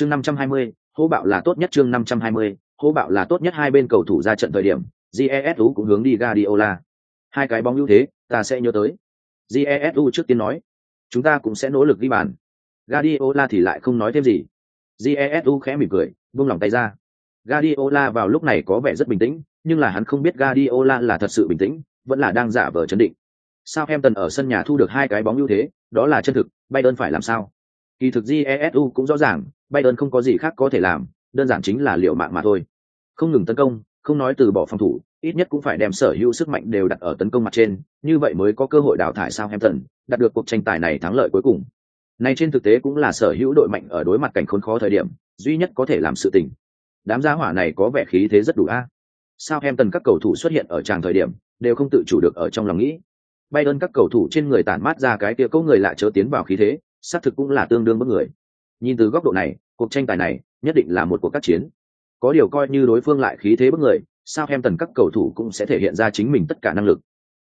chương năm trăm hai mươi hô bạo là tốt nhất chương năm trăm hai mươi hô bạo là tốt nhất hai bên cầu thủ ra trận thời điểm jesu cũng hướng đi guardiola. Hai cái bóng ưu thế ta sẽ nhớ tới. Jesu trước tiên nói chúng ta cũng sẽ nỗ lực ghi bàn. Guardiola thì lại không nói thêm gì. Jesu khẽ mỉm cười buông lòng tay ra. Guardiola vào lúc này có vẻ rất bình tĩnh nhưng là hắn không biết guardiola là thật sự bình tĩnh vẫn là đang giả vờ chấn định. Southampton ở sân nhà thu được hai cái bóng ưu thế, đó là chân thực, Bayern phải làm sao? Kỳ thực Jesu cũng rõ ràng, Bayern không có gì khác có thể làm, đơn giản chính là liệu mạng mà thôi. Không ngừng tấn công, không nói từ bỏ phòng thủ, ít nhất cũng phải đem sở hữu sức mạnh đều đặt ở tấn công mặt trên, như vậy mới có cơ hội đào thải Southampton, đạt được cuộc tranh tài này thắng lợi cuối cùng. Này trên thực tế cũng là sở hữu đội mạnh ở đối mặt cảnh khốn khó thời điểm, duy nhất có thể làm sự tình. Đám gia hỏa này có vẻ khí thế rất đủ a. Southampton các cầu thủ xuất hiện ở tràng thời điểm, đều không tự chủ được ở trong lòng nghĩ, bay các cầu thủ trên người tản mát ra cái kia câu người lạ chớ tiến vào khí thế xác thực cũng là tương đương với người nhìn từ góc độ này cuộc tranh tài này nhất định là một cuộc các chiến. Có điều coi như đối phương lại khí thế bất người sao em tần các cầu thủ cũng sẽ thể hiện ra chính mình tất cả năng lực?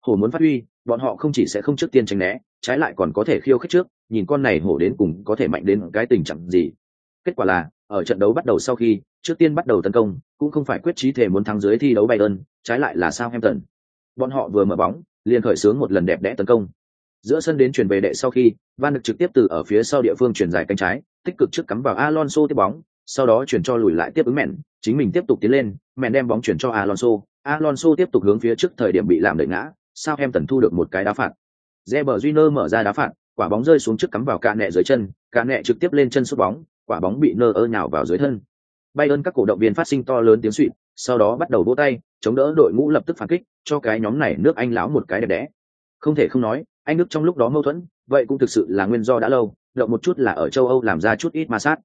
Hổ muốn phát huy bọn họ không chỉ sẽ không trước tiên tránh né trái lại còn có thể khiêu khích trước nhìn con này hổ đến cùng có thể mạnh đến cái tình trạng gì. Kết quả là ở trận đấu bắt đầu sau khi trước tiên bắt đầu tấn công cũng không phải quyết trí thể muốn thắng dưới thi đấu bay ơn, trái lại là sao em tần bọn họ vừa mở bóng liền khởi xướng một lần đẹp đẽ tấn công giữa sân đến chuyển về đệ sau khi, van được trực tiếp từ ở phía sau địa phương chuyển dài cánh trái, tích cực trước cắm vào alonso tiếp bóng, sau đó chuyển cho lùi lại tiếp ứng mẹn, chính mình tiếp tục tiến lên, mẹn đem bóng chuyển cho alonso. Alonso tiếp tục hướng phía trước thời điểm bị làm đợi ngã sao em tần thu được một cái đá phạt. Reber Júnior mở ra đá phạt, quả bóng rơi xuống trước cắm vào cả nẹ dưới chân cả nẹ trực tiếp lên chân sút bóng, quả bóng bị nơ ơ nhào vào dưới thân. Bay ơn các cổ động viên phát sinh to lớn tiếng suỵt sau đó bắt đầu vỗ tay, chống đỡ đội ngũ lập tức phản kích, cho cái nhóm này nước anh lão một cái đẹp đẽ. Không thể không nói anh nước trong lúc đó mâu thuẫn, vậy cũng thực sự là nguyên do đã lâu, động một chút là ở châu âu làm ra chút ít ma sát.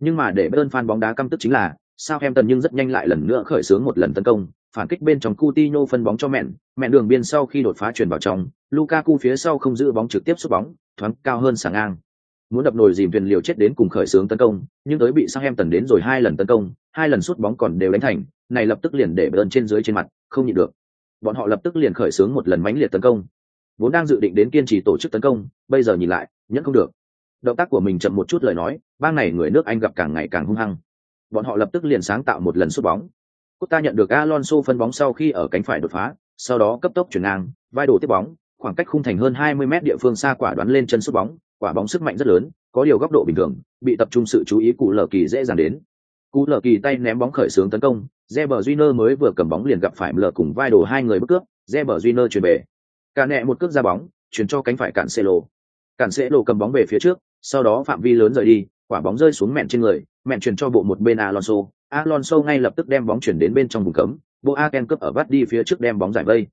Nhưng mà để bên fan bóng đá căm tức chính là sao em tần nhưng rất nhanh lại lần nữa khởi xướng một lần tấn công, phản kích bên trong Coutinho phân bóng cho mẹn mẹn đường biên sau khi đột phá truyền vào trong, Lukaku phía sau không giữ bóng trực tiếp sút bóng, thoáng cao hơn sàng ngang. Muốn đập nồi dìm thuyền liều chết đến cùng khởi xướng tấn công, nhưng tới bị sang em tần đến rồi hai lần tấn công, hai lần sút bóng còn đều đánh thành, này lập tức liền để bơn trên dưới trên mặt, không nhịn được. Bọn họ lập tức liền khởi xướng một lần mãnh liệt tấn công vốn đang dự định đến kiên trì tổ chức tấn công, bây giờ nhìn lại, nhẫn không được. Động tác của mình chậm một chút lời nói, bang này người nước anh gặp càng ngày càng hung hăng. Bọn họ lập tức liền sáng tạo một lần sút bóng. Costa nhận được Alonso phân bóng sau khi ở cánh phải đột phá, sau đó cấp tốc chuyển ngang, vai đổ tiếp bóng, khoảng cách khung thành hơn 20 mét địa phương xa quả đoán lên chân sút bóng, quả bóng sức mạnh rất lớn, có điều góc độ bình thường, bị tập trung sự chú ý cụ lờ kỳ dễ dàng đến. Cụ lờ kỳ tay ném bóng khởi xướng tấn công Reber Júnior mới vừa cầm bóng liền gặp phải lờ cùng vai đổ hai người bước cướp Reber Júnior chuyển về cả nẹ một cước ra bóng, chuyển cho cánh phải cản xe lô cản xe lô cầm bóng về phía trước, sau đó phạm vi lớn rời đi, quả bóng rơi xuống mẹn trên người, mẹn chuyển cho bộ một bên Alonso. Alonso ngay lập tức đem bóng chuyển đến bên trong vùng cấm Boaken cướp ở vắt đi phía trước đem bóng giải vây.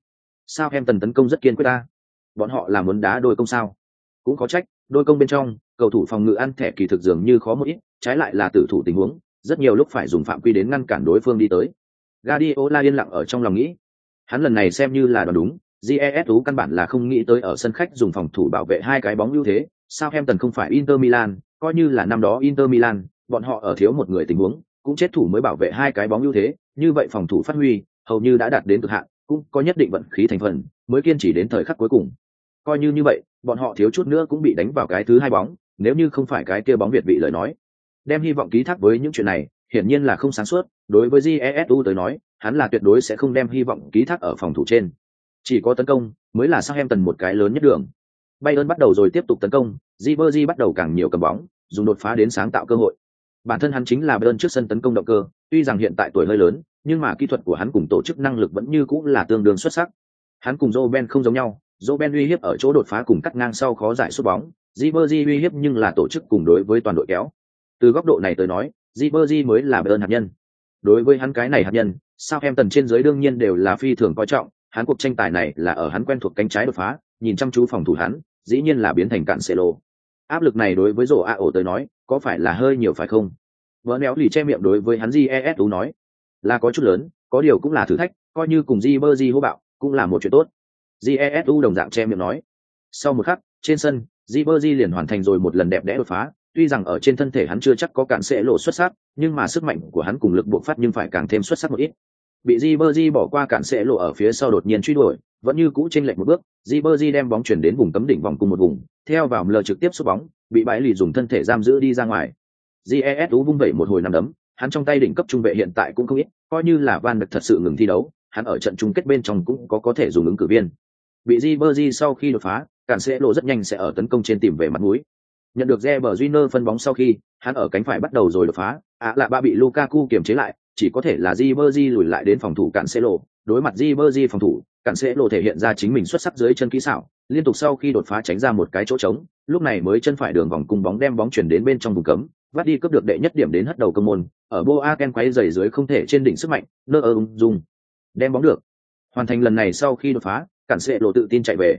Sao em tần tấn công rất kiên quyết ta? Bọn họ là muốn đá đôi công sao? Cũng có trách, đôi công bên trong, cầu thủ phòng ngự ăn thẻ kỳ thực dường như khó một ít, trái lại là tử thủ tình huống, rất nhiều lúc phải dùng phạm quy đến ngăn cản đối phương đi tới. Guardiola yên lặng ở trong lòng nghĩ, hắn lần này xem như là đoán đúng jesu căn bản là không nghĩ tới ở sân khách dùng phòng thủ bảo vệ hai cái bóng ưu thế. Sao em tần không phải inter milan, coi như là năm đó inter milan, bọn họ ở thiếu một người tình huống, cũng chết thủ mới bảo vệ hai cái bóng ưu thế. Như vậy phòng thủ phát huy, hầu như đã đạt đến cực hạn, cũng có nhất định vận khí thành phần, mới kiên trì đến thời khắc cuối cùng. Coi như như vậy, bọn họ thiếu chút nữa cũng bị đánh vào cái thứ hai bóng, nếu như không phải cái kia bóng việt vị lời nói. Đem hy vọng ký thác với những chuyện này, hiển nhiên là không sáng suốt. Đối với jesu tới nói, hắn là tuyệt đối sẽ không đem hy vọng ký thác ở phòng thủ trên chỉ có tấn công mới là sang em tần một cái lớn nhất đường. Bayern bắt đầu rồi tiếp tục tấn công, Ribery bắt đầu càng nhiều cầm bóng, dùng đột phá đến sáng tạo cơ hội. Bản thân hắn chính là bayern trước sân tấn công động cơ, tuy rằng hiện tại tuổi hơi lớn, nhưng mà kỹ thuật của hắn cùng tổ chức năng lực vẫn như cũng là tương đương xuất sắc. Hắn cùng Joven không giống nhau Joven uy hiếp ở chỗ đột phá cùng cắt ngang sau khó giải sút bóng, Ribery uy hiếp nhưng là tổ chức cùng đối với toàn đội kéo. Từ góc độ này tới nói, Ribery mới là bayern hạt nhân. Đối với hắn cái này hạt nhân sao em tần trên dưới đương nhiên đều là phi thường coi trọng hắn cuộc tranh tài này là ở hắn quen thuộc cánh trái đột phá, nhìn chăm chú phòng thủ hắn, dĩ nhiên là biến thành cạn xê lô. Áp lực này đối với rổ a ổ tới nói, có phải là hơi nhiều phải không? Vỡ néo lì che miệng đối với hắn jesu nói. Là có chút lớn, có điều cũng là thử thách, coi như cùng di bơ di hô bạo, cũng là một chuyện tốt. GESU đồng dạng che miệng nói. Sau một khắc, trên sân di bơ di liền hoàn thành rồi một lần đẹp đẽ đột phá. Tuy rằng ở trên thân thể hắn chưa chắc có cạn sẽ lộ xuất sắc, nhưng mà sức mạnh của hắn cùng lực buộc phát nhưng phải càng thêm xuất sắc một ít bị Ribery bỏ qua cản sẽ lộ ở phía sau đột nhiên truy đuổi, vẫn như cũ chênh lệch một bước, Ribery đem bóng chuyển đến vùng cấm đỉnh vòng cùng một vùng, theo vào lờ trực tiếp sút bóng, bị bãi lì dùng thân thể giam giữ đi ra ngoài. jesu vung vẩy một hồi năm đấm hắn trong tay đỉnh cấp trung vệ hiện tại cũng không ít coi như là van được thật sự ngừng thi đấu hắn ở trận chung kết bên trong cũng có có thể dùng ứng cử viên bị Ribery sau khi đột phá cản sẽ lộ rất nhanh sẽ ở tấn công trên tìm về mặt mũi nhận được Reber Júnior phân bóng sau khi hắn ở cánh phải bắt đầu rồi đột phá ạ là ba bị Lukaku kiểm chế lại chỉ có thể là Jibberjee lùi lại đến phòng thủ cản sẽ lộ đối mặt Jibberjee phòng thủ cản sẽ lộ thể hiện ra chính mình xuất sắc dưới chân kỹ xảo, liên tục sau khi đột phá tránh ra một cái chỗ trống, lúc này mới chân phải đường vòng cung bóng đem bóng chuyển đến bên trong vùng cấm, vắt đi cướp được đệ nhất điểm đến hất đầu công môn, ở Boaken quấy giày dưới không thể trên đỉnh sức mạnh, nơ ơ ung dung. Đem bóng được. Hoàn thành lần này sau khi đột phá cản sẽ lộ tự tin chạy về.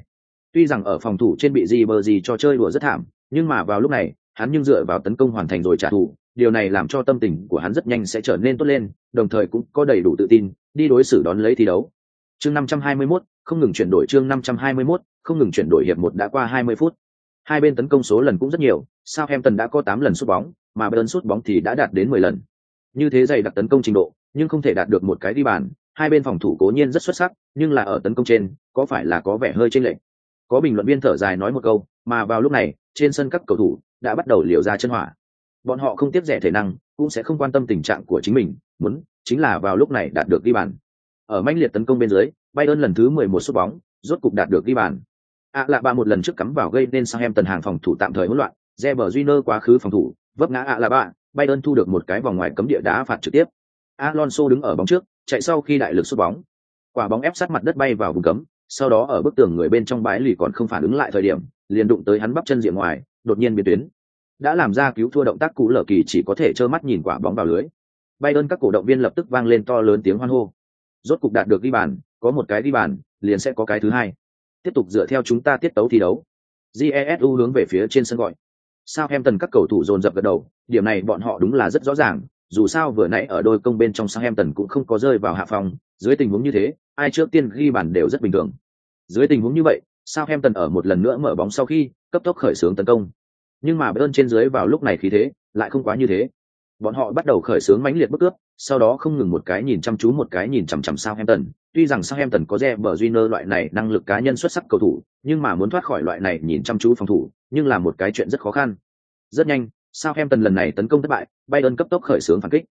Tuy rằng ở phòng thủ trên bị Jibberjee cho chơi đùa rất thảm, nhưng mà vào lúc này, hắn nhưng dựa vào tấn công hoàn thành rồi trả thù điều này làm cho tâm tình của hắn rất nhanh sẽ trở nên tốt lên đồng thời cũng có đầy đủ tự tin đi đối xử đón lấy thi đấu. Chương 521, không ngừng chuyển đổi chương 521, không ngừng chuyển đổi hiệp một đã qua 20 phút. Hai bên tấn công số lần cũng rất nhiều Southampton đã có 8 lần sút bóng mà Bayern sút bóng thì đã đạt đến 10 lần. Như thế dày đặc tấn công trình độ nhưng không thể đạt được một cái đi bàn hai bên phòng thủ cố nhiên rất xuất sắc nhưng là ở tấn công trên có phải là có vẻ hơi chênh lệch? Có bình luận viên thở dài nói một câu mà vào lúc này trên sân các cầu thủ đã bắt đầu liều ra chân hỏa bọn họ không tiếp rẻ thể năng, cũng sẽ không quan tâm tình trạng của chính mình, muốn chính là vào lúc này đạt được ghi bàn. Ở manh liệt tấn công bên dưới, Bayern lần thứ 11 sút bóng, rốt cục đạt được ghi bàn. Ạ à lạ ba một lần trước cắm vào gây nên sang em tần hàng phòng thủ tạm thời hỗn loạn Reber Júnior quá khứ phòng thủ, vấp ngã ạ à lạ ba, Bayern thu được một cái vòng ngoài cấm địa đá phạt trực tiếp. Alonso đứng ở bóng trước, chạy sau khi đại lực sút bóng. Quả bóng ép sát mặt đất bay vào vùng cấm, sau đó ở bức tường người bên trong bãi lì còn không phản ứng lại thời điểm, liền đụng tới hắn bắp chân diện ngoài, đột nhiên biến tuyến đã làm ra cứu thua động tác cũ lở kỳ chỉ có thể trơ mắt nhìn quả bóng vào lưới. Bayern các cổ động viên lập tức vang lên to lớn tiếng hoan hô. Rốt cục đạt được ghi bàn, có một cái ghi bàn, liền sẽ có cái thứ hai. Tiếp tục dựa theo chúng ta tiết tấu thi đấu. Jesu hướng về phía trên sân gọi. Sao em tần các cầu thủ dồn dập gật đầu, điểm này bọn họ đúng là rất rõ ràng, dù sao vừa nãy ở đôi công bên trong sang em tần cũng không có rơi vào hạ phòng dưới tình huống như thế, ai trước tiên ghi bàn đều rất bình thường. Dưới tình huống như vậy sao em tần ở một lần nữa mở bóng sau khi cấp tốc khởi xướng tấn công nhưng mà bên trên dưới vào lúc này khí thế lại không quá như thế. Bọn họ bắt đầu khởi xướng mãnh liệt bức cướp sau đó không ngừng một cái nhìn chăm chú một cái nhìn chằm chằm sao em tần tuy rằng sao em tần có re bờ duy nơ loại này năng lực cá nhân xuất sắc cầu thủ nhưng mà muốn thoát khỏi loại này nhìn chăm chú phòng thủ nhưng là một cái chuyện rất khó khăn. Rất nhanh sao em tần lần này tấn công thất bại bayern cấp tốc khởi xướng phản kích.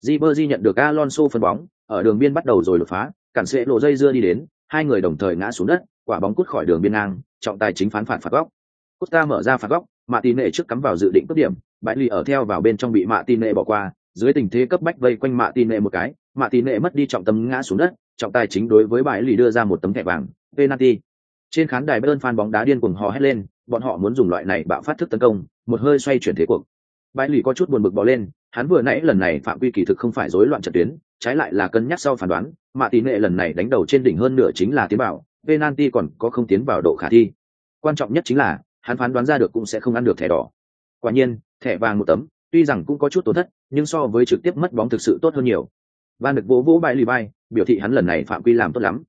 Ribery nhận được Alonso phân bóng, ở đường biên bắt đầu rồi đột phá, cản sẽ lộ dây dưa đi đến, hai người đồng thời ngã xuống đất, quả bóng cút khỏi đường biên ngang, trọng tài chính phán phạt phạt góc. Costa mở ra phạt góc, Mạ Tín Nệ trước cắm vào dự định cướp điểm, bãi lì ở theo vào bên trong bị Mạ Tín Nệ bỏ qua, dưới tình thế cấp bách vây quanh Mạ Tín Nệ một cái, Mạ Tín Nệ mất đi trọng tâm ngã xuống đất, trọng tài chính đối với bãi lì đưa ra một tấm thẻ vàng, penalty. Trên khán đài Bayern fan bóng đá điên cuồng hò hét lên, bọn họ muốn dùng loại này bạo phát thức tấn công, một hơi xoay chuyển thế cuộc. Bãi lì có chút buồn bực bỏ lên, hắn vừa nãy lần này phạm quy kỳ thực không phải rối loạn trận tuyến, trái lại là cân nhắc sau phán đoán, Mạ Tín Nệ lần này đánh đầu trên đỉnh hơn nửa chính là tiến bảo, penalty còn có không tiến vào độ khả thi. Quan trọng nhất chính là, hắn phán đoán ra được cũng sẽ không ăn được thẻ đỏ. Quả nhiên, thẻ vàng một tấm, tuy rằng cũng có chút tổn thất, nhưng so với trực tiếp mất bóng thực sự tốt hơn nhiều. Van được vỗ vỗ bài lì bay, biểu thị hắn lần này phạm quy làm tốt lắm.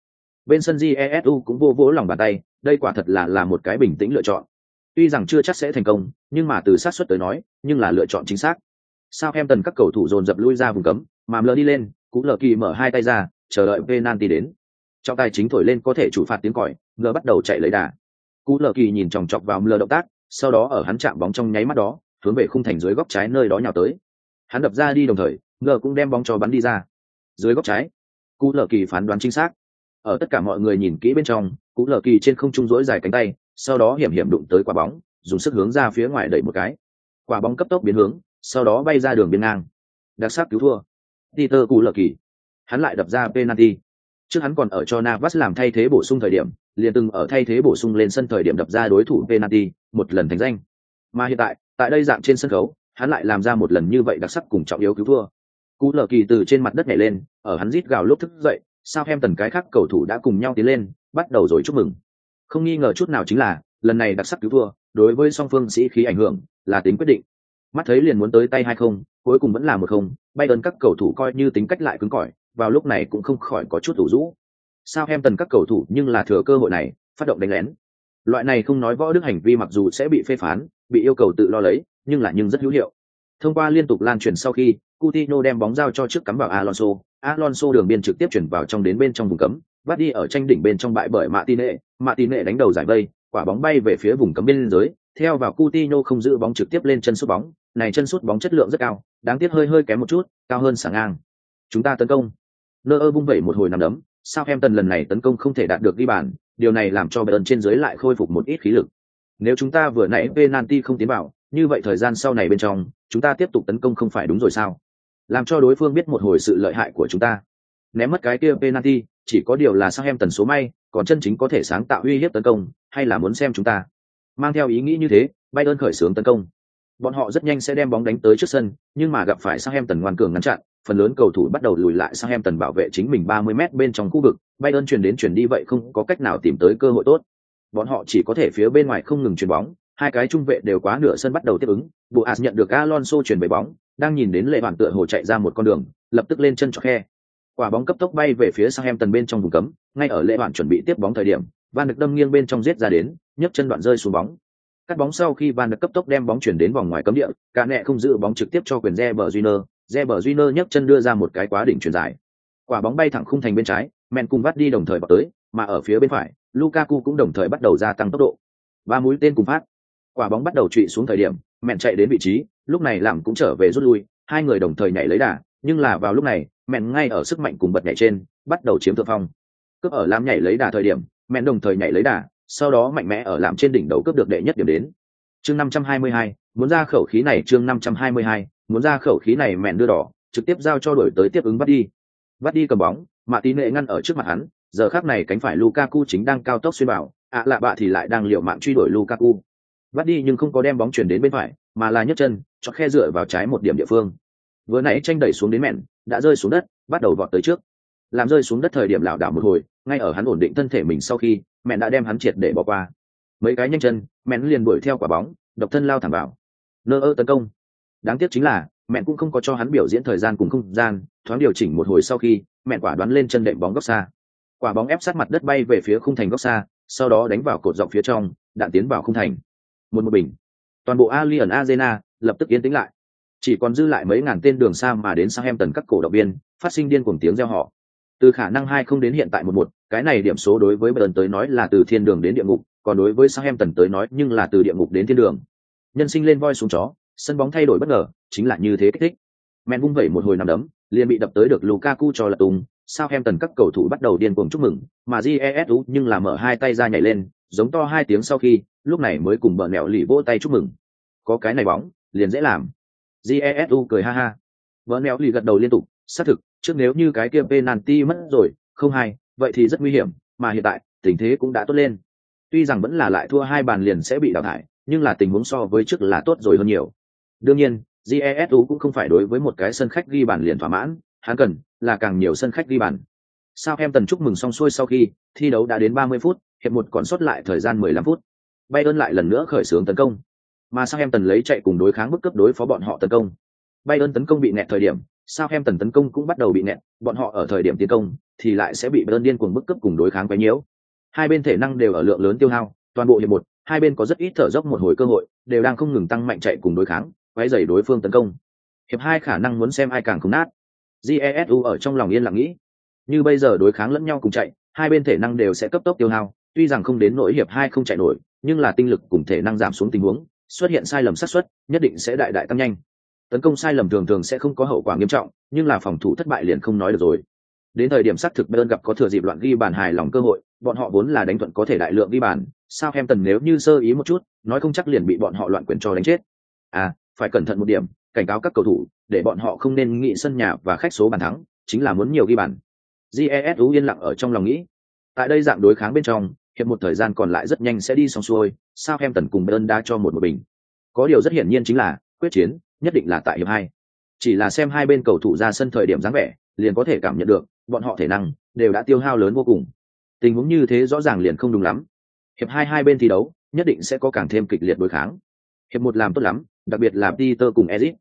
Bên sân Jesu cũng vô vỗ lòng bàn tay, đây quả thật là là một cái bình tĩnh lựa chọn. Tuy rằng chưa chắc sẽ thành công, nhưng mà từ sát suất tới nói, nhưng là lựa chọn chính xác. Sao em tần các cầu thủ dồn dập lui ra vùng cấm, mà lờ đi lên, cũng lờ kỳ mở hai tay ra, chờ đợi penalty đến. Trọng tài chính thổi lên có thể chủ phạt tiếng còi, lờ bắt đầu chạy lấy đà. Cú lờ kỳ nhìn chòng chọc vào lờ động tác, sau đó ở hắn chạm bóng trong nháy mắt đó, hướng về khung thành dưới góc trái nơi đó nhào tới. Hắn đập ra đi đồng thời, ngờ cũng đem bóng cho bắn đi ra. Dưới góc trái, Cú lờ kỳ phán đoán chính xác. Ở tất cả mọi người nhìn kỹ bên trong, Cú lờ kỳ trên không trung rỗi dài cánh tay, sau đó hiểm hiểm đụng tới quả bóng, dùng sức hướng ra phía ngoài đẩy một cái. Quả bóng cấp tốc biến hướng, sau đó bay ra đường biên ngang. Đặc sắc cứu thua. Peter Cú lờ kỳ. Hắn lại đập ra penalty. Trước hắn còn ở cho Navas làm thay thế bổ sung thời điểm, liền từng ở thay thế bổ sung lên sân thời điểm đập ra đối thủ penalty, một lần thành danh. Mà hiện tại, tại đây dạng trên sân khấu, hắn lại làm ra một lần như vậy đặc sắc cùng trọng yếu cứu thua. Cú lở kỳ từ trên mặt đất nhảy lên, ở hắn rít gào lúc thức dậy, sao em tần cái khác cầu thủ đã cùng nhau tiến lên, bắt đầu rồi chúc mừng. Không nghi ngờ chút nào chính là, lần này đặc sắc cứu thua, đối với song phương sĩ khí ảnh hưởng, là tính quyết định. Mắt thấy liền muốn tới tay hay không, cuối cùng vẫn là một không, bay ơn các cầu thủ coi như tính cách lại cứng cỏi, vào lúc này cũng không khỏi có chút ủ rũ. Sao em tần các cầu thủ nhưng là thừa cơ hội này, phát động đánh lén. Loại này không nói võ đức hành vi mặc dù sẽ bị phê phán, bị yêu cầu tự lo lấy, nhưng là nhưng rất hữu hiệu. Thông qua liên tục lan truyền sau khi, Coutinho đem bóng giao cho trước cắm vào Alonso, Alonso đường biên trực tiếp chuyển vào trong đến bên trong vùng cấm, bắt đi ở tranh đỉnh bên trong bại bởi Martinez, Martinez đánh đầu giải vây, quả bóng bay về phía vùng cấm bên dưới, theo vào Coutinho không giữ bóng trực tiếp lên chân sút bóng, này chân sút bóng chất lượng rất cao, đáng tiếc hơi hơi kém một chút, cao hơn sáng ngang. Chúng ta tấn công. Nơ bung vẩy một hồi nằm đấm, Southampton lần này tấn công không thể đạt được ghi bàn, điều này làm cho Bayern trên dưới lại khôi phục một ít khí lực. Nếu chúng ta vừa nãy penalty không tiến vào, như vậy thời gian sau này bên trong, chúng ta tiếp tục tấn công không phải đúng rồi sao? Làm cho đối phương biết một hồi sự lợi hại của chúng ta. Ném mất cái kia penalty, chỉ có điều là Southampton số may, còn chân chính có thể sáng tạo uy hiếp tấn công, hay là muốn xem chúng ta. Mang theo ý nghĩ như thế, Bayern khởi xướng tấn công. Bọn họ rất nhanh sẽ đem bóng đánh tới trước sân, nhưng mà gặp phải Southampton ngoan cường ngăn chặn, phần lớn cầu thủ bắt đầu lùi lại Southampton bảo vệ chính mình 30m bên trong khu vực, Bayern chuyển đến chuyển đi vậy không có cách nào tìm tới cơ hội tốt. Bọn họ chỉ có thể phía bên ngoài không ngừng chuyền bóng, hai cái trung vệ đều quá nửa sân bắt đầu tiếp ứng, Boas nhận được Alonso chuyển về bóng, đang nhìn đến lệ hoàn tựa hồ chạy ra một con đường, lập tức lên chân cho khe. Quả bóng cấp tốc bay về phía Southampton bên trong vùng cấm, ngay ở lệ hoàn chuẩn bị tiếp bóng thời điểm, Van được đâm nghiêng bên trong giết ra đến, nhấc chân đoạn rơi xuống bóng. Cắt bóng sau khi Van được cấp tốc đem bóng chuyển đến vòng ngoài cấm địa, cả nẹ không giữ bóng trực tiếp cho quyền Reber Júnior, Reber Júnior nhấc chân đưa ra một cái quá đỉnh chuyển dài. Quả bóng bay thẳng khung thành bên trái, men cùng vắt đi đồng thời vào tới, mà ở phía bên phải, Lukaku cũng đồng thời bắt đầu gia tăng tốc độ. Ba mũi tên cùng phát. Quả bóng bắt đầu trụy xuống thời điểm, mẹn chạy đến vị trí, lúc này làm cũng trở về rút lui, hai người đồng thời nhảy lấy đà, nhưng là vào lúc này, mẹn ngay ở sức mạnh cùng bật nhảy trên, bắt đầu chiếm thượng phong. Cướp ở làm nhảy lấy đà thời điểm, mẹn đồng thời nhảy lấy đà, sau đó mạnh mẽ ở làm trên đỉnh đầu cướp được đệ nhất điểm đến. Chương 522, muốn ra khẩu khí này chương 522, muốn ra khẩu khí này mẹn đưa đỏ, trực tiếp giao cho đổi tới tiếp ứng bắt đi. Bắt đi cầm bóng, mạ tí nệ ngăn ở trước mặt hắn giờ khác này cánh phải lukaku chính đang cao tốc xuyên bảo ạ lạ bạ thì lại đang liều mạng truy đuổi lukaku bắt đi nhưng không có đem bóng chuyển đến bên phải mà là nhấc chân cho khe dựa vào trái một điểm địa phương vừa nãy tranh đẩy xuống đến mẹn đã rơi xuống đất bắt đầu vọt tới trước làm rơi xuống đất thời điểm lảo đảo một hồi ngay ở hắn ổn định thân thể mình sau khi, mẹ đã đem hắn triệt để bỏ qua. Mấy cái nhanh chân mẹn liền đuổi theo quả bóng, độc thân lao thẳng vào. Nơ ơ tấn công. Đáng tiếc chính là mẹn cũng không có cho hắn biểu diễn thời gian cùng không gian, thoáng điều chỉnh một hồi sau khi mẹn quả đoán lên chân đệm bóng góc xa. Quả bóng ép sát mặt đất bay về phía khung thành góc xa, sau đó đánh vào cột dọc phía trong, đạn tiến vào khung thành. Một một bình. Toàn bộ alien arena lập tức yên tĩnh lại. Chỉ còn dư lại mấy ngàn tên đường xa mà đến sang em tần các cổ động viên, phát sinh điên cuồng tiếng reo họ từ khả năng hai không đến hiện tại một một, cái này điểm số đối với bờn tới nói là từ thiên đường đến địa ngục, còn đối với sang em tần tới nói nhưng là từ địa ngục đến thiên đường. Nhân sinh lên voi xuống chó, sân bóng thay đổi bất ngờ, chính là như thế kích thích. Men vung vẩy một hồi nằm đấm, liền bị đập tới được lukaku cho lật tung sao em tần các cầu thủ bắt đầu điên cuồng chúc mừng, mà jesu nhưng là mở hai tay ra nhảy lên, giống to hai tiếng sau khi, lúc này mới cùng bờ nẹo lì vỗ tay chúc mừng. Có cái này bóng, liền dễ làm. Jesu cười ha ha. Bờ nẹo lì gật đầu liên tục, xác thực trước nếu như cái kia penalty mất rồi, không hay, vậy thì rất nguy hiểm, mà hiện tại, tình thế cũng đã tốt lên. Tuy rằng vẫn là lại thua hai bàn liền sẽ bị đào thải, nhưng là tình huống so với trước là tốt rồi hơn nhiều. Đương nhiên jesu cũng không phải đối với một cái sân khách ghi bàn liền thỏa mãn, hắn cần là càng nhiều sân khách ghi bàn. Sao em tần chúc mừng xong xuôi sau khi thi đấu đã đến 30 phút, hiệp một còn sót lại thời gian 15 phút. Bayern lại lần nữa khởi xướng tấn công. Mà sao em tần lấy chạy cùng đối kháng bức cấp đối phó bọn họ tấn công. Bayern tấn công bị nẹt thời điểm sao em tần tấn công cũng bắt đầu bị nẹt bọn họ ở thời điểm tiến công thì lại sẽ bị bơn điên cuồng bức cấp cùng đối kháng quấy nhiễu hai bên thể năng đều ở lượng lớn tiêu hao, toàn bộ hiệp một, hai bên có rất ít thở dốc một hồi cơ hội, đều đang không ngừng tăng mạnh chạy cùng đối kháng, quấy dày đối phương tấn công. Hiệp hai khả năng muốn xem ai càng không nát. Jesu ở trong lòng yên lặng nghĩ. Như bây giờ đối kháng lẫn nhau cùng chạy, hai bên thể năng đều sẽ cấp tốc tiêu hao, tuy rằng không đến nỗi hiệp hai không chạy nổi, nhưng là tinh lực cùng thể năng giảm xuống tình huống, xuất hiện sai lầm xác suất, nhất định sẽ đại đại tăng nhanh tấn công sai lầm thường thường sẽ không có hậu quả nghiêm trọng, nhưng là phòng thủ thất bại liền không nói được rồi. Đến thời điểm xác thực bayern gặp có thừa dịp loạn ghi bàn hài lòng cơ hội, bọn họ vốn là đánh thuận có thể đại lượng ghi bàn, sao em tần nếu như sơ ý một chút, nói không chắc liền bị bọn họ loạn quyền cho đánh chết. À phải cẩn thận một điểm, cảnh cáo các cầu thủ, để bọn họ không nên nghĩ sân nhà và khách số bàn thắng, chính là muốn nhiều ghi bàn. Jesu yên lặng ở trong lòng nghĩ. Tại đây dạng đối kháng bên trong, hiệp một thời gian còn lại rất nhanh sẽ đi xong xuôi, sao em tần cùng bayern đã cho một một bình. Có điều rất hiển nhiên chính là, quyết chiến nhất định là tại hiệp hai. Chỉ là xem hai bên cầu thủ ra sân thời điểm dáng vẻ, liền có thể cảm nhận được, bọn họ thể năng đều đã tiêu hao lớn vô cùng. Tình huống như thế rõ ràng liền không đúng lắm. Hiệp hai hai bên thi đấu, nhất định sẽ có càng thêm kịch liệt đối kháng. Hiệp một làm tốt lắm, đặc biệt là peter cùng ezit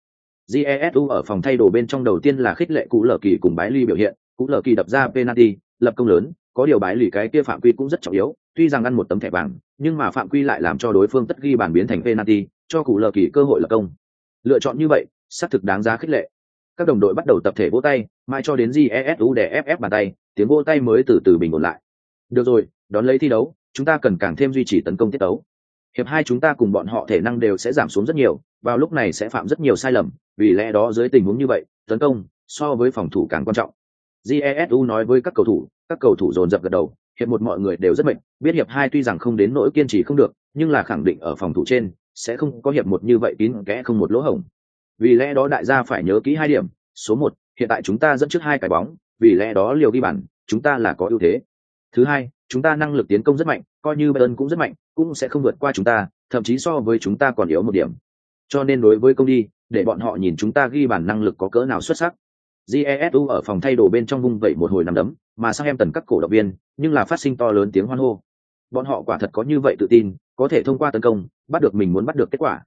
jesu ở phòng thay đồ bên trong đầu tiên là khích lệ cú lờ kỳ cùng bái ly biểu hiện. Cú lờ kỳ đập ra penalty, lập công lớn, có điều bái lì cái kia phạm quy cũng rất trọng yếu, tuy rằng ăn một tấm thẻ vàng, nhưng mà phạm quy lại làm cho đối phương tất ghi bàn biến thành penalty, cho cú lờ kỳ cơ hội lập công lựa chọn như vậy, xác thực đáng giá khích lệ. Các đồng đội bắt đầu tập thể vỗ tay mai cho đến jesu để ff bàn tay, tiếng vỗ tay mới từ từ bình ổn lại. Được rồi, đón lấy thi đấu, chúng ta cần càng thêm duy trì tấn công tiết đấu hiệp hai chúng ta cùng bọn họ thể năng đều sẽ giảm xuống rất nhiều, vào lúc này sẽ phạm rất nhiều sai lầm, vì lẽ đó dưới tình huống như vậy, tấn công so với phòng thủ càng quan trọng. Jesu nói với các cầu thủ, các cầu thủ dồn dập gật đầu, hiệp một mọi người đều rất mệnh biết hiệp hai tuy rằng không đến nỗi kiên trì không được, nhưng là khẳng định ở phòng thủ trên sẽ không có hiệp một như vậy kín kẽ không một lỗ hổng. Vì lẽ đó đại gia phải nhớ kỹ hai điểm. Số một, hiện tại chúng ta dẫn trước hai cái bóng, vì lẽ đó liều ghi bàn, chúng ta là có ưu thế. Thứ hai, chúng ta năng lực tiến công rất mạnh, coi như bayern cũng rất mạnh, cũng sẽ không vượt qua chúng ta, thậm chí so với chúng ta còn yếu một điểm. Cho nên đối với công đi, để bọn họ nhìn chúng ta ghi bàn năng lực có cỡ nào xuất sắc. Jesu ở phòng thay đồ bên trong vung vẩy một hồi nằm đấm, mà sang em tần các cổ động viên, nhưng là phát sinh to lớn tiếng hoan hô bọn họ quả thật có như vậy tự tin, có thể thông qua tấn công, bắt được mình muốn bắt được kết quả.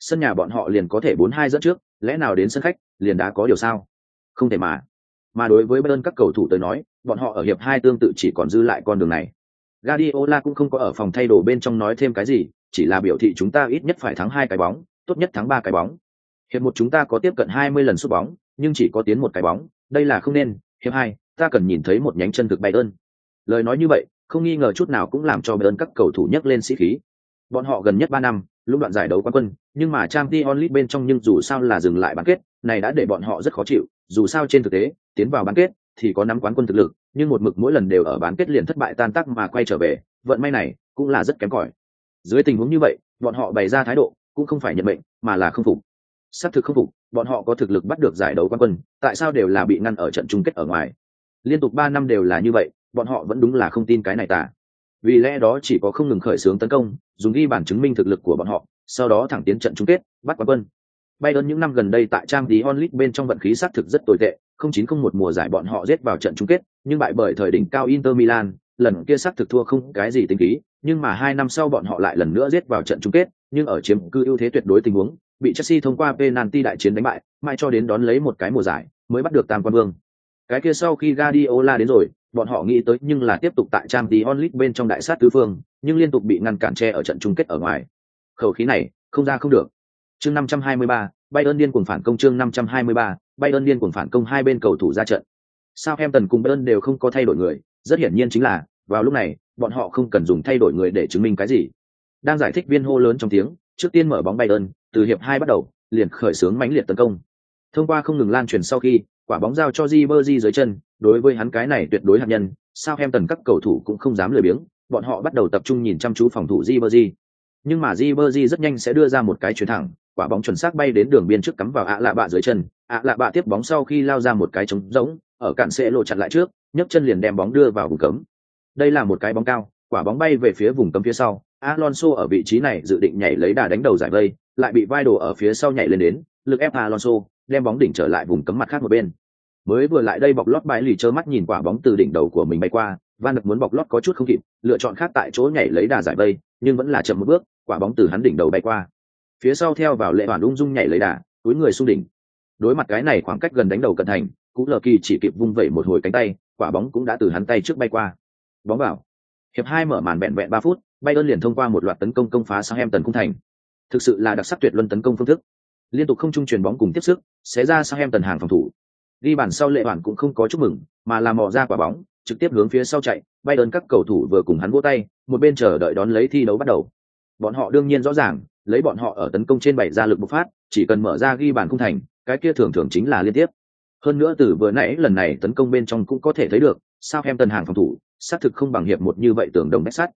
Sân nhà bọn họ liền có thể bốn hai dẫn trước, lẽ nào đến sân khách, liền đã có điều sao? Không thể mà. Mà đối với bayern các cầu thủ tới nói, bọn họ ở hiệp hai tương tự chỉ còn dư lại con đường này. Guardiola cũng không có ở phòng thay đồ bên trong nói thêm cái gì, chỉ là biểu thị chúng ta ít nhất phải thắng hai cái bóng, tốt nhất thắng ba cái bóng. Hiệp một chúng ta có tiếp cận hai mươi lần sút bóng, nhưng chỉ có tiến một cái bóng, đây là không nên. Hiệp hai, ta cần nhìn thấy một nhánh chân thực bayern. Lời nói như vậy không nghi ngờ chút nào cũng làm cho bayern các cầu thủ nhất lên sĩ khí. Bọn họ gần nhất ba năm lúc đoạn giải đấu quán quân, nhưng mà trang t onlit bên trong nhưng dù sao là dừng lại bán kết, này đã để bọn họ rất khó chịu, dù sao trên thực tế, tiến vào bán kết thì có nắm quán quân thực lực, nhưng một mực mỗi lần đều ở bán kết liền thất bại tan tác mà quay trở về, vận may này cũng là rất kém cỏi. Dưới tình huống như vậy, bọn họ bày ra thái độ cũng không phải nhận mệnh, mà là không phục. Sắp thực không phục, bọn họ có thực lực bắt được giải đấu quán quân, tại sao đều là bị ngăn ở trận chung kết ở ngoài? Liên tục ba năm đều là như vậy bọn họ vẫn đúng là không tin cái này tả vì lẽ đó chỉ có không ngừng khởi xướng tấn công dùng ghi bản chứng minh thực lực của bọn họ sau đó thẳng tiến trận chung kết bắt quán quân Bayern những năm gần đây tại trang tí onlit bên trong vận khí xác thực rất tồi tệ, không chín không một mùa giải bọn họ giết vào trận chung kết, nhưng bại bởi thời đỉnh cao Inter Milan, lần kia xác thực thua không cái gì tính khí, nhưng mà hai năm sau bọn họ lại lần nữa giết vào trận chung kết, nhưng ở chiếm cư ưu thế tuyệt đối tình huống, bị Chelsea thông qua penalty đại chiến đánh bại, mãi cho đến đón lấy một cái mùa giải, mới bắt được tam quan vương. Cái kia sau khi Guardiola đến rồi, bọn họ nghĩ tới nhưng là tiếp tục tại trang tí onlit bên trong đại sát tứ phương, nhưng liên tục bị ngăn cản tre ở trận chung kết ở ngoài. Khẩu khí này, không ra không được. Chương 523, Bayern điên cuồng phản công chương 523, Bayern điên cuồng phản công hai bên cầu thủ ra trận. sao em tần cùng Bayern đều không có thay đổi người, rất hiển nhiên chính là, vào lúc này, bọn họ không cần dùng thay đổi người để chứng minh cái gì. Đang giải thích viên hô lớn trong tiếng, trước tiên mở bóng Bayern, từ hiệp hai bắt đầu, liền khởi xướng mãnh liệt tấn công. Thông qua không ngừng lan truyền sau khi, quả bóng giao cho Ribery dưới chân, đối với hắn cái này tuyệt đối hạt nhân, Southampton các cầu thủ cũng không dám lười biếng, bọn họ bắt đầu tập trung nhìn chăm chú phòng thủ Ribery. Nhưng mà Ribery rất nhanh sẽ đưa ra một cái chuyền thẳng, quả bóng chuẩn xác bay đến đường biên trước cắm vào ạ lạ bạ dưới chân ạ lạ bạ tiếp bóng sau khi lao ra một cái trống rỗng ở cạn sẽ lộ chặn lại trước nhấc chân liền đem bóng đưa vào vùng cấm đây là một cái bóng cao quả bóng bay về phía vùng cấm phía sau alonso ở vị trí này dự định nhảy lấy đà đánh đầu giải vây, lại bị vai đồ ở phía sau nhảy lên đến, lực ép alonso, đem bóng đỉnh trở lại vùng cấm mặt khác một bên. Mới vừa lại đây bọc lót bãi lì chớ mắt nhìn quả bóng từ đỉnh đầu của mình bay qua, van được muốn bọc lót có chút không kịp, lựa chọn khác tại chỗ nhảy lấy đà giải vây, nhưng vẫn là chậm một bước, quả bóng từ hắn đỉnh đầu bay qua. Phía sau theo vào lệ bản ung dung nhảy lấy đà, túi người xuống đỉnh. Đối mặt cái này khoảng cách gần đánh đầu cận thành, cú lờ kỳ chỉ kịp vung vẩy một hồi cánh tay, quả bóng cũng đã từ hắn tay trước bay qua. Bóng vào. Hiệp hai mở màn vẹn vẹn ba phút bay liền thông qua một loạt tấn công công phá sang em tần cung thành. Thực sự là đặc sắc tuyệt luân tấn công phương thức. Liên tục không trung truyền bóng cùng tiếp sức, xé ra sang em tần hàng phòng thủ. Ghi bản sau lệ bản cũng không có chúc mừng, mà làm mò ra quả bóng, trực tiếp hướng phía sau chạy. Bay các cầu thủ vừa cùng hắn vỗ tay, một bên chờ đợi đón lấy thi đấu bắt đầu. Bọn họ đương nhiên rõ ràng, lấy bọn họ ở tấn công trên bảy ra lực bộc phát, chỉ cần mở ra ghi bàn không thành, cái kia thường thường chính là liên tiếp. Hơn nữa từ vừa nãy lần này tấn công bên trong cũng có thể thấy được sao em tần hàng phòng thủ, xác thực không bằng hiệp một như vậy tưởng đồng bách sắt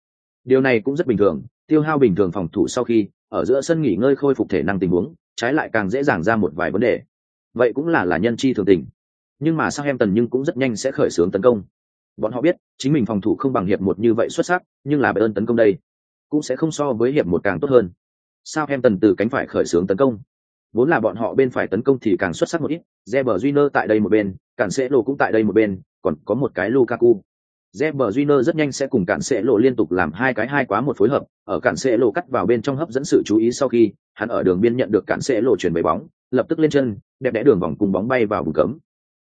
điều này cũng rất bình thường, tiêu hao bình thường phòng thủ sau khi, ở giữa sân nghỉ ngơi khôi phục thể năng tình huống, trái lại càng dễ dàng ra một vài vấn đề. Vậy cũng là là nhân chi thường tình. Nhưng mà sao em tần nhưng cũng rất nhanh sẽ khởi xướng tấn công. Bọn họ biết, chính mình phòng thủ không bằng hiệp một như vậy xuất sắc, nhưng là bài ơn tấn công đây cũng sẽ không so với hiệp một càng tốt hơn. Sao em tần từ cánh phải khởi xướng tấn công. Vốn là bọn họ bên phải tấn công thì càng xuất sắc một ít Reber Júnior tại đây một bên cản sẽ lô cũng tại đây một bên, còn có một cái Lukaku. Reber Júnior rất nhanh sẽ cùng cản sẽ lộ liên tục làm hai cái hai quá một phối hợp. Ở cản sẽ lộ cắt vào bên trong hấp dẫn sự chú ý sau khi, hắn ở đường biên nhận được cản sẽ lộ chuyển về bóng, lập tức lên chân, đẹp đẽ đường vòng cung bóng bay vào vùng cấm.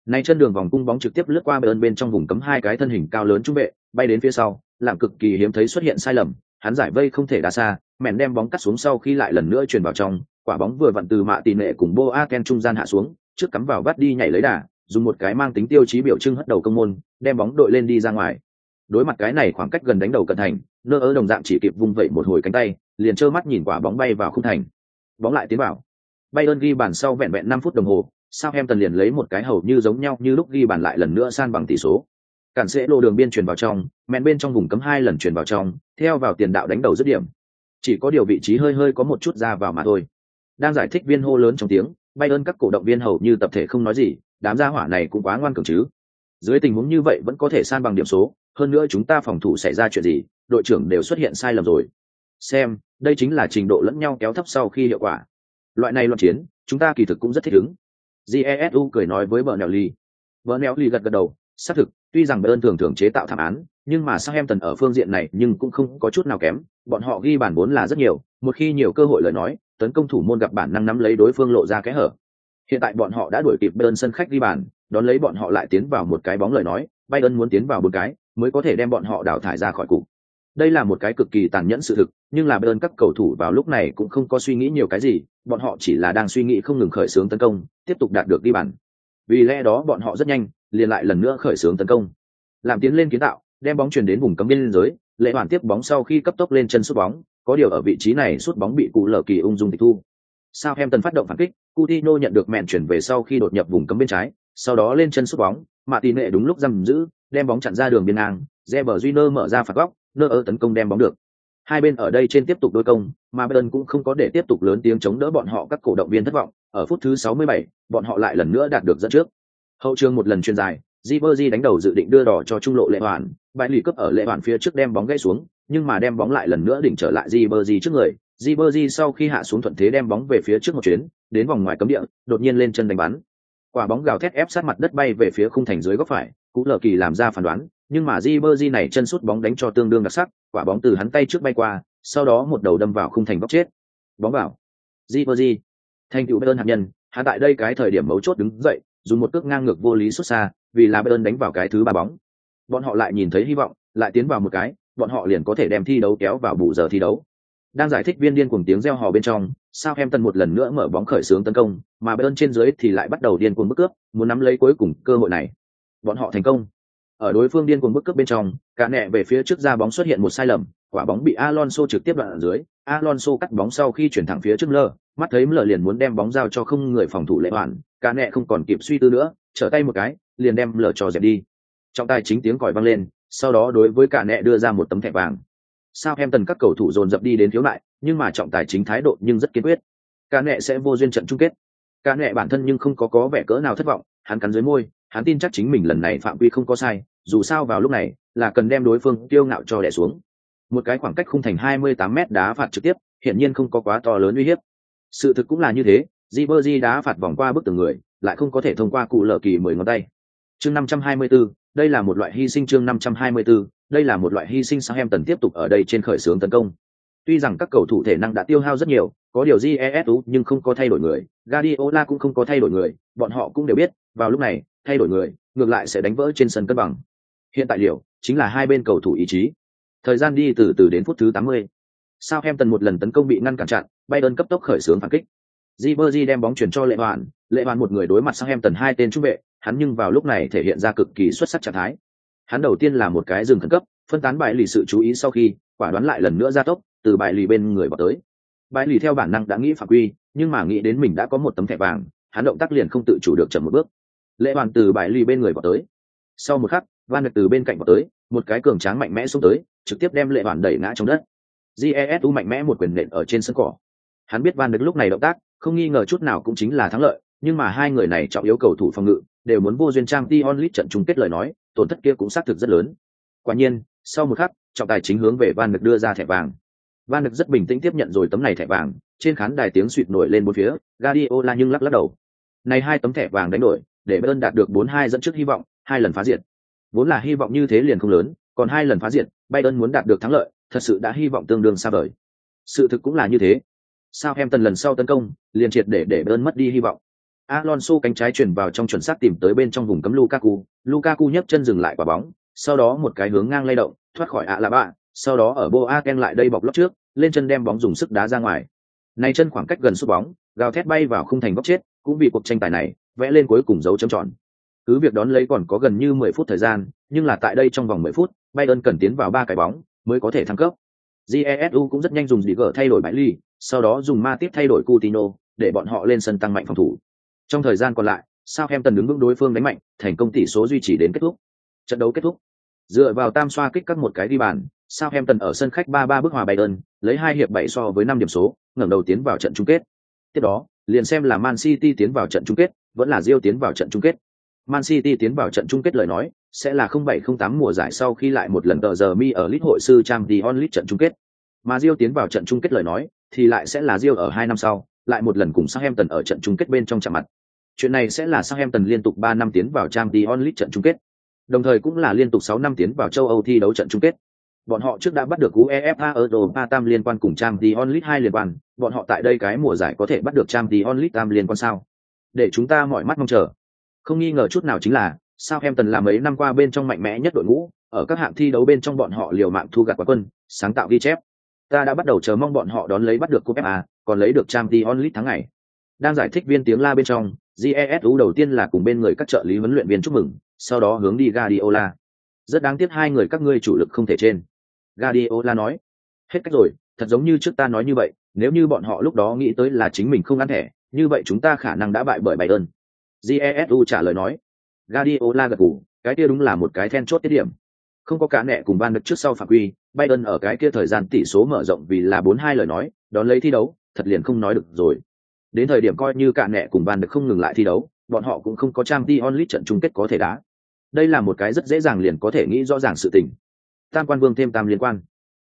Nay chân đường vòng cung bóng trực tiếp lướt qua bên bên trong vùng cấm hai cái thân hình cao lớn trung vệ, bay đến phía sau, làm cực kỳ hiếm thấy xuất hiện sai lầm, hắn giải vây không thể đá xa mèn đem bóng cắt xuống sau khi lại lần nữa chuyển vào trong, quả bóng vừa vặn từ mạ tỉ nệ cùng Boaken trung gian hạ xuống, trước cắm vào vắt đi nhảy lấy đà dùng một cái mang tính tiêu chí biểu trưng hất đầu công môn, đem bóng đội lên đi ra ngoài. Đối mặt cái này khoảng cách gần đánh đầu cận thành, nơ ớ đồng dạng chỉ kịp vung vẩy một hồi cánh tay, liền trơ mắt nhìn quả bóng bay vào khung thành. Bóng lại tiến vào. Bay ơn ghi bàn sau vẹn vẹn năm phút đồng hồ sao em tần liền lấy một cái hầu như giống nhau như lúc ghi bàn lại lần nữa san bằng tỷ số. Cản sẽ lộ đường biên truyền vào trong, mẹn bên trong vùng cấm hai lần truyền vào trong, theo vào tiền đạo đánh đầu dứt điểm. Chỉ có điều vị trí hơi hơi có một chút ra vào mà thôi. Đang giải thích viên hô lớn trong tiếng bay ơn các cổ động viên hầu như tập thể không nói gì đám gia hỏa này cũng quá ngoan cường chứ. Dưới tình huống như vậy vẫn có thể san bằng điểm số, hơn nữa chúng ta phòng thủ xảy ra chuyện gì, đội trưởng đều xuất hiện sai lầm rồi. Xem, đây chính là trình độ lẫn nhau kéo thấp sau khi hiệu quả. Loại này loạn chiến, chúng ta kỳ thực cũng rất thích ứng. Jesu cười nói với vợ nẹo ly vợ nẹo ly gật gật đầu, xác thực, tuy rằng bayern thường thường chế tạo thảm án, nhưng mà sang em tần ở phương diện này nhưng cũng không có chút nào kém, bọn họ ghi bản vốn là rất nhiều, một khi nhiều cơ hội lời nói, tấn công thủ môn gặp bản năng nắm lấy đối phương lộ ra kẽ hở hiện tại bọn họ đã đuổi kịp bayern sân khách đi bàn, đón lấy bọn họ lại tiến vào một cái bóng lời nói, bayern muốn tiến vào một cái, mới có thể đem bọn họ đào thải ra khỏi cục. Đây là một cái cực kỳ tàn nhẫn sự thực, nhưng là bayern các cầu thủ vào lúc này cũng không có suy nghĩ nhiều cái gì, bọn họ chỉ là đang suy nghĩ không ngừng khởi xướng tấn công, tiếp tục đạt được đi bàn. Vì lẽ đó bọn họ rất nhanh, liền lại lần nữa khởi xướng tấn công. Làm tiến lên kiến tạo, đem bóng truyền đến vùng cấm biên giới, lệ hoàn tiếp bóng sau khi cấp tốc lên chân sút bóng, có điều ở vị trí này sút bóng bị cụ lở kỳ ung dung tịch thu sao em tần phát động phản kích Coutinho nhận được mẹn chuyển về sau khi đột nhập vùng cấm bên trái sau đó lên chân sút bóng mà tỷ nệ đúng lúc giam giữ đem bóng chặn ra đường biên ngang Reber Júnior mở ra phạt góc nơ ơ tấn công đem bóng được. Hai bên ở đây trên tiếp tục đối công mà Bayern cũng không có để tiếp tục lớn tiếng chống đỡ bọn họ các cổ động viên thất vọng. Ở phút thứ 67, bọn họ lại lần nữa đạt được dẫn trước. Hậu trường một lần truyền dài Ribery đánh đầu dự định đưa đỏ cho trung lộ lệ hoàn bãi lì cấp ở lệ hoàn phía trước đem bóng gãy xuống nhưng mà đem bóng lại lần nữa đỉnh trở lại Ribery trước người Ribery sau khi hạ xuống thuận thế đem bóng về phía trước một chuyến, đến vòng ngoài cấm địa, đột nhiên lên chân đánh bắn. Quả bóng gào thét ép sát mặt đất bay về phía khung thành dưới góc phải, cú lờ kỳ làm ra phán đoán, nhưng mà Ribery này chân sút bóng đánh cho tương đương đặc sắc, quả bóng từ hắn tay trước bay qua, sau đó một đầu đâm vào khung thành góc chết. Bóng vào. Ribery thành tựu Bayern hạt nhân hắn tại đây cái thời điểm mấu chốt đứng dậy, dùng một cước ngang ngược vô lý xuất xa, vì là Bayern đánh vào cái thứ ba bóng. Bọn họ lại nhìn thấy hy vọng, lại tiến vào một cái, bọn họ liền có thể đem thi đấu kéo vào bù giờ thi đấu đang giải thích viên điên cuồng tiếng reo hò bên trong sao em tân một lần nữa mở bóng khởi xướng tấn công, mà Bayern trên dưới thì lại bắt đầu điên cuồng bức cướp, muốn nắm lấy cuối cùng cơ hội này. Bọn họ thành công. Ở đối phương điên cuồng bức cướp bên trong, cả nẹ về phía trước ra bóng xuất hiện một sai lầm, quả bóng bị alonso trực tiếp đoạn ở dưới. Alonso cắt bóng sau khi chuyển thẳng phía trước lơ, mắt thấy lờ liền muốn đem bóng giao cho không người phòng thủ lệ hoàn, cả nẹ không còn kịp suy tư nữa, trở tay một cái, liền đem lờ cho dẹp đi. Trọng tài chính tiếng còi vang lên, sau đó đối với cả nẹ đưa ra một tấm thẻ vàng sao em tần các cầu thủ dồn dập đi đến thiếu lại nhưng mà trọng tài chính thái độ nhưng rất kiên quyết. Cả nệ sẽ vô duyên trận chung kết. Cả nệ bản thân nhưng không có có vẻ cỡ nào thất vọng hắn cắn dưới môi hắn tin chắc chính mình lần này phạm quy không có sai dù sao vào lúc này là cần đem đối phương tiêu ngạo cho đẻ xuống. Một cái khoảng cách không thành 28 mét đá phạt trực tiếp hiện nhiên không có quá to lớn uy hiếp. Sự thực cũng là như thế Ribery đá phạt vòng qua bức tường người lại không có thể thông qua cụ lở kỳ mười ngón tay. Chương 524, đây là một loại hy sinh chương 524, đây là một loại hy sinh sang em tần tiếp tục ở đây trên khởi xướng tấn công tuy rằng các cầu thủ thể năng đã tiêu hao rất nhiều có điều jesu nhưng không có thay đổi người Guardiola cũng không có thay đổi người bọn họ cũng đều biết vào lúc này thay đổi người ngược lại sẽ đánh vỡ trên sân cân bằng hiện tại liệu chính là hai bên cầu thủ ý chí thời gian đi từ từ đến phút thứ 80. Southampton tần một lần tấn công bị ngăn cản chặn bayern cấp tốc khởi xướng phản kích Ribery đem bóng chuyển cho Lệ Hoàn, Lệ Hoàn một người đối mặt Southampton tần hai tên trung vệ, hắn nhưng vào lúc này thể hiện ra cực kỳ xuất sắc trạng thái. Hắn đầu tiên là một cái dừng khẩn cấp, phân tán bại lì sự chú ý sau khi, quả đoán lại lần nữa ra tốc, từ bại lì bên người vào tới. Bại lì theo bản năng đã nghĩ phạm quy, nhưng mà nghĩ đến mình đã có một tấm thẻ vàng, hắn động tác liền không tự chủ được chậm một bước. Lệ Hoàn từ bại lì bên người vào tới. Sau một khắc, Van được từ bên cạnh vào tới, một cái cường tráng mạnh mẽ xuống tới, trực tiếp đem Lệ Hoàn đẩy ngã trong đất. Jesu mạnh mẽ một quyền nện ở trên sân cỏ. Hắn biết Van được lúc này động tác, không nghi ngờ chút nào cũng chính là thắng lợi, nhưng mà hai người này trọng yếu cầu thủ phòng ngự, đều muốn vô duyên trang t onlit trận chung kết lời nói, tổn thất kia cũng xác thực rất lớn. Quả nhiên, sau một khắc, trọng tài chính hướng về Van được đưa ra thẻ vàng. Van được rất bình tĩnh tiếp nhận rồi tấm này thẻ vàng, trên khán đài tiếng suýt nổi lên bốn phía, Guardiola nhưng lắc lắc đầu. Này hai tấm thẻ vàng đánh đổi, để Bayern đạt được 4-2 dẫn trước hy vọng, hai lần phá diệt. Vốn là hy vọng như thế liền không lớn, còn hai lần phá diệt, Bayern muốn đạt được thắng lợi, thật sự đã hy vọng tương đương xa vời. Sự thực cũng là như thế, Sao em tần lần sau tấn công, liền triệt để để bơn mất đi hy vọng. Alonso cánh trái chuyển vào trong chuẩn xác tìm tới bên trong vùng cấm Lukaku, Lukaku nhấc chân dừng lại quả bóng, sau đó một cái hướng ngang lay động, thoát khỏi ạ là bạ, sau đó ở Boaken lại đây bọc lót trước, lên chân đem bóng dùng sức đá ra ngoài. Này chân khoảng cách gần sút bóng, gào thét bay vào khung thành góc chết, cũng bị cuộc tranh tài này vẽ lên cuối cùng dấu chấm tròn. Cứ việc đón lấy còn có gần như 10 phút thời gian, nhưng là tại đây trong vòng 10 phút, Bayern cần tiến vào ba cái bóng, mới có thể thăng cấp. Jesu cũng rất nhanh dùng Digger thay đổi bãi ly, sau đó dùng ma tiếp thay đổi Coutinho, để bọn họ lên sân tăng mạnh phòng thủ. Trong thời gian còn lại, Southampton đứng vững đối phương đánh mạnh, thành công tỷ số duy trì đến kết thúc. Trận đấu kết thúc. Dựa vào tam xoa kích các một cái đi bàn, Southampton ở sân khách 3-3 bước hòa Bayern, lấy hai hiệp 7 so với 5 điểm số, ngẩng đầu tiến vào trận chung kết. Tiếp đó, liền xem là Man City tiến vào trận chung kết, vẫn là Real tiến vào trận chung kết. Man City tiến vào trận chung kết lời nói, sẽ là 0708 mùa giải sau khi lại một lần tờ giờ mi ở League hội sư Champions League trận chung kết. Mà Real tiến vào trận chung kết lời nói, thì lại sẽ là Real ở hai năm sau, lại một lần cùng Southampton ở trận chung kết bên trong chạm mặt. Chuyện này sẽ là Southampton liên tục 3 năm tiến vào Champions League trận chung kết. Đồng thời cũng là liên tục 6 năm tiến vào châu Âu thi đấu trận chung kết. Bọn họ trước đã bắt được UEFA Europa Tam liên quan cùng Champions League 2 liên quan, bọn họ tại đây cái mùa giải có thể bắt được Champions League Tam liên quan sao? Để chúng ta mọi mắt mong chờ. Không nghi ngờ chút nào chính là, Southampton là mấy năm qua bên trong mạnh mẽ nhất đội ngũ, ở các hạng thi đấu bên trong bọn họ liều mạng thu gặt quả quân, sáng tạo ghi chép. Ta đã bắt đầu chờ mong bọn họ đón lấy bắt được cúp FA, còn lấy được Champions League tháng ngày. Đang giải thích viên tiếng la bên trong, GESU đầu tiên là cùng bên người các trợ lý huấn luyện viên chúc mừng, sau đó hướng đi Guardiola. Rất đáng tiếc hai người các ngươi chủ lực không thể trên. Guardiola nói, hết cách rồi, thật giống như trước ta nói như vậy, nếu như bọn họ lúc đó nghĩ tới là chính mình không ăn thẻ, như vậy chúng ta khả năng đã bại bởi Bayern. Jesu trả lời nói. Guardiola gật gù, cái kia đúng là một cái then chốt tiết điểm. Không có cả nẹ cùng ban được trước sau phạm quy, Biden ở cái kia thời gian tỷ số mở rộng vì là 4-2 lời nói, đón lấy thi đấu, thật liền không nói được rồi. Đến thời điểm coi như cả nẹ cùng ban được không ngừng lại thi đấu, bọn họ cũng không có trang Champions League trận chung kết có thể đá. Đây là một cái rất dễ dàng liền có thể nghĩ rõ ràng sự tình. Tam quan vương thêm tam liên quan.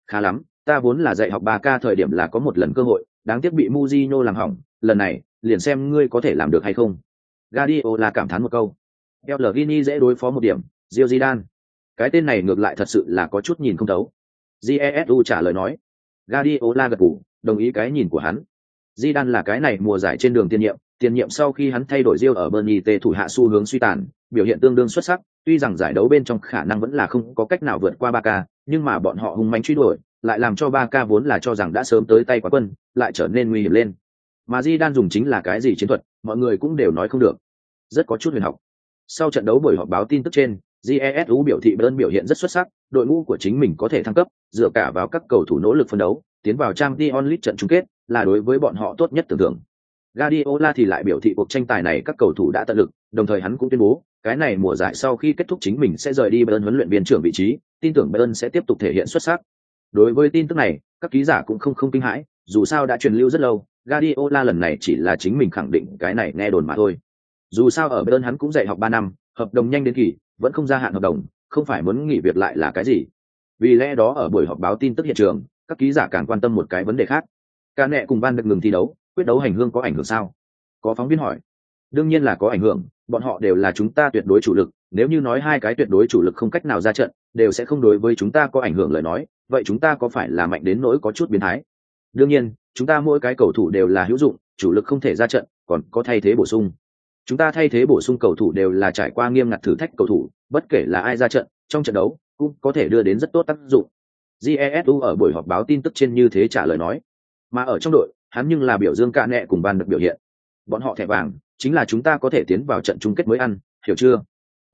Khá lắm, ta vốn là dạy học 3K thời điểm là có một lần cơ hội, đáng tiếc bị Mujino làm hỏng, lần này, liền xem ngươi có thể làm được hay không. Guardiola cảm thán một câu. Pellegrini dễ đối phó một điểm, Rio Zidane. Cái tên này ngược lại thật sự là có chút nhìn không thấu. Jesu trả lời nói. Guardiola gật gù, đồng ý cái nhìn của hắn. Zidane là cái này mùa giải trên đường tiên nhiệm, tiền nhiệm sau khi hắn thay đổi Rio ở Burnley tê thủ hạ xu hướng suy tàn, biểu hiện tương đương xuất sắc, tuy rằng giải đấu bên trong khả năng vẫn là không có cách nào vượt qua Barca, nhưng mà bọn họ hung mãnh truy đuổi, lại làm cho Barca vốn là cho rằng đã sớm tới tay quá quân, lại trở nên nguy hiểm lên. Mà Zidane dùng chính là cái gì chiến thuật, mọi người cũng đều nói không được. Rất có chút huyền học. Sau trận đấu buổi họp báo tin tức trên, GESU biểu thị Bayern biểu hiện rất xuất sắc, đội ngũ của chính mình có thể thăng cấp, dựa cả vào các cầu thủ nỗ lực phân đấu, tiến vào trang Champions League trận chung kết, là đối với bọn họ tốt nhất tưởng tượng. Guardiola thì lại biểu thị cuộc tranh tài này các cầu thủ đã tận lực, đồng thời hắn cũng tuyên bố, cái này mùa giải sau khi kết thúc chính mình sẽ rời đi Bayern huấn luyện viên trưởng vị trí, tin tưởng Bayern sẽ tiếp tục thể hiện xuất sắc. Đối với tin tức này, các ký giả cũng không không kinh hãi, dù sao đã truyền lưu rất lâu, Guardiola lần này chỉ là chính mình khẳng định cái này nghe đồn mà thôi. Dù sao ở Bayern hắn cũng dạy học 3 năm, hợp đồng nhanh đến kỳ, vẫn không gia hạn hợp đồng, không phải muốn nghỉ việc lại là cái gì. Vì lẽ đó ở buổi họp báo tin tức hiện trường, các ký giả càng quan tâm một cái vấn đề khác. Ca nẹ cùng ban được ngừng thi đấu, quyết đấu hành hương có ảnh hưởng sao? Có phóng viên hỏi. Đương nhiên là có ảnh hưởng, bọn họ đều là chúng ta tuyệt đối chủ lực, nếu như nói hai cái tuyệt đối chủ lực không cách nào ra trận, đều sẽ không đối với chúng ta có ảnh hưởng lời nói, vậy chúng ta có phải là mạnh đến nỗi có chút biến thái? Đương nhiên, chúng ta mỗi cái cầu thủ đều là hữu dụng, chủ lực không thể ra trận, còn có thay thế bổ sung. Chúng ta thay thế bổ sung cầu thủ đều là trải qua nghiêm ngặt thử thách cầu thủ, bất kể là ai ra trận, trong trận đấu cũng có thể đưa đến rất tốt tác dụng. Jesu ở buổi họp báo tin tức trên như thế trả lời nói, mà ở trong đội, hắn nhưng là biểu dương cả nẹ cùng ban được biểu hiện. Bọn họ thẻ vàng, chính là chúng ta có thể tiến vào trận chung kết mới ăn, hiểu chưa?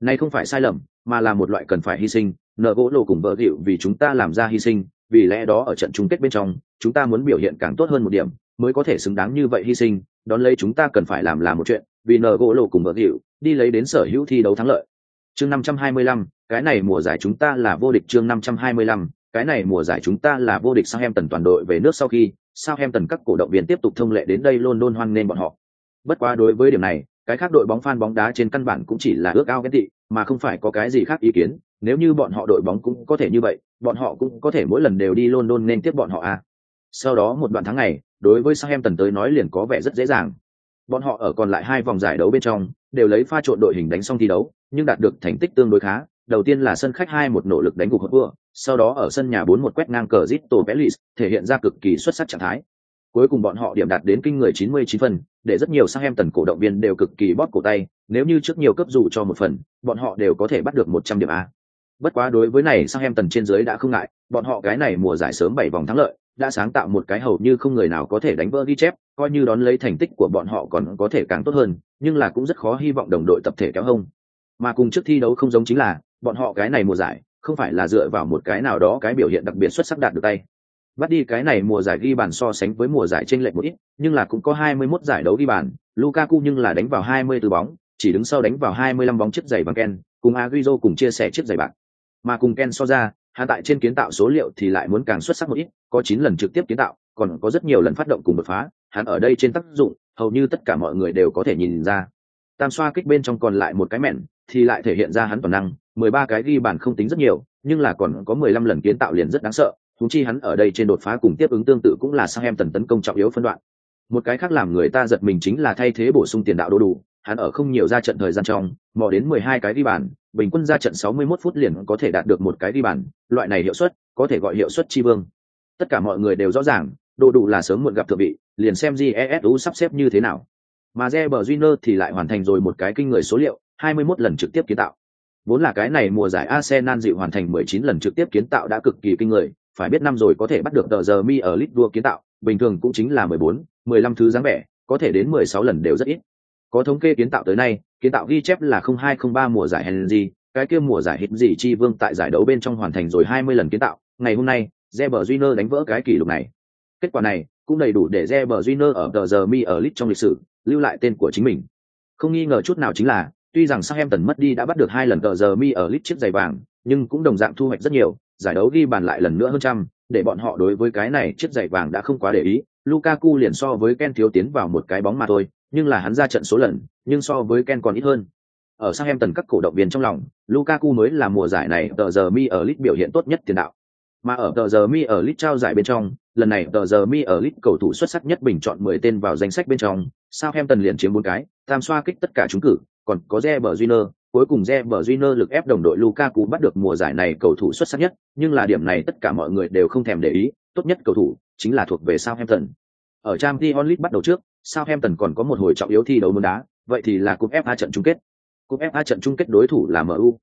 Này không phải sai lầm, mà là một loại cần phải hy sinh, nợ gỗ lộ cùng vợ hiệu vì chúng ta làm ra hy sinh, vì lẽ đó ở trận chung kết bên trong, chúng ta muốn biểu hiện càng tốt hơn một điểm, mới có thể xứng đáng như vậy hy sinh, đón lấy chúng ta cần phải làm là một chuyện, vì nợ gỗ lộ cùng vợ hiệu, đi lấy đến sở hữu thi đấu thắng lợi. Chương 525, cái này mùa giải chúng ta là vô địch chương 525, cái này mùa giải chúng ta là vô địch sang em tần toàn đội về nước sau khi, sao em tần các cổ động viên tiếp tục thông lệ đến đây luôn luôn hoan nghênh bọn họ. Bất quá đối với điểm này, cái khác đội bóng fan bóng đá trên căn bản cũng chỉ là ước ao ghét thị mà không phải có cái gì khác ý kiến. Nếu như bọn họ đội bóng cũng có thể như vậy, bọn họ cũng có thể mỗi lần đều đi London nên tiếp bọn họ à. Sau đó một đoạn tháng ngày, đối với Southampton tới nói liền có vẻ rất dễ dàng. Bọn họ ở còn lại hai vòng giải đấu bên trong, đều lấy pha trộn đội hình đánh xong thi đấu, nhưng đạt được thành tích tương đối khá. Đầu tiên là sân khách hai một nỗ lực đánh gục vừa, sau đó ở sân nhà bốn một quét ngang cờ Zito Pelis, thể hiện ra cực kỳ xuất sắc trạng thái. Cuối cùng bọn họ điểm đạt đến kinh người 99 phần, để rất nhiều sang em tần cổ động viên đều cực kỳ bóp cổ tay, nếu như trước nhiều cấp dù cho một phần, bọn họ đều có thể bắt được 100 điểm A. Bất quá đối với này sang em tần trên dưới đã không ngại, bọn họ cái này mùa giải sớm 7 vòng thắng lợi, đã sáng tạo một cái hầu như không người nào có thể đánh vỡ ghi chép, coi như đón lấy thành tích của bọn họ còn có thể càng tốt hơn, nhưng là cũng rất khó hy vọng đồng đội tập thể kéo hông. Mà cùng trước thi đấu không giống chính là, bọn họ cái này mùa giải, không phải là dựa vào một cái nào đó cái biểu hiện đặc biệt xuất sắc đạt được tay. Bắt đi cái này mùa giải ghi bàn so sánh với mùa giải trên lệch một ít, nhưng là cũng có 21 giải đấu ghi bàn, Lukaku nhưng là đánh vào 24 bóng, chỉ đứng sau đánh vào 25 bóng chiếc giày bằng Ken, cùng Agüero cùng chia sẻ chiếc giày bạc. Mà cùng Ken so ra, hắn tại trên kiến tạo số liệu thì lại muốn càng xuất sắc một ít, có 9 lần trực tiếp kiến tạo, còn có rất nhiều lần phát động cùng đột phá, hắn ở đây trên tác dụng, hầu như tất cả mọi người đều có thể nhìn ra. Tam xoa kích bên trong còn lại một cái mện, thì lại thể hiện ra hắn toàn năng, 13 cái ghi bàn không tính rất nhiều, nhưng là còn có 15 lần kiến tạo liền rất đáng sợ, huống chi hắn ở đây trên đột phá cùng tiếp ứng tương tự cũng là sang em tần tấn công trọng yếu phân đoạn. Một cái khác làm người ta giật mình chính là thay thế bổ sung tiền đạo đô đủ, hắn ở không nhiều ra trận thời gian trong, mò đến 12 cái đi bàn, bình quân ra trận 61 phút liền có thể đạt được một cái đi bàn, loại này hiệu suất, có thể gọi hiệu suất chi vương. Tất cả mọi người đều rõ ràng, đồ đủ là sớm muộn gặp thượng vị, liền xem GESU sắp xếp như thế nào. Mà Reber Júnior thì lại hoàn thành rồi một cái kinh người số liệu, 21 lần trực tiếp kiến tạo. Vốn là cái này mùa giải Arsenal dịu hoàn thành 19 lần trực tiếp kiến tạo đã cực kỳ kinh người, phải biết năm rồi có thể bắt được tờ giờ mi ở League kiến tạo, bình thường cũng chính là 14, 15 thứ dáng vẻ, có thể đến 16 lần đều rất ít. Có thống kê kiến tạo tới nay, kiến tạo ghi chép là 0203 mùa giải Henry, cái kia mùa giải hít gì chi vương tại giải đấu bên trong hoàn thành rồi 20 lần kiến tạo, ngày hôm nay, Reber Júnior đánh vỡ cái kỷ lục này. Kết quả này cũng đầy đủ để Reber Júnior ở tờ giờ mi ở lit trong lịch sử lưu lại tên của chính mình. Không nghi ngờ chút nào chính là, tuy rằng Southampton mất đi đã bắt được hai lần tờ giờ mi ở lit chiếc giày vàng, nhưng cũng đồng dạng thu hoạch rất nhiều, giải đấu ghi bàn lại lần nữa hơn trăm, để bọn họ đối với cái này chiếc giày vàng đã không quá để ý. Lukaku liền so với Ken thiếu tiến vào một cái bóng mà thôi, nhưng là hắn ra trận số lần, nhưng so với Ken còn ít hơn. Ở Southampton các cổ động viên trong lòng, Lukaku mới là mùa giải này tờ giờ mi ở League biểu hiện tốt nhất tiền đạo. Mà ở tờ giờ mi ở League trao giải bên trong, lần này tờ giờ mi ở League cầu thủ xuất sắc nhất bình chọn 10 tên vào danh sách bên trong, Southampton liền chiếm bốn cái, tam xoa kích tất cả chúng cử, còn có Reber Júnior, cuối cùng Reber Júnior lực ép đồng đội Lukaku bắt được mùa giải này cầu thủ xuất sắc nhất, nhưng là điểm này tất cả mọi người đều không thèm để ý, tốt nhất cầu thủ chính là thuộc về Southampton. Ở Champions League bắt đầu trước, Southampton còn có một hồi trọng yếu thi đấu môn đá, vậy thì là cúp FA trận chung kết. Cúp FA trận chung kết đối thủ là MU.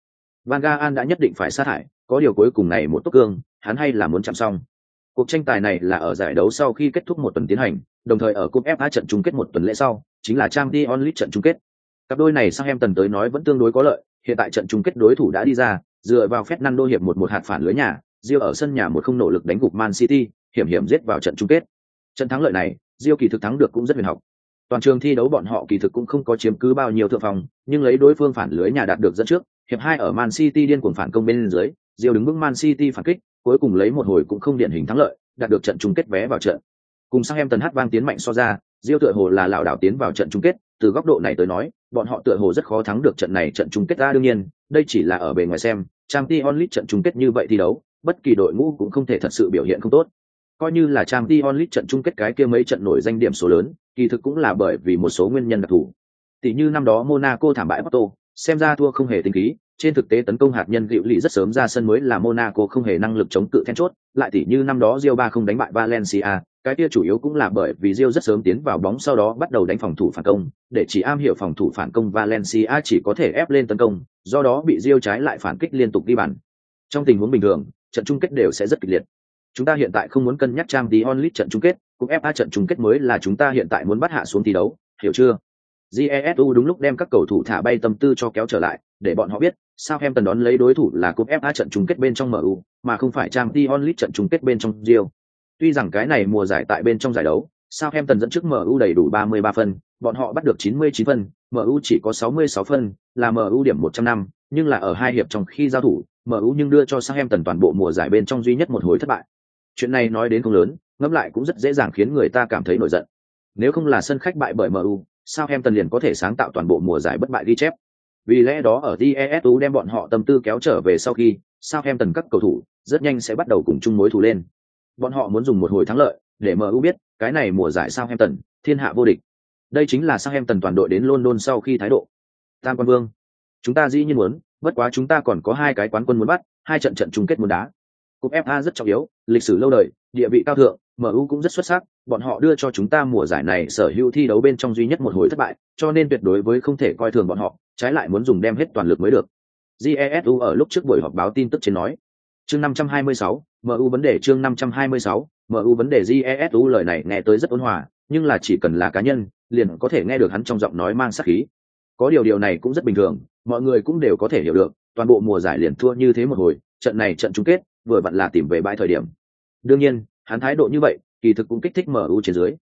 Van Gaal đã nhất định phải sát hại, có điều cuối cùng này một tốc cương, hắn hay là muốn chạm xong. Cuộc tranh tài này là ở giải đấu sau khi kết thúc một tuần tiến hành, đồng thời ở cúp FA trận chung kết một tuần lễ sau, chính là Champions League trận chung kết. Cặp đôi này sang em tần tới nói vẫn tương đối có lợi, hiện tại trận chung kết đối thủ đã đi ra, dựa vào Fernando hiệp một một hạt phản lưới nhà, Real ở sân nhà một không nỗ lực đánh gục Man City, hiểm hiểm giết vào trận chung kết. Trận thắng lợi này, Diêu kỳ thực thắng được cũng rất huyền học. Toàn trường thi đấu bọn họ kỳ thực cũng không có chiếm cứ bao nhiêu thượng phòng, nhưng lấy đối phương phản lưới nhà đạt được dẫn trước, hiệp hai ở Man City điên cuồng phản công bên dưới, Diêu đứng vững Man City phản kích, cuối cùng lấy một hồi cũng không điển hình thắng lợi, đạt được trận chung kết vé vào trận. Cùng sang em tần hát vang tiến mạnh so ra, Diêu tựa hồ là lão đảo tiến vào trận chung kết, từ góc độ này tới nói, bọn họ tựa hồ rất khó thắng được trận này trận chung kết ra đương nhiên, đây chỉ là ở bề ngoài xem, Champions League trận chung kết như vậy thi đấu, bất kỳ đội ngũ cũng không thể thật sự biểu hiện không tốt. Coi như là Champions League trận chung kết cái kia mấy trận nổi danh điểm số lớn, kỳ thực cũng là bởi vì một số nguyên nhân đặc thù. Tỷ như năm đó Monaco thảm bại Porto, xem ra thua không hề tinh khí, trên thực tế tấn công hạt nhân dịu lì rất sớm ra sân mới là Monaco không hề năng lực chống cự then chốt, lại tỷ như năm đó Real 3 không đánh bại Valencia, cái kia chủ yếu cũng là bởi vì Real rất sớm tiến vào bóng sau đó bắt đầu đánh phòng thủ phản công, để chỉ am hiểu phòng thủ phản công Valencia chỉ có thể ép lên tấn công, do đó bị Real trái lại phản kích liên tục đi bàn. Trong tình huống bình thường, trận chung kết đều sẽ rất kịch liệt. Chúng ta hiện tại không muốn cân nhắc trang Dion onlit trận chung kết, cũng FA trận chung kết mới là chúng ta hiện tại muốn bắt hạ xuống thi đấu, hiểu chưa? Jesu đúng lúc đem các cầu thủ thả bay tâm tư cho kéo trở lại, để bọn họ biết, sao Hemtần đón lấy đối thủ là cúp FA trận chung kết bên trong MU, mà không phải Champions onlit trận chung kết bên trong Rio. Tuy rằng cái này mùa giải tại bên trong giải đấu, sao Hemtần dẫn trước MU đầy đủ 33 phân, bọn họ bắt được 99 phân, MU chỉ có 66 phân, là MU điểm 100 năm, nhưng là ở hai hiệp trong khi giao thủ, MU nhưng đưa cho sao Hemtần toàn bộ mùa giải bên trong duy nhất một hồi thất bại. Chuyện này nói đến không lớn, ngẫm lại cũng rất dễ dàng khiến người ta cảm thấy nổi giận. Nếu không là sân khách bại bởi MU, sao Southampton liền có thể sáng tạo toàn bộ mùa giải bất bại ghi chép. Vì lẽ đó ở DESU đem bọn họ tâm tư kéo trở về sau khi, sao Southampton các cầu thủ rất nhanh sẽ bắt đầu cùng chung mối thù lên. Bọn họ muốn dùng một hồi thắng lợi để MU biết, cái này mùa giải sao Southampton thiên hạ vô địch. Đây chính là sao Southampton toàn đội đến London sau khi thái độ. Tam quan vương, chúng ta dĩ nhiên muốn, bất quá chúng ta còn có hai cái quán quân muốn bắt, hai trận trận chung kết muốn đá. Cúp FA rất trọng yếu, lịch sử lâu đời, địa vị cao thượng, MU cũng rất xuất sắc, bọn họ đưa cho chúng ta mùa giải này sở hữu thi đấu bên trong duy nhất một hồi thất bại, cho nên tuyệt đối với không thể coi thường bọn họ, trái lại muốn dùng đem hết toàn lực mới được. Jesu ở lúc trước buổi họp báo tin tức trên nói. Chương 526, MU vấn đề chương 526, MU vấn đề Jesu lời này nghe tới rất ôn hòa, nhưng là chỉ cần là cá nhân, liền có thể nghe được hắn trong giọng nói mang sát khí. Có điều điều này cũng rất bình thường, mọi người cũng đều có thể hiểu được, toàn bộ mùa giải liền thua như thế một hồi, trận này trận chung kết vừa vặn là tìm về bãi thời điểm. Đương nhiên hắn thái độ như vậy kỳ thực cũng kích thích mu trên dưới.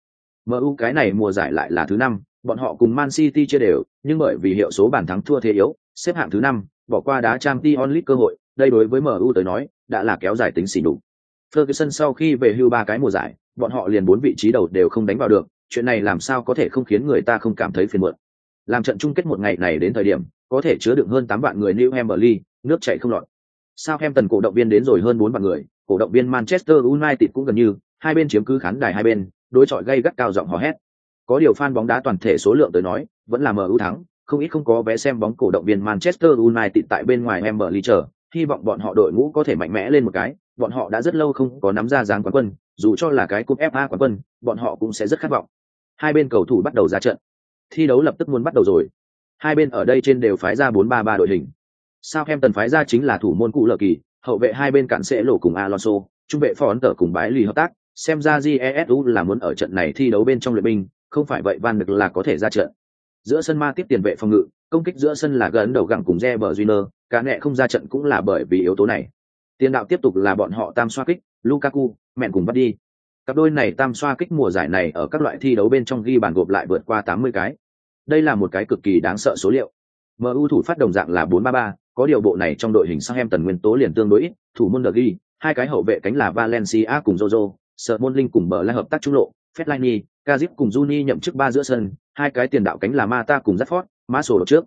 Mu cái này mùa giải lại là thứ năm bọn họ cùng man city chia đều nhưng bởi vì hiệu số bàn thắng thua thế yếu xếp hạng thứ năm bỏ qua đá Champions League cơ hội đây đối với mu tới nói đã là kéo dài tính xỉ đủ ferguson sau khi về hưu ba cái mùa giải bọn họ liền bốn vị trí đầu đều không đánh vào được chuyện này làm sao có thể không khiến người ta không cảm thấy phiền muộn. Làm trận chung kết một ngày này đến thời điểm có thể chứa đựng hơn tám vạn người new Hamberley, nước chảy không lọt. Southampton cổ động viên đến rồi hơn bốn vạn người, cổ động viên manchester united cũng gần như, hai bên chiếm cứ khán đài hai bên, đối chọi gay gắt cao giọng hò hét. Có điều fan bóng đá toàn thể số lượng tới nói, vẫn là MU thắng, không ít không có vé xem bóng cổ động viên manchester united tại bên ngoài Hamberley chờ, hy vọng bọn họ đội ngũ có thể mạnh mẽ lên một cái, bọn họ đã rất lâu không có nắm ra dáng quán quân, dù cho là cái cúp fa quán quân, bọn họ cũng sẽ rất khát vọng. Hai bên cầu thủ bắt đầu ra trận. Thi đấu lập tức muốn bắt đầu rồi. Hai bên ở đây trên đều phái ra bốn ba ba đội hình sao em tần phái ra chính là thủ môn cụ lờ kỳ hậu vệ hai bên cản sẽ lộ cùng alonso trung vệ phó ấn tờ cùng bãi lì hợp tác xem ra jesu là muốn ở trận này thi đấu bên trong luyện binh không phải vậy van được là có thể ra trận giữa sân ma tiếp tiền vệ phòng ngự công kích giữa sân là gần đầu gẳng cùng Reber Junior. cả nẹ không ra trận cũng là bởi vì yếu tố này. Tiền đạo tiếp tục là bọn họ tam xoa kích, Lukaku, mẹn cùng bắt đi. Cặp đôi này tam xoa kích mùa giải này ở các loại thi đấu bên trong ghi bàn gộp lại vượt qua 80 cái. Đây là một cái cực kỳ đáng sợ số liệu. MU thủ phát đồng dạng là 433, có điều bộ này trong đội hình Southampton nguyên tố liền tương đối ít, thủ môn ghi, hai cái hậu vệ cánh là Valencia cùng Jojo, Sở Môn Linh cùng bờ lai hợp tác trung lộ, Fellaini, Kazip cùng Juni nhậm chức ba giữa sân, hai cái tiền đạo cánh là Mata cùng Rashford, Mã sổ trước.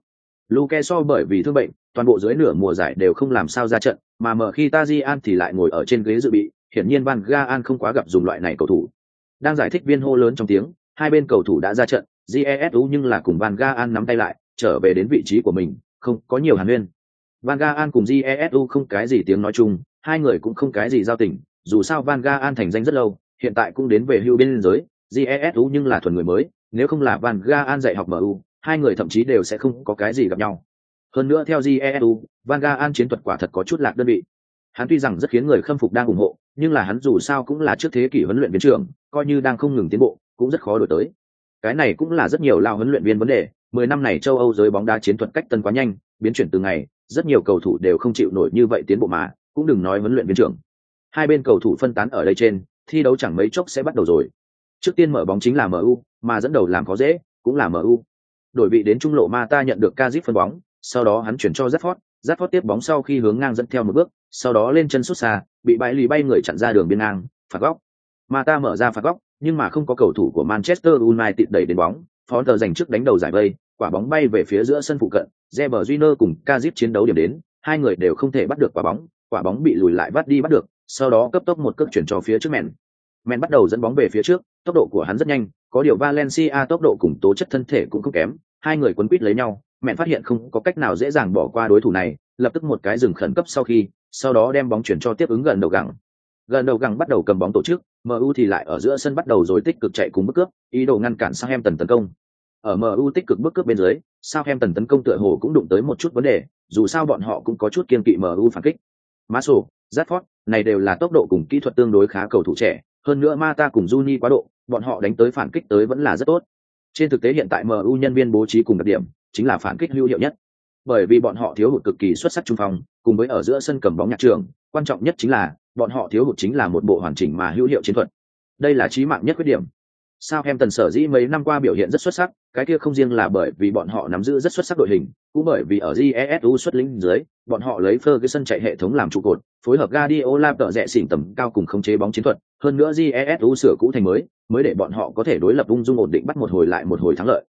Luke so bởi vì thương bệnh, toàn bộ dưới nửa mùa giải đều không làm sao ra trận, mà mở khi Tajian thì lại ngồi ở trên ghế dự bị, hiển nhiên Van Gaal không quá gặp dùng loại này cầu thủ. Đang giải thích viên hô lớn trong tiếng, hai bên cầu thủ đã ra trận, jesu nhưng là cùng Van Gaal nắm tay lại, trở về đến vị trí của mình, không có nhiều hàn huyên. Van Gaal cùng GESU không cái gì tiếng nói chung, hai người cũng không cái gì giao tình, dù sao Van Gaal thành danh rất lâu, hiện tại cũng đến về hưu bên giới, GESU nhưng là thuần người mới, nếu không là Van Gaal dạy học MU, hai người thậm chí đều sẽ không có cái gì gặp nhau. Hơn nữa theo GESU, Van Gaal chiến thuật quả thật có chút lạc đơn vị. Hắn tuy rằng rất khiến người khâm phục đang ủng hộ, nhưng là hắn dù sao cũng là trước thế kỷ huấn luyện viên trưởng, coi như đang không ngừng tiến bộ, cũng rất khó đổi tới. Cái này cũng là rất nhiều lao huấn luyện viên vấn đề, Mười năm này châu Âu giới bóng đá chiến thuật cách tân quá nhanh, biến chuyển từ ngày, rất nhiều cầu thủ đều không chịu nổi như vậy tiến bộ mà, cũng đừng nói huấn luyện viên trưởng. Hai bên cầu thủ phân tán ở đây trên, thi đấu chẳng mấy chốc sẽ bắt đầu rồi. Trước tiên mở bóng chính là MU, mà dẫn đầu làm khó dễ, cũng là MU. Đổi vị đến trung lộ Mata nhận được Kazip phân bóng, sau đó hắn chuyển cho Rashford, Rashford tiếp bóng sau khi hướng ngang dẫn theo một bước, sau đó lên chân sút xa, bị bãi lì bay người chặn ra đường biên ngang, phạt góc. Mata mở ra phạt góc, nhưng mà không có cầu thủ của Manchester United đẩy đến bóng, Fonter giành trước đánh đầu giải vây, quả bóng bay về phía giữa sân phụ cận, Reber Júnior cùng Kazip chiến đấu điểm đến, hai người đều không thể bắt được quả bóng, quả bóng bị lùi lại bắt đi bắt được, sau đó cấp tốc một cước chuyển cho phía trước mèn. Mèn bắt đầu dẫn bóng về phía trước, tốc độ của hắn rất nhanh, có điều Valencia tốc độ cùng tố chất thân thể cũng không kém, hai người quấn quýt lấy nhau, mèn phát hiện không có cách nào dễ dàng bỏ qua đối thủ này, lập tức một cái dừng khẩn cấp sau khi, sau đó đem bóng chuyển cho tiếp ứng gần đầu gẳng. Gần đầu gẳng bắt đầu cầm bóng tổ chức, MU thì lại ở giữa sân bắt đầu rối tích cực chạy cùng bước cướp, ý đồ ngăn cản Southampton tấn công. Ở MU tích cực bước cướp bên dưới, Southampton tấn công tựa hồ cũng đụng tới một chút vấn đề, dù sao bọn họ cũng có chút kiên kỵ MU phản kích. Maso, Rashford, này đều là tốc độ cùng kỹ thuật tương đối khá cầu thủ trẻ, hơn nữa Mata cùng Juni quá độ, bọn họ đánh tới phản kích tới vẫn là rất tốt. Trên thực tế hiện tại MU nhân viên bố trí cùng đặc điểm, chính là phản kích hữu hiệu nhất. Bởi vì bọn họ thiếu hụt cực kỳ xuất sắc trung phong, cùng với ở giữa sân cầm bóng nhạc trường, quan trọng nhất chính là bọn họ thiếu hụt chính là một bộ hoàn chỉnh mà hữu hiệu chiến thuật. Đây là chí mạng nhất khuyết điểm. Sao em tần sở dĩ mấy năm qua biểu hiện rất xuất sắc, cái kia không riêng là bởi vì bọn họ nắm giữ rất xuất sắc đội hình, cũng bởi vì ở GESU xuất lĩnh dưới, bọn họ lấy Ferguson chạy hệ thống làm trụ cột, phối hợp Guardiola tợ rẽ xỉn tầm cao cùng khống chế bóng chiến thuật, hơn nữa GESU sửa cũ thành mới, mới để bọn họ có thể đối lập ung dung ổn định bắt một hồi lại một hồi thắng lợi.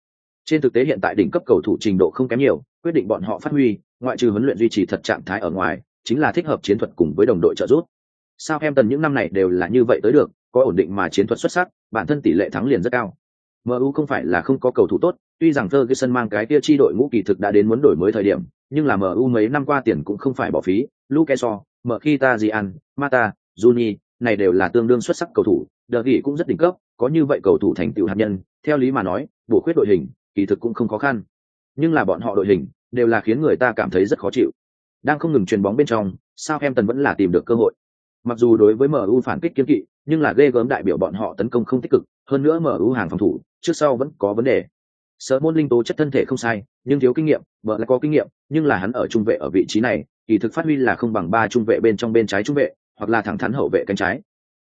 Trên thực tế hiện tại đỉnh cấp cầu thủ trình độ không kém nhiều, quyết định bọn họ phát huy, ngoại trừ huấn luyện duy trì thật trạng thái ở ngoài, chính là thích hợp chiến thuật cùng với đồng đội trợ giúp. Sao em tần những năm này đều là như vậy tới được, có ổn định mà chiến thuật xuất sắc, bản thân tỷ lệ thắng liền rất cao. MU không phải là không có cầu thủ tốt, tuy rằng Ferguson mang cái kia chi đội ngũ kỳ thực đã đến muốn đổi mới thời điểm, nhưng là MU mấy năm qua tiền cũng không phải bỏ phí, Luke Shaw, Mkhitaryan, Mata, Juni, này đều là tương đương xuất sắc cầu thủ, đợt nghỉ cũng rất đỉnh cấp, có như vậy cầu thủ thành tựu hạt nhân, theo lý mà nói, bổ khuyết đội hình, kỳ thực cũng không khó khăn. Nhưng là bọn họ đội hình, đều là khiến người ta cảm thấy rất khó chịu. Đang không ngừng truyền bóng bên trong, Southampton vẫn là tìm được cơ hội. Mặc dù đối với MU phản kích kiên kỵ, nhưng là ghê gớm đại biểu bọn họ tấn công không tích cực, hơn nữa mở ưu hàng phòng thủ, trước sau vẫn có vấn đề. Sở môn linh tố chất thân thể không sai, nhưng thiếu kinh nghiệm, vợ lại có kinh nghiệm, nhưng là hắn ở trung vệ ở vị trí này, kỳ thực phát huy là không bằng ba trung vệ bên trong bên trái trung vệ hoặc là thẳng thắn hậu vệ cánh trái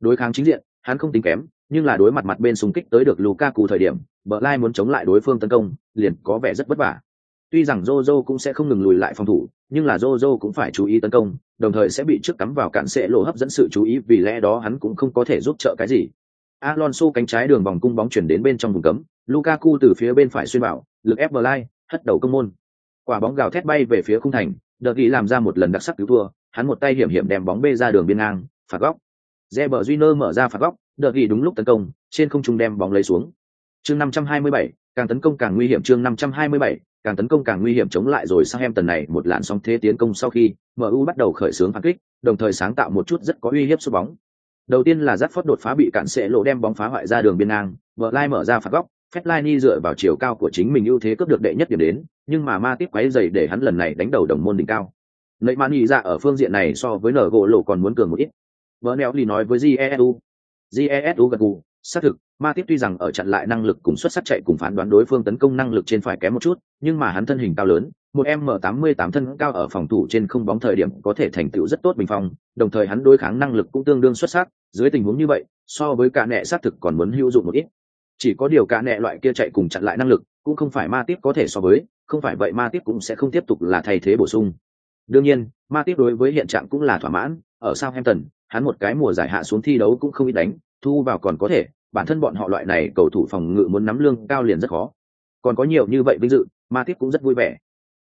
đối kháng chính diện hắn không tính kém nhưng là đối mặt mặt bên xung kích tới được Lukaku thời điểm bờ lai muốn chống lại đối phương tấn công liền có vẻ rất vất vả tuy rằng Jojo cũng sẽ không ngừng lùi lại phòng thủ nhưng là Jojo cũng phải chú ý tấn công đồng thời sẽ bị trước cắm vào cạn sẽ lộ hấp dẫn sự chú ý vì lẽ đó hắn cũng không có thể giúp trợ cái gì. Alonso cánh trái đường vòng cung bóng chuyển đến bên trong vùng cấm Lukaku từ phía bên phải xuyên bảo. lực ép bờ hất đầu công môn. Quả bóng gào thét bay về phía khung thành đợt ghi làm ra một lần đặc sắc cứu thua hắn một tay hiểm hiểm đem bóng bê ra đường biên ngang phạt góc. Reber Júnior mở ra phạt góc đợt ghi đúng lúc tấn công trên không trung đem bóng lấy xuống. Chương 527, càng tấn công càng nguy hiểm chương 527, càng tấn công càng nguy hiểm chống lại rồi sang em tần này một làn sóng thế tiến công sau khi MU bắt đầu khởi xướng phản kích, đồng thời sáng tạo một chút rất có uy hiếp sút bóng. Đầu tiên là Rashford đột phá bị cản sẽ lộ đem bóng phá hoại ra đường biên ngang, Lai mở ra phạt góc, Fellaini dựa vào chiều cao của chính mình ưu thế cướp được đệ nhất điểm đến, nhưng mà ma tiếp quấy giày để hắn lần này đánh đầu đồng môn đỉnh cao. Lợi Mani ra ở phương diện này so với nở gỗ lộ còn muốn cường một ít. Bernelli nói với Jesu. Jesu gật gù, xác thực, ma tiếp tuy rằng ở chặn lại năng lực cùng xuất sắc chạy cùng phán đoán đối phương tấn công năng lực trên phải kém một chút, nhưng mà hắn thân hình cao lớn, một m 88 thân cao ở phòng thủ trên không bóng thời điểm có thể thành tựu rất tốt bình phong, đồng thời hắn đối kháng năng lực cũng tương đương xuất sắc, dưới tình huống như vậy, so với cả nệ xác thực còn muốn hữu dụng một ít. Chỉ có điều cả nệ loại kia chạy cùng chặn lại năng lực, cũng không phải ma tiếp có thể so với, không phải vậy ma tiếp cũng sẽ không tiếp tục là thay thế bổ sung. Đương nhiên, ma tiếp đối với hiện trạng cũng là thỏa mãn, ở Southampton, hắn một cái mùa giải hạ xuống thi đấu cũng không ít đánh, thu vào còn có thể, bản thân bọn họ loại này cầu thủ phòng ngự muốn nắm lương cao liền rất khó. Còn có nhiều như vậy vinh dự, ma tiếp cũng rất vui vẻ.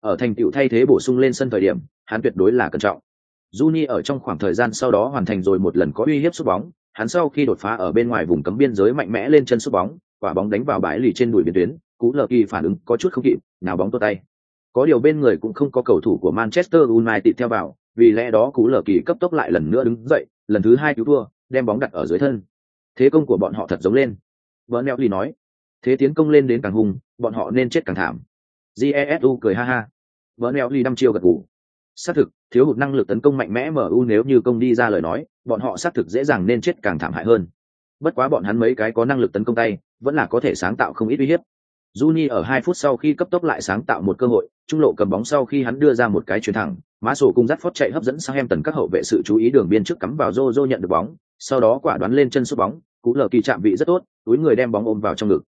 Ở thành tựu thay thế bổ sung lên sân thời điểm hắn tuyệt đối là cẩn trọng. Juni ở trong khoảng thời gian sau đó hoàn thành rồi một lần có uy hiếp sút bóng hắn sau khi đột phá ở bên ngoài vùng cấm biên giới mạnh mẽ lên chân sút bóng quả bóng đánh vào bãi lì trên đùi biên tuyến cú lờ kỳ phản ứng có chút không kịp nào bóng to tay. Có điều bên người cũng không có cầu thủ của manchester united theo vào vì lẽ đó cú lờ kỳ cấp tốc lại lần nữa đứng dậy lần thứ hai cứu thua đem bóng đặt ở dưới thân thế công của bọn họ thật giống lên. Vợ neo lì nói thế tiến công lên đến càng hung bọn họ nên chết càng thảm. Jesu cười ha ha. Vợ neo lì đăm chiêu gật gù. Xác thực thiếu hụt năng lực tấn công mạnh mẽ mu nếu như công đi ra lời nói bọn họ xác thực dễ dàng nên chết càng thảm hại hơn. Bất quá bọn hắn mấy cái có năng lực tấn công tay vẫn là có thể sáng tạo không ít uy hiếp. Juni ở hai phút sau khi cấp tốc lại sáng tạo một cơ hội, trung lộ cầm bóng sau khi hắn đưa ra một cái chuyền thẳng, mã sổ cùng dắt phốt chạy hấp dẫn sang em tần các hậu vệ sự chú ý đường biên trước cắm vào Jojo nhận được bóng, sau đó quả đoán lên chân sút bóng, cú lờ kỳ chạm vị rất tốt, túi người đem bóng ôm vào trong ngực.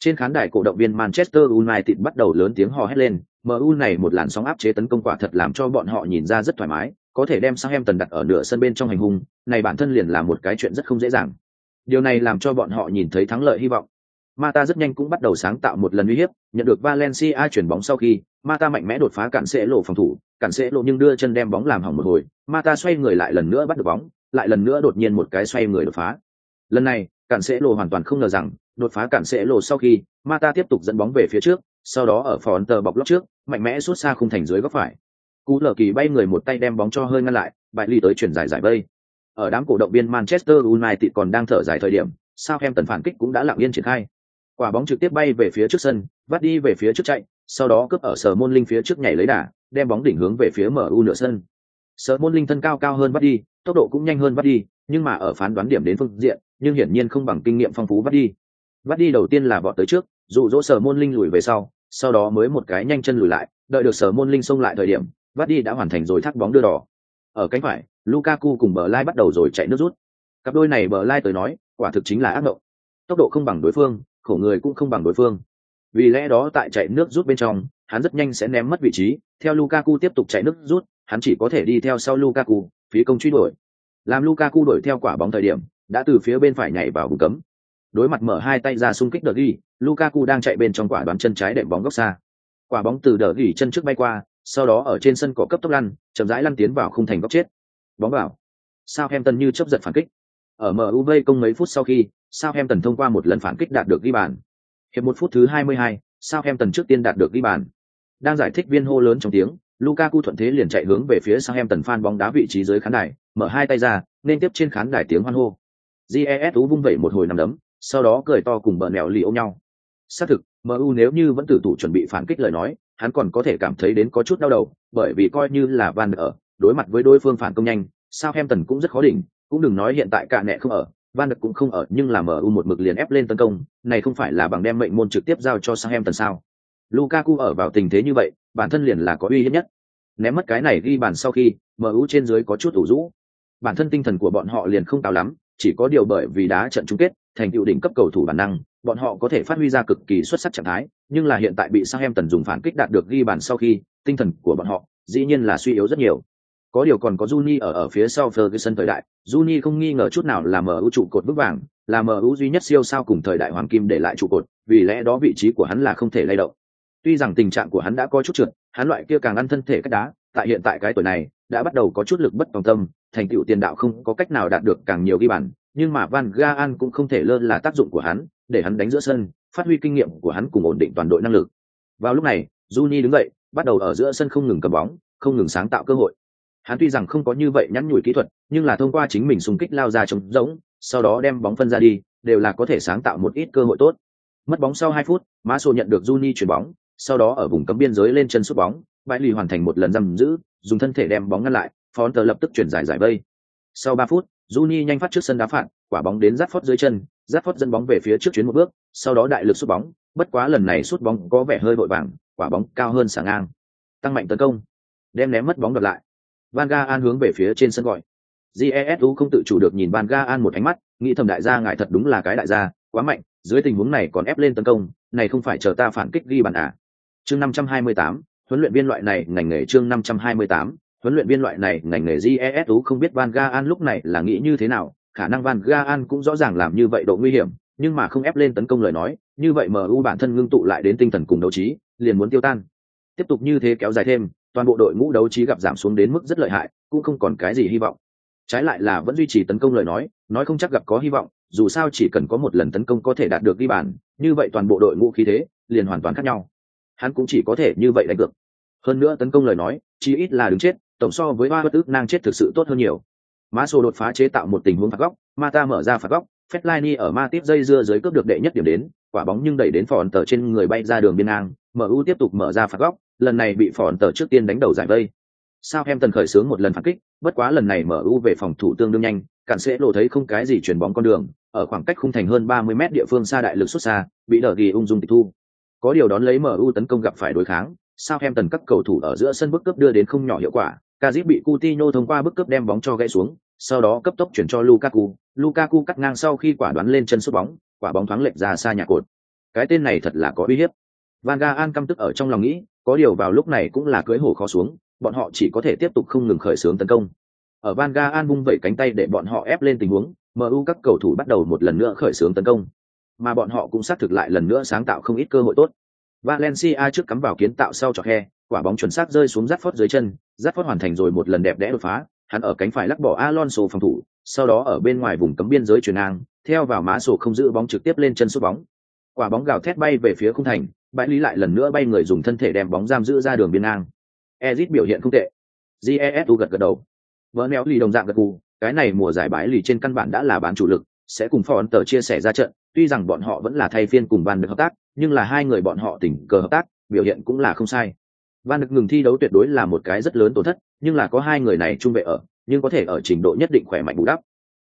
Trên khán đài cổ động viên Manchester United bắt đầu lớn tiếng hò hét lên, MU này một làn sóng áp chế tấn công quả thật làm cho bọn họ nhìn ra rất thoải mái, có thể đem Southampton đặt ở nửa sân bên trong hành hung, này bản thân liền là một cái chuyện rất không dễ dàng. Điều này làm cho bọn họ nhìn thấy thắng lợi hy vọng. Mata rất nhanh cũng bắt đầu sáng tạo một lần uy hiếp, nhận được Valencia chuyển bóng sau khi, Mata mạnh mẽ đột phá cản sẽ lộ phòng thủ, cản sẽ lộ nhưng đưa chân đem bóng làm hỏng một hồi, Mata xoay người lại lần nữa bắt được bóng, lại lần nữa đột nhiên một cái xoay người đột phá. Lần này, cản sẽ lộ hoàn toàn không ngờ rằng, đột phá cản sẽ lộ sau khi, Mata tiếp tục dẫn bóng về phía trước, sau đó ở phòn tờ bọc lót trước, mạnh mẽ suốt xa khung thành dưới góc phải. Cú lờ kỳ bay người một tay đem bóng cho hơi ngăn lại, bại ly tới chuyển giải giải bay. Ở đám cổ động viên Manchester United còn đang thở dài thời điểm, sao em tần phản kích cũng đã lặng yên triển khai. Quả bóng trực tiếp bay về phía trước sân, vắt đi về phía trước chạy, sau đó cướp ở sở môn linh phía trước nhảy lấy đà, đem bóng đỉnh hướng về phía MU nửa sân. Sở môn linh thân cao cao hơn bắt đi, tốc độ cũng nhanh hơn bắt đi, nhưng mà ở phán đoán điểm đến phương diện, nhưng hiển nhiên không bằng kinh nghiệm phong phú bắt đi. bắt đi đầu tiên là bọn tới trước, dụ dỗ sở môn linh lùi về sau, sau đó mới một cái nhanh chân lùi lại, đợi được sở môn linh xông lại thời điểm, bắt đi đã hoàn thành rồi thắt bóng đưa đỏ. Ở cánh phải, Lukaku cùng bờ lai bắt đầu rồi chạy nước rút. Cặp đôi này bờ lai tới nói, quả thực chính là ác độ, Tốc độ không bằng đối phương, khổ người cũng không bằng đối phương. Vì lẽ đó tại chạy nước rút bên trong, hắn rất nhanh sẽ ném mất vị trí, theo Lukaku tiếp tục chạy nước rút, hắn chỉ có thể đi theo sau Lukaku, phí công truy đuổi. Làm Lukaku đuổi theo quả bóng thời điểm, đã từ phía bên phải nhảy vào vùng cấm. Đối mặt mở hai tay ra xung kích đợt ghi, Lukaku đang chạy bên trong quả đoán chân trái đệm bóng góc xa. Quả bóng từ đỡ gỉ chân trước bay qua, sau đó ở trên sân cỏ cấp tốc lăn, chậm rãi lăn tiến vào khung thành góc chết. Bóng vào. Southampton như chớp giật phản kích. Ở MUV công mấy phút sau khi, Southampton thông qua một lần phản kích đạt được ghi bàn. Hiệp một phút thứ 22, Southampton trước tiên đạt được ghi bàn. Đang giải thích viên hô lớn trong tiếng, Lukaku thuận thế liền chạy hướng về phía Southampton fan bóng đá vị trí dưới khán đài, mở hai tay ra, nên tiếp trên khán đài tiếng hoan hô. GES vung vẩy một hồi nằm đấm, sau đó cười to cùng bợn nẹo lì ôm nhau. Xác thực, MU nếu như vẫn tử thủ chuẩn bị phản kích lời nói, hắn còn có thể cảm thấy đến có chút đau đầu, bởi vì coi như là Van ở, đối mặt với đối phương phản công nhanh, Southampton cũng rất khó đỉnh, cũng đừng nói hiện tại cả nẹ không ở, Van cũng không ở, nhưng là MU một mực liền ép lên tấn công, này không phải là bằng đem mệnh môn trực tiếp giao cho sang em tần sao? Lukaku ở vào tình thế như vậy, bản thân liền là có uy hiếp nhất. ném mất cái này ghi bàn sau khi MU trên dưới có chút ủ rũ. Bản thân tinh thần của bọn họ liền không cao lắm, chỉ có điều bởi vì đá trận chung kết, thành tựu đỉnh cấp cầu thủ bản năng, bọn họ có thể phát huy ra cực kỳ xuất sắc trạng thái, nhưng là hiện tại bị sang em tần dùng phản kích đạt được ghi bàn sau khi, tinh thần của bọn họ dĩ nhiên là suy yếu rất nhiều. Có điều còn có Juni ở ở phía sau Ferguson thời đại, Juni không nghi ngờ chút nào là MU trụ cột bức vàng, là MU duy nhất siêu sao cùng thời đại hoàng kim để lại trụ cột, vì lẽ đó vị trí của hắn là không thể lay động. Tuy rằng tình trạng của hắn đã có chút trượt, hắn loại kia càng ăn thân thể cách đá, tại hiện tại cái tuổi này, đã bắt đầu có chút lực bất tòng tâm, thành tựu tiền đạo không có cách nào đạt được càng nhiều ghi bàn, nhưng mà Van Gaal cũng không thể lơ là tác dụng của hắn, để hắn đánh giữa sân, phát huy kinh nghiệm của hắn cùng ổn định toàn đội năng lực. Vào lúc này, Juni đứng dậy, bắt đầu ở giữa sân không ngừng cầm bóng, không ngừng sáng tạo cơ hội. Hắn tuy rằng không có như vậy nhắn nhủi kỹ thuật, nhưng là thông qua chính mình xung kích lao ra trống rỗng, sau đó đem bóng phân ra đi, đều là có thể sáng tạo một ít cơ hội tốt. Mất bóng sau 2 phút, Maso nhận được Juni chuyển bóng, sau đó ở vùng cấm biên giới lên chân sút bóng, bãi lì hoàn thành một lần giam giữ, dùng thân thể đem bóng ngăn lại, Fonter lập tức chuyển giải giải vây. Sau 3 phút, Juni nhanh phát trước sân đá phạt, quả bóng đến Rashford dưới chân, Rashford dẫn bóng về phía trước chuyến một bước, sau đó đại lực sút bóng, bất quá lần này sút bóng có vẻ hơi vội vàng, quả bóng cao hơn xả ngang. Tăng mạnh tấn công, đem ném mất bóng đợt lại. Van Gaan hướng về phía trên sân gọi. Jesu không tự chủ được nhìn Van Gaan một ánh mắt, nghĩ thầm đại gia ngài thật đúng là cái đại gia, quá mạnh, dưới tình huống này còn ép lên tấn công, này không phải chờ ta phản kích ghi bàn à. Chương 528, huấn luyện viên loại này ngành nghề chương 528, huấn luyện viên loại này ngành nghề jesu không biết van Gaan lúc này là nghĩ như thế nào khả năng van Gaan cũng rõ ràng làm như vậy độ nguy hiểm nhưng mà không ép lên tấn công lời nói như vậy mu bản thân ngưng tụ lại đến tinh thần cùng đấu trí liền muốn tiêu tan tiếp tục như thế kéo dài thêm toàn bộ đội ngũ đấu trí gặp giảm xuống đến mức rất lợi hại, cũng không còn cái gì hy vọng. Trái lại là vẫn duy trì tấn công lời nói nói không chắc gặp có hy vọng, dù sao chỉ cần có một lần tấn công có thể đạt được ghi bàn, như vậy toàn bộ đội ngũ khí thế liền hoàn toàn khác nhau. Hắn cũng chỉ có thể như vậy đánh cược. Hơn nữa tấn công lời nói chỉ ít là đứng chết, tổng so với ba bất ước nang chết thực sự tốt hơn nhiều. Mã sô đột phá chế tạo một tình huống phạt góc mata mở ra phạt góc Fellaini ở ma tiếp dây dưa dưới cướp được đệ nhất điểm đến, quả bóng nhưng đẩy đến phòn tờ trên người bay ra đường biên ngang mu tiếp tục mở ra phạt góc lần này bị phỏn tờ trước tiên đánh đầu giải vây sao em tần khởi sướng một lần phản kích bất quá lần này mở u về phòng thủ tương đương nhanh cản sẽ lộ thấy không cái gì chuyển bóng con đường ở khoảng cách khung thành hơn 30 mét địa phương xa đại lực xuất xa bị đỡ ghi ung dung tịch thu có điều đón lấy mở u tấn công gặp phải đối kháng sao em tần các cầu thủ ở giữa sân bức cướp đưa đến không nhỏ hiệu quả Kazip bị Coutinho thông qua bức cướp đem bóng cho gãy xuống, sau đó cấp tốc chuyển cho Lukaku, Lukaku cắt ngang sau khi quả đoán lên chân sút bóng, quả bóng thoáng lệch ra xa nhà cột. Cái tên này thật là có uy hiếp. Van Gaal căm tức ở trong lòng nghĩ, có điều vào lúc này cũng là cưới hổ khó xuống, bọn họ chỉ có thể tiếp tục không ngừng khởi xướng tấn công. Ở Van Gaal bung vẩy cánh tay để bọn họ ép lên tình huống, MU các cầu thủ bắt đầu một lần nữa khởi xướng tấn công, mà bọn họ cũng xác thực lại lần nữa sáng tạo không ít cơ hội tốt. Valencia trước cắm vào kiến tạo sau cho khe, quả bóng chuẩn xác rơi xuống rát phót dưới chân, rát phót hoàn thành rồi một lần đẹp đẽ đột phá, hắn ở cánh phải lắc bỏ Alonso phòng thủ, sau đó ở bên ngoài vùng cấm biên giới chuyển ngang, theo vào mã sổ không giữ bóng trực tiếp lên chân sút bóng. Quả bóng gào thét bay về phía khung thành, bãi lý lại lần nữa bay người dùng thân thể đem bóng giam giữ ra đường biên ngang. Ezit biểu hiện không tệ. Jesu gật gật đầu. Vỡ néo lì đồng dạng gật gù, cái này mùa giải bãi lì trên căn bản đã là bán chủ lực, sẽ cùng phó tờ chia sẻ ra trận, tuy rằng bọn họ vẫn là thay phiên cùng ban được hợp tác, nhưng là hai người bọn họ tình cờ hợp tác, biểu hiện cũng là không sai. Van được ngừng thi đấu tuyệt đối là một cái rất lớn tổn thất, nhưng là có hai người này chung vệ ở, nhưng có thể ở trình độ nhất định khỏe mạnh bù đắp.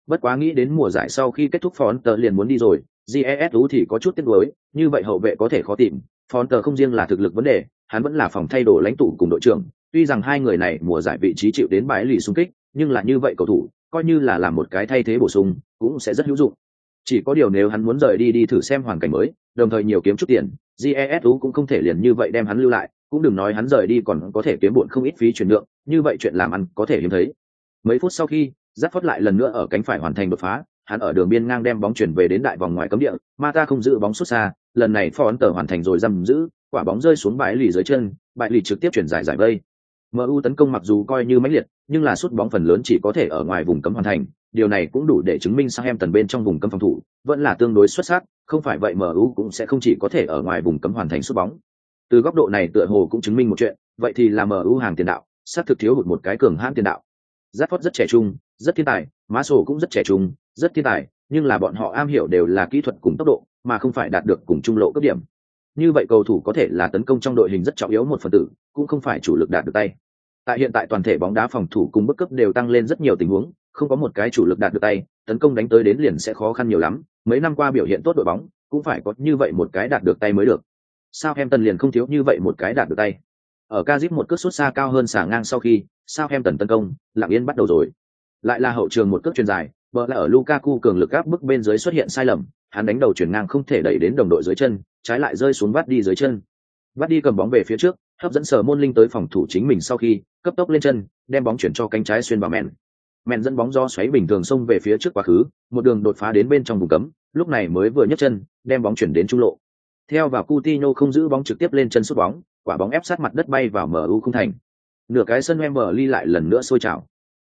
Bất quá nghĩ đến mùa giải sau khi kết thúc Fonter liền muốn đi rồi, GESU thì có chút tiếc nuối, như vậy hậu vệ có thể khó tìm. Fonter không riêng là thực lực vấn đề, hắn vẫn là phòng thay đồ lãnh tụ cùng đội trưởng. Tuy rằng hai người này mùa giải vị trí chịu đến bãi lì xung kích, nhưng là như vậy cầu thủ, coi như là làm một cái thay thế bổ sung, cũng sẽ rất hữu dụng. Chỉ có điều nếu hắn muốn rời đi đi thử xem hoàn cảnh mới, đồng thời nhiều kiếm chút tiền, GESU cũng không thể liền như vậy đem hắn lưu lại, cũng đừng nói hắn rời đi còn có thể kiếm bụn không ít phí chuyển lượng, như vậy chuyện làm ăn có thể hiếm thấy. Mấy phút sau khi, Giáp phất lại lần nữa ở cánh phải hoàn thành đột phá, hắn ở đường biên ngang đem bóng chuyển về đến đại vòng ngoài cấm địa, Mata không giữ bóng xuất xa, lần này Phó tờ hoàn thành rồi dầm giữ, quả bóng rơi xuống bãi lì dưới chân, bãi lì trực tiếp chuyển giải giải vây. MU tấn công mặc dù coi như mãnh liệt, nhưng là sút bóng phần lớn chỉ có thể ở ngoài vùng cấm hoàn thành, điều này cũng đủ để chứng minh sang em tần bên trong vùng cấm phòng thủ vẫn là tương đối xuất sắc, không phải vậy MU cũng sẽ không chỉ có thể ở ngoài vùng cấm hoàn thành sút bóng. Từ góc độ này tựa hồ cũng chứng minh một chuyện, vậy thì là MU hàng tiền đạo, sát thực thiếu hụt một cái cường hãn tiền đạo. Giáp rất trẻ trung, rất thiên tài, Má Sổ cũng rất trẻ trung, rất thiên tài, nhưng là bọn họ am hiểu đều là kỹ thuật cùng tốc độ, mà không phải đạt được cùng trung lộ cấp điểm. Như vậy cầu thủ có thể là tấn công trong đội hình rất trọng yếu một phần tử, cũng không phải chủ lực đạt được tay. Tại hiện tại toàn thể bóng đá phòng thủ cùng bức cấp đều tăng lên rất nhiều tình huống, không có một cái chủ lực đạt được tay, tấn công đánh tới đến liền sẽ khó khăn nhiều lắm. Mấy năm qua biểu hiện tốt đội bóng, cũng phải có như vậy một cái đạt được tay mới được. Sao em tần liền không thiếu như vậy một cái đạt được tay. Ở Kazip một cước sút xa cao hơn xả ngang sau khi, Sao em tần tấn công, lặng yên bắt đầu rồi. Lại là hậu trường một cước chuyền dài, bờ là ở Lukaku cường lực áp bức bên dưới xuất hiện sai lầm, hắn đánh đầu chuyển ngang không thể đẩy đến đồng đội dưới chân, trái lại rơi xuống vắt đi dưới chân. Vắt đi cầm bóng về phía trước, hấp dẫn sở môn linh tới phòng thủ chính mình sau khi cấp tốc lên chân, đem bóng chuyển cho cánh trái xuyên vào mẹn. Mẹn dẫn bóng do xoáy bình thường xông về phía trước quá khứ, một đường đột phá đến bên trong vùng cấm, lúc này mới vừa nhấc chân, đem bóng chuyển đến trung lộ. Theo vào Coutinho không giữ bóng trực tiếp lên chân sút bóng, quả bóng ép sát mặt đất bay vào MU không thành. Nửa cái sân Wembley lại lần nữa sôi trào.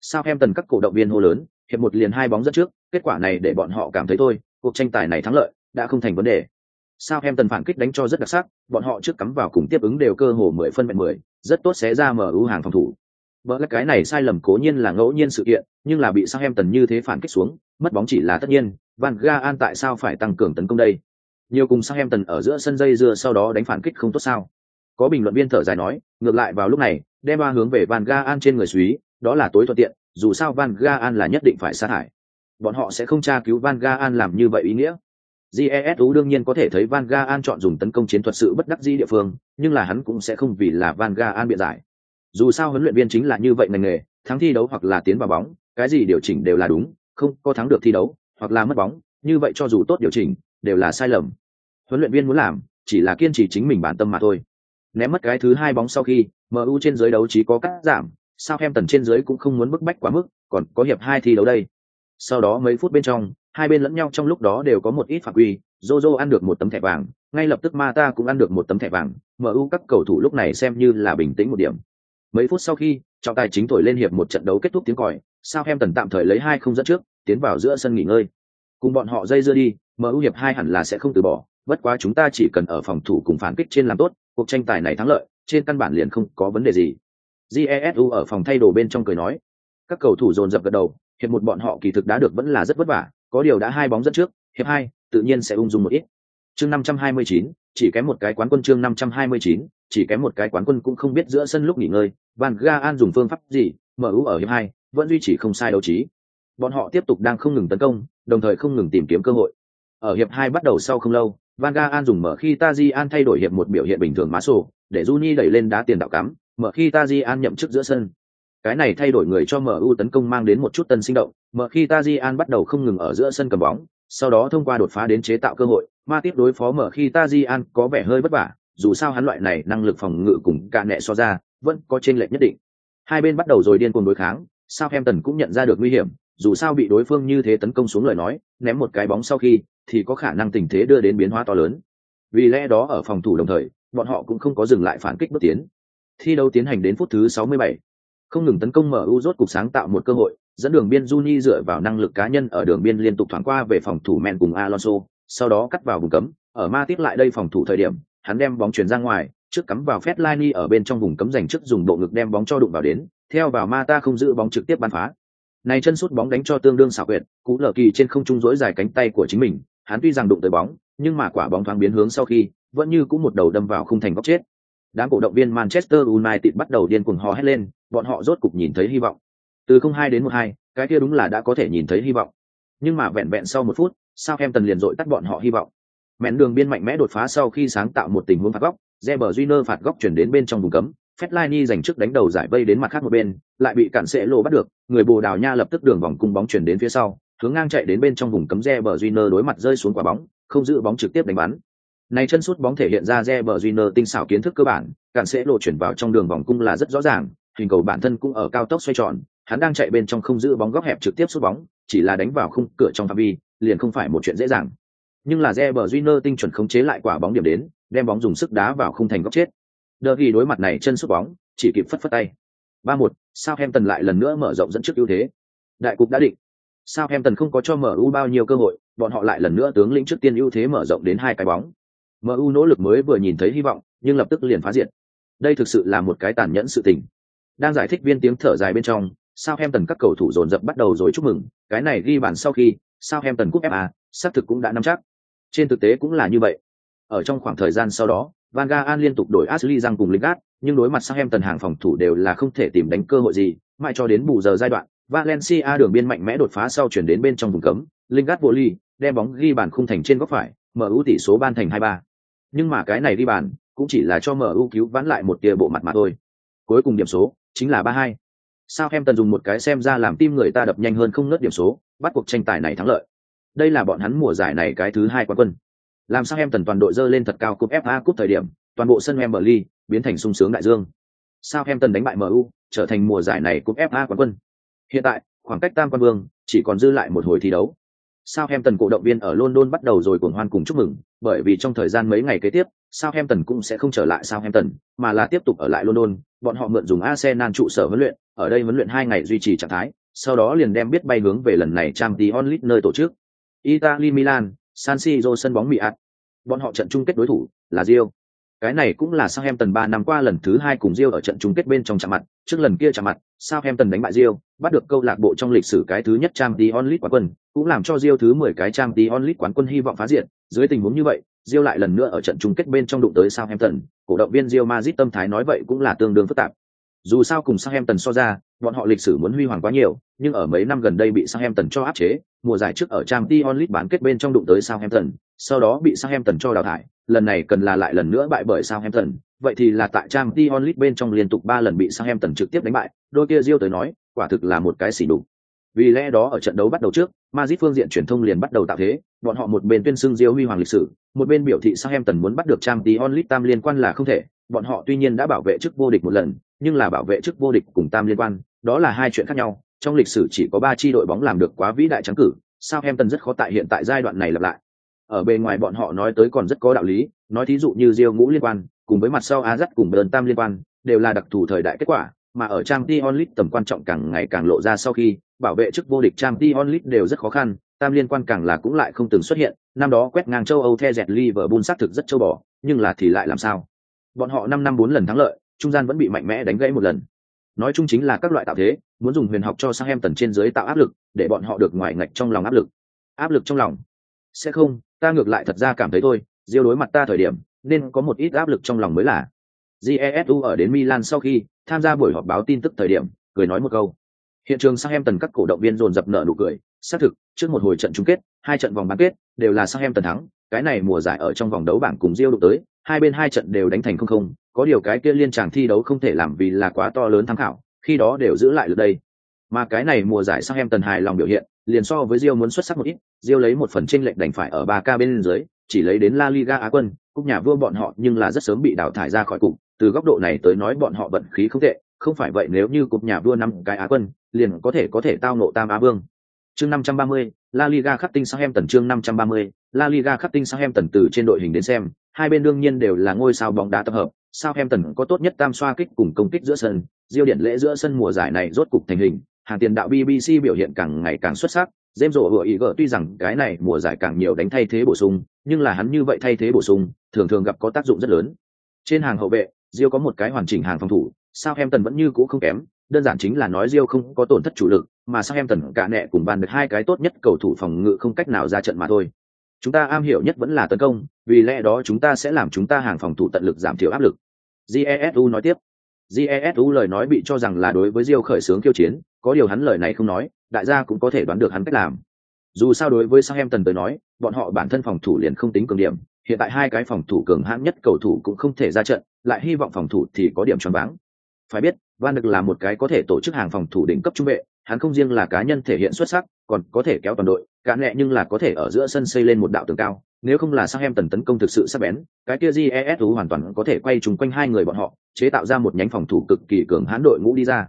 Southampton các cổ động viên hô lớn, hiệp một liền hai bóng dẫn trước, kết quả này để bọn họ cảm thấy thôi, cuộc tranh tài này thắng lợi đã không thành vấn đề. Southampton phản kích đánh cho rất đặc sắc, bọn họ trước cắm vào cùng tiếp ứng đều cơ hồ mười phân mệnh mười, rất tốt xé ra mở ưu hàng phòng thủ. Bỡ cái này sai lầm cố nhiên là ngẫu nhiên sự kiện, nhưng là bị Southampton như thế phản kích xuống, mất bóng chỉ là tất nhiên, Van Gaal tại sao phải tăng cường tấn công đây? Nhiều cùng Southampton ở giữa sân dây dưa sau đó đánh phản kích không tốt sao? Có bình luận viên thở dài nói, ngược lại vào lúc này, đem ba hướng về Van Gaan trên người suý, đó là tối thuận tiện, dù sao Van Gaan là nhất định phải sát hại. Bọn họ sẽ không tra cứu Van Gaan làm như vậy ý nghĩa. GESU đương nhiên có thể thấy Van Gaan chọn dùng tấn công chiến thuật sự bất đắc dĩ địa phương, nhưng là hắn cũng sẽ không vì là Van Gaan biện giải. Dù sao huấn luyện viên chính là như vậy ngành nghề, thắng thi đấu hoặc là tiến vào bóng, cái gì điều chỉnh đều là đúng, không có thắng được thi đấu, hoặc là mất bóng, như vậy cho dù tốt điều chỉnh, đều là sai lầm. Huấn luyện viên muốn làm, chỉ là kiên trì chính mình bản tâm mà thôi. Ném mất cái thứ hai bóng sau khi, MU trên dưới đấu trí có cắt giảm, sao em tần trên dưới cũng không muốn bức bách quá mức, còn có hiệp hai thi đấu đây. Sau đó mấy phút bên trong, hai bên lẫn nhau trong lúc đó đều có một ít phạt quy, Jojo ăn được một tấm thẻ vàng, ngay lập tức Mata cũng ăn được một tấm thẻ vàng, MU các cầu thủ lúc này xem như là bình tĩnh một điểm. Mấy phút sau khi, trọng tài chính thổi lên hiệp một trận đấu kết thúc tiếng còi, sao em tần tạm thời lấy hai không dẫn trước, tiến vào giữa sân nghỉ ngơi. Cùng bọn họ dây dưa đi, MU hiệp hai hẳn là sẽ không từ bỏ, bất quá chúng ta chỉ cần ở phòng thủ cùng phản kích trên làm tốt, cuộc tranh tài này thắng lợi, trên căn bản liền không có vấn đề gì. Jesu ở phòng thay đồ bên trong cười nói, các cầu thủ dồn dập gật đầu, hiệp một bọn họ kỳ thực đã được vẫn là rất vất vả, có điều đã hai bóng dẫn trước, hiệp hai tự nhiên sẽ ung dung một ít. Chương 529, chỉ kém một cái quán quân chương 529, chỉ kém một cái quán quân cũng không biết giữa sân lúc nghỉ ngơi, Van Gaal dùng phương pháp gì, MU ở hiệp hai vẫn duy trì không sai đấu trí. Bọn họ tiếp tục đang không ngừng tấn công, đồng thời không ngừng tìm kiếm cơ hội. Ở hiệp hai bắt đầu sau không lâu, Van Gaal dùng mở khi Tajian thay đổi hiệp một biểu hiện bình thường má sổ, để Juni đẩy lên đá tiền đạo cắm, mở khi Tajian nhậm chức giữa sân. Cái này thay đổi người cho MU tấn công mang đến một chút tân sinh động, mở khi Tajian bắt đầu không ngừng ở giữa sân cầm bóng, sau đó thông qua đột phá đến chế tạo cơ hội, ma tiếp đối phó mở khi Tajian có vẻ hơi vất vả, dù sao hắn loại này năng lực phòng ngự cùng cả nẹ so ra, vẫn có trên lệch nhất định. Hai bên bắt đầu rồi điên cuồng đối kháng, Southampton cũng nhận ra được nguy hiểm, dù sao bị đối phương như thế tấn công xuống lời nói, ném một cái bóng sau khi, thì có khả năng tình thế đưa đến biến hóa to lớn. Vì lẽ đó ở phòng thủ đồng thời, bọn họ cũng không có dừng lại phản kích bước tiến. Thi đấu tiến hành đến phút thứ 67. Không ngừng tấn công MU rốt cục sáng tạo một cơ hội, dẫn đường biên Juni dựa vào năng lực cá nhân ở đường biên liên tục thoáng qua về phòng thủ men cùng Alonso, sau đó cắt vào vùng cấm, ở ma tiếp lại đây phòng thủ thời điểm, hắn đem bóng chuyển ra ngoài, trước cắm vào Fellaini ở bên trong vùng cấm dành trước dùng bộ ngực đem bóng cho đụng vào đến, theo vào Mata không giữ bóng trực tiếp bắn phá. Này chân sút bóng đánh cho tương đương xảo quyệt, cú lờ kỳ trên không trung rỗi dài cánh tay của chính mình, hắn tuy rằng đụng tới bóng, nhưng mà quả bóng thoáng biến hướng sau khi, vẫn như cũng một đầu đâm vào khung thành góc chết. Đám cổ động viên Manchester United bắt đầu điên cuồng hò hét lên, bọn họ rốt cục nhìn thấy hy vọng. Từ 0-2 đến 1-2, cái kia đúng là đã có thể nhìn thấy hy vọng. Nhưng mà vẹn vẹn sau một phút, sao em tần liền dội tắt bọn họ hy vọng. Mẹn đường biên mạnh mẽ đột phá sau khi sáng tạo một tình huống phạt góc, Reber Júnior phạt góc chuyển đến bên trong vùng cấm, Fellaini giành trước đánh đầu giải vây đến mặt khác một bên, lại bị cản sẽ lô bắt được, người Bồ Đào Nha lập tức đường vòng cung bóng chuyển đến phía sau, hướng ngang chạy đến bên trong vùng cấm Reber Junior đối mặt rơi xuống quả bóng, không giữ bóng trực tiếp đánh bắn. Này chân sút bóng thể hiện ra Reber Junior tinh xảo kiến thức cơ bản, cản sẽ lộ chuyển vào trong đường vòng cung là rất rõ ràng, hình cầu bản thân cũng ở cao tốc xoay tròn, hắn đang chạy bên trong không giữ bóng góc hẹp trực tiếp sút bóng, chỉ là đánh vào khung cửa trong phạm vi, liền không phải một chuyện dễ dàng. Nhưng là Reber Junior tinh chuẩn khống chế lại quả bóng điểm đến, đem bóng dùng sức đá vào khung thành góc chết. Đờ ghi đối mặt này chân sút bóng, chỉ kịp phất phất tay. 3-1, Southampton lại lần nữa mở rộng dẫn trước ưu thế. Đại cục đã định. Southampton không có cho MU bao nhiêu cơ hội, bọn họ lại lần nữa tướng lĩnh trước tiên ưu thế mở rộng đến hai cái bóng. MU nỗ lực mới vừa nhìn thấy hy vọng, nhưng lập tức liền phá diện. Đây thực sự là một cái tàn nhẫn sự tình. Đang giải thích viên tiếng thở dài bên trong, Southampton các cầu thủ dồn dập bắt đầu rồi chúc mừng, cái này ghi bàn sau khi Southampton cúp FA, xác thực cũng đã nắm chắc. Trên thực tế cũng là như vậy. Ở trong khoảng thời gian sau đó, Van Gaal liên tục đổi Ashley Young cùng Lingard, nhưng đối mặt Southampton hàng phòng thủ đều là không thể tìm đánh cơ hội gì, mãi cho đến bù giờ giai đoạn, Valencia đường biên mạnh mẽ đột phá sau chuyển đến bên trong vùng cấm, Lingard vô ly, đem bóng ghi bàn khung thành trên góc phải, MU tỷ số ban thành 2-3. Nhưng mà cái này ghi bàn, cũng chỉ là cho MU cứu vãn lại một tia bộ mặt mà thôi. Cuối cùng điểm số chính là 3-2. Southampton dùng một cái xem ra làm tim người ta đập nhanh hơn không nớt điểm số, bắt cuộc tranh tài này thắng lợi. Đây là bọn hắn mùa giải này cái thứ hai quán quân. Làm Southampton toàn đội dơ lên thật cao cúp FA cúp thời điểm, toàn bộ sân Wembley biến thành sung sướng đại dương. Southampton đánh bại MU, trở thành mùa giải này cúp FA quán quân. Hiện tại, khoảng cách tam quan vương chỉ còn dư lại một hồi thi đấu. Southampton cổ động viên ở London bắt đầu rồi cuồng hoan cùng chúc mừng, bởi vì trong thời gian mấy ngày kế tiếp, Southampton cũng sẽ không trở lại Southampton, mà là tiếp tục ở lại London, bọn họ mượn dùng Arsenal trụ sở huấn luyện, ở đây huấn luyện hai ngày duy trì trạng thái, sau đó liền đem biết bay hướng về lần này Champions League nơi tổ chức. Italy Milan, San Siro sân bóng Miat. Bọn họ trận chung kết đối thủ là Real. Cái này cũng là Southampton 3 năm qua lần thứ hai cùng Real ở trận chung kết bên trong chạm mặt, trước lần kia chạm mặt, Southampton đánh bại Real, bắt được câu lạc bộ trong lịch sử cái thứ nhất Champions League quán quân, cũng làm cho Real thứ 10 cái Champions League quán quân hy vọng phá diện. Dưới tình huống như vậy, Real lại lần nữa ở trận chung kết bên trong đụng tới Southampton, cổ động viên Real Madrid tâm thái nói vậy cũng là tương đương phức tạp. Dù sao cùng Southampton so ra, bọn họ lịch sử muốn huy hoàng quá nhiều, nhưng ở mấy năm gần đây bị Southampton cho áp chế, mùa giải trước ở Champions League bán kết bên trong đụng tới Southampton, sau đó bị Southampton cho đào thải, lần này cần là lại lần nữa bại bởi Southampton, vậy thì là tại trang Dion League bên trong liên tục 3 lần bị Southampton trực tiếp đánh bại, đôi kia Diêu tới nói, quả thực là một cái xỉ nhục. Vì lẽ đó ở trận đấu bắt đầu trước, Madrid phương diện truyền thông liền bắt đầu tạo thế, bọn họ một bên tuyên xưng Diêu huy hoàng lịch sử, một bên biểu thị Southampton muốn bắt được trang Dion League tam liên quan là không thể, bọn họ tuy nhiên đã bảo vệ chức vô địch một lần, nhưng là bảo vệ chức vô địch cùng tam liên quan, đó là hai chuyện khác nhau. Trong lịch sử chỉ có ba chi đội bóng làm được quá vĩ đại trắng cử, Southampton rất khó tại hiện tại giai đoạn này lặp lại. Ở bên ngoài bọn họ nói tới còn rất có đạo lý, nói thí dụ như diêu ngũ liên quan, cùng với mặt sau Ajax cùng Bayern tam liên quan, đều là đặc thù thời đại kết quả, mà ở trang t onlit tầm quan trọng càng ngày càng lộ ra sau khi bảo vệ chức vô địch trang t onlit đều rất khó khăn, tam liên quan càng là cũng lại không từng xuất hiện, năm đó quét ngang châu Âu The dẹt Liverpool xác thực rất châu bò, nhưng là thì lại làm sao? Bọn họ năm năm bốn lần thắng lợi, trung gian vẫn bị mạnh mẽ đánh gãy một lần. Nói chung chính là các loại tạo thế, muốn dùng huyền học cho sang em tần trên dưới tạo áp lực, để bọn họ được ngoài ngạch trong lòng áp lực. Áp lực trong lòng. Sẽ không, ta ngược lại thật ra cảm thấy thôi, diêu đối mặt ta thời điểm, nên có một ít áp lực trong lòng mới là. Jesu ở đến Milan sau khi tham gia buổi họp báo tin tức thời điểm, cười nói một câu. Hiện trường sang em tần các cổ động viên dồn dập nở nụ cười, xác thực, trước một hồi trận chung kết, hai trận vòng bán kết đều là sang em tần thắng, cái này mùa giải ở trong vòng đấu bảng cùng diêu đụng tới, hai bên hai trận đều đánh thành không không, có điều cái kia liên tràng thi đấu không thể làm vì là quá to lớn tham khảo, khi đó đều giữ lại được đây. Mà cái này mùa giải sang em tần hài lòng biểu hiện, liền so với Rio muốn xuất sắc một ít, Rio lấy một phần chênh lệch đành phải ở 3K bên dưới, chỉ lấy đến La Liga Á quân, cúp nhà vua bọn họ nhưng là rất sớm bị đào thải ra khỏi cục, từ góc độ này tới nói bọn họ vận khí không tệ, không phải vậy nếu như cúp nhà vua năm cái Á quân, liền có thể có thể tao ngộ tam Á vương. Chương 530, La Liga khắc tinh sang em tần chương 530, La Liga khắc tinh sang em tần từ trên đội hình đến xem, hai bên đương nhiên đều là ngôi sao bóng đá tập hợp, Southampton có tốt nhất tam xoa kích cùng công kích giữa sân, Diêu điện lễ giữa sân mùa giải này rốt cục thành hình, hàng tiền đạo BBC biểu hiện càng ngày càng xuất sắc, James rổ hựa ý gỡ tuy rằng cái này mùa giải càng nhiều đánh thay thế bổ sung, nhưng là hắn như vậy thay thế bổ sung, thường thường gặp có tác dụng rất lớn. Trên hàng hậu vệ, Diêu có một cái hoàn chỉnh hàng phòng thủ, Southampton vẫn như cũ không kém, đơn giản chính là nói Diêu không có tổn thất chủ lực, mà Southampton cả nẹ cùng bàn được hai cái tốt nhất cầu thủ phòng ngự không cách nào ra trận mà thôi. Chúng ta am hiểu nhất vẫn là tấn công, vì lẽ đó chúng ta sẽ làm chúng ta hàng phòng thủ tận lực giảm thiểu áp lực. Jesu nói tiếp. Jesu lời nói bị cho rằng là đối với Diêu khởi xướng khiêu chiến, có điều hắn lời này không nói, đại gia cũng có thể đoán được hắn cách làm. Dù sao đối với Southampton tới nói, bọn họ bản thân phòng thủ liền không tính cường điểm, hiện tại hai cái phòng thủ cường hãn nhất cầu thủ cũng không thể ra trận, lại hy vọng phòng thủ thì có điểm tròn váng. Phải biết, Van được là một cái có thể tổ chức hàng phòng thủ đỉnh cấp trung vệ, hắn không riêng là cá nhân thể hiện xuất sắc, còn có thể kéo toàn đội, cả nhẹ nhưng là có thể ở giữa sân xây lên một đạo tường cao. Nếu không là Southampton tấn công thực sự sắc bén, cái kia JESU hoàn toàn có thể quay trùng quanh hai người bọn họ, chế tạo ra một nhánh phòng thủ cực kỳ cường hãn đội ngũ đi ra.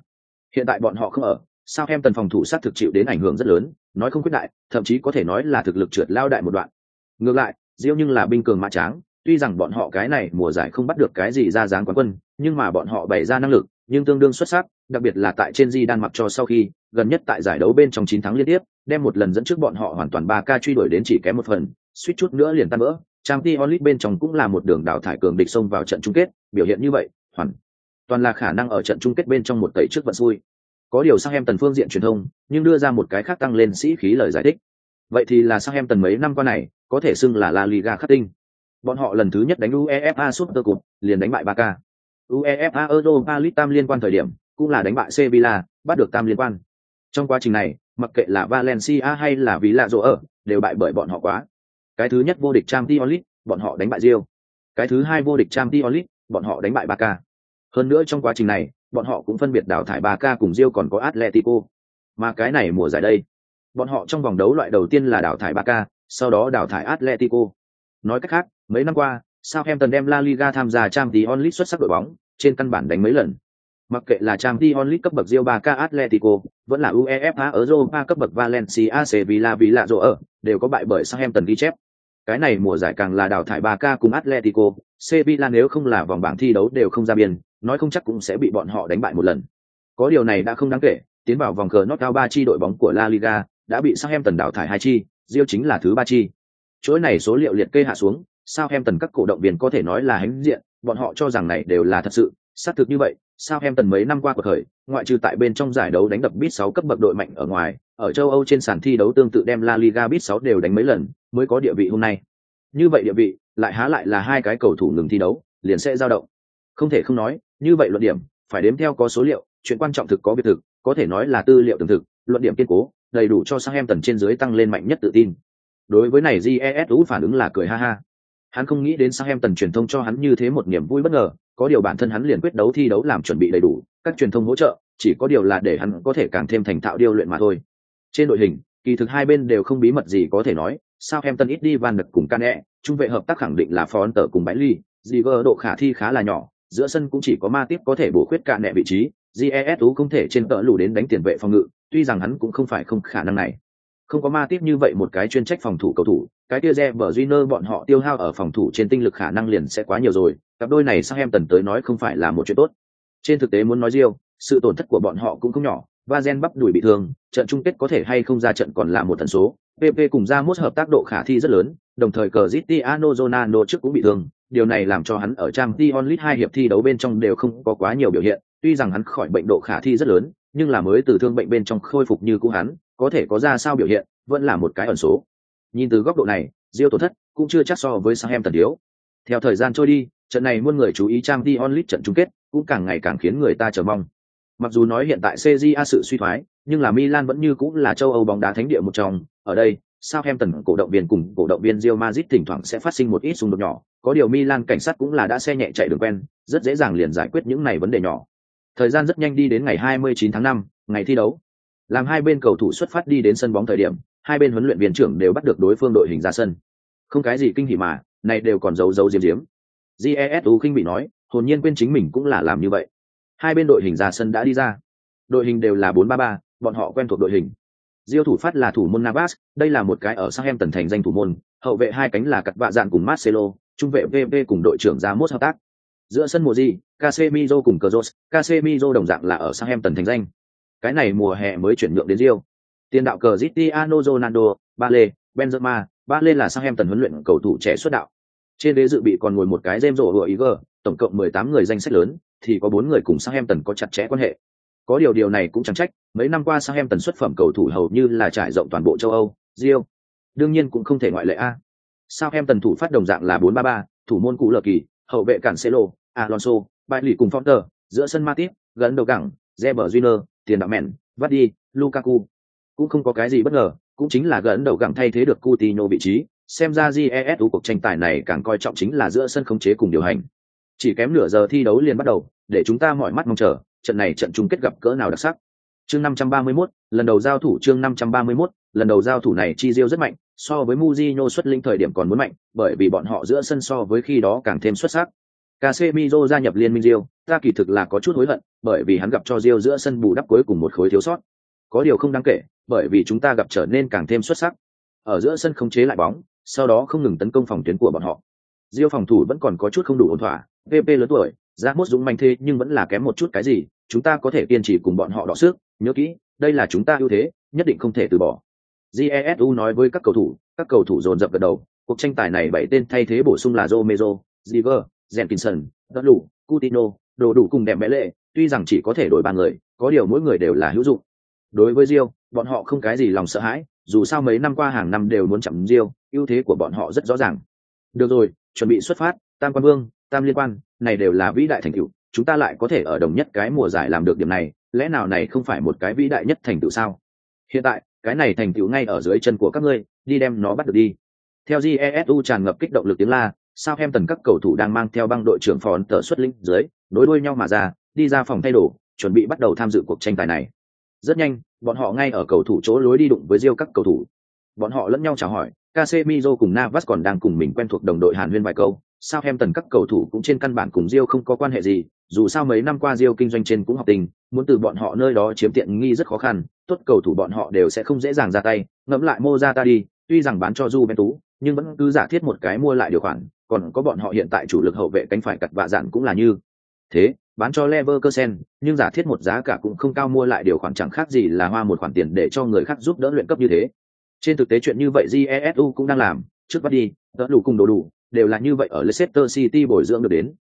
Hiện tại bọn họ không ở, sao em tần phòng thủ sát thực chịu đến ảnh hưởng rất lớn, nói không quyết đại, thậm chí có thể nói là thực lực trượt lao đại một đoạn. Ngược lại, Diêu nhưng là binh cường mã tráng, tuy rằng bọn họ cái này mùa giải không bắt được cái gì ra dáng quán quân, nhưng mà bọn họ bày ra năng lực, nhưng tương đương xuất sắc, đặc biệt là tại trên di đan mặc cho sau khi, gần nhất tại giải đấu bên trong 9 tháng liên tiếp, đem một lần dẫn trước bọn họ hoàn toàn 3 ca truy đuổi đến chỉ kém một phần, suýt chút nữa liền tan vỡ. Champions League bên trong cũng là một đường đào thải cường địch xông vào trận chung kết, biểu hiện như vậy, hoàn toàn là khả năng ở trận chung kết bên trong một tẩy trước vận xui. Có điều sang em tần phương diện truyền thông, nhưng đưa ra một cái khác tăng lên sĩ khí lời giải thích. Vậy thì là sang em tần mấy năm qua này, có thể xưng là La Liga khắc tinh. Bọn họ lần thứ nhất đánh UEFA Super Cup, liền đánh bại Barca. UEFA Europa League tam liên quan thời điểm, cũng là đánh bại Sevilla, bắt được tam liên quan. Trong quá trình này, mặc kệ là Valencia hay là Villa ở, đều bại bởi bọn họ quá. Cái thứ nhất vô địch Champions League, bọn họ đánh bại Real. Cái thứ hai vô địch Champions League, bọn họ đánh bại Barca. Hơn nữa trong quá trình này, bọn họ cũng phân biệt đào thải Barca cùng Real còn có Atletico. Mà cái này mùa giải đây, bọn họ trong vòng đấu loại đầu tiên là đào thải Barca, sau đó đào thải Atletico. Nói cách khác, mấy năm qua, Southampton đem La Liga tham gia Champions League xuất sắc đội bóng, trên căn bản đánh mấy lần. Mặc kệ là Champions League cấp bậc Real Barca Atletico, vẫn là UEFA Europa cấp bậc Valencia Sevilla Villa ở, ờ, đều có bại bởi Southampton ghi chép. Cái này mùa giải càng là đào thải Barca cùng Atletico, Sevilla nếu không là vòng bảng thi đấu đều không ra biên, nói không chắc cũng sẽ bị bọn họ đánh bại một lần. Có điều này đã không đáng kể, tiến vào vòng cờ knockout ba chi đội bóng của La Liga, đã bị Southampton đào thải hai chi, Real chính là thứ ba chi. Chuỗi này số liệu liệt kê hạ xuống, Southampton các cổ động viên có thể nói là hãnh diện, bọn họ cho rằng này đều là thật sự, xác thực như vậy, Southampton mấy năm qua của khởi, ngoại trừ tại bên trong giải đấu đánh đập bit 6 cấp bậc đội mạnh ở ngoài, ở châu Âu trên sàn thi đấu tương tự đem La Liga bit 6 đều đánh mấy lần, mới có địa vị hôm nay. Như vậy địa vị, lại há lại là hai cái cầu thủ ngừng thi đấu, liền sẽ dao động. Không thể không nói, như vậy luận điểm, phải đếm theo có số liệu, chuyện quan trọng thực có việc thực, có thể nói là tư liệu tưởng thực, luận điểm kiên cố, đầy đủ cho sang em tần trên dưới tăng lên mạnh nhất tự tin. Đối với này jesu phản ứng là cười ha ha. Hắn không nghĩ đến sang em tần truyền thông cho hắn như thế một niềm vui bất ngờ, có điều bản thân hắn liền quyết đấu thi đấu làm chuẩn bị đầy đủ, các truyền thông hỗ trợ, chỉ có điều là để hắn có thể càng thêm thành thạo điêu luyện mà thôi. Trên đội hình, kỳ thực hai bên đều không bí mật gì có thể nói, sao em tân ít đi Van Đực cùng can e trung vệ hợp tác khẳng định là Phó Tở cùng Bãi Ly, Ziver độ khả thi khá là nhỏ, giữa sân cũng chỉ có Ma Tiếp có thể bổ khuyết nẹ vị trí, jesu không thể trên tợ lù đến đánh tiền vệ phòng ngự, tuy rằng hắn cũng không phải không khả năng này. Không có Ma Tiếp như vậy một cái chuyên trách phòng thủ cầu thủ, cái tia re Reber Júnior bọn họ tiêu hao ở phòng thủ trên tinh lực khả năng liền sẽ quá nhiều rồi, cặp đôi này sang em tần tới nói không phải là một chuyện tốt. Trên thực tế muốn nói riêu, sự tổn thất của bọn họ cũng không nhỏ, Vazen bắp đuổi bị thương, trận chung kết có thể hay không ra trận còn là một tần số. PP cùng ra mốt hợp tác độ khả thi rất lớn, đồng thời Cristiano Ronaldo trước cũng bị thương, điều này làm cho hắn ở Champions League hai hiệp thi đấu bên trong đều không có quá nhiều biểu hiện, tuy rằng hắn khỏi bệnh độ khả thi rất lớn, nhưng là mới từ thương bệnh bên trong khôi phục như cũ hắn, có thể có ra sao biểu hiện, vẫn là một cái ẩn số. Nhìn từ góc độ này, Rio tổn thất cũng chưa chắc so với Southampton yếu. Theo thời gian trôi đi, trận này muôn người chú ý trang Champions League trận chung kết, cũng càng ngày càng khiến người ta chờ mong. Mặc dù nói hiện tại CJA sự suy thoái, nhưng là Milan vẫn như cũng là châu Âu bóng đá thánh địa một trong, ở đây, Southampton cổ động viên cùng cổ động viên Real Madrid thỉnh thoảng sẽ phát sinh một ít xung đột nhỏ, có điều Milan cảnh sát cũng là đã xe nhẹ chạy đường quen, rất dễ dàng liền giải quyết những này vấn đề nhỏ. Thời gian rất nhanh đi đến ngày 29 tháng 5, ngày thi đấu. Làm hai bên cầu thủ xuất phát đi đến sân bóng thời điểm, hai bên huấn luyện viên trưởng đều bắt được đối phương đội hình ra sân. Không cái gì kinh hỉ mà, này đều còn giấu giấu diếm diếm. Jesu kinh bị nói, hồn nhiên quên chính mình cũng là làm như vậy. Hai bên đội hình ra sân đã đi ra. Đội hình đều là 4-3-3, bọn họ quen thuộc đội hình. Diêu thủ phát là thủ môn Navas, đây là một cái ở Southampton thành danh thủ môn, hậu vệ hai cánh là cật vạ dạn cùng Marcelo, trung vệ VV cùng đội trưởng Ramos hợp tác. Giữa sân mùa gì, Casemiro cùng Cazorla, Casemiro đồng dạng là ở Southampton thành danh. Cái này mùa hè mới chuyển nhượng đến Rio. Tiền đạo cờ Cristiano Ronaldo, Bale, Benzema, Bale là Southampton huấn luyện cầu thủ trẻ xuất đạo. Trên đế dự bị còn ngồi một cái James Rowe Iger, tổng cộng 18 người danh sách lớn, thì có bốn người cùng Southampton có chặt chẽ quan hệ. Có điều điều này cũng chẳng trách, mấy năm qua sao em tần xuất phẩm cầu thủ hầu như là trải rộng toàn bộ châu Âu, Rio. Đương nhiên cũng không thể ngoại lệ a. Sao em tần thủ phát đồng dạng là 4-3-3, thủ môn cũ lờ kỳ, hậu vệ Cancelo, Alonso, Bại lì cùng Fonter, giữa sân Matip, gần đầu cẳng, Reber Júnior, tiền đạo mèn, Vardy, Lukaku. Cũng không có cái gì bất ngờ, cũng chính là gần đầu gẳng thay thế được Coutinho vị trí, xem ra GESU cuộc tranh tài này càng coi trọng chính là giữa sân khống chế cùng điều hành. Chỉ kém nửa giờ thi đấu liền bắt đầu, để chúng ta mọi mắt mong chờ, trận này trận chung kết gặp cỡ nào đặc sắc. Chương 531, lần đầu giao thủ chương 531, lần đầu giao thủ này chi diêu rất mạnh, so với Mujinho xuất linh thời điểm còn muốn mạnh, bởi vì bọn họ giữa sân so với khi đó càng thêm xuất sắc. Casemiro gia nhập liên minh diêu ta kỳ thực là có chút hối hận, bởi vì hắn gặp cho diêu giữa sân bù đắp cuối cùng một khối thiếu sót. Có điều không đáng kể, bởi vì chúng ta gặp trở nên càng thêm xuất sắc. Ở giữa sân không chế lại bóng, sau đó không ngừng tấn công phòng tuyến của bọn họ. Diêu phòng thủ vẫn còn có chút không đủ ổn thỏa, VP lớn tuổi, giác mốt dũng manh thế nhưng vẫn là kém một chút cái gì, chúng ta có thể kiên trì cùng bọn họ đọ sức, nhớ kỹ, đây là chúng ta ưu thế, nhất định không thể từ bỏ. Jesu nói với các cầu thủ, các cầu thủ dồn dập gật đầu, cuộc tranh tài này bảy tên thay thế bổ sung là Romero, Ziver, Jenkinson, Dolu, Coutinho, đồ đủ cùng đẹp mẽ lệ, tuy rằng chỉ có thể đổi ba người, có điều mỗi người đều là hữu dụng. Đối với Rio, bọn họ không cái gì lòng sợ hãi, dù sao mấy năm qua hàng năm đều muốn chậm Rio, ưu thế của bọn họ rất rõ ràng. Được rồi, chuẩn bị xuất phát, Tam Quan Vương, Tam Liên Quan, này đều là vĩ đại thành tựu, chúng ta lại có thể ở đồng nhất cái mùa giải làm được điểm này, lẽ nào này không phải một cái vĩ đại nhất thành tựu sao? Hiện tại, cái này thành tựu ngay ở dưới chân của các ngươi, đi đem nó bắt được đi. Theo Jesu tràn ngập kích động lực tiếng la, sao em tần các cầu thủ đang mang theo băng đội trưởng phòn tờ xuất linh dưới, nối đuôi nhau mà ra, đi ra phòng thay đồ, chuẩn bị bắt đầu tham dự cuộc tranh tài này. Rất nhanh, bọn họ ngay ở cầu thủ chỗ lối đi đụng với riêu các cầu thủ. Bọn họ lẫn nhau chào hỏi, Casemiro cùng Navas còn đang cùng mình quen thuộc đồng đội Hàn Huyên vài câu, sao em tần các cầu thủ cũng trên căn bản cùng Rio không có quan hệ gì, dù sao mấy năm qua Rio kinh doanh trên cũng học tình, muốn từ bọn họ nơi đó chiếm tiện nghi rất khó khăn, tốt cầu thủ bọn họ đều sẽ không dễ dàng ra tay, ngẫm lại Mozata đi, tuy rằng bán cho Juventus, nhưng vẫn cứ giả thiết một cái mua lại điều khoản, còn có bọn họ hiện tại chủ lực hậu vệ cánh phải cật vạ dạn cũng là như thế, bán cho Leverkusen, nhưng giả thiết một giá cả cũng không cao mua lại điều khoản chẳng khác gì là hoa một khoản tiền để cho người khác giúp đỡ luyện cấp như thế. Trên thực tế chuyện như vậy Jesu cũng đang làm, trước bắt đi, đỡ đủ cùng đồ đủ, đều là như vậy ở Leicester City bồi dưỡng được đến.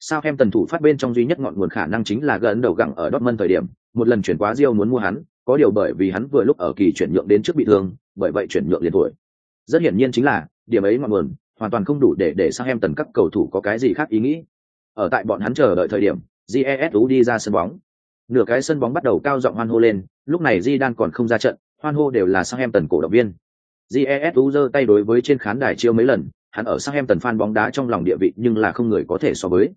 Sao em tần thủ phát bên trong duy nhất ngọn nguồn khả năng chính là gần đầu gặng ở Dortmund thời điểm, một lần chuyển quá Rio muốn mua hắn, có điều bởi vì hắn vừa lúc ở kỳ chuyển nhượng đến trước bị thương, bởi vậy chuyển nhượng liền tuổi. Rất hiển nhiên chính là, điểm ấy ngọn nguồn hoàn toàn không đủ để để sang em tần các cầu thủ có cái gì khác ý nghĩ. Ở tại bọn hắn chờ đợi thời điểm, Jesu đi ra sân bóng. Nửa cái sân bóng bắt đầu cao giọng hoan hô lên, lúc này Zidane còn không ra trận, hoan hô đều là sang em tần cổ động viên. Jesu giơ tay đối với trên khán đài chiêu mấy lần, hắn ở sang em tần fan bóng đá trong lòng địa vị nhưng là không người có thể so với.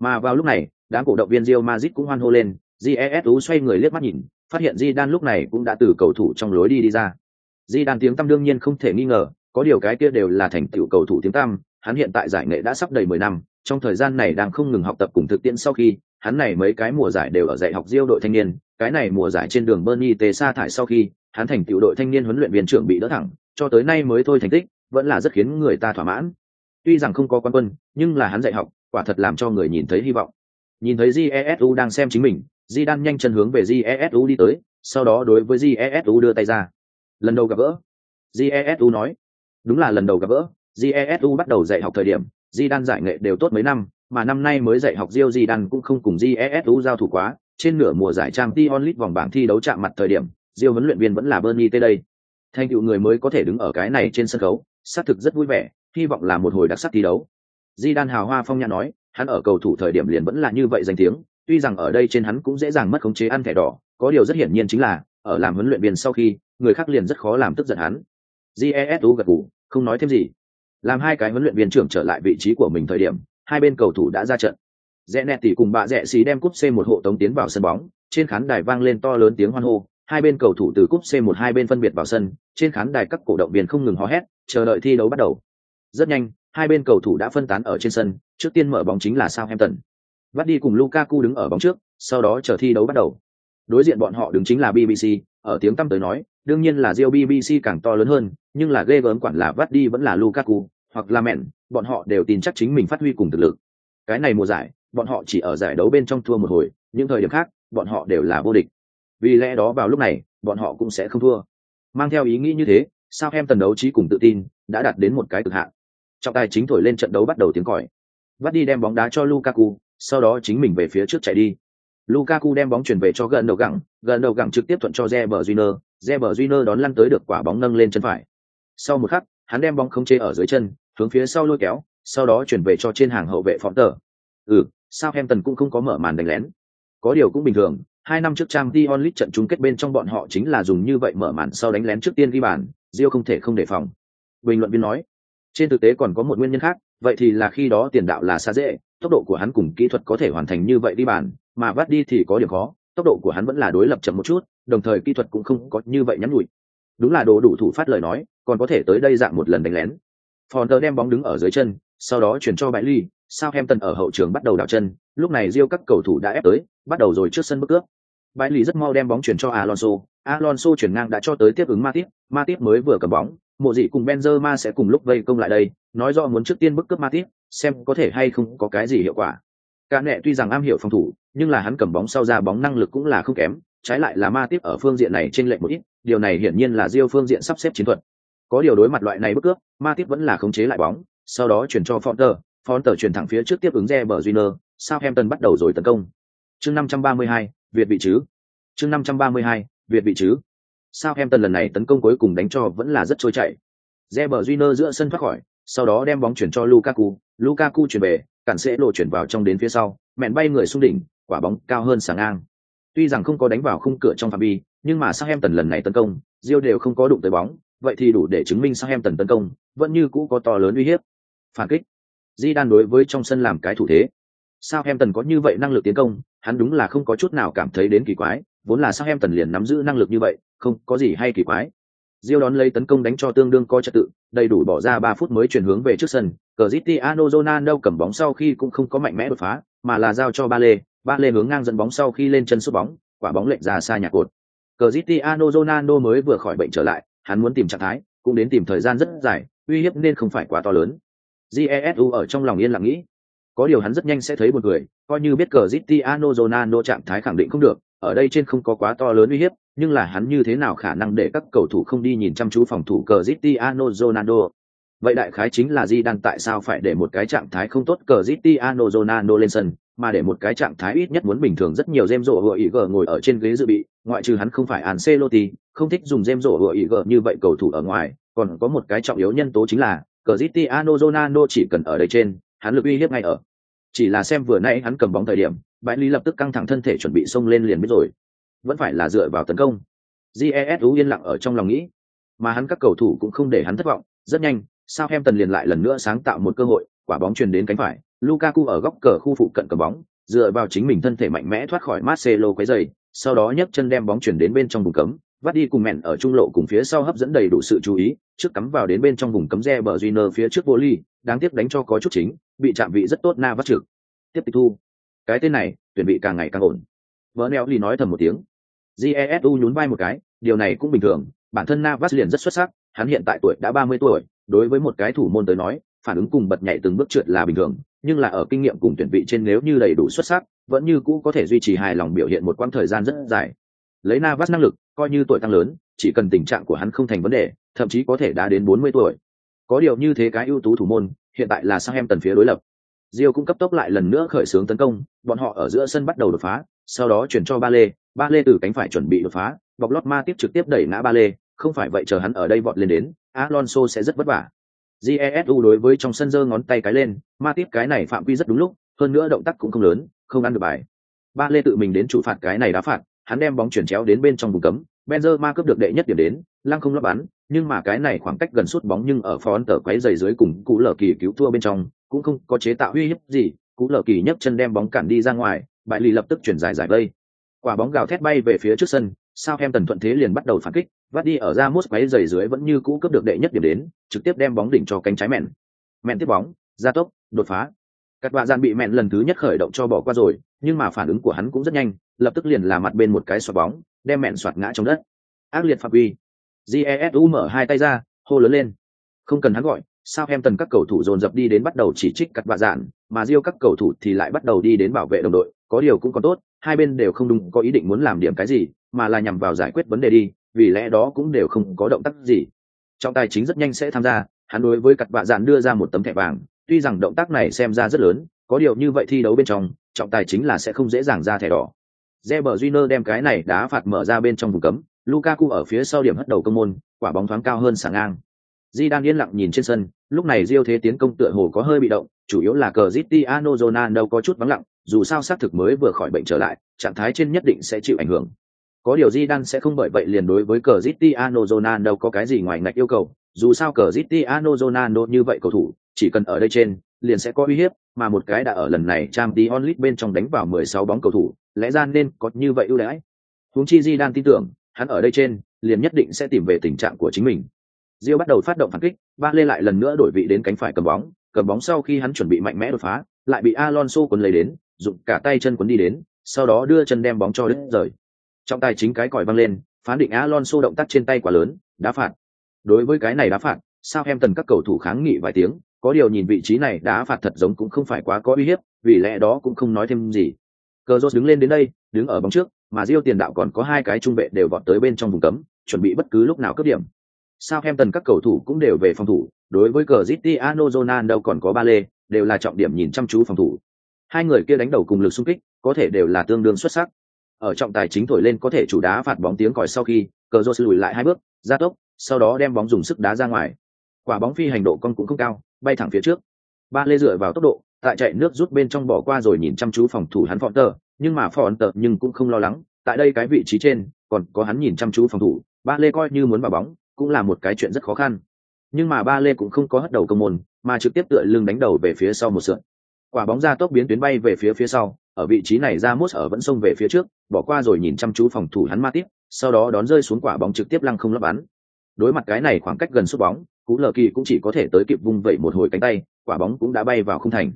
Mà vào lúc này, đám cổ động viên Real Madrid cũng hoan hô lên, Jesu xoay người liếc mắt nhìn, phát hiện Zidane lúc này cũng đã từ cầu thủ trong lối đi đi ra. Zidane tiếng tăm đương nhiên không thể nghi ngờ, có điều cái kia đều là thành tựu cầu thủ tiếng tăm, hắn hiện tại giải nghệ đã sắp đầy mười năm, trong thời gian này đang không ngừng học tập cùng thực tiễn sau khi, hắn này mấy cái mùa giải đều ở dạy học Real đội thanh niên, cái này mùa giải trên đường Bernie Tê sa thải sau khi, hắn thành tựu đội thanh niên huấn luyện viên trưởng bị đỡ thẳng, cho tới nay mới thôi thành tích, vẫn là rất khiến người ta thỏa mãn. Tuy rằng không có quan quân, nhưng là hắn dạy học, quả thật làm cho người nhìn thấy hy vọng. Nhìn thấy Jesu đang xem chính mình, Zidane nhanh chân hướng về Jesu đi tới, sau đó đối với Jesu đưa tay ra. Lần đầu gặp gỡ, Jesu nói, đúng là lần đầu gặp gỡ, Jesu bắt đầu dạy học thời điểm, Zidane giải nghệ đều tốt mấy năm, mà năm nay mới dạy học Rio Zidane cũng không cùng Jesu giao thủ quá, trên nửa mùa giải trang Tion League vòng bảng thi đấu chạm mặt thời điểm, Rio huấn luyện viên vẫn là Bernie T đây. Thành tựu người mới có thể đứng ở cái này trên sân khấu, xác thực rất vui vẻ, hy vọng là một hồi đặc sắc thi đấu. Zidane hào hoa phong nhã nói, hắn ở cầu thủ thời điểm liền vẫn là như vậy danh tiếng, tuy rằng ở đây trên hắn cũng dễ dàng mất khống chế ăn thẻ đỏ, có điều rất hiển nhiên chính là, ở làm huấn luyện viên sau khi, người khác liền rất khó làm tức giận hắn. Jesu gật gù, không nói thêm gì. Làm hai cái huấn luyện viên trưởng trở lại vị trí của mình thời điểm, hai bên cầu thủ đã ra trận. Rẽ nẹt tỷ cùng bà rẽ xí đem cúp C1 hộ tống tiến vào sân bóng, trên khán đài vang lên to lớn tiếng hoan hô, hai bên cầu thủ từ cúp C1 hai bên phân biệt vào sân, trên khán đài các cổ động viên không ngừng hò hét, chờ đợi thi đấu bắt đầu. Rất nhanh, hai bên cầu thủ đã phân tán ở trên sân, trước tiên mở bóng chính là Southampton. đi cùng Lukaku đứng ở bóng trước, sau đó chờ thi đấu bắt đầu. Đối diện bọn họ đứng chính là BBC, ở tiếng tăm tới nói, đương nhiên là Real BBC càng to lớn hơn, nhưng là ghê gớm quản là Vardy vẫn là Lukaku, hoặc là mẹn, bọn họ đều tin chắc chính mình phát huy cùng thực lực. Cái này mùa giải, bọn họ chỉ ở giải đấu bên trong thua một hồi, những thời điểm khác, bọn họ đều là vô địch. Vì lẽ đó vào lúc này, bọn họ cũng sẽ không thua. Mang theo ý nghĩ như thế, sao em tần đấu trí cùng tự tin đã đạt đến một cái cực hạn. Trọng tài chính thổi lên trận đấu bắt đầu tiếng còi. Vardy đem bóng đá cho Lukaku, sau đó chính mình về phía trước chạy đi. Lukaku đem bóng chuyển về cho gần đầu gẳng, gần đầu gẳng trực tiếp thuận cho Reber Júnior, Reber Júnior đón lăn tới được quả bóng nâng lên chân phải. Sau một khắc, hắn đem bóng khống chế ở dưới chân, hướng phía sau lôi kéo, sau đó chuyển về cho trên hàng hậu vệ phóng tờ. Ừ, sao em tần cũng không có mở màn đánh lén. Có điều cũng bình thường, hai năm trước trang t onlit trận chung kết bên trong bọn họ chính là dùng như vậy mở màn sau đánh lén trước tiên ghi bàn, Diêu không thể không đề phòng. Bình luận viên nói, trên thực tế còn có một nguyên nhân khác, vậy thì là khi đó tiền đạo là xa dễ, tốc độ của hắn cùng kỹ thuật có thể hoàn thành như vậy đi bàn, mà vắt đi thì có điểm khó, tốc độ của hắn vẫn là đối lập chậm một chút, đồng thời kỹ thuật cũng không có như vậy nhắm nhủi. Đúng là đồ đủ thủ phát lời nói, còn có thể tới đây dạng một lần đánh lén. Fonter đem bóng đứng ở dưới chân, sau đó chuyển cho bãi Ly, Southampton ở hậu trường bắt đầu đảo chân, lúc này Diêu các cầu thủ đã ép tới, bắt đầu rồi trước sân bước cướp bãi lì rất mau đem bóng chuyển cho Alonso, Alonso chuyển ngang đã cho tới tiếp ứng Matip, Matip mới vừa cầm bóng, mộ dị cùng Benzema sẽ cùng lúc vây công lại đây, nói rõ muốn trước tiên bức cướp Matip, xem có thể hay không có cái gì hiệu quả. Cả nệ tuy rằng am hiểu phòng thủ, nhưng là hắn cầm bóng sau ra bóng năng lực cũng là không kém, trái lại là Matip ở phương diện này trên lệch một ít, điều này hiển nhiên là Rio phương diện sắp xếp chiến thuật. Có điều đối mặt loại này bức cướp, Matip vẫn là khống chế lại bóng, sau đó chuyển cho Fonter, Fonter chuyển thẳng phía trước tiếp ứng Reber Júnior, Southampton bắt đầu rồi tấn công. Chương 532, Việt bị chứ. Chương 532, Việt bị chứ. Southampton lần này tấn công cuối cùng đánh cho vẫn là rất trôi chảy. Reber Júnior giữa sân thoát khỏi, sau đó đem bóng chuyển cho Lukaku, Lukaku chuyển về, cản sẽ lộ chuyển vào trong đến phía sau, mẹn bay người xuống đỉnh, quả bóng cao hơn sáng ngang. Tuy rằng không có đánh vào khung cửa trong phạm vi, nhưng mà Southampton lần này tấn công, Rio đều không có đụng tới bóng, vậy thì đủ để chứng minh Southampton tấn công vẫn như cũ có to lớn uy hiếp. Phản kích. di đan đối với trong sân làm cái thủ thế sao em tần có như vậy năng lực tiến công hắn đúng là không có chút nào cảm thấy đến kỳ quái vốn là sao em tần liền nắm giữ năng lực như vậy không có gì hay kỳ quái Diêu đón lấy tấn công đánh cho tương đương có trật tự, đầy đủ bỏ ra ba phút mới chuyển hướng về trước sân. Cristiano Ronaldo cầm bóng sau khi cũng không có mạnh mẽ đột phá, mà là giao cho Ba Lê, Ba Lê hướng ngang dẫn bóng sau khi lên chân sút bóng, quả bóng lệch ra xa nhà cột. Cristiano Ronaldo mới vừa khỏi bệnh trở lại, hắn muốn tìm trạng thái, cũng đến tìm thời gian rất dài, uy hiếp nên không phải quá to lớn. Jesu ở trong lòng yên lặng nghĩ, có điều hắn rất nhanh sẽ thấy buồn cười, coi như biết Cristiano Ronaldo trạng thái khẳng định không được, ở đây trên không có quá to lớn uy hiếp, nhưng là hắn như thế nào khả năng để các cầu thủ không đi nhìn chăm chú phòng thủ Cristiano Ronaldo. Vậy đại khái chính là Di đang tại sao phải để một cái trạng thái không tốt Cristiano Ronaldo lên sân, mà để một cái trạng thái ít nhất muốn bình thường rất nhiều James rổ ý gờ ngồi ở trên ghế dự bị, ngoại trừ hắn không phải Ancelotti, không thích dùng James rổ ý gờ như vậy cầu thủ ở ngoài, còn có một cái trọng yếu nhân tố chính là Cristiano Ronaldo chỉ cần ở đây trên, hắn lực uy hiếp ngay ở. Chỉ là xem vừa nãy hắn cầm bóng thời điểm, bãi lý lập tức căng thẳng thân thể chuẩn bị xông lên liền biết rồi. Vẫn phải là dựa vào tấn công. Jesu yên lặng ở trong lòng nghĩ. Mà hắn các cầu thủ cũng không để hắn thất vọng. Rất nhanh sao em tần liền lại lần nữa sáng tạo một cơ hội quả bóng truyền đến cánh phải. Lukaku ở góc cờ khu phụ cận cầm bóng dựa vào chính mình thân thể mạnh mẽ thoát khỏi marcelo quấy dày sau đó nhấc chân đem bóng chuyển đến bên trong vùng cấm vắt đi cùng mẹn ở trung lộ cùng phía sau hấp dẫn đầy đủ sự chú ý, trước cắm vào đến bên trong vùng cấm re bờ Junior phía trước vô ly, đáng tiếc đánh cho có chút chính, bị chạm vị rất tốt na vắt trực. Tiếp tịch thu. Cái tên này, tuyển vị càng ngày càng ổn. Vỡ neo ly nói thầm một tiếng. Jesu nhún vai một cái, điều này cũng bình thường, bản thân navas liền rất xuất sắc, hắn hiện tại tuổi đã ba mươi tuổi, đối với một cái thủ môn tới nói, phản ứng cùng bật nhảy từng bước trượt là bình thường, nhưng là ở kinh nghiệm cùng tuyển vị trên nếu như đầy đủ xuất sắc, vẫn như cũ có thể duy trì hài lòng biểu hiện một quãng thời gian rất dài. Lấy navas năng lực coi như tuổi tăng lớn chỉ cần tình trạng của hắn không thành vấn đề thậm chí có thể đã đến bốn mươi tuổi có điều như thế cái ưu tú thủ môn hiện tại là sang em tần phía đối lập Rio cũng cấp tốc lại lần nữa khởi xướng tấn công, bọn họ ở giữa sân bắt đầu đột phá, sau đó chuyển cho Ba Lê, Ba Lê từ cánh phải chuẩn bị đột phá, bọc lót ma tiếp trực tiếp đẩy ngã Ba Lê, không phải vậy chờ hắn ở đây vọt lên đến, Alonso sẽ rất vất vả. Jesu đối với trong sân giơ ngón tay cái lên, ma tiếp cái này phạm vi rất đúng lúc, hơn nữa động tác cũng không lớn, không ăn được bài. Ba Lê tự mình đến chủ phạt cái này đá phạt, hắn đem bóng chuyển chéo đến bên trong vùng cấm, Benzema cướp được đệ nhất điểm đến, lăng không lắp bắn, nhưng mà cái này khoảng cách gần suốt bóng nhưng ở phó tờ quấy giày dưới cùng cú lở kỳ cứu thua bên trong, cũng không có chế tạo uy hiếp gì, cú lở kỳ nhấc chân đem bóng cản đi ra ngoài, bại lì lập tức chuyển dài giải vây. Quả bóng gào thét bay về phía trước sân, sao em tần thuận thế liền bắt đầu phản kích, vắt đi ở ra mút quấy giày dưới vẫn như cũ cướp được đệ nhất điểm đến, trực tiếp đem bóng đỉnh cho cánh trái mẹn. Mẹn tiếp bóng, gia tốc, đột phá. Các bạ gian bị mẹn lần thứ nhất khởi động cho bỏ qua rồi, nhưng mà phản ứng của hắn cũng rất nhanh, lập tức liền là mặt bên một cái xoạt bóng, đem mẹn xoạt ngã trong đất. Ác liệt phạm uy. Jesu mở hai tay ra, hô lớn lên. Không cần hắn gọi, sao em tần các cầu thủ dồn dập đi đến bắt đầu chỉ trích cắt bạ dạn, mà riêu các cầu thủ thì lại bắt đầu đi đến bảo vệ đồng đội, có điều cũng còn tốt, hai bên đều không đúng có ý định muốn làm điểm cái gì, mà là nhằm vào giải quyết vấn đề đi, vì lẽ đó cũng đều không có động tác gì. Trọng tài chính rất nhanh sẽ tham gia, hắn đối với cặp bạ dạn đưa ra một tấm thẻ vàng, tuy rằng động tác này xem ra rất lớn, có điều như vậy thi đấu bên trong, trọng tài chính là sẽ không dễ dàng ra thẻ đỏ. Reber Júnior đem cái này đá phạt mở ra bên trong vùng cấm, Lukaku ở phía sau điểm hất đầu công môn, quả bóng thoáng cao hơn sảng ngang. Di đang yên lặng nhìn trên sân, lúc này Rio thế tiến công tựa hồ có hơi bị động, chủ yếu là Cristiano Ronaldo có chút vắng lặng, dù sao xác thực mới vừa khỏi bệnh trở lại, trạng thái trên nhất định sẽ chịu ảnh hưởng. Có điều Di đang sẽ không bởi vậy liền đối với Cristiano Ronaldo có cái gì ngoài ngạch yêu cầu, dù sao Cristiano Ronaldo như vậy cầu thủ, chỉ cần ở đây trên, liền sẽ có uy hiếp, mà một cái đã ở lần này trang tí onlit bên trong đánh vào 16 bóng cầu thủ, lẽ ra nên có như vậy ưu đãi. Huống chi Di đang tin tưởng, hắn ở đây trên, liền nhất định sẽ tìm về tình trạng của chính mình. Diêu bắt đầu phát động phản kích, ba lê lại lần nữa đổi vị đến cánh phải cầm bóng, cầm bóng sau khi hắn chuẩn bị mạnh mẽ đột phá, lại bị Alonso cuốn lấy đến, dùng cả tay chân cuốn đi đến, sau đó đưa chân đem bóng cho đứt rời. Trong tay chính cái còi văng lên, phán định Alonso động tác trên tay quá lớn, đá phạt. Đối với cái này đá phạt, sao em tần các cầu thủ kháng nghị vài tiếng, có điều nhìn vị trí này đá phạt thật giống cũng không phải quá có uy hiếp, vì lẽ đó cũng không nói thêm gì. Cờ đứng lên đến đây, đứng ở bóng trước, mà Diêu tiền đạo còn có hai cái trung vệ đều vọt tới bên trong vùng cấm, chuẩn bị bất cứ lúc nào cướp điểm. Sao em tần các cầu thủ cũng đều về phòng thủ, đối với cờ Cristiano Ronaldo còn có ba lê, đều là trọng điểm nhìn chăm chú phòng thủ. Hai người kia đánh đầu cùng lực xung kích, có thể đều là tương đương xuất sắc. Ở trọng tài chính thổi lên có thể chủ đá phạt bóng tiếng còi sau khi, cờ lùi lại hai bước, ra tốc, sau đó đem bóng dùng sức đá ra ngoài. Quả bóng phi hành độ con cũng không cao, bay thẳng phía trước. Ba lê dựa vào tốc độ, tại chạy nước rút bên trong bỏ qua rồi nhìn chăm chú phòng thủ hắn phọn tờ, nhưng mà phòn tờ nhưng cũng không lo lắng tại đây cái vị trí trên còn có hắn nhìn chăm chú phòng thủ ba lê coi như muốn vào bóng cũng là một cái chuyện rất khó khăn. Nhưng mà ba lê cũng không có hất đầu công môn mà trực tiếp tựa lưng đánh đầu về phía sau một sượn. Quả bóng ra tốc biến tuyến bay về phía phía sau ở vị trí này ra mốt ở vẫn xông về phía trước bỏ qua rồi nhìn chăm chú phòng thủ hắn ma tiếp sau đó đón rơi xuống quả bóng trực tiếp lăng không lấp bắn đối mặt cái này khoảng cách gần sút bóng cú lờ kỳ cũng chỉ có thể tới kịp vung vẩy một hồi cánh tay quả bóng cũng đã bay vào không thành.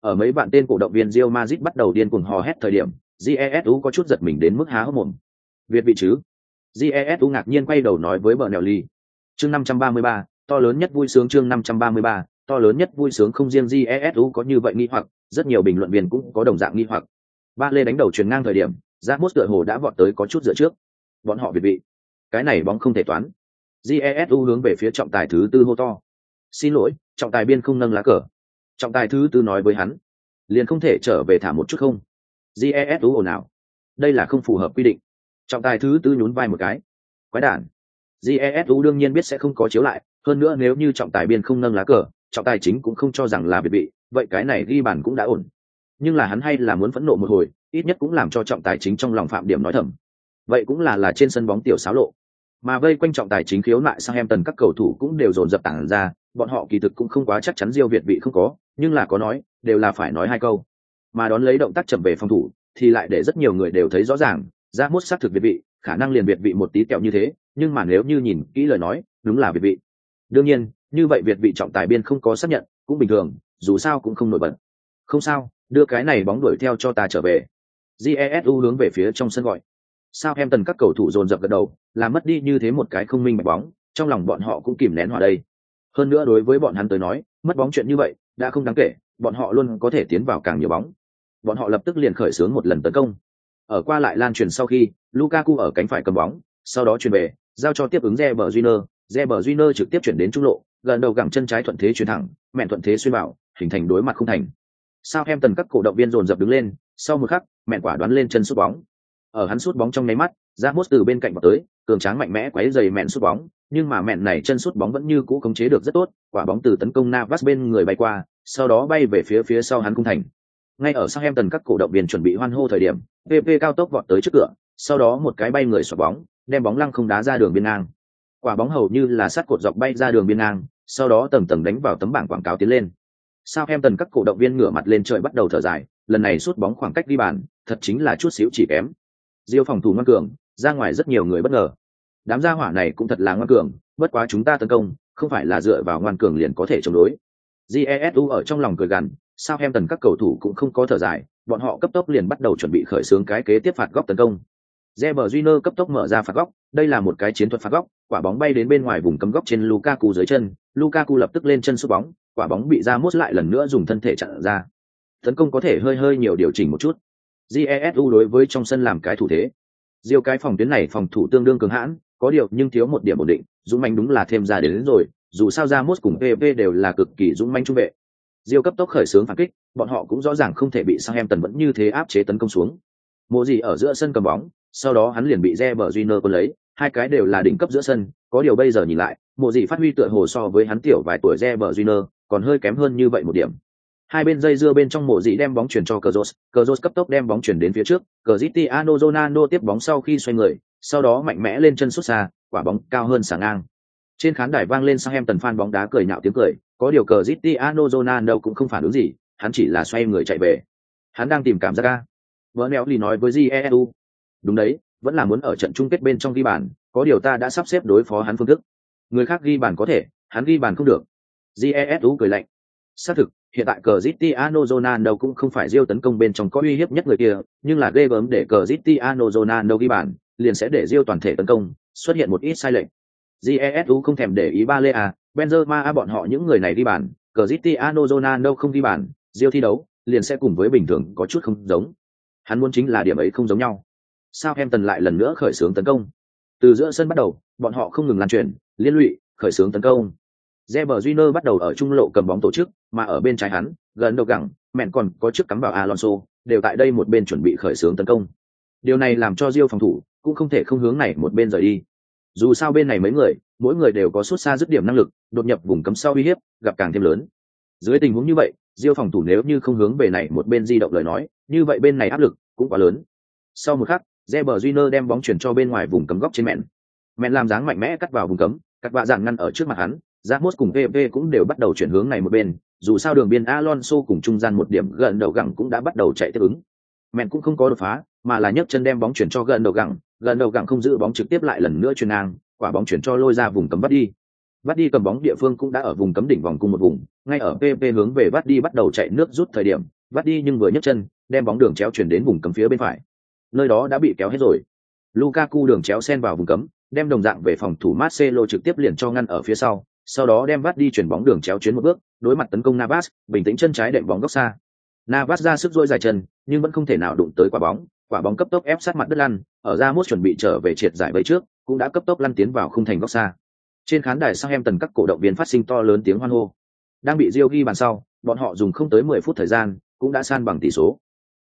Ở mấy bạn tên cổ động viên Real Madrid bắt đầu điên cuồng hò hét thời điểm jesu có chút giật mình đến mức há hốc mồm. Việt vị chứ? Jesu ngạc nhiên quay đầu nói với bờ nèo ly chương 533, to lớn nhất vui sướng chương 533, to lớn nhất vui sướng không riêng jesu có như vậy nghi hoặc rất nhiều bình luận viên cũng có đồng dạng nghi hoặc. Ba lê đánh đầu truyền ngang thời điểm Ra mốt tựa hồ đã vọt tới có chút dựa trước. Bọn họ việt vị. Cái này bóng không thể toán jesu hướng về phía trọng tài thứ tư hô to. Xin lỗi, trọng tài biên không nâng lá cờ. Trọng tài thứ tư nói với hắn. Liền không thể trở về thả một chút không? Jesu ồn ào. Đây là không phù hợp quy định. Trọng tài thứ tư nhún vai một cái. Quái đản. Jesu đương nhiên biết sẽ không có chiếu lại. Hơn nữa nếu như trọng tài biên không nâng lá cờ, trọng tài chính cũng không cho rằng là biệt bị, vậy cái này ghi bàn cũng đã ổn. Nhưng là hắn hay là muốn phẫn nộ một hồi, ít nhất cũng làm cho trọng tài chính trong lòng phạm điểm nói thầm. Vậy cũng là là trên sân bóng tiểu xáo lộ mà vây quanh trọng tài chính khiếu nại sang em tần các cầu thủ cũng đều dồn dập tảng ra, bọn họ kỳ thực cũng không quá chắc chắn diêu việt vị không có, nhưng là có nói, đều là phải nói hai câu. Mà đón lấy động tác chậm về phòng thủ, thì lại để rất nhiều người đều thấy rõ ràng ra mốt xác thực việt vị, khả năng liền việt vị một tí kẹo như thế, nhưng mà nếu như nhìn kỹ lời nói, đúng là việt vị. Đương nhiên, như vậy việt vị trọng tài biên không có xác nhận, cũng bình thường, dù sao cũng không nổi bật. Không sao, đưa cái này bóng đuổi theo cho ta trở về. Jesu hướng về phía trong sân gọi sao em tần các cầu thủ dồn dập gật đầu làm mất đi như thế một cái không minh bạch bóng trong lòng bọn họ cũng kìm nén hòa đây hơn nữa đối với bọn hắn tới nói mất bóng chuyện như vậy đã không đáng kể bọn họ luôn có thể tiến vào càng nhiều bóng bọn họ lập tức liền khởi xướng một lần tấn công ở qua lại lan truyền sau khi lukaku ở cánh phải cầm bóng sau đó chuyển về giao cho tiếp ứng Reber Júnior, Reber Júnior trực tiếp chuyển đến trung lộ, gần đầu gẳng chân trái thuận thế chuyển thẳng, mẹn thuận thế xuyên vào, hình thành đối mặt không thành. Sao em tần các cổ động viên dồn dập đứng lên, sau một khắc, mẹn quả đoán lên chân sút bóng. Ở hắn sút bóng trong nháy mắt, Ramos từ bên cạnh vào tới, cường tráng mạnh mẽ quấy giày mẹn sút bóng, nhưng mà mẹn này chân sút bóng vẫn như cũ khống chế được rất tốt, quả bóng từ tấn công Navas bên người bay qua, sau đó bay về phía phía sau hắn cung thành. Ngay ở sang em tần các cổ động viên chuẩn bị hoan hô thời điểm, PP cao tốc vọt tới trước cửa, sau đó một cái bay người xoạc bóng, đem bóng lăng không đá ra đường biên ngang. Quả bóng hầu như là sát cột dọc bay ra đường biên ngang, sau đó tầng tầng đánh vào tấm bảng quảng cáo tiến lên. Sao em tần các cổ động viên ngửa mặt lên trời bắt đầu thở dài, lần này sút bóng khoảng cách đi bàn, thật chính là chút xíu chỉ kém. Diêu phòng thủ ngoan cường, ra ngoài rất nhiều người bất ngờ. Đám gia hỏa này cũng thật là ngoan cường, bất quá chúng ta tấn công, không phải là dựa vào ngoan cường liền có thể chống đối. Jesu ở trong lòng cười gằn, sao em tần các cầu thủ cũng không có thở dài, bọn họ cấp tốc liền bắt đầu chuẩn bị khởi xướng cái kế tiếp phạt góc tấn công. Reber Júnior cấp tốc mở ra phạt góc, đây là một cái chiến thuật phạt góc, quả bóng bay đến bên ngoài vùng cấm góc trên Lukaku dưới chân, Lukaku lập tức lên chân sút bóng, quả bóng bị ra mút lại lần nữa dùng thân thể chặn ra. Tấn công có thể hơi hơi nhiều điều chỉnh một chút. Jesu đối với trong sân làm cái thủ thế. Diêu cái phòng tuyến này phòng thủ tương đương cường hãn, có điều nhưng thiếu một điểm ổn định, dũng mạnh đúng là thêm ra đến, đến rồi, dù sao ra mốt cùng PP đều là cực kỳ dũng mãnh trung vệ. Diêu cấp tốc khởi xướng phản kích, bọn họ cũng rõ ràng không thể bị Southampton vẫn như thế áp chế tấn công xuống. Mộ gì ở giữa sân cầm bóng, sau đó hắn liền bị Reber Júnior quân lấy, hai cái đều là đỉnh cấp giữa sân, có điều bây giờ nhìn lại, mộ gì phát huy tựa hồ so với hắn tiểu vài tuổi Reber Júnior, còn hơi kém hơn như vậy một điểm. Hai bên dây dưa bên trong mộ dị đem bóng chuyển cho Cazorla, Cazorla cấp tốc đem bóng chuyển đến phía trước, Cristiano Ronaldo tiếp bóng sau khi xoay người, sau đó mạnh mẽ lên chân sút xa, quả bóng cao hơn sáng ngang. Trên khán đài vang lên sang em tần fan bóng đá cười nhạo tiếng cười, có điều Cristiano Ronaldo cũng không phản ứng gì, hắn chỉ là xoay người chạy về. Hắn đang tìm cảm giác ra. Vỡ nẹo lì nói với Jesu. Đúng đấy, vẫn là muốn ở trận chung kết bên trong ghi bàn, có điều ta đã sắp xếp đối phó hắn phương thức. Người khác ghi bàn có thể, hắn ghi bàn không được. Jesu cười lạnh. Xác thực, hiện tại Cristiano Ronaldo cũng không phải Real tấn công bên trong có uy hiếp nhất người kia, nhưng là ghê gớm để Cristiano Ronaldo ghi bàn, liền sẽ để Real toàn thể tấn công, xuất hiện một ít sai lệch. Jesu không thèm để ý Balea, Benzema à bọn họ những người này ghi bàn, Cristiano Ronaldo không ghi bàn, Real thi đấu, liền sẽ cùng với bình thường có chút không giống. Hắn muốn chính là điểm ấy không giống nhau. Sao em tần lại lần nữa khởi xướng tấn công. Từ giữa sân bắt đầu, bọn họ không ngừng lan truyền, liên lụy, khởi xướng tấn công. Reber Júnior bắt đầu ở trung lộ cầm bóng tổ chức, mà ở bên trái hắn, gần đầu gẳng, mẹn còn có trước cắm vào Alonso, đều tại đây một bên chuẩn bị khởi xướng tấn công. Điều này làm cho Rio phòng thủ cũng không thể không hướng này một bên rời đi. Dù sao bên này mấy người, mỗi người đều có suốt xa dứt điểm năng lực, đột nhập vùng cấm sau uy hiếp, gặp càng thêm lớn. Dưới tình huống như vậy, Rio phòng thủ nếu như không hướng về này một bên di động lời nói, như vậy bên này áp lực cũng quá lớn. Sau một khắc, Reber Júnior đem bóng chuyển cho bên ngoài vùng cấm góc trên mẹn. Mẹn làm dáng mạnh mẽ cắt vào vùng cấm, cắt vạ dạn ngăn ở trước mặt hắn, Ramos cùng PP cũng đều bắt đầu chuyển hướng này một bên, dù sao đường biên Alonso cùng trung gian một điểm gần đầu gẳng cũng đã bắt đầu chạy tiếp ứng. Mẹn cũng không có đột phá, mà là nhấc chân đem bóng chuyển cho gần đầu gẳng, gần đầu gẳng không giữ bóng trực tiếp lại lần nữa chuyền ngang, quả bóng chuyển cho lôi ra vùng cấm bắt đi. Vắt đi cầm bóng địa phương cũng đã ở vùng cấm đỉnh vòng cung một vùng, ngay ở PP hướng về Vắt đi bắt đầu chạy nước rút thời điểm, Vắt đi nhưng vừa nhấc chân, đem bóng đường chéo chuyển đến vùng cấm phía bên phải. Nơi đó đã bị kéo hết rồi. Lukaku đường chéo xen vào vùng cấm, đem đồng dạng về phòng thủ Marcelo trực tiếp liền cho ngăn ở phía sau, sau đó đem Vắt đi chuyển bóng đường chéo chuyến một bước, đối mặt tấn công Navas, bình tĩnh chân trái đệm bóng góc xa. Navas ra sức dỗi dài chân, nhưng vẫn không thể nào đụng tới quả bóng, quả bóng cấp tốc ép sát mặt đất lăn, ở ra mốt chuẩn bị trở về triệt giải vây trước, cũng đã cấp tốc lăn tiến vào khung thành góc xa. Trên khán đài Southampton các cổ động viên phát sinh to lớn tiếng hoan hô. Đang bị Rio ghi bàn sau, bọn họ dùng không tới 10 phút thời gian, cũng đã san bằng tỷ số.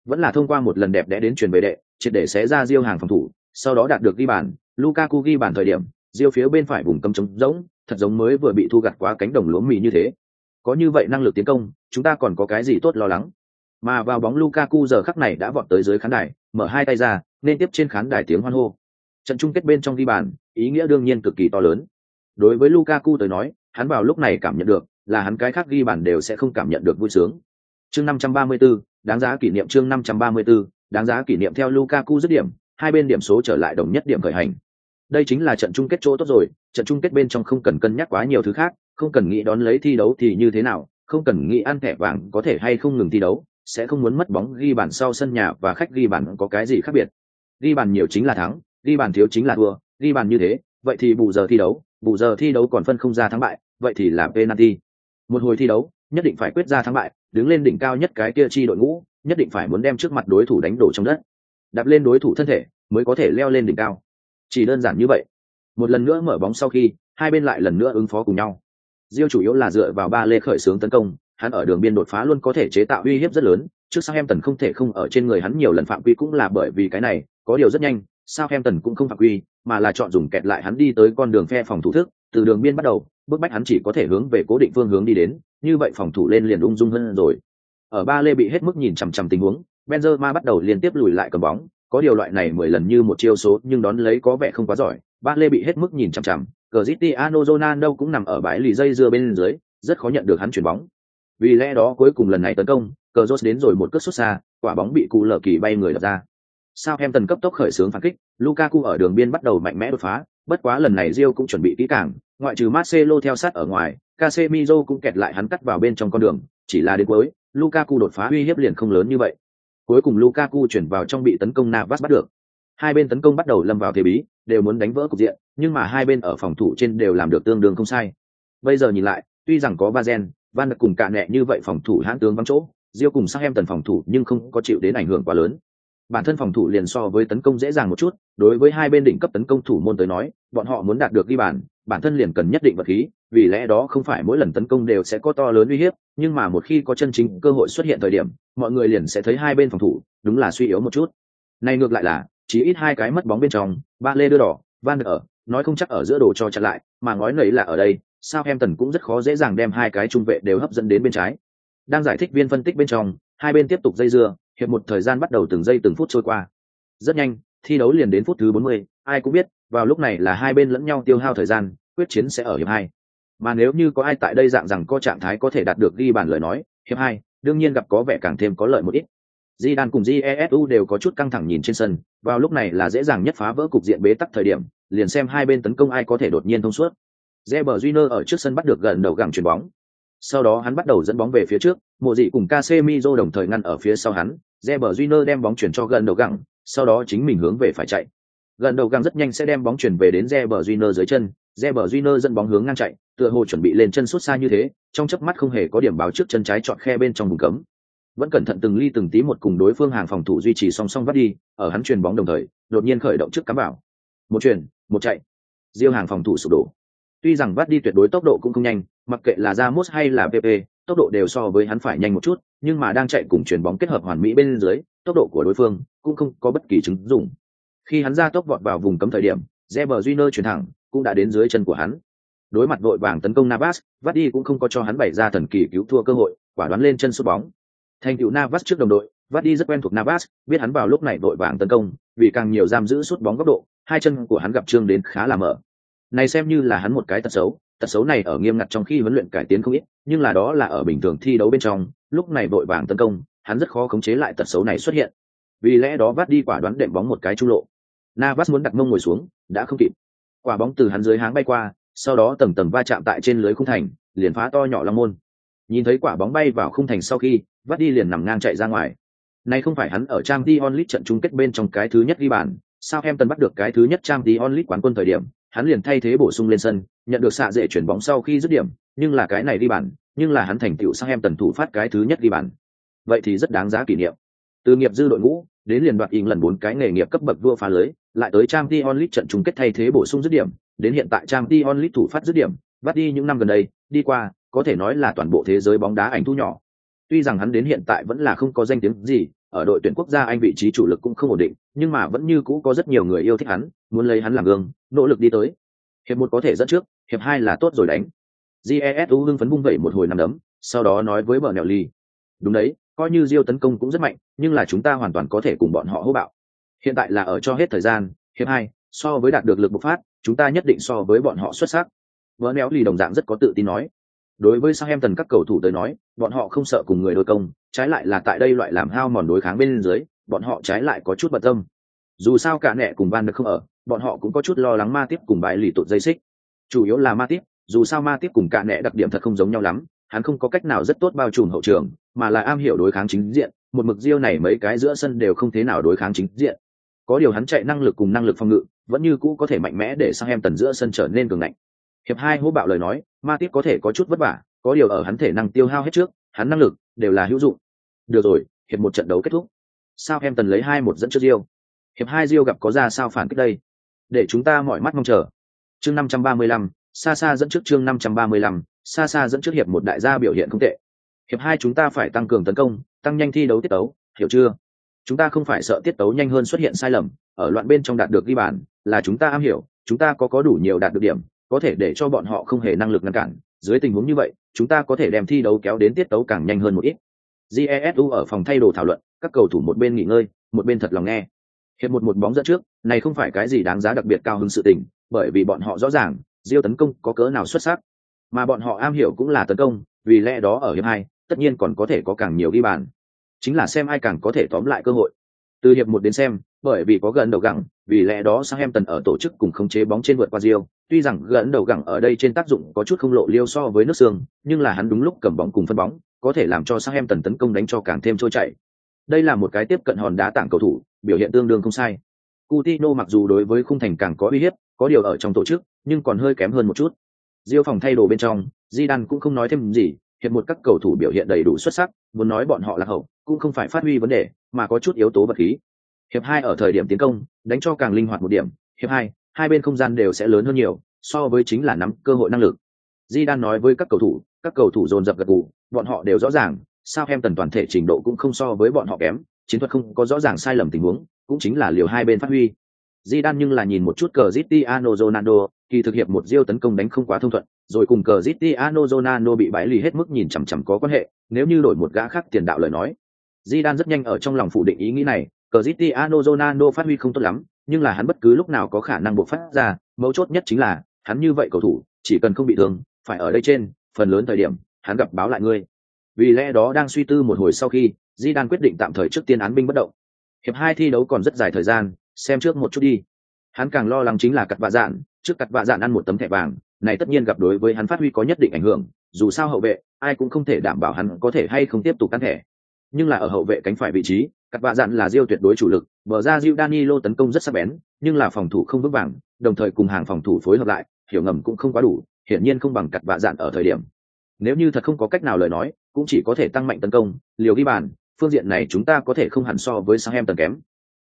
Vẫn là thông qua một lần đẹp đẽ đến truyền về đệ, triệt để xé ra Rio hàng phòng thủ, sau đó đạt được ghi bàn, Lukaku ghi bàn thời điểm, Rio phía bên phải vùng cấm trống rỗng, thật giống mới vừa bị thu gặt quá cánh đồng lúa mì như thế. Có như vậy năng lực tiến công, chúng ta còn có cái gì tốt lo lắng. Mà vào bóng Lukaku giờ khắc này đã vọt tới dưới khán đài, mở hai tay ra, nên tiếp trên khán đài tiếng hoan hô. Trận chung kết bên trong ghi bàn, ý nghĩa đương nhiên cực kỳ to lớn. Đối với Lukaku tới nói, hắn vào lúc này cảm nhận được, là hắn cái khác ghi bàn đều sẽ không cảm nhận được vui sướng. Chương 534, đáng giá kỷ niệm chương 534, đáng giá kỷ niệm theo Lukaku dứt điểm, hai bên điểm số trở lại đồng nhất điểm khởi hành. Đây chính là trận chung kết chỗ tốt rồi, trận chung kết bên trong không cần cân nhắc quá nhiều thứ khác, không cần nghĩ đón lấy thi đấu thì như thế nào, không cần nghĩ ăn thẻ vàng có thể hay không ngừng thi đấu, sẽ không muốn mất bóng ghi bàn sau sân nhà và khách ghi bàn có cái gì khác biệt. Ghi bàn nhiều chính là thắng, ghi bàn thiếu chính là thua, ghi bàn như thế, vậy thì bù giờ thi đấu, bù giờ thi đấu còn phân không ra thắng bại, vậy thì là penalty. Một hồi thi đấu, nhất định phải quyết ra thắng bại, đứng lên đỉnh cao nhất cái kia chi đội ngũ, nhất định phải muốn đem trước mặt đối thủ đánh đổ trong đất. Đạp lên đối thủ thân thể, mới có thể leo lên đỉnh cao. Chỉ đơn giản như vậy. Một lần nữa mở bóng sau khi, hai bên lại lần nữa ứng phó cùng nhau. Diêu chủ yếu là dựa vào ba lê khởi xướng tấn công, hắn ở đường biên đột phá luôn có thể chế tạo uy hiếp rất lớn, trước sao em tần không thể không ở trên người hắn nhiều lần phạm quy cũng là bởi vì cái này, có điều rất nhanh, sao em tần cũng không phạm quy, mà là chọn dùng kẹt lại hắn đi tới con đường phe phòng thủ thức, từ đường biên bắt đầu, bước bách hắn chỉ có thể hướng về cố định phương hướng đi đến, như vậy phòng thủ lên liền ung dung hơn rồi. Ở ba lê bị hết mức nhìn chằm chằm tình huống, Benzema bắt đầu liên tiếp lùi lại cầm bóng, có điều loại này mười lần như một chiêu số nhưng đón lấy có vẻ không quá giỏi, ba lê bị hết mức nhìn chằm chằm, Cristiano Ronaldo cũng nằm ở bãi lì dây dưa bên dưới, rất khó nhận được hắn chuyển bóng. Vì lẽ đó cuối cùng lần này tấn công, cờ đến rồi một cước xuất xa, quả bóng bị cụ lở kỳ bay người đập ra. Sao em tần cấp tốc khởi xướng phản kích, Lukaku ở đường biên bắt đầu mạnh mẽ đột phá, bất quá lần này Rio cũng chuẩn bị kỹ càng, ngoại trừ Marcelo theo sát ở ngoài, Casemiro cũng kẹt lại hắn cắt vào bên trong con đường, chỉ là đến cuối, Lukaku đột phá uy hiếp liền không lớn như vậy. Cuối cùng Lukaku chuyển vào trong bị tấn công Navas bắt được. Hai bên tấn công bắt đầu lâm vào thế bí, đều muốn đánh vỡ cục diện, nhưng mà hai bên ở phòng thủ trên đều làm được tương đương không sai. Bây giờ nhìn lại, tuy rằng có Bazen, Van cùng cả nẹ như vậy phòng thủ hãn tướng vắng chỗ, Diêu cùng sang em tần phòng thủ nhưng không có chịu đến ảnh hưởng quá lớn. Bản thân phòng thủ liền so với tấn công dễ dàng một chút, đối với hai bên đỉnh cấp tấn công thủ môn tới nói, bọn họ muốn đạt được ghi bàn, bản thân liền cần nhất định vật khí, vì lẽ đó không phải mỗi lần tấn công đều sẽ có to lớn uy hiếp, nhưng mà một khi có chân chính cơ hội xuất hiện thời điểm, mọi người liền sẽ thấy hai bên phòng thủ, đúng là suy yếu một chút. Này ngược lại là, chỉ ít hai cái mất bóng bên trong, ba lê đưa đỏ, van ở, nói không chắc ở giữa đồ cho chặn lại, mà ngói nấy là ở đây, sao em tần cũng rất khó dễ dàng đem hai cái trung vệ đều hấp dẫn đến bên trái. Đang giải thích viên phân tích bên trong, hai bên tiếp tục dây dưa, hiệp một thời gian bắt đầu từng giây từng phút trôi qua. Rất nhanh, thi đấu liền đến phút thứ 40, ai cũng biết, vào lúc này là hai bên lẫn nhau tiêu hao thời gian, quyết chiến sẽ ở hiệp hai. Mà nếu như có ai tại đây dạng rằng có trạng thái có thể đạt được ghi bàn lời nói, hiệp hai, đương nhiên gặp có vẻ càng thêm có lợi một ít. Zidane cùng Jesu đều có chút căng thẳng nhìn trên sân, vào lúc này là dễ dàng nhất phá vỡ cục diện bế tắc thời điểm, liền xem hai bên tấn công ai có thể đột nhiên thông suốt. Reber Júnior ở trước sân bắt được gần đầu gẳng chuyền bóng. Sau đó hắn bắt đầu dẫn bóng về phía trước, Mộ Dị cùng Casemiro đồng thời ngăn ở phía sau hắn, Reber Júnior đem bóng chuyển cho gần đầu gẳng, sau đó chính mình hướng về phải chạy. Gần đầu găng rất nhanh sẽ đem bóng chuyển về đến Reber Júnior dưới chân, Reber Júnior dẫn bóng hướng ngang chạy, tựa hồ chuẩn bị lên chân sút xa như thế, trong chớp mắt không hề có điểm báo trước chân trái chọn khe bên trong vùng cấm. Vẫn cẩn thận từng ly từng tí một cùng đối phương hàng phòng thủ duy trì song song vắt đi, ở hắn chuyền bóng đồng thời, đột nhiên khởi động trước cắm bảo. Một chuyền, một chạy. Diêu hàng phòng thủ sụp đổ. Tuy rằng vắt đi tuyệt đối tốc độ cũng không nhanh, mặc kệ là Ramos hay là PP, tốc độ đều so với hắn phải nhanh một chút, nhưng mà đang chạy cùng chuyền bóng kết hợp hoàn mỹ bên dưới, tốc độ của đối phương cũng không có bất kỳ chứng dụng. Khi hắn ra tốc vọt vào vùng cấm thời điểm, Reber Júnior chuyển thẳng, cũng đã đến dưới chân của hắn. Đối mặt đội vàng tấn công Navas, Vardy cũng không có cho hắn bày ra thần kỳ cứu thua cơ hội, quả đoán lên chân sút bóng. Thành tựu Navas trước đồng đội, Vardy rất quen thuộc Navas, biết hắn vào lúc này đội vàng tấn công, vì càng nhiều giam giữ sút bóng góc độ, hai chân của hắn gặp trương đến khá là mở. Này xem như là hắn một cái tật xấu, tật xấu này ở nghiêm ngặt trong khi huấn luyện cải tiến không ít nhưng là đó là ở bình thường thi đấu bên trong lúc này vội vàng tấn công hắn rất khó khống chế lại tật xấu này xuất hiện vì lẽ đó vắt đi quả đoán đệm bóng một cái trung lộ navas muốn đặt mông ngồi xuống, đã không kịp. Quả bóng từ hắn dưới háng bay qua, sau đó tầng tầng va chạm tại trên lưới khung thành, liền phá to nhỏ long môn. Nhìn thấy quả bóng bay vào khung thành sau khi, vắt đi liền nằm ngang chạy ra ngoài. Nay không phải hắn ở trang Dion League trận chung kết bên trong cái thứ nhất ghi bàn, sao em tần bắt được cái thứ nhất trang Dion League quán quân thời điểm, hắn liền thay thế bổ sung lên sân, nhận được xạ dễ chuyển bóng sau khi dứt điểm, nhưng là cái này ghi bàn, nhưng là hắn thành tựu sang em tần thủ phát cái thứ nhất ghi bàn. Vậy thì rất đáng giá kỷ niệm. Từ nghiệp dư đội ngũ đến liền đoạt ỉng lần bốn cái nghề nghiệp cấp bậc vua phá lưới, lại tới trang t onlit trận chung kết thay thế bổ sung dứt điểm, đến hiện tại trang t onlit thủ phát dứt điểm, vắt đi những năm gần đây, đi qua, có thể nói là toàn bộ thế giới bóng đá ảnh thu nhỏ. Tuy rằng hắn đến hiện tại vẫn là không có danh tiếng gì, ở đội tuyển quốc gia anh vị trí chủ lực cũng không ổn định, nhưng mà vẫn như cũ có rất nhiều người yêu thích hắn, muốn lấy hắn làm gương, nỗ lực đi tới. Hiệp một có thể dẫn trước, hiệp hai là tốt rồi đánh. Jesu hưng phấn bung vẩy một hồi nằm đấm, sau đó nói với bờ nẹo ly. Đúng đấy coi như diêu tấn công cũng rất mạnh nhưng là chúng ta hoàn toàn có thể cùng bọn họ hô bạo hiện tại là ở cho hết thời gian hiệp hai so với đạt được lực bộc phát chúng ta nhất định so với bọn họ xuất sắc vỡ néo lì đồng dạng rất có tự tin nói đối với sang em tần các cầu thủ tới nói, bọn họ không sợ cùng người đối công, trái lại là tại đây loại làm hao mòn đối kháng bên dưới, bọn họ trái lại có chút bận tâm. Dù sao cả nẹ cùng Van được không ở, bọn họ cũng có chút lo lắng ma tiếp cùng bãi lì tụt dây xích. Chủ yếu là ma tiếp, dù sao ma tiếp cùng cả nẹ đặc điểm thật không giống nhau lắm, hắn không có cách nào rất tốt bao trùm hậu trường, mà là am hiểu đối kháng chính diện, một mực diêu này mấy cái giữa sân đều không thế nào đối kháng chính diện. Có điều hắn chạy năng lực cùng năng lực phòng ngự, vẫn như cũ có thể mạnh mẽ để sang em tần giữa sân trở nên cường ngạnh. Hiệp hai hô bạo lời nói ma tiếp có thể có chút vất vả có điều ở hắn thể năng tiêu hao hết trước hắn năng lực đều là hữu dụng. Được rồi hiệp một trận đấu kết thúc. Sao em tần lấy hai một dẫn trước Rio. hiệp hai Rio gặp có ra sao phản kích đây? Để chúng ta mọi mắt mong chờ. Chương năm trăm ba mươi lăm xa xa dẫn trước chương năm trăm ba mươi lăm xa xa dẫn trước hiệp một đại gia biểu hiện không tệ. Hiệp hai chúng ta phải tăng cường tấn công, tăng nhanh thi đấu tiết tấu, hiểu chưa? Chúng ta không phải sợ tiết tấu nhanh hơn xuất hiện sai lầm, ở loạn bên trong đạt được ghi bàn, là chúng ta am hiểu, chúng ta có có đủ nhiều đạt được điểm, có thể để cho bọn họ không hề năng lực ngăn cản. Dưới tình huống như vậy, chúng ta có thể đem thi đấu kéo đến tiết tấu càng nhanh hơn một ít. Jesu ở phòng thay đồ thảo luận, các cầu thủ một bên nghỉ ngơi, một bên thật lòng nghe. Hiệp một một bóng dẫn trước, này không phải cái gì đáng giá đặc biệt cao hứng sự tình, bởi vì bọn họ rõ ràng, diêu tấn công có cỡ nào xuất sắc mà bọn họ am hiểu cũng là tấn công vì lẽ đó ở hiệp hai tất nhiên còn có thể có càng nhiều ghi bàn chính là xem ai càng có thể tóm lại cơ hội từ hiệp một đến xem bởi vì có gần đầu gẳng vì lẽ đó sang em tần ở tổ chức cùng khống chế bóng trên vượt qua diêu tuy rằng gần đầu gẳng ở đây trên tác dụng có chút không lộ liêu so với nước xương, nhưng là hắn đúng lúc cầm bóng cùng phân bóng, có thể làm cho sang em tần tấn công đánh cho càng thêm trôi chảy. Đây là một cái tiếp cận hòn đá tảng cầu thủ, biểu hiện tương đương không sai. Coutinho mặc dù đối với khung thành càng có uy hiếp, có điều ở trong tổ chức, nhưng còn hơi kém hơn một chút. Diêu phòng thay đồ bên trong, Zidane cũng không nói thêm gì, hiệp một các cầu thủ biểu hiện đầy đủ xuất sắc, muốn nói bọn họ là hậu, cũng không phải phát huy vấn đề, mà có chút yếu tố vật khí. Hiệp hai ở thời điểm tiến công đánh cho càng linh hoạt một điểm. Hiệp hai hai bên không gian đều sẽ lớn hơn nhiều so với chính là nắm cơ hội năng lực. Di đan nói với các cầu thủ các cầu thủ dồn dập gật gù bọn họ đều rõ ràng sao em tần toàn thể trình độ cũng không so với bọn họ kém chiến thuật không có rõ ràng sai lầm tình huống cũng chính là liều hai bên phát huy. Di đan nhưng là nhìn một chút cờ Cristiano Ronaldo kỳ thực hiện một diêu tấn công đánh không quá thông thuận rồi cùng cờ Cristiano Zonano bị bãi lì hết mức nhìn chằm chằm có quan hệ nếu như đổi một gã khác tiền đạo lời nói Zidane rất nhanh ở trong lòng phủ định ý nghĩ này Cristiano Zonano phát huy không tốt lắm, nhưng là hắn bất cứ lúc nào có khả năng bộc phát ra, mấu chốt nhất chính là, hắn như vậy cầu thủ, chỉ cần không bị thương, phải ở đây trên, phần lớn thời điểm, hắn gặp báo lại ngươi. Vì lẽ đó đang suy tư một hồi sau khi, Zidane quyết định tạm thời trước tiên án binh bất động. Hiệp hai thi đấu còn rất dài thời gian, xem trước một chút đi. Hắn càng lo lắng chính là cặt bạ dạn, trước cặt vạ dạn ăn một tấm thẻ vàng, này tất nhiên gặp đối với hắn phát huy có nhất định ảnh hưởng, dù sao hậu vệ, ai cũng không thể đảm bảo hắn có thể hay không tiếp tục cắn thẻ. Nhưng là ở hậu vệ cánh phải vị trí, Cắt vạ dạn là Diêu tuyệt đối chủ lực, mở ra Diêu Danilo tấn công rất sắc bén, nhưng là phòng thủ không vững vàng, đồng thời cùng hàng phòng thủ phối hợp lại, hiểu ngầm cũng không quá đủ, hiển nhiên không bằng cắt vạ dạn ở thời điểm. Nếu như thật không có cách nào lời nói, cũng chỉ có thể tăng mạnh tấn công, liều ghi bàn, phương diện này chúng ta có thể không hẳn so với Southampton kém.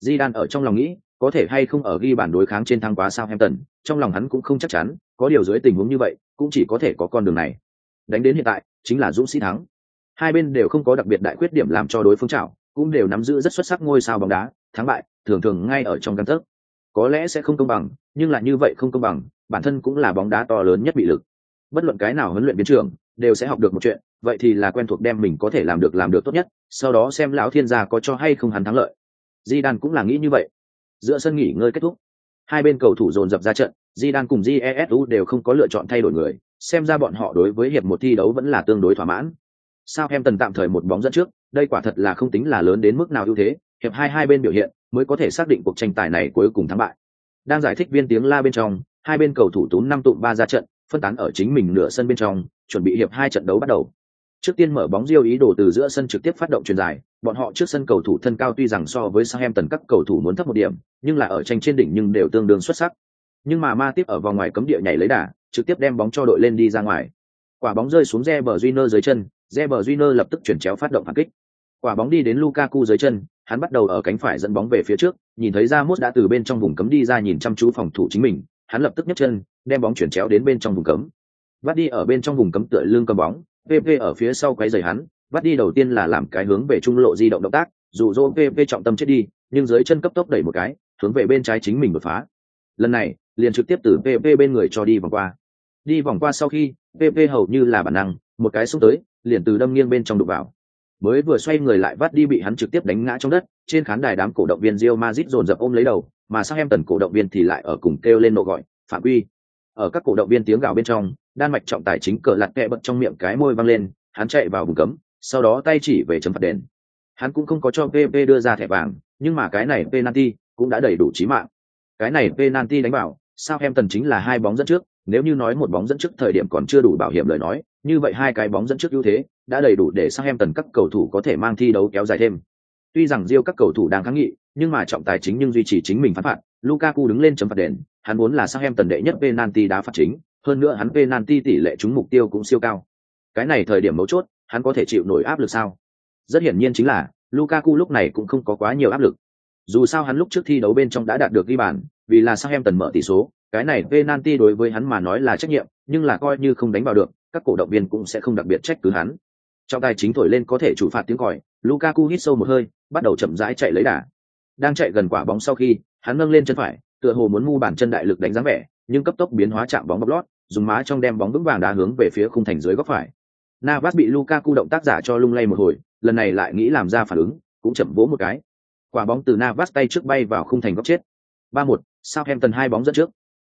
Zidane ở trong lòng nghĩ, có thể hay không ở ghi bàn đối kháng trên thắng quá Southampton, trong lòng hắn cũng không chắc chắn, có điều dưới tình huống như vậy, cũng chỉ có thể có con đường này. Đánh đến hiện tại, chính là dũng sĩ thắng. Hai bên đều không có đặc biệt đại khuyết điểm làm cho đối phương chảo, cũng đều nắm giữ rất xuất sắc ngôi sao bóng đá thắng bại thường thường ngay ở trong căn thức có lẽ sẽ không công bằng nhưng là như vậy không công bằng bản thân cũng là bóng đá to lớn nhất bị lực. Bất luận cái nào huấn luyện biến trường đều sẽ học được một chuyện vậy thì là quen thuộc đem mình có thể làm được làm được tốt nhất sau đó xem lão thiên gia có cho hay không hắn thắng lợi. Di đàn cũng là nghĩ như vậy. Giữa sân nghỉ ngơi kết thúc hai bên cầu thủ dồn dập ra trận di đan cùng jesu đều không có lựa chọn thay đổi người xem ra bọn họ đối với hiệp một thi đấu vẫn là tương đối thỏa mãn. Sao em tần tạm thời một bóng dẫn trước, đây quả thật là không tính là lớn đến mức nào ưu thế, hiệp hai hai bên biểu hiện mới có thể xác định cuộc tranh tài này cuối cùng thắng bại. Đang giải thích viên tiếng la bên trong, hai bên cầu thủ tún năm tụm ba ra trận, phân tán ở chính mình nửa sân bên trong, chuẩn bị hiệp hai trận đấu bắt đầu. Trước tiên mở bóng Diêu ý đồ từ giữa sân trực tiếp phát động truyền dài, bọn họ trước sân cầu thủ thân cao tuy rằng so với Southampton các cầu thủ muốn thấp một điểm, nhưng là ở tranh trên đỉnh nhưng đều tương đương xuất sắc. Nhưng mà Ma tiếp ở vòng ngoài cấm địa nhảy lấy đà, trực tiếp đem bóng cho đội lên đi ra ngoài. Quả bóng rơi xuống Reberjiner dưới chân, Reberjiner lập tức chuyển chéo phát động phản kích. Quả bóng đi đến Lukaku dưới chân, hắn bắt đầu ở cánh phải dẫn bóng về phía trước, nhìn thấy Ramos đã từ bên trong vùng cấm đi ra nhìn chăm chú phòng thủ chính mình, hắn lập tức nhấc chân, đem bóng chuyển chéo đến bên trong vùng cấm. Vắt đi ở bên trong vùng cấm tựa lưng cầm bóng, PP ở phía sau quấy rầy hắn, bắt đi đầu tiên là làm cái hướng về trung lộ di động động tác, dù dỗ PP trọng tâm chết đi, nhưng dưới chân cấp tốc đẩy một cái, hướng về bên trái chính mình đột phá. Lần này, liền trực tiếp từ PP bên người cho đi vòng qua. Đi vòng qua sau khi, PP hầu như là bản năng, một cái xúc tới, liền từ đâm nghiêng bên trong đụng vào. Mới vừa xoay người lại vắt đi bị hắn trực tiếp đánh ngã trong đất, trên khán đài đám cổ động viên Real Madrid dồn dập ôm lấy đầu, mà sang em tần cổ động viên thì lại ở cùng kêu lên nộ gọi, phạm quy. Ở các cổ động viên tiếng gào bên trong, đan mạch trọng tài chính cờ lặt kẹ bật trong miệng cái môi văng lên hắn chạy vào vùng cấm sau đó tay chỉ về chấm phạt đền. Hắn cũng không có cho pp đưa ra thẻ vàng nhưng mà cái này penalty cũng đã đầy đủ trí mạng. Cái này penalty đánh vào sao em tần chính là hai bóng dẫn trước nếu như nói một bóng dẫn trước thời điểm còn chưa đủ bảo hiểm lời nói như vậy hai cái bóng dẫn trước ưu thế đã đầy đủ để sang em tần các cầu thủ có thể mang thi đấu kéo dài thêm. Tuy rằng riêng các cầu thủ đang kháng nghị nhưng mà trọng tài chính nhưng duy trì chính mình phán phạt lukaku đứng lên chấm phạt đền hắn muốn là sang em tần đệ nhất penalty đá phạt chính hơn nữa hắn penalty tỷ lệ trúng mục tiêu cũng siêu cao. Cái này thời điểm mấu chốt, hắn có thể chịu nổi áp lực sao? Rất hiển nhiên chính là Lukaku lúc này cũng không có quá nhiều áp lực. Dù sao hắn lúc trước thi đấu bên trong đã đạt được ghi bàn, vì là sao em tần mở tỷ số, cái này penalty đối với hắn mà nói là trách nhiệm, nhưng là coi như không đánh vào được, các cổ động viên cũng sẽ không đặc biệt trách cứ hắn. Trong tay chính thổi lên có thể chủ phạt tiếng còi, Lukaku hít sâu một hơi, bắt đầu chậm rãi chạy lấy đà. Đang chạy gần quả bóng sau khi, hắn nâng lên chân phải, tựa hồ muốn mu bàn chân đại lực đánh dáng vẻ, nhưng cấp tốc biến hóa chạm bóng bọc lót, dùng má trong đem bóng vững vàng đá hướng về phía khung thành dưới góc phải. Navas bị Lukaku động tác giả cho lung lay một hồi, lần này lại nghĩ làm ra phản ứng, cũng chậm vỗ một cái. Quả bóng từ Navas tay trước bay vào khung thành góc chết. 3-1, Southampton hai bóng dẫn trước.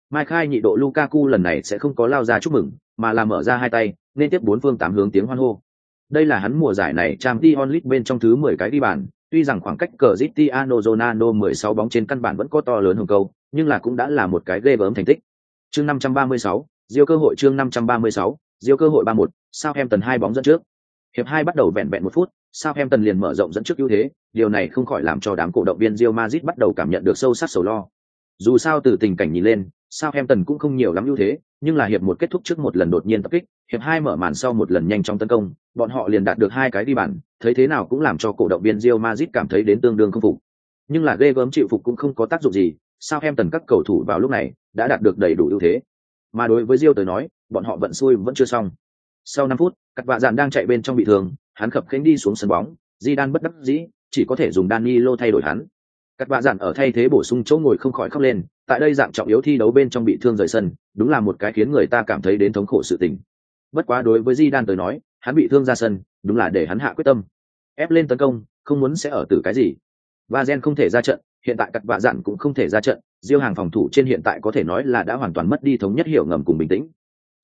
Mai Khai nhị độ Lukaku lần này sẽ không có lao ra chúc mừng, mà là mở ra hai tay, nên tiếp bốn phương tám hướng tiếng hoan hô. Đây là hắn mùa giải này Champions League bên trong thứ 10 cái đi bàn, tuy rằng khoảng cách Cristiano Ronaldo 16 bóng trên căn bản vẫn có to lớn hơn câu, nhưng là cũng đã là một cái ghê gớm thành tích. Chương 536, Diêu cơ hội chương 536, Diêu cơ hội 3-1, Southampton hai bóng dẫn trước. Hiệp hai bắt đầu vẹn vẹn một phút, Southampton liền mở rộng dẫn trước ưu thế, điều này không khỏi làm cho đám cổ động viên Real Madrid bắt đầu cảm nhận được sâu sắc sầu lo. Dù sao từ tình cảnh nhìn lên, Southampton cũng không nhiều lắm ưu thế, nhưng là hiệp một kết thúc trước một lần đột nhiên tập kích, hiệp hai mở màn sau một lần nhanh chóng tấn công, bọn họ liền đạt được hai cái đi bàn, thấy thế nào cũng làm cho cổ động viên Real Madrid cảm thấy đến tương đương không phục. Nhưng là ghê gớm chịu phục cũng không có tác dụng gì, Southampton các cầu thủ vào lúc này đã đạt được đầy đủ ưu thế. Mà đối với Rio tới nói, bọn họ vận xui vẫn chưa xong. Sau 5 phút, cặp vạ dạn đang chạy bên trong bị thương, hắn khập khiễng đi xuống sân bóng, Zidane bất đắc dĩ, chỉ có thể dùng Danilo thay đổi hắn. Các vạ dạn ở thay thế bổ sung chỗ ngồi không khỏi khóc lên, tại đây dạng trọng yếu thi đấu bên trong bị thương rời sân, đúng là một cái khiến người ta cảm thấy đến thống khổ sự tình. Bất quá đối với Zidane tới nói, hắn bị thương ra sân, đúng là để hắn hạ quyết tâm. Ép lên tấn công, không muốn sẽ ở tử cái gì. Vazen không thể ra trận, hiện tại cắt vạ Dạn cũng không thể ra trận, Diêu hàng phòng thủ trên hiện tại có thể nói là đã hoàn toàn mất đi thống nhất hiểu ngầm cùng bình tĩnh.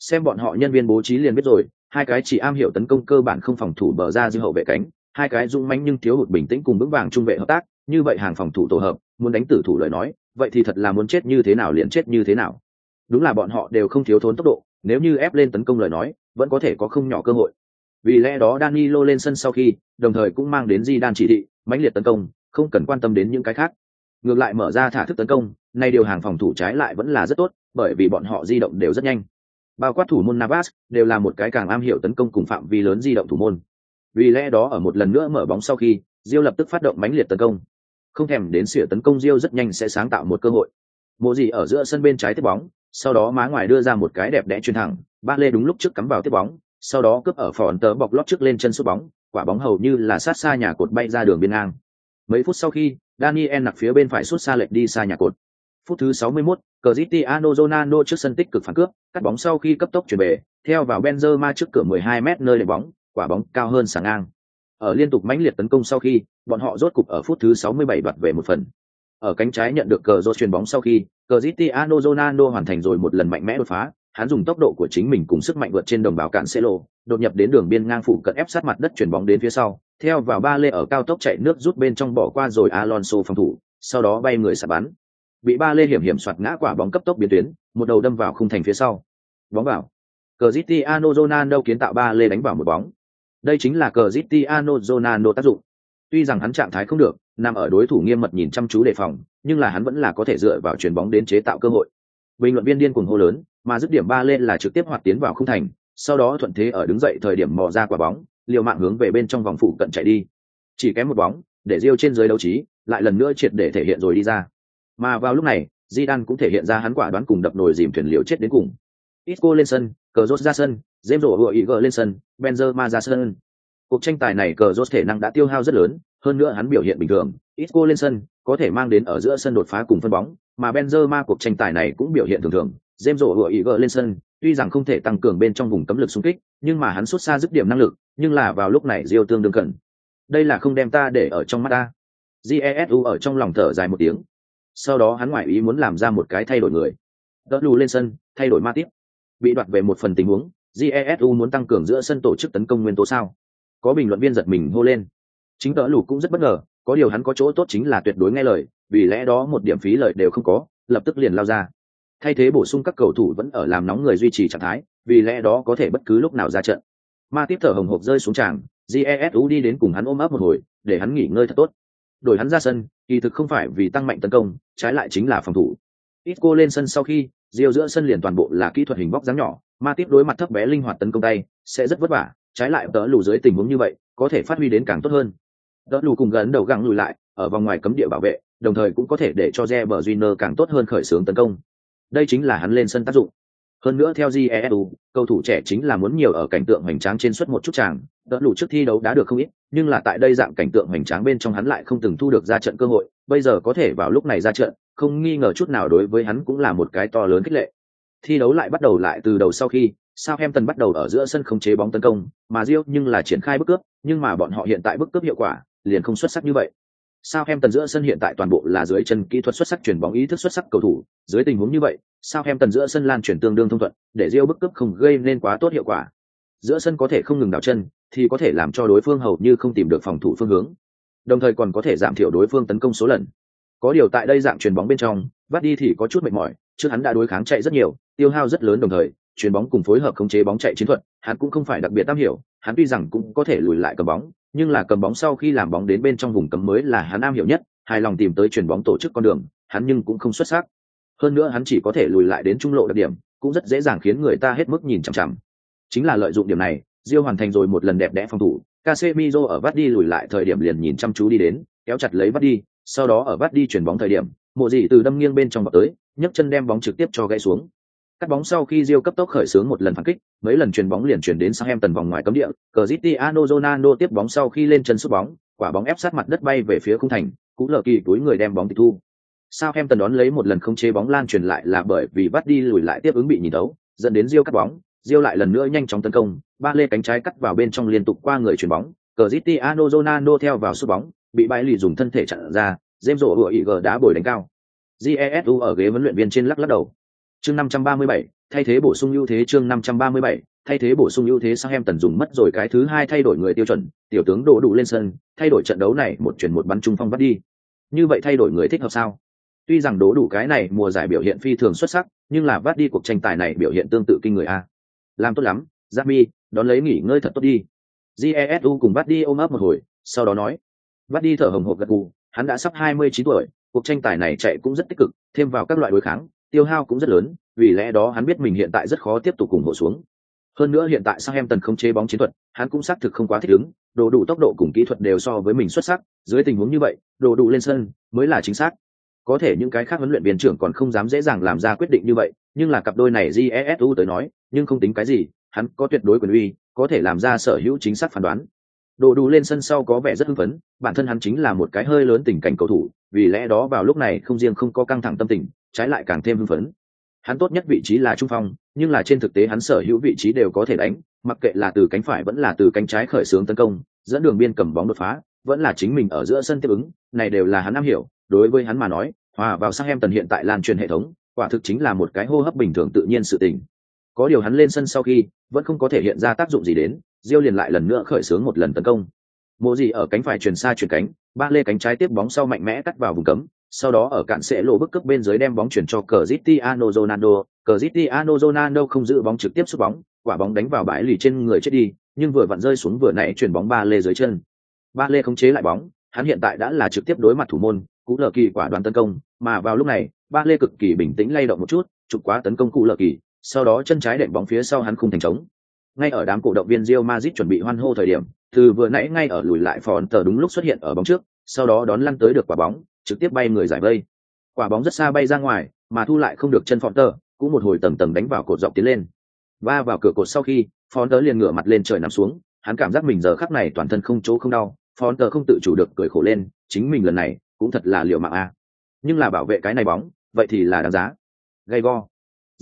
Xem bọn họ nhân viên bố trí liền biết rồi, hai cái chỉ am hiểu tấn công cơ bản không phòng thủ bờ ra dư hậu vệ cánh, hai cái dung mãnh nhưng thiếu hụt bình tĩnh cùng vững vàng trung vệ hợp tác, như vậy hàng phòng thủ tổ hợp, muốn đánh tử thủ lời nói, vậy thì thật là muốn chết như thế nào liền chết như thế nào. Đúng là bọn họ đều không thiếu thốn tốc độ, nếu như ép lên tấn công lời nói, vẫn có thể có không nhỏ cơ hội. Vì lẽ đó Danilo lên sân sau khi, đồng thời cũng mang đến Di Đan chỉ thị, mãnh liệt tấn công, không cần quan tâm đến những cái khác ngược lại mở ra thả thức tấn công nay điều hàng phòng thủ trái lại vẫn là rất tốt bởi vì bọn họ di động đều rất nhanh bao quát thủ môn navas đều là một cái càng am hiểu tấn công cùng phạm vi lớn di động thủ môn. Vì lẽ đó ở một lần nữa mở bóng sau khi, Diêu lập tức phát động mãnh liệt tấn công. Không thèm đến sửa tấn công Diêu rất nhanh sẽ sáng tạo một cơ hội. Mộ gì ở giữa sân bên trái tiếp bóng, sau đó má ngoài đưa ra một cái đẹp đẽ chuyền thẳng ba lê đúng lúc trước cắm vào tiếp bóng, sau đó cướp ở phòn tớ bọc lót trước lên chân sút bóng, quả bóng hầu như là sát xa nhà cột bay ra đường biên ngang. Mấy phút sau khi, Daniel nặc phía bên phải sút xa lệch đi xa nhà cột. Phút thứ 61, Cristiano Ronaldo trước sân tích cực phản cướp, cắt bóng sau khi cấp tốc chuyển về, theo vào Benzema trước cửa 12m nơi để bóng, quả bóng cao hơn sáng ngang. Ở liên tục mãnh liệt tấn công sau khi, bọn họ rốt cục ở phút thứ 67 đoạt về một phần. Ở cánh trái nhận được cờ rốt chuyền bóng sau khi, Cristiano Ronaldo hoàn thành rồi một lần mạnh mẽ đột phá, hắn dùng tốc độ của chính mình cùng sức mạnh vượt trên đồng bào cản xe đột nhập đến đường biên ngang phủ cận ép sát mặt đất chuyển bóng đến phía sau theo vào ba lê ở cao tốc chạy nước rút bên trong bỏ qua rồi alonso phòng thủ sau đó bay người sả bắn bị ba lê hiểm hiểm soạt ngã quả bóng cấp tốc biến tuyến, một đầu đâm vào khung thành phía sau. Bóng vào. Cờ zitiano ronaldo kiến tạo ba lê đánh vào một bóng. Đây chính là cờ zitiano ronaldo tác dụng. Tuy rằng hắn trạng thái không được, nằm ở đối thủ nghiêm mật nhìn chăm chú đề phòng, nhưng là hắn vẫn là có thể dựa vào chuyền bóng đến chế tạo cơ hội. Bình luận viên điên cuồng hô lớn, mà dứt điểm ba lên là trực tiếp hoạt tiến vào khung thành, sau đó thuận thế ở đứng dậy thời điểm mò ra quả bóng, liều mạng hướng về bên trong vòng phụ cận chạy đi. Chỉ kém một bóng, để riêu trên dưới đấu trí, lại lần nữa triệt để thể hiện rồi đi ra mà vào lúc này Zidane cũng thể hiện ra hắn quả đoán cùng đập nồi dìm thuyền liều chết đến cùng isco lên sân Cazorla ra sân james rổ vừa lên sân benzema ra sân cuộc tranh tài này Cazorla thể năng đã tiêu hao rất lớn hơn nữa hắn biểu hiện bình thường isco lên sân có thể mang đến ở giữa sân đột phá cùng phân bóng mà benzema cuộc tranh tài này cũng biểu hiện thường thường James rổ vừa lên sân, tuy rằng không thể tăng cường bên trong vùng cấm lực xung kích, nhưng mà hắn xuất xa dứt điểm năng lực, nhưng là vào lúc này Rio tương đương cần. Đây là không đem ta để ở trong mắt ta. Jesu ở trong lòng thở dài một tiếng. Sau đó hắn ngoại ý muốn làm ra một cái thay đổi người. Đỡ lù lên sân, thay đổi ma tiếp. Bị đoạt về một phần tình huống, Jesu muốn tăng cường giữa sân tổ chức tấn công nguyên tố sao? Có bình luận viên giật mình hô lên. Chính đỡ lù cũng rất bất ngờ, có điều hắn có chỗ tốt chính là tuyệt đối nghe lời, vì lẽ đó một điểm phí lời đều không có, lập tức liền lao ra thay thế bổ sung các cầu thủ vẫn ở làm nóng người duy trì trạng thái vì lẽ đó có thể bất cứ lúc nào ra trận ma tiếp thở hồng hộc rơi xuống tràng jesu đi đến cùng hắn ôm ấp một hồi để hắn nghỉ ngơi thật tốt đổi hắn ra sân, kỳ thực không phải vì tăng mạnh tấn công, trái lại chính là phòng thủ. Isco lên sân sau khi Rio giữa sân liền toàn bộ là kỹ thuật hình bóc dáng nhỏ ma tiếp đối mặt thấp bé linh hoạt tấn công tay, sẽ rất vất vả, trái lại tớ lù dưới tình huống như vậy, có thể phát huy đến càng tốt hơn. Đỡ lù cùng gần đầu găng lùi lại, ở vòng ngoài cấm địa bảo vệ, đồng thời cũng có thể để cho Reber Júnior càng tốt hơn khởi xướng tấn công. Đây chính là hắn lên sân tác dụng hơn nữa theo GESU, cầu thủ trẻ chính là muốn nhiều ở cảnh tượng hoành tráng trên suốt một chút chàng đỡ lũ trước thi đấu đã được không ít nhưng là tại đây dạng cảnh tượng hoành tráng bên trong hắn lại không từng thu được ra trận cơ hội bây giờ có thể vào lúc này ra trận không nghi ngờ chút nào đối với hắn cũng là một cái to lớn khích lệ thi đấu lại bắt đầu lại từ đầu sau khi Southampton bắt đầu ở giữa sân không chế bóng tấn công, mà Rio nhưng là triển khai bức cướp, nhưng mà bọn họ hiện tại bức cướp hiệu quả liền không xuất sắc như vậy. Sao em tần giữa sân hiện tại toàn bộ là dưới chân kỹ thuật xuất sắc chuyển bóng ý thức xuất sắc cầu thủ, dưới tình huống như vậy, sao em tần giữa sân lan chuyển tương đương thông thuận, để Rio bức cướp không gây nên quá tốt hiệu quả. Giữa sân có thể không ngừng đảo chân, thì có thể làm cho đối phương hầu như không tìm được phòng thủ phương hướng. Đồng thời còn có thể giảm thiểu đối phương tấn công số lần. Có điều tại đây dạng chuyền bóng bên trong, vắt đi thì có chút mệt mỏi, trước hắn đã đối kháng chạy rất nhiều, tiêu hao rất lớn đồng thời, chuyền bóng cùng phối hợp khống chế bóng chạy chiến thuật, hắn cũng không phải đặc biệt tam hiểu, hắn tuy rằng cũng có thể lùi lại cầm bóng, nhưng là cầm bóng sau khi làm bóng đến bên trong vùng cấm mới là hắn am hiểu nhất, hài lòng tìm tới chuyền bóng tổ chức con đường, hắn nhưng cũng không xuất sắc. Hơn nữa hắn chỉ có thể lùi lại đến trung lộ đặc điểm, cũng rất dễ dàng khiến người ta hết mức nhìn chằm chằm. Chính là lợi dụng điểm này, diêu hoàn thành rồi một lần đẹp đẽ phòng thủ, Casemiro ở vắt đi lùi lại thời điểm liền nhìn chăm chú đi đến, kéo chặt lấy vắt đi, sau đó ở vắt đi chuyển bóng thời điểm, mộ gì từ đâm nghiêng bên trong vào tới, nhấc chân đem bóng trực tiếp cho gãy xuống. Cắt bóng sau khi diêu cấp tốc khởi xướng một lần phản kích, mấy lần chuyền bóng liền chuyển đến sang em tần vòng ngoài cấm địa, Cristiano Ronaldo tiếp bóng sau khi lên chân sút bóng, quả bóng ép sát mặt đất bay về phía khung thành, cú lờ kỳ túi người đem bóng tịch thu. Sao em tần đón lấy một lần không chế bóng lan truyền lại là bởi vì bắt đi lùi lại tiếp ứng bị nhìn đấu, dẫn đến Rio cắt bóng, Rio lại lần nữa nhanh chóng tấn công, ba lê cánh trái cắt vào bên trong liên tục qua người chuyền bóng, Cristiano Ronaldo theo vào sút bóng, bị bãi lì dùng thân thể chặn ra, James rổ hựa ý gờ đá bồi đánh cao. Jesu ở ghế huấn luyện viên trên lắc lắc đầu. Chương 537, thay thế bổ sung ưu thế chương 537, thay thế bổ sung ưu thế sang em tần dùng mất rồi cái thứ hai thay đổi người tiêu chuẩn, tiểu tướng đổ đủ lên sân, thay đổi trận đấu này một chuyển một bắn trung phong bắt đi. Như vậy thay đổi người thích hợp sao? Tuy rằng đố đủ cái này mùa giải biểu hiện phi thường xuất sắc, nhưng là vắt đi cuộc tranh tài này biểu hiện tương tự kinh người a. Làm tốt lắm, Jamie, đón lấy nghỉ ngơi thật tốt đi. Jesu cùng vắt đi ôm ấp một hồi, sau đó nói, vắt đi thở hồng hộc gật gù, hắn đã sắp 29 tuổi, cuộc tranh tài này chạy cũng rất tích cực, thêm vào các loại đối kháng, tiêu hao cũng rất lớn, vì lẽ đó hắn biết mình hiện tại rất khó tiếp tục cùng hộ xuống. Hơn nữa hiện tại sang em tần không chế bóng chiến thuật, hắn cũng xác thực không quá thích ứng, đồ đủ tốc độ cùng kỹ thuật đều so với mình xuất sắc, dưới tình huống như vậy, đồ đủ lên sân mới là chính xác. Có thể những cái khác huấn luyện viên trưởng còn không dám dễ dàng làm ra quyết định như vậy, nhưng là cặp đôi này Jesu tới nói, nhưng không tính cái gì, hắn có tuyệt đối quyền uy, có thể làm ra sở hữu chính xác phán đoán. Đồ đủ lên sân sau có vẻ rất hưng phấn, bản thân hắn chính là một cái hơi lớn tình cảnh cầu thủ, vì lẽ đó vào lúc này không riêng không có căng thẳng tâm tình, trái lại càng thêm hưng phấn hắn tốt nhất vị trí là trung phong nhưng là trên thực tế hắn sở hữu vị trí đều có thể đánh mặc kệ là từ cánh phải vẫn là từ cánh trái khởi xướng tấn công dẫn đường biên cầm bóng đột phá vẫn là chính mình ở giữa sân tiếp ứng này đều là hắn am hiểu đối với hắn mà nói hòa vào sang em tần hiện tại lan truyền hệ thống quả thực chính là một cái hô hấp bình thường tự nhiên sự tình Có điều hắn lên sân sau khi, vẫn không có thể hiện ra tác dụng gì đến, Diêu liền lại lần nữa khởi xướng một lần tấn công. Mộ gì ở cánh phải chuyển xa chuyển cánh, ba lê cánh trái tiếp bóng sau mạnh mẽ cắt vào vùng cấm, sau đó ở cạn sẽ lộ bức cướp bên dưới đem bóng chuyển cho Cristiano Ronaldo, Cristiano Ronaldo không giữ bóng trực tiếp sút bóng, quả bóng đánh vào bãi lì trên người chết đi, nhưng vừa vặn rơi xuống vừa nãy chuyển bóng ba lê dưới chân. Ba lê khống chế lại bóng, hắn hiện tại đã là trực tiếp đối mặt thủ môn, cú lờ kỳ quả đoán tấn công, mà vào lúc này, ba lê cực kỳ bình tĩnh lay động một chút, chụp quá tấn công cú lờ kỳ, sau đó chân trái đệm bóng phía sau hắn không thành trống. Ngay ở đám cổ động viên Real Madrid chuẩn bị hoan hô thời điểm, từ vừa nãy ngay ở lùi lại phòn tờ đúng lúc xuất hiện ở bóng trước, sau đó đón lăn tới được quả bóng, trực tiếp bay người giải vây. Quả bóng rất xa bay ra ngoài, mà thu lại không được chân phòn tờ, cũng một hồi tầng tầng đánh vào cột dọc tiến lên. Va vào cửa cột sau khi, phòn tờ liền ngửa mặt lên trời nằm xuống, hắn cảm giác mình giờ khắc này toàn thân không chỗ không đau, phòn tờ không tự chủ được cười khổ lên, chính mình lần này cũng thật là liều mạng a. Nhưng là bảo vệ cái này bóng, vậy thì là đáng giá. Gay go.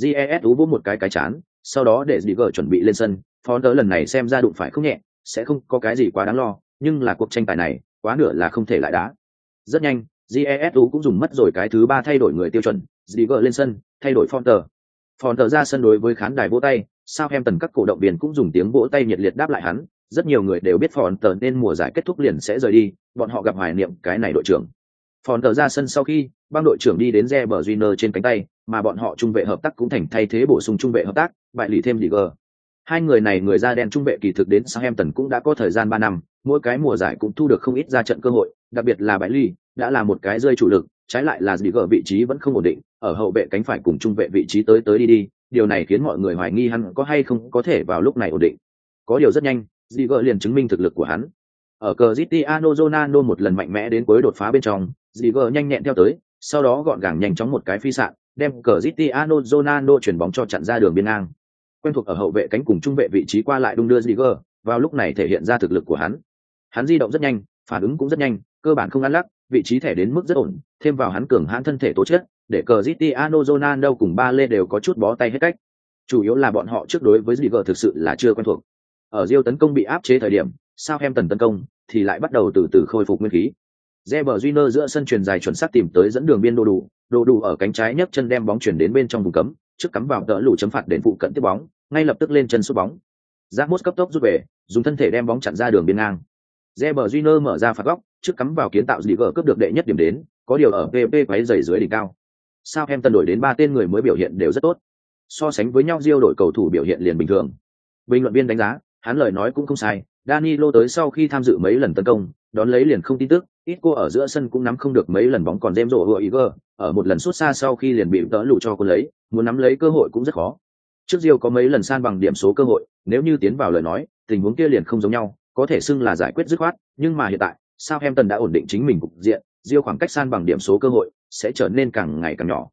GES ú vỗ một cái cái chán, sau đó để Dì chuẩn bị lên sân, phó tớ lần này xem ra đụng phải không nhẹ, sẽ không có cái gì quá đáng lo, nhưng là cuộc tranh tài này, quá nửa là không thể lại đá. Rất nhanh, GESU cũng dùng mất rồi cái thứ ba thay đổi người tiêu chuẩn, Dì lên sân, thay đổi Fonter. Fonter ra sân đối với khán đài vỗ tay, Southampton các cổ động viên cũng dùng tiếng vỗ tay nhiệt liệt đáp lại hắn, rất nhiều người đều biết Fonter nên mùa giải kết thúc liền sẽ rời đi, bọn họ gặp hoài niệm cái này đội trưởng. Phòn Fonter ra sân sau khi, băng đội trưởng đi đến Reber Júnior trên cánh tay, mà bọn họ trung vệ hợp tác cũng thành thay thế bổ sung trung vệ hợp tác, bại lì thêm Liger. Hai người này người da đen trung vệ kỳ thực đến Southampton cũng đã có thời gian ba năm, mỗi cái mùa giải cũng thu được không ít ra trận cơ hội, đặc biệt là bại lì, đã là một cái rơi chủ lực, trái lại là Liger vị trí vẫn không ổn định, ở hậu vệ cánh phải cùng trung vệ vị trí tới tới đi đi, điều này khiến mọi người hoài nghi hắn có hay không có thể vào lúc này ổn định. Có điều rất nhanh, Liger liền chứng minh thực lực của hắn. Ở Cristiano Ronaldo một lần mạnh mẽ đến cuối đột phá bên trong, Liger nhanh nhẹn theo tới, sau đó gọn gàng nhanh chóng một cái phi sạn, đem Cristiano Ronaldo chuyển bóng cho chặn ra đường biên ngang. Quen thuộc ở hậu vệ cánh cùng trung vệ vị trí qua lại đung đưa Ziger, vào lúc này thể hiện ra thực lực của hắn. Hắn di động rất nhanh, phản ứng cũng rất nhanh, cơ bản không ăn lắc, vị trí thẻ đến mức rất ổn, thêm vào hắn cường hãn thân thể tố chất, để Cristiano Ronaldo cùng ba lê đều có chút bó tay hết cách. Chủ yếu là bọn họ trước đối với Ziger thực sự là chưa quen thuộc. Ở Rio tấn công bị áp chế thời điểm, Southampton tấn công thì lại bắt đầu từ từ khôi phục nguyên khí. Reber Júnior giữa sân truyền dài chuẩn xác tìm tới dẫn đường biên đồ đủ, đồ đủ ở cánh trái nhấc chân đem bóng chuyển đến bên trong vùng cấm, trước cắm vào tợ lũ chấm phạt đến phụ cận tiếp bóng, ngay lập tức lên chân sút bóng. Ramos cấp tốc rút về, dùng thân thể đem bóng chặn ra đường biên ngang. Reber Júnior mở ra phạt góc, trước cắm vào kiến tạo dị vợ cướp được đệ nhất điểm đến, có điều ở PP quấy giày dưới đỉnh cao. Sao em tân đổi đến ba tên người mới biểu hiện đều rất tốt. So sánh với nhau Rio đội cầu thủ biểu hiện liền bình thường. Bình luận viên đánh giá, hắn lời nói cũng không sai, Danilo tới sau khi tham dự mấy lần tấn công, đón lấy liền không tin tức, ít cô ở giữa sân cũng nắm không được mấy lần bóng còn đem rổ hựa Iger, ở một lần sút xa sau khi liền bị tớ lụ cho cô lấy, muốn nắm lấy cơ hội cũng rất khó. Trước Rio có mấy lần san bằng điểm số cơ hội, nếu như tiến vào lời nói, tình huống kia liền không giống nhau, có thể xưng là giải quyết dứt khoát, nhưng mà hiện tại, sao em tần đã ổn định chính mình cục diện, Rio khoảng cách san bằng điểm số cơ hội sẽ trở nên càng ngày càng nhỏ.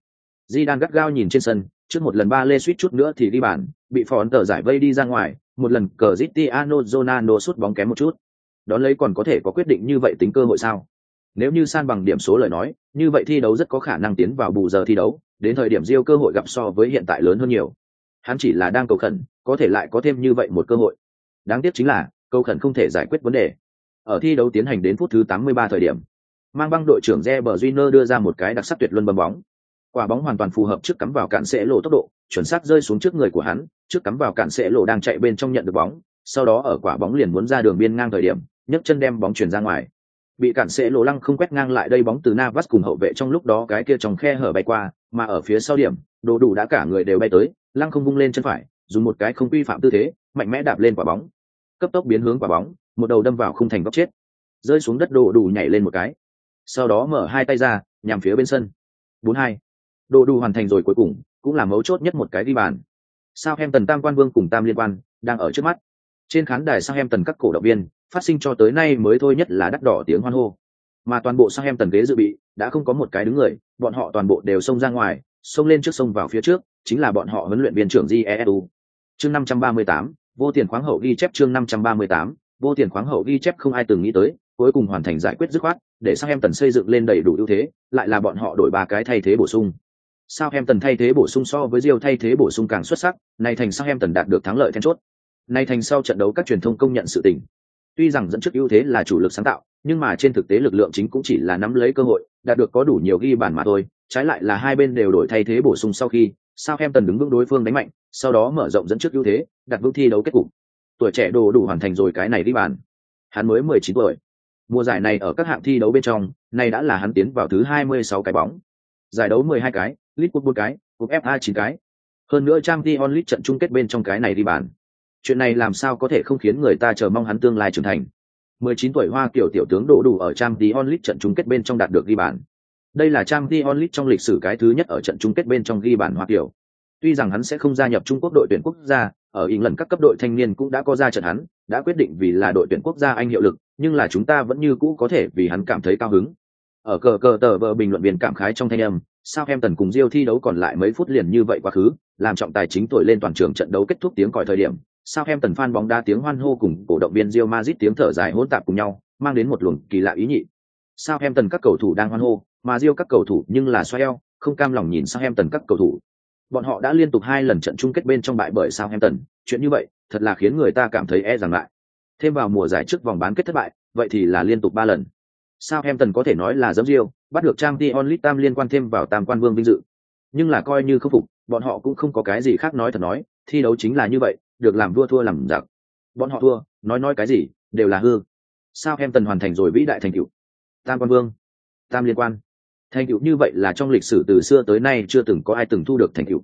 Di đang gắt gao nhìn trên sân, trước một lần ba lê suýt chút nữa thì đi bàn, bị phòn tờ giải vây đi ra ngoài, một lần cờ zitti ano zonano sút bóng kém một chút. Đón lấy còn có thể có quyết định như vậy tính cơ hội sao? Nếu như san bằng điểm số lời nói, như vậy thi đấu rất có khả năng tiến vào bù giờ thi đấu, đến thời điểm Rio cơ hội gặp so với hiện tại lớn hơn nhiều. Hắn chỉ là đang cầu khẩn, có thể lại có thêm như vậy một cơ hội. Đáng tiếc chính là, cầu khẩn không thể giải quyết vấn đề. Ở thi đấu tiến hành đến phút thứ 83 thời điểm, mang băng đội trưởng Reber Júnior đưa ra một cái đặc sắc tuyệt luân bấm bóng. Quả bóng hoàn toàn phù hợp trước cắm vào cản sẽ lộ tốc độ, chuẩn xác rơi xuống trước người của hắn, trước cắm vào cản sẽ lộ đang chạy bên trong nhận được bóng, sau đó ở quả bóng liền muốn ra đường biên ngang thời điểm, nhấc chân đem bóng chuyển ra ngoài. Bị cản sẽ lộ lăng không quét ngang lại đây bóng từ Navas cùng hậu vệ trong lúc đó cái kia trong khe hở bay qua, mà ở phía sau điểm, đồ đủ đã cả người đều bay tới, lăng không vung lên chân phải, dùng một cái không quy phạm tư thế, mạnh mẽ đạp lên quả bóng. Cấp tốc biến hướng quả bóng, một đầu đâm vào khung thành góc chết. Rơi xuống đất đồ đủ nhảy lên một cái. Sau đó mở hai tay ra, nhằm phía bên sân. 4-2. Đồ đủ hoàn thành rồi cuối cùng, cũng là mấu chốt nhất một cái đi bàn. Sao em tần tam quan vương cùng tam liên quan đang ở trước mắt. Trên khán đài sao em tần các cổ động viên phát sinh cho tới nay mới thôi nhất là đắt đỏ tiếng hoan hô. Mà toàn bộ sang em tần ghế dự bị đã không có một cái đứng người, bọn họ toàn bộ đều xông ra ngoài, xông lên trước sông vào phía trước, chính là bọn họ huấn luyện viên trưởng Jesu. Chương 538, vô tiền khoáng hậu ghi chép chương 538, vô tiền khoáng hậu ghi chép không ai từng nghĩ tới, cuối cùng hoàn thành giải quyết dứt khoát, để sang em tần xây dựng lên đầy đủ ưu thế, lại là bọn họ đổi ba cái thay thế bổ sung. Sao em tần thay thế bổ sung so với Rio thay thế bổ sung càng xuất sắc, này thành sao em tần đạt được thắng lợi then chốt. Này thành sau trận đấu các truyền thông công nhận sự tình. Tuy rằng dẫn trước ưu thế là chủ lực sáng tạo, nhưng mà trên thực tế lực lượng chính cũng chỉ là nắm lấy cơ hội, đạt được có đủ nhiều ghi bàn mà thôi, trái lại là hai bên đều đổi thay thế bổ sung sau khi Southampton đứng vững đối phương đánh mạnh, sau đó mở rộng dẫn trước ưu thế, đặt vững thi đấu kết cục. Tuổi trẻ đồ đủ hoàn thành rồi cái này đi bàn. Hắn mới 19 tuổi. Mùa giải này ở các hạng thi đấu bên trong, này đã là hắn tiến vào thứ 26 cái bóng. Giải đấu 12 cái, League Cup 4 cái, Cup FA 9 cái. Hơn nữa Champions League trận chung kết bên trong cái này đi bàn. Chuyện này làm sao có thể không khiến người ta chờ mong hắn tương lai trưởng thành. 19 tuổi Hoa kiểu tiểu tướng đổ đủ ở trang tí onlit trận chung kết bên trong đạt được ghi bàn. Đây là trang tí onlit trong lịch sử cái thứ nhất ở trận chung kết bên trong ghi bàn Hoa kiểu. Tuy rằng hắn sẽ không gia nhập Trung Quốc đội tuyển quốc gia, ở lần các cấp đội thanh niên cũng đã có ra trận hắn, đã quyết định vì là đội tuyển quốc gia anh hiệu lực, nhưng là chúng ta vẫn như cũ có thể vì hắn cảm thấy cao hứng. Ở cờ cờ tờ vợ bình luận viên cảm khái trong thanh âm, Southampton cùng Rio thi đấu còn lại mấy phút liền như vậy quá khứ, làm trọng tài chính tuổi lên toàn trường trận đấu kết thúc tiếng còi thời điểm, Southampton fan bóng đá tiếng hoan hô cùng cổ động viên Real Madrid tiếng thở dài hỗn tạp cùng nhau, mang đến một luồng kỳ lạ ý nhị. Southampton các cầu thủ đang hoan hô, mà Real các cầu thủ nhưng là xoay eo, không cam lòng nhìn Southampton các cầu thủ. Bọn họ đã liên tục hai lần trận chung kết bên trong bại bởi Southampton, chuyện như vậy, thật là khiến người ta cảm thấy e rằng lại. Thêm vào mùa giải trước vòng bán kết thất bại, vậy thì là liên tục ba lần. Southampton có thể nói là giẫm Real, bắt được trang Champions League tam liên quan thêm vào tam quan vương vinh dự. Nhưng là coi như không phục, bọn họ cũng không có cái gì khác nói thật nói, thi đấu chính là như vậy, được làm vua thua làm giặc. Bọn họ thua, nói nói cái gì, đều là hư. sao em tần hoàn thành rồi vĩ đại thành tựu. Tam quan vương, tam liên quan. Thành tựu như vậy là trong lịch sử từ xưa tới nay chưa từng có ai từng thu được thành tựu.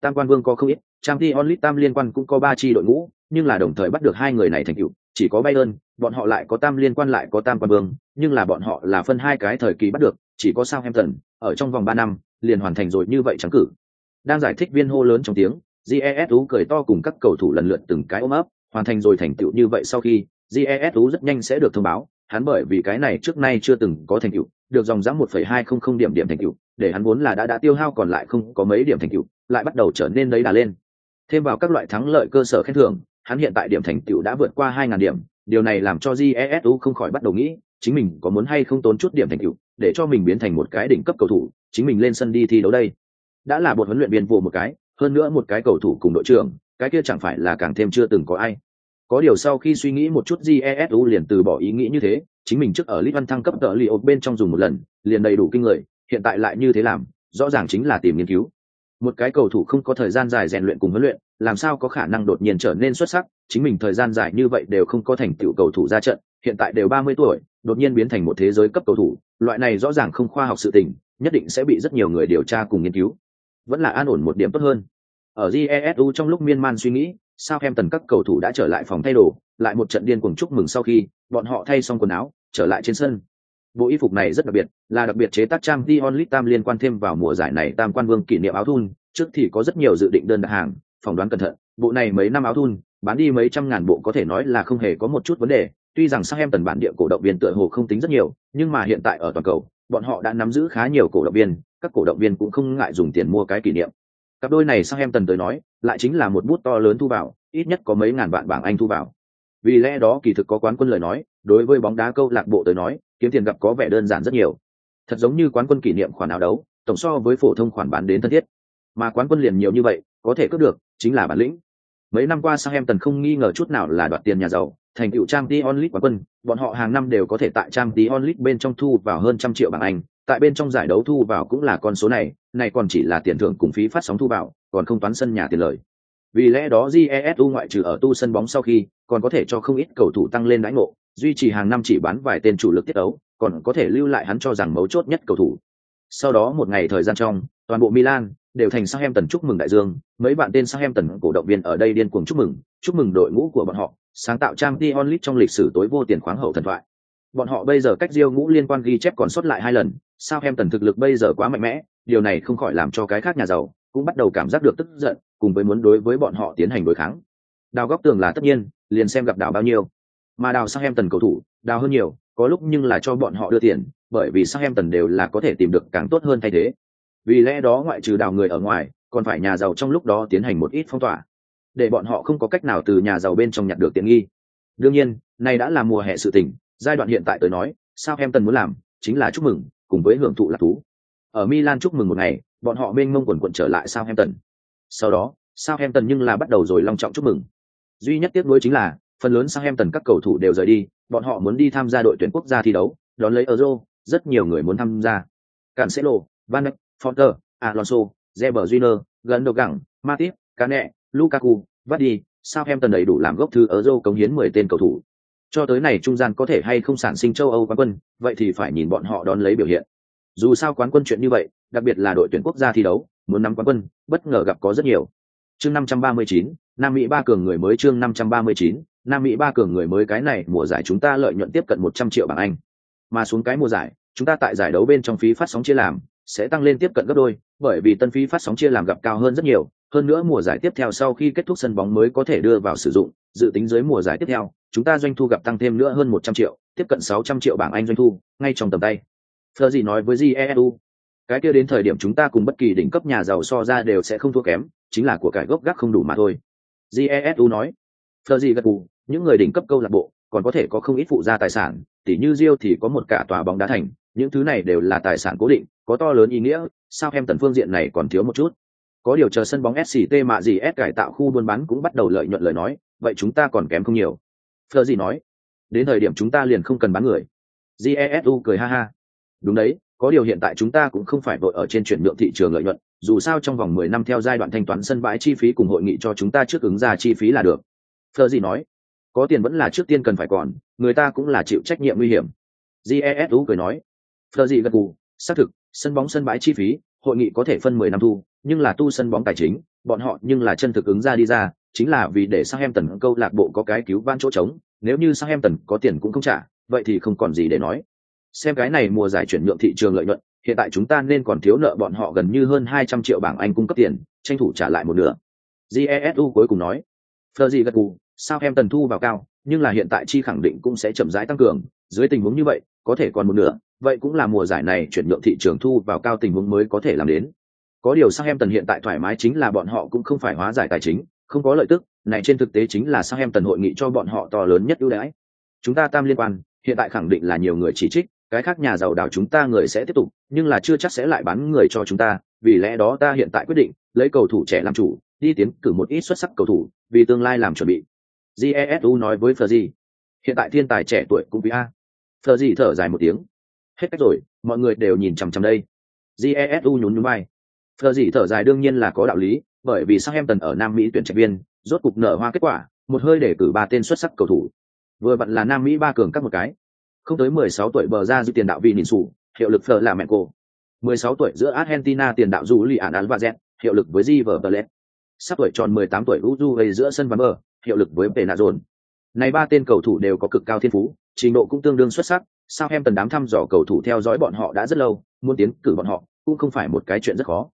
Tam quan vương có không ít, Champions onlit tam liên quan cũng có ba chi đội ngũ, nhưng là đồng thời bắt được hai người này thành tựu, chỉ có Bayern, bọn họ lại có tam liên quan lại có tam quan vương, nhưng là bọn họ là phân hai cái thời kỳ bắt được, chỉ có sao em tần ở trong vòng ba năm liền hoàn thành rồi như vậy trắng cử. Đang giải thích viên hô lớn trong tiếng, GESU cười to cùng các cầu thủ lần lượt từng cái ôm ấp, hoàn thành rồi thành tựu như vậy sau khi, GESU rất nhanh sẽ được thông báo, hắn bởi vì cái này trước nay chưa từng có thành tựu, được dòng giá 1.200 điểm điểm thành tựu, để hắn vốn là đã đã tiêu hao còn lại không có mấy điểm thành tựu, lại bắt đầu trở nên đấy đà lên. Thêm vào các loại thắng lợi cơ sở khen thưởng, hắn hiện tại điểm thành tựu đã vượt qua 2.000 điểm, điều này làm cho GESU không khỏi bắt đầu nghĩ, chính mình có muốn hay không tốn chút điểm thành tựu, để cho mình biến thành một cái đỉnh cấp cầu thủ, chính mình lên sân đi thi đấu đây. Đã là một huấn luyện viên vụ một cái, hơn nữa một cái cầu thủ cùng đội trưởng, cái kia chẳng phải là càng thêm chưa từng có ai. Có điều sau khi suy nghĩ một chút GESU liền từ bỏ ý nghĩ như thế, chính mình trước ở Lit Văn thăng cấp trợ li bên trong dùng một lần, liền đầy đủ kinh người, hiện tại lại như thế làm, rõ ràng chính là tìm nghiên cứu. Một cái cầu thủ không có thời gian dài rèn luyện cùng huấn luyện, làm sao có khả năng đột nhiên trở nên xuất sắc, chính mình thời gian dài như vậy đều không có thành tựu cầu thủ ra trận, hiện tại đều ba mươi tuổi, đột nhiên biến thành một thế giới cấp cầu thủ, loại này rõ ràng không khoa học sự tình, nhất định sẽ bị rất nhiều người điều tra cùng nghiên cứu. Vẫn là an ổn một điểm tốt hơn. Ở GESU trong lúc miên man suy nghĩ, sao em tần các cầu thủ đã trở lại phòng thay đồ, lại một trận điên cuồng chúc mừng sau khi bọn họ thay xong quần áo, trở lại trên sân. Bộ y phục này rất đặc biệt, là đặc biệt chế tác trang Dion Lit Tam liên quan thêm vào mùa giải này Tam Quan Vương kỷ niệm áo thun, trước thì có rất nhiều dự định đơn đặt hàng, phỏng đoán cẩn thận, bộ này mấy năm áo thun, bán đi mấy trăm ngàn bộ có thể nói là không hề có một chút vấn đề, tuy rằng sang em tần bản địa cổ động viên tựa hồ không tính rất nhiều, nhưng mà hiện tại ở toàn cầu, bọn họ đã nắm giữ khá nhiều cổ động viên, các cổ động viên cũng không ngại dùng tiền mua cái kỷ niệm. Cặp đôi này sang em tần tới nói, lại chính là một bút to lớn thu vào, ít nhất có mấy ngàn vạn bảng Anh thu vào. Vì lẽ đó kỳ thực có quán quân lời nói, đối với bóng đá câu lạc bộ tới nói, kiếm tiền gặp có vẻ đơn giản rất nhiều. Thật giống như quán quân kỷ niệm khoản áo đấu, tổng so với phổ thông khoản bán đến thân thiết. Mà quán quân liền nhiều như vậy, có thể cướp được, chính là bản lĩnh. Mấy năm qua sang em tần không nghi ngờ chút nào là đoạt tiền nhà giàu, thành tựu trang tí onlit quán quân, bọn họ hàng năm đều có thể tại trang tí onlit bên trong thu vào hơn trăm triệu bảng Anh, tại bên trong giải đấu thu vào cũng là con số này, này còn chỉ là tiền thưởng cùng phí phát sóng thu vào, còn không toán sân nhà tiền lời. Vì lẽ đó GESU ngoại trừ ở tu sân bóng sau khi, còn có thể cho không ít cầu thủ tăng lên đãi ngộ, duy trì hàng năm chỉ bán vài tên chủ lực tiết ấu, còn có thể lưu lại hắn cho rằng mấu chốt nhất cầu thủ. Sau đó một ngày thời gian trong, toàn bộ Milan đều thành Southampton chúc mừng đại dương, mấy bạn tên Southampton cổ động viên ở đây điên cuồng chúc mừng, chúc mừng đội ngũ của bọn họ, sáng tạo trang Champions League trong lịch sử tối vô tiền khoáng hậu thần thoại. Bọn họ bây giờ cách diêu ngũ liên quan ghi chép còn sót lại hai lần, Southampton thực lực bây giờ quá mạnh mẽ, điều này không khỏi làm cho cái khác nhà giàu cũng bắt đầu cảm giác được tức giận, cùng với muốn đối với bọn họ tiến hành đối kháng. Đào góc tường là tất nhiên, liền xem gặp đào bao nhiêu. Mà đào Southampton cầu thủ, đào hơn nhiều, có lúc nhưng là cho bọn họ đưa tiền, bởi vì Southampton đều là có thể tìm được càng tốt hơn thay thế. Vì lẽ đó ngoại trừ đào người ở ngoài, còn phải nhà giàu trong lúc đó tiến hành một ít phong tỏa, để bọn họ không có cách nào từ nhà giàu bên trong nhặt được tiện nghi. Đương nhiên, này đã là mùa hè sự tình, giai đoạn hiện tại tới nói, sao Southampton muốn làm chính là chúc mừng, cùng với hưởng thụ lạc thú. Ở Milan chúc mừng một ngày, bọn họ bên mông quần quần trở lại Southampton. Sau đó, Southampton nhưng là bắt đầu rồi long trọng chúc mừng. Duy nhất tiếc nuối chính là, phần lớn Southampton các cầu thủ đều rời đi, bọn họ muốn đi tham gia đội tuyển quốc gia thi đấu, đón lấy Euro, rất nhiều người muốn tham gia. Cancelo, Van Dijk, Fonter, Alonso, Reber Júnior, Gundogan, Matip, Cane, Lukaku, Vardy, Southampton đầy đủ làm gốc thư ở Euro cống hiến 10 tên cầu thủ. Cho tới này trung gian có thể hay không sản sinh châu Âu quán quân, vậy thì phải nhìn bọn họ đón lấy biểu hiện. Dù sao quán quân chuyện như vậy, đặc biệt là đội tuyển quốc gia thi đấu, muốn nắm quán quân, bất ngờ gặp có rất nhiều. Chương 539, Nam Mỹ ba cường người mới chương 539, Nam Mỹ ba cường người mới cái này mùa giải chúng ta lợi nhuận tiếp cận 100 triệu bảng Anh. Mà xuống cái mùa giải, chúng ta tại giải đấu bên trong phí phát sóng chia làm sẽ tăng lên tiếp cận gấp đôi, bởi vì tân phí phát sóng chia làm gặp cao hơn rất nhiều, hơn nữa mùa giải tiếp theo sau khi kết thúc sân bóng mới có thể đưa vào sử dụng, dự tính dưới mùa giải tiếp theo, chúng ta doanh thu gặp tăng thêm nữa hơn 100 triệu, tiếp cận 600 triệu bảng Anh doanh thu, ngay trong tầm tay. Fleur gì nói với GESU, cái kia đến thời điểm chúng ta cùng bất kỳ đỉnh cấp nhà giàu so ra đều sẽ không thua kém, chính là của cải gốc gác không đủ mà thôi. GESU nói, Fleur gì gật gù, những người đỉnh cấp câu lạc bộ còn có thể có không ít phụ gia tài sản, tỷ như Rio thì có một cả tòa bóng đá thành, những thứ này đều là tài sản cố định, có to lớn ý nghĩa, sao em tần phương diện này còn thiếu một chút. Có điều chờ sân bóng SCT mà gì S cải tạo khu buôn bán cũng bắt đầu lợi nhuận lời nói, vậy chúng ta còn kém không nhiều. Fleur gì nói, đến thời điểm chúng ta liền không cần bán người. Jesu cười ha ha. Đúng đấy, có điều hiện tại chúng ta cũng không phải vội ở trên chuyển nhượng thị trường lợi nhuận, dù sao trong vòng 10 năm theo giai đoạn thanh toán sân bãi chi phí cùng hội nghị cho chúng ta trước ứng ra chi phí là được. Fleur gì nói, có tiền vẫn là trước tiên cần phải còn, người ta cũng là chịu trách nhiệm nguy hiểm. Jesu cười nói, Fleur gì gật gù, xác thực, sân bóng sân bãi chi phí, hội nghị có thể phân 10 năm thu, nhưng là tu sân bóng tài chính, bọn họ nhưng là chân thực ứng ra đi ra, chính là vì để sang em tần câu lạc bộ có cái cứu van chỗ trống, nếu như sang em tần có tiền cũng không trả, vậy thì không còn gì để nói. Xem cái này mùa giải chuyển nhượng thị trường lợi nhuận, hiện tại chúng ta nên còn thiếu nợ bọn họ gần như hơn 200 triệu bảng Anh cung cấp tiền, tranh thủ trả lại một nửa. Jesu cuối cùng nói. Fergie gật gù, sao em tần thu vào cao, nhưng là hiện tại chi khẳng định cũng sẽ chậm rãi tăng cường, dưới tình huống như vậy, có thể còn một nửa, vậy cũng là mùa giải này chuyển nhượng thị trường thu vào cao tình huống mới có thể làm đến. Có điều sang em tần hiện tại thoải mái chính là bọn họ cũng không phải hóa giải tài chính, không có lợi tức, này trên thực tế chính là sang em tần hội nghị cho bọn họ to lớn nhất ưu đãi. Chúng ta tam liên quan, hiện tại khẳng định là nhiều người chỉ trích, cái khác nhà giàu đảo chúng ta người sẽ tiếp tục, nhưng là chưa chắc sẽ lại bán người cho chúng ta, vì lẽ đó ta hiện tại quyết định lấy cầu thủ trẻ làm chủ, đi tiến cử một ít xuất sắc cầu thủ, vì tương lai làm chuẩn bị. Jesu nói với Fleury. hiện tại thiên tài trẻ tuổi cũng vì a. Fleury thở dài một tiếng, hết cách rồi, mọi người đều nhìn chằm chằm đây. Jesu nhún nhún vai. gì thở dài đương nhiên là có đạo lý, bởi vì sang em tần ở Nam Mỹ tuyển trạch viên, rốt cục nở hoa kết quả, một hơi để cử ba tên xuất sắc cầu thủ. Vừa vặn là Nam Mỹ ba cường các một cái. Không tới 16 tuổi bờ ra dư tiền đạo vì nhìn sủ, hiệu lực phở là mẹ cô. 16 tuổi giữa Argentina tiền đạo Julian Alvarez, hiệu lực với River Plate. Sắp tuổi tròn 18 tuổi Uruguay giữa sân và Bờ, hiệu lực với Penazon. Này ba tên cầu thủ đều có cực cao thiên phú, trình độ cũng tương đương xuất sắc, sao em tần đám thăm dò cầu thủ theo dõi bọn họ đã rất lâu, muốn tiến cử bọn họ cũng không phải một cái chuyện rất khó.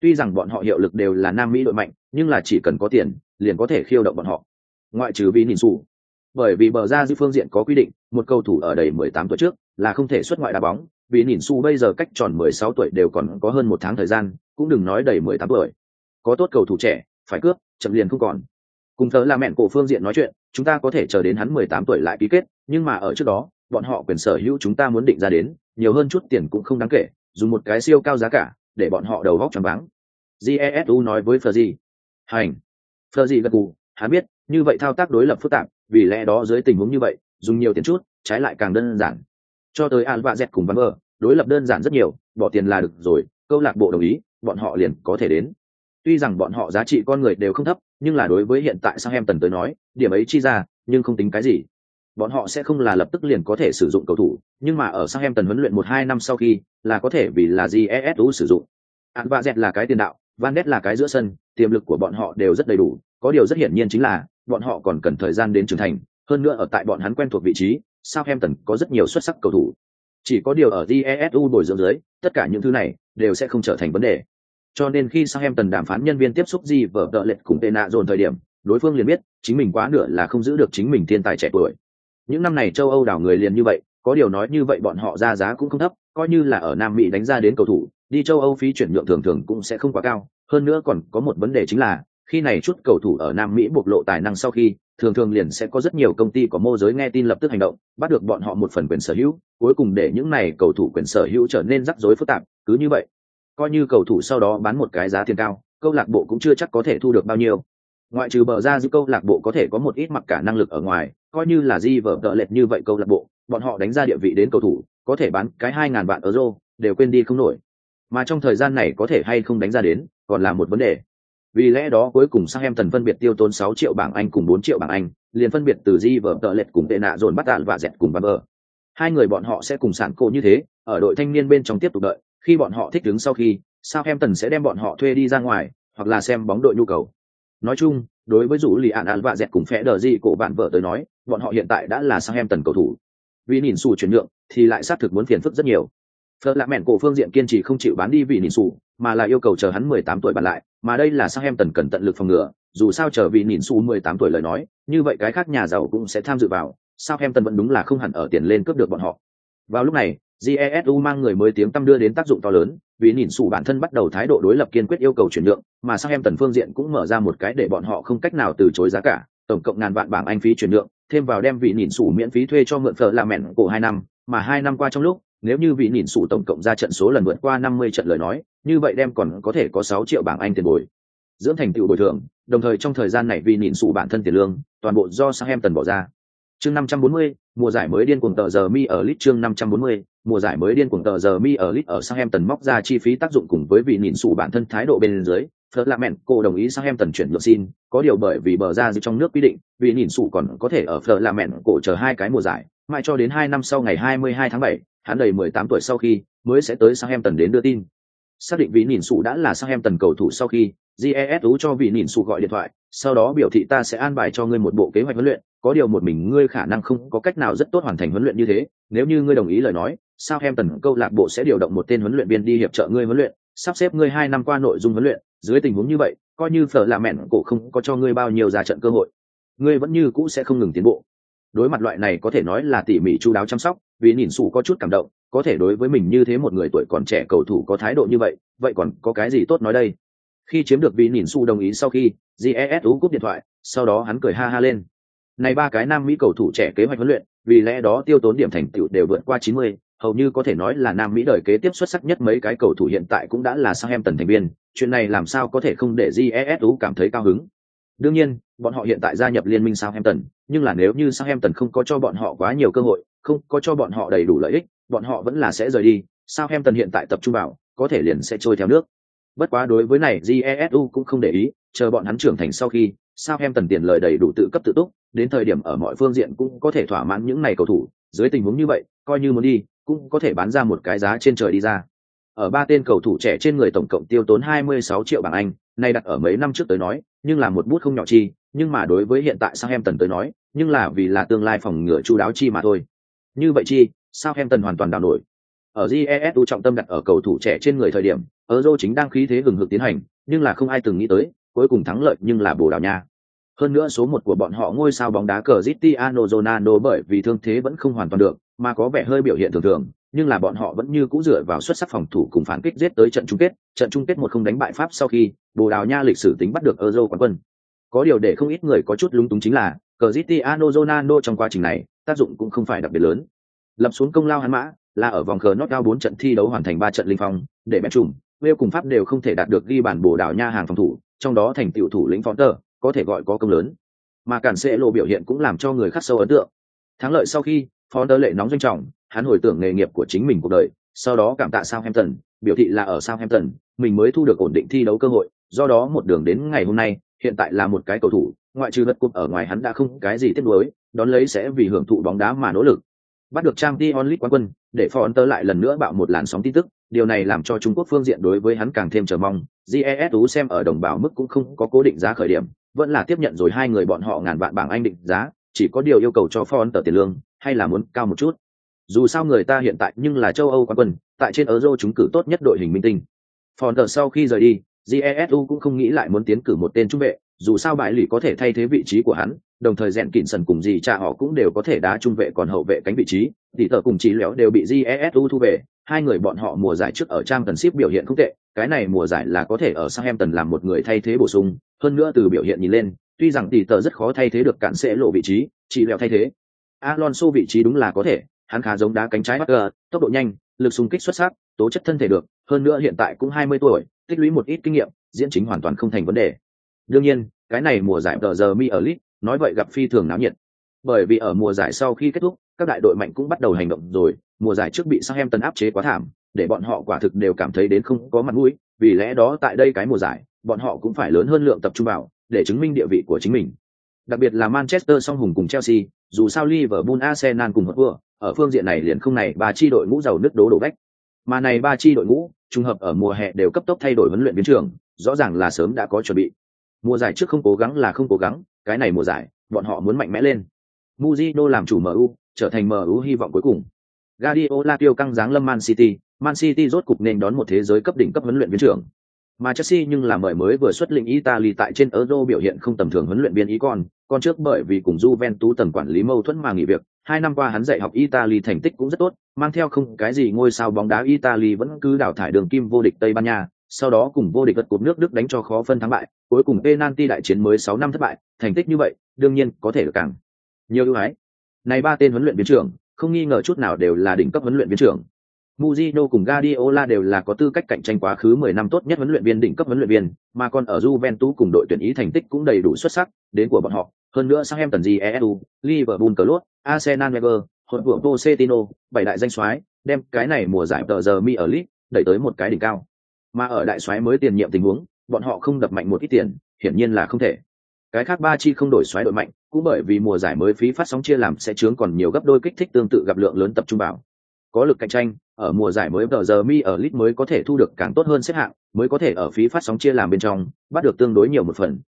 Tuy rằng bọn họ hiệu lực đều là Nam Mỹ đội mạnh, nhưng là chỉ cần có tiền, liền có thể khiêu động bọn họ. Ngoại trừ vì nhìn xù Bởi vì bờ ra dư phương diện có quy định, một cầu thủ ở đầy 18 tuổi trước là không thể xuất ngoại đá bóng, vì nhìn su bây giờ cách tròn 16 tuổi đều còn có hơn một tháng thời gian, cũng đừng nói đầy 18 tuổi. Có tốt cầu thủ trẻ, phải cướp, chậm liền không còn. Cùng thớ là mẹn cổ phương diện nói chuyện, chúng ta có thể chờ đến hắn 18 tuổi lại ký kết, nhưng mà ở trước đó, bọn họ quyền sở hữu chúng ta muốn định ra đến, nhiều hơn chút tiền cũng không đáng kể, dùng một cái siêu cao giá cả, để bọn họ đầu góc tròn váng. Jesu nói với Fergie. Hành. Fergie gật gù, hắn biết, như vậy thao tác đối lập phức tạp, vì lẽ đó dưới tình huống như vậy, dùng nhiều tiền chút, trái lại càng đơn giản. Cho tới Alva Z cùng Van đối lập đơn giản rất nhiều, bỏ tiền là được rồi, câu lạc bộ đồng ý, bọn họ liền có thể đến. Tuy rằng bọn họ giá trị con người đều không thấp, nhưng là đối với hiện tại sang em tần tới nói, điểm ấy chi ra, nhưng không tính cái gì. Bọn họ sẽ không là lập tức liền có thể sử dụng cầu thủ, nhưng mà ở Southampton huấn luyện một hai năm sau khi, là có thể vì là GESU sử dụng. Án và Dẹt là cái tiền đạo, Van Ness là cái giữa sân, tiềm lực của bọn họ đều rất đầy đủ, có điều rất hiển nhiên chính là bọn họ còn cần thời gian đến trưởng thành, hơn nữa ở tại bọn hắn quen thuộc vị trí, Southampton có rất nhiều xuất sắc cầu thủ. Chỉ có điều ở GESU bồi dưỡng dưới, tất cả những thứ này đều sẽ không trở thành vấn đề. Cho nên khi Southampton đàm phán nhân viên tiếp xúc gì vở đợ lệch cùng Tena dồn thời điểm, đối phương liền biết, chính mình quá nửa là không giữ được chính mình thiên tài trẻ tuổi. Những năm này châu Âu đảo người liền như vậy, có điều nói như vậy bọn họ ra giá cũng không thấp, coi như là ở Nam Mỹ đánh ra đến cầu thủ, đi châu Âu phí chuyển nhượng thường thường cũng sẽ không quá cao, hơn nữa còn có một vấn đề chính là, khi này chút cầu thủ ở Nam Mỹ bộc lộ tài năng sau khi, thường thường liền sẽ có rất nhiều công ty có mô giới nghe tin lập tức hành động, bắt được bọn họ một phần quyền sở hữu, cuối cùng để những này cầu thủ quyền sở hữu trở nên rắc rối phức tạp, cứ như vậy, coi như cầu thủ sau đó bán một cái giá tiền cao, câu lạc bộ cũng chưa chắc có thể thu được bao nhiêu. Ngoại trừ bờ ra giữ câu lạc bộ có thể có một ít mặc cả năng lực ở ngoài, coi như là di vở tợ lệch như vậy câu lạc bộ, bọn họ đánh ra địa vị đến cầu thủ, có thể bán cái hai ngàn vạn euro, đều quên đi không nổi. Mà trong thời gian này có thể hay không đánh ra đến, còn là một vấn đề. Vì lẽ đó cuối cùng sang em thần phân biệt tiêu tốn 6 triệu bảng Anh cùng 4 triệu bảng Anh, liền phân biệt từ Di vở tợ lệch cùng tệ nạ dồn bắt đạn và dẹt cùng Van Hai người bọn họ sẽ cùng sản cổ như thế, ở đội thanh niên bên trong tiếp tục đợi, khi bọn họ thích đứng sau khi, sao em tần sẽ đem bọn họ thuê đi ra ngoài, hoặc là xem bóng đội nhu cầu. Nói chung, đối với dù lì ạn ạn và dẹt cùng phe đờ gì cổ bạn vợ tới nói, bọn họ hiện tại đã là sang em tần cầu thủ. Vì nhìn xù chuyển nhượng, thì lại xác thực muốn phiền phức rất nhiều. Phật lạ mẹn cổ phương diện kiên trì không chịu bán đi vì nhìn xù, mà là yêu cầu chờ hắn 18 tuổi bàn lại, mà đây là sang em tần cần tận lực phòng ngừa, dù sao chờ vì nhìn xù 18 tuổi lời nói, như vậy cái khác nhà giàu cũng sẽ tham dự vào, sang em tần vẫn đúng là không hẳn ở tiền lên cướp được bọn họ. Vào lúc này, jesu mang người mới tiếng tăm đưa đến tác dụng to lớn, vì nhìn sủ bản thân bắt đầu thái độ đối lập kiên quyết yêu cầu chuyển nhượng, mà sang em tần phương diện cũng mở ra một cái để bọn họ không cách nào từ chối giá cả, tổng cộng ngàn vạn bảng anh phí chuyển nhượng, thêm vào đem vị nhìn sủ miễn phí thuê cho mượn phở làm mẹn cổ hai năm, mà hai năm qua trong lúc, nếu như vị nhìn sủ tổng cộng ra trận số lần vượt qua năm mươi trận lời nói, như vậy đem còn có thể có sáu triệu bảng anh tiền bồi. Dưỡng thành tựu bồi thường, đồng thời trong thời gian này vì nhìn sụ bản thân tiền lương, toàn bộ do sang em tần bỏ ra. Chương năm trăm bốn mươi, mùa giải mới điên cuồng tờ giờ mi ở lit chương năm trăm bốn mươi mùa giải mới điên cuồng tờ giờ mi ở lit ở Southampton móc ra chi phí tác dụng cùng với vị nhìn sụ bản thân thái độ bên dưới, Flerlamen cô đồng ý Southampton chuyển nhượng xin, có điều bởi vì bờ ra trong nước quy định, vị nhìn sụ còn có thể ở Flerlamen cổ chờ hai cái mùa giải, mãi cho đến hai năm sau ngày 22 tháng 7, hắn đầy 18 tuổi sau khi mới sẽ tới Southampton đến đưa tin. Xác định vị nhìn sụ đã là Southampton cầu thủ sau khi, GESU cho vị nhìn sụ gọi điện thoại, sau đó biểu thị ta sẽ an bài cho ngươi một bộ kế hoạch huấn luyện, có điều một mình ngươi khả năng không có cách nào rất tốt hoàn thành huấn luyện như thế, nếu như ngươi đồng ý lời nói, sao em tần câu lạc bộ sẽ điều động một tên huấn luyện viên đi hiệp trợ ngươi huấn luyện, sắp xếp ngươi hai năm qua nội dung huấn luyện, dưới tình huống như vậy, coi như phở là mẹn cổ không có cho ngươi bao nhiêu ra trận cơ hội, ngươi vẫn như cũ sẽ không ngừng tiến bộ. Đối mặt loại này có thể nói là tỉ mỉ chú đáo chăm sóc, vì nhìn sủ có chút cảm động, có thể đối với mình như thế một người tuổi còn trẻ cầu thủ có thái độ như vậy, vậy còn có cái gì tốt nói đây? Khi chiếm được vì nhìn su đồng ý sau khi, GESU cúp điện thoại, sau đó hắn cười ha ha lên. Này ba cái nam Mỹ cầu thủ trẻ kế hoạch huấn luyện, vì lẽ đó tiêu tốn điểm thành tựu đều vượt qua 90, hầu như có thể nói là nam Mỹ đời kế tiếp xuất sắc nhất mấy cái cầu thủ hiện tại cũng đã là Southampton thành viên, chuyện này làm sao có thể không để GESU cảm thấy cao hứng. Đương nhiên, bọn họ hiện tại gia nhập liên minh Southampton, nhưng là nếu như Southampton không có cho bọn họ quá nhiều cơ hội, không có cho bọn họ đầy đủ lợi ích, bọn họ vẫn là sẽ rời đi. Southampton hiện tại tập trung vào, có thể liền sẽ trôi theo nước. Bất quá đối với này GESU cũng không để ý, chờ bọn hắn trưởng thành sau khi, Southampton tiền lời đầy đủ tự cấp tự túc, đến thời điểm ở mọi phương diện cũng có thể thỏa mãn những này cầu thủ, dưới tình huống như vậy, coi như muốn đi, cũng có thể bán ra một cái giá trên trời đi ra. Ở ba tên cầu thủ trẻ trên người tổng cộng tiêu tốn 26 triệu bảng Anh, này đặt ở mấy năm trước tới nói, nhưng là một bút không nhỏ chi, nhưng mà đối với hiện tại Southampton tới nói, nhưng là vì là tương lai phòng ngừa chu đáo chi mà thôi. Như vậy chi, Southampton hoàn toàn đảo nổi. Ở GESU trọng tâm đặt ở cầu thủ trẻ trên người thời điểm, Euro chính đang khí thế hừng hực tiến hành, nhưng là không ai từng nghĩ tới, cuối cùng thắng lợi nhưng là Bồ Đào Nha. Hơn nữa số một của bọn họ ngôi sao bóng đá cờ Cristiano Ronaldo bởi vì thương thế vẫn không hoàn toàn được, mà có vẻ hơi biểu hiện thường thường, nhưng là bọn họ vẫn như cũ dựa vào xuất sắc phòng thủ cùng phản kích giết tới trận chung kết, trận chung kết một không đánh bại Pháp sau khi Bồ Đào Nha lịch sử tính bắt được Euro quán quân. Có điều để không ít người có chút lúng túng chính là, Cristiano Ronaldo trong quá trình này, tác dụng cũng không phải đặc biệt lớn. Lập xuống công lao hắn mã, là ở vòng cờ knockout 4 trận thi đấu hoàn thành 3 trận linh phong, để bẻ trùm, Wales cùng Pháp đều không thể đạt được ghi bàn Bồ Đào Nha hàng phòng thủ, trong đó thành tiểu thủ lĩnh Fonter, có thể gọi có công lớn. Mà cản sẽ lộ biểu hiện cũng làm cho người khác sâu ấn tượng. Thắng lợi sau khi, Phó Fonter lệ nóng doanh trọng, hắn hồi tưởng nghề nghiệp của chính mình cuộc đời, sau đó cảm tạ Southampton, biểu thị là ở Southampton, mình mới thu được ổn định thi đấu cơ hội, do đó một đường đến ngày hôm nay, hiện tại là một cái cầu thủ, ngoại trừ vật cúp ở ngoài hắn đã không cái gì tiếc nuối, đón lấy sẽ vì hưởng thụ bóng đá mà nỗ lực. Bắt được Champions League quán quân, để Fonter lại lần nữa bạo một làn sóng tin tức, điều này làm cho Trung Quốc phương diện đối với hắn càng thêm chờ mong. GESU xem ở đồng bào mức cũng không có cố định giá khởi điểm, vẫn là tiếp nhận rồi hai người bọn họ ngàn vạn bảng Anh định giá, chỉ có điều yêu cầu cho Fonter tiền lương, hay là muốn cao một chút. Dù sao người ta hiện tại nhưng là châu Âu quán quân, tại trên Euro chúng cử tốt nhất đội hình minh tinh. Fonter sau khi rời đi, GESU cũng không nghĩ lại muốn tiến cử một tên trung vệ, dù sao bại lì có thể thay thế vị trí của hắn, đồng thời rèn kịn sần cùng gì cha họ cũng đều có thể đá trung vệ còn hậu vệ cánh vị trí, tỷ tờ cùng trí léo đều bị GESU thu về, hai người bọn họ mùa giải trước ở trang tần ship biểu hiện không tệ, cái này mùa giải là có thể ở Southampton làm một người thay thế bổ sung, hơn nữa từ biểu hiện nhìn lên, tuy rằng tỷ tờ rất khó thay thế được cản sẽ lộ vị trí, chỉ lẹo thay thế. Alonso vị trí đúng là có thể, hắn khá giống đá cánh trái Parker, tốc độ nhanh, lực xung kích xuất sắc, tố chất thân thể được, hơn nữa hiện tại cũng 20 tuổi, tích lũy một ít kinh nghiệm, diễn chính hoàn toàn không thành vấn đề. Đương nhiên, cái này mùa giải tờ giờ mi ở League, nói vậy gặp phi thường náo nhiệt. Bởi vì ở mùa giải sau khi kết thúc, các đại đội mạnh cũng bắt đầu hành động rồi, mùa giải trước bị Southampton áp chế quá thảm, để bọn họ quả thực đều cảm thấy đến không có mặt mũi, vì lẽ đó tại đây cái mùa giải, bọn họ cũng phải lớn hơn lượng tập trung vào, để chứng minh địa vị của chính mình. Đặc biệt là Manchester song hùng cùng Chelsea, dù sao Liverpool Arsenal cùng hợp vừa, ở phương diện này liền không này ba chi đội ngũ giàu nước đố đổ bách, Mà này ba chi đội ngũ, trùng hợp ở mùa hè đều cấp tốc thay đổi huấn luyện viên trưởng, rõ ràng là sớm đã có chuẩn bị. Mùa giải trước không cố gắng là không cố gắng, cái này mùa giải, bọn họ muốn mạnh mẽ lên. Mujino làm chủ MU, trở thành MU hy vọng cuối cùng. Guardiola tiêu căng dáng lâm Man City, Man City rốt cục nên đón một thế giới cấp đỉnh cấp huấn luyện viên trưởng. Mà Chelsea nhưng là mời mới vừa xuất lĩnh Italy tại trên Euro biểu hiện không tầm thường huấn luyện viên ý con, con trước bởi vì cùng Juventus tầng quản lý mâu thuẫn mà nghỉ việc, hai năm qua hắn dạy học Italy thành tích cũng rất tốt, mang theo không cái gì ngôi sao bóng đá Italy vẫn cứ đào thải đường kim vô địch Tây Ban Nha, sau đó cùng vô địch vật cột nước Đức đánh cho khó phân thắng bại, cuối cùng penalty đại chiến mới 6 năm thất bại, thành tích như vậy, đương nhiên có thể được càng nhiều ưu ái. Này ba tên huấn luyện viên trưởng, không nghi ngờ chút nào đều là đỉnh cấp huấn luyện viên trưởng. Mujino cùng Guardiola đều là có tư cách cạnh tranh quá khứ 10 năm tốt nhất huấn luyện viên đỉnh cấp huấn luyện viên, mà còn ở Juventus cùng đội tuyển ý thành tích cũng đầy đủ xuất sắc, đến của bọn họ, hơn nữa sang em tần gì ESU, Liverpool Club, Arsenal Wenger, hội của Pochettino, bảy đại danh soái, đem cái này mùa giải tờ giờ mi ở League đẩy tới một cái đỉnh cao. Mà ở đại soái mới tiền nhiệm tình huống, bọn họ không đập mạnh một ít tiền, hiển nhiên là không thể. Cái khác ba chi không đổi soái đội mạnh, cũng bởi vì mùa giải mới phí phát sóng chia làm sẽ chướng còn nhiều gấp đôi kích thích tương tự gặp lượng lớn tập trung bảo. Có lực cạnh tranh, ở mùa giải mới tờ giờ mi ở lit mới có thể thu được càng tốt hơn xếp hạng, mới có thể ở phí phát sóng chia làm bên trong, bắt được tương đối nhiều một phần.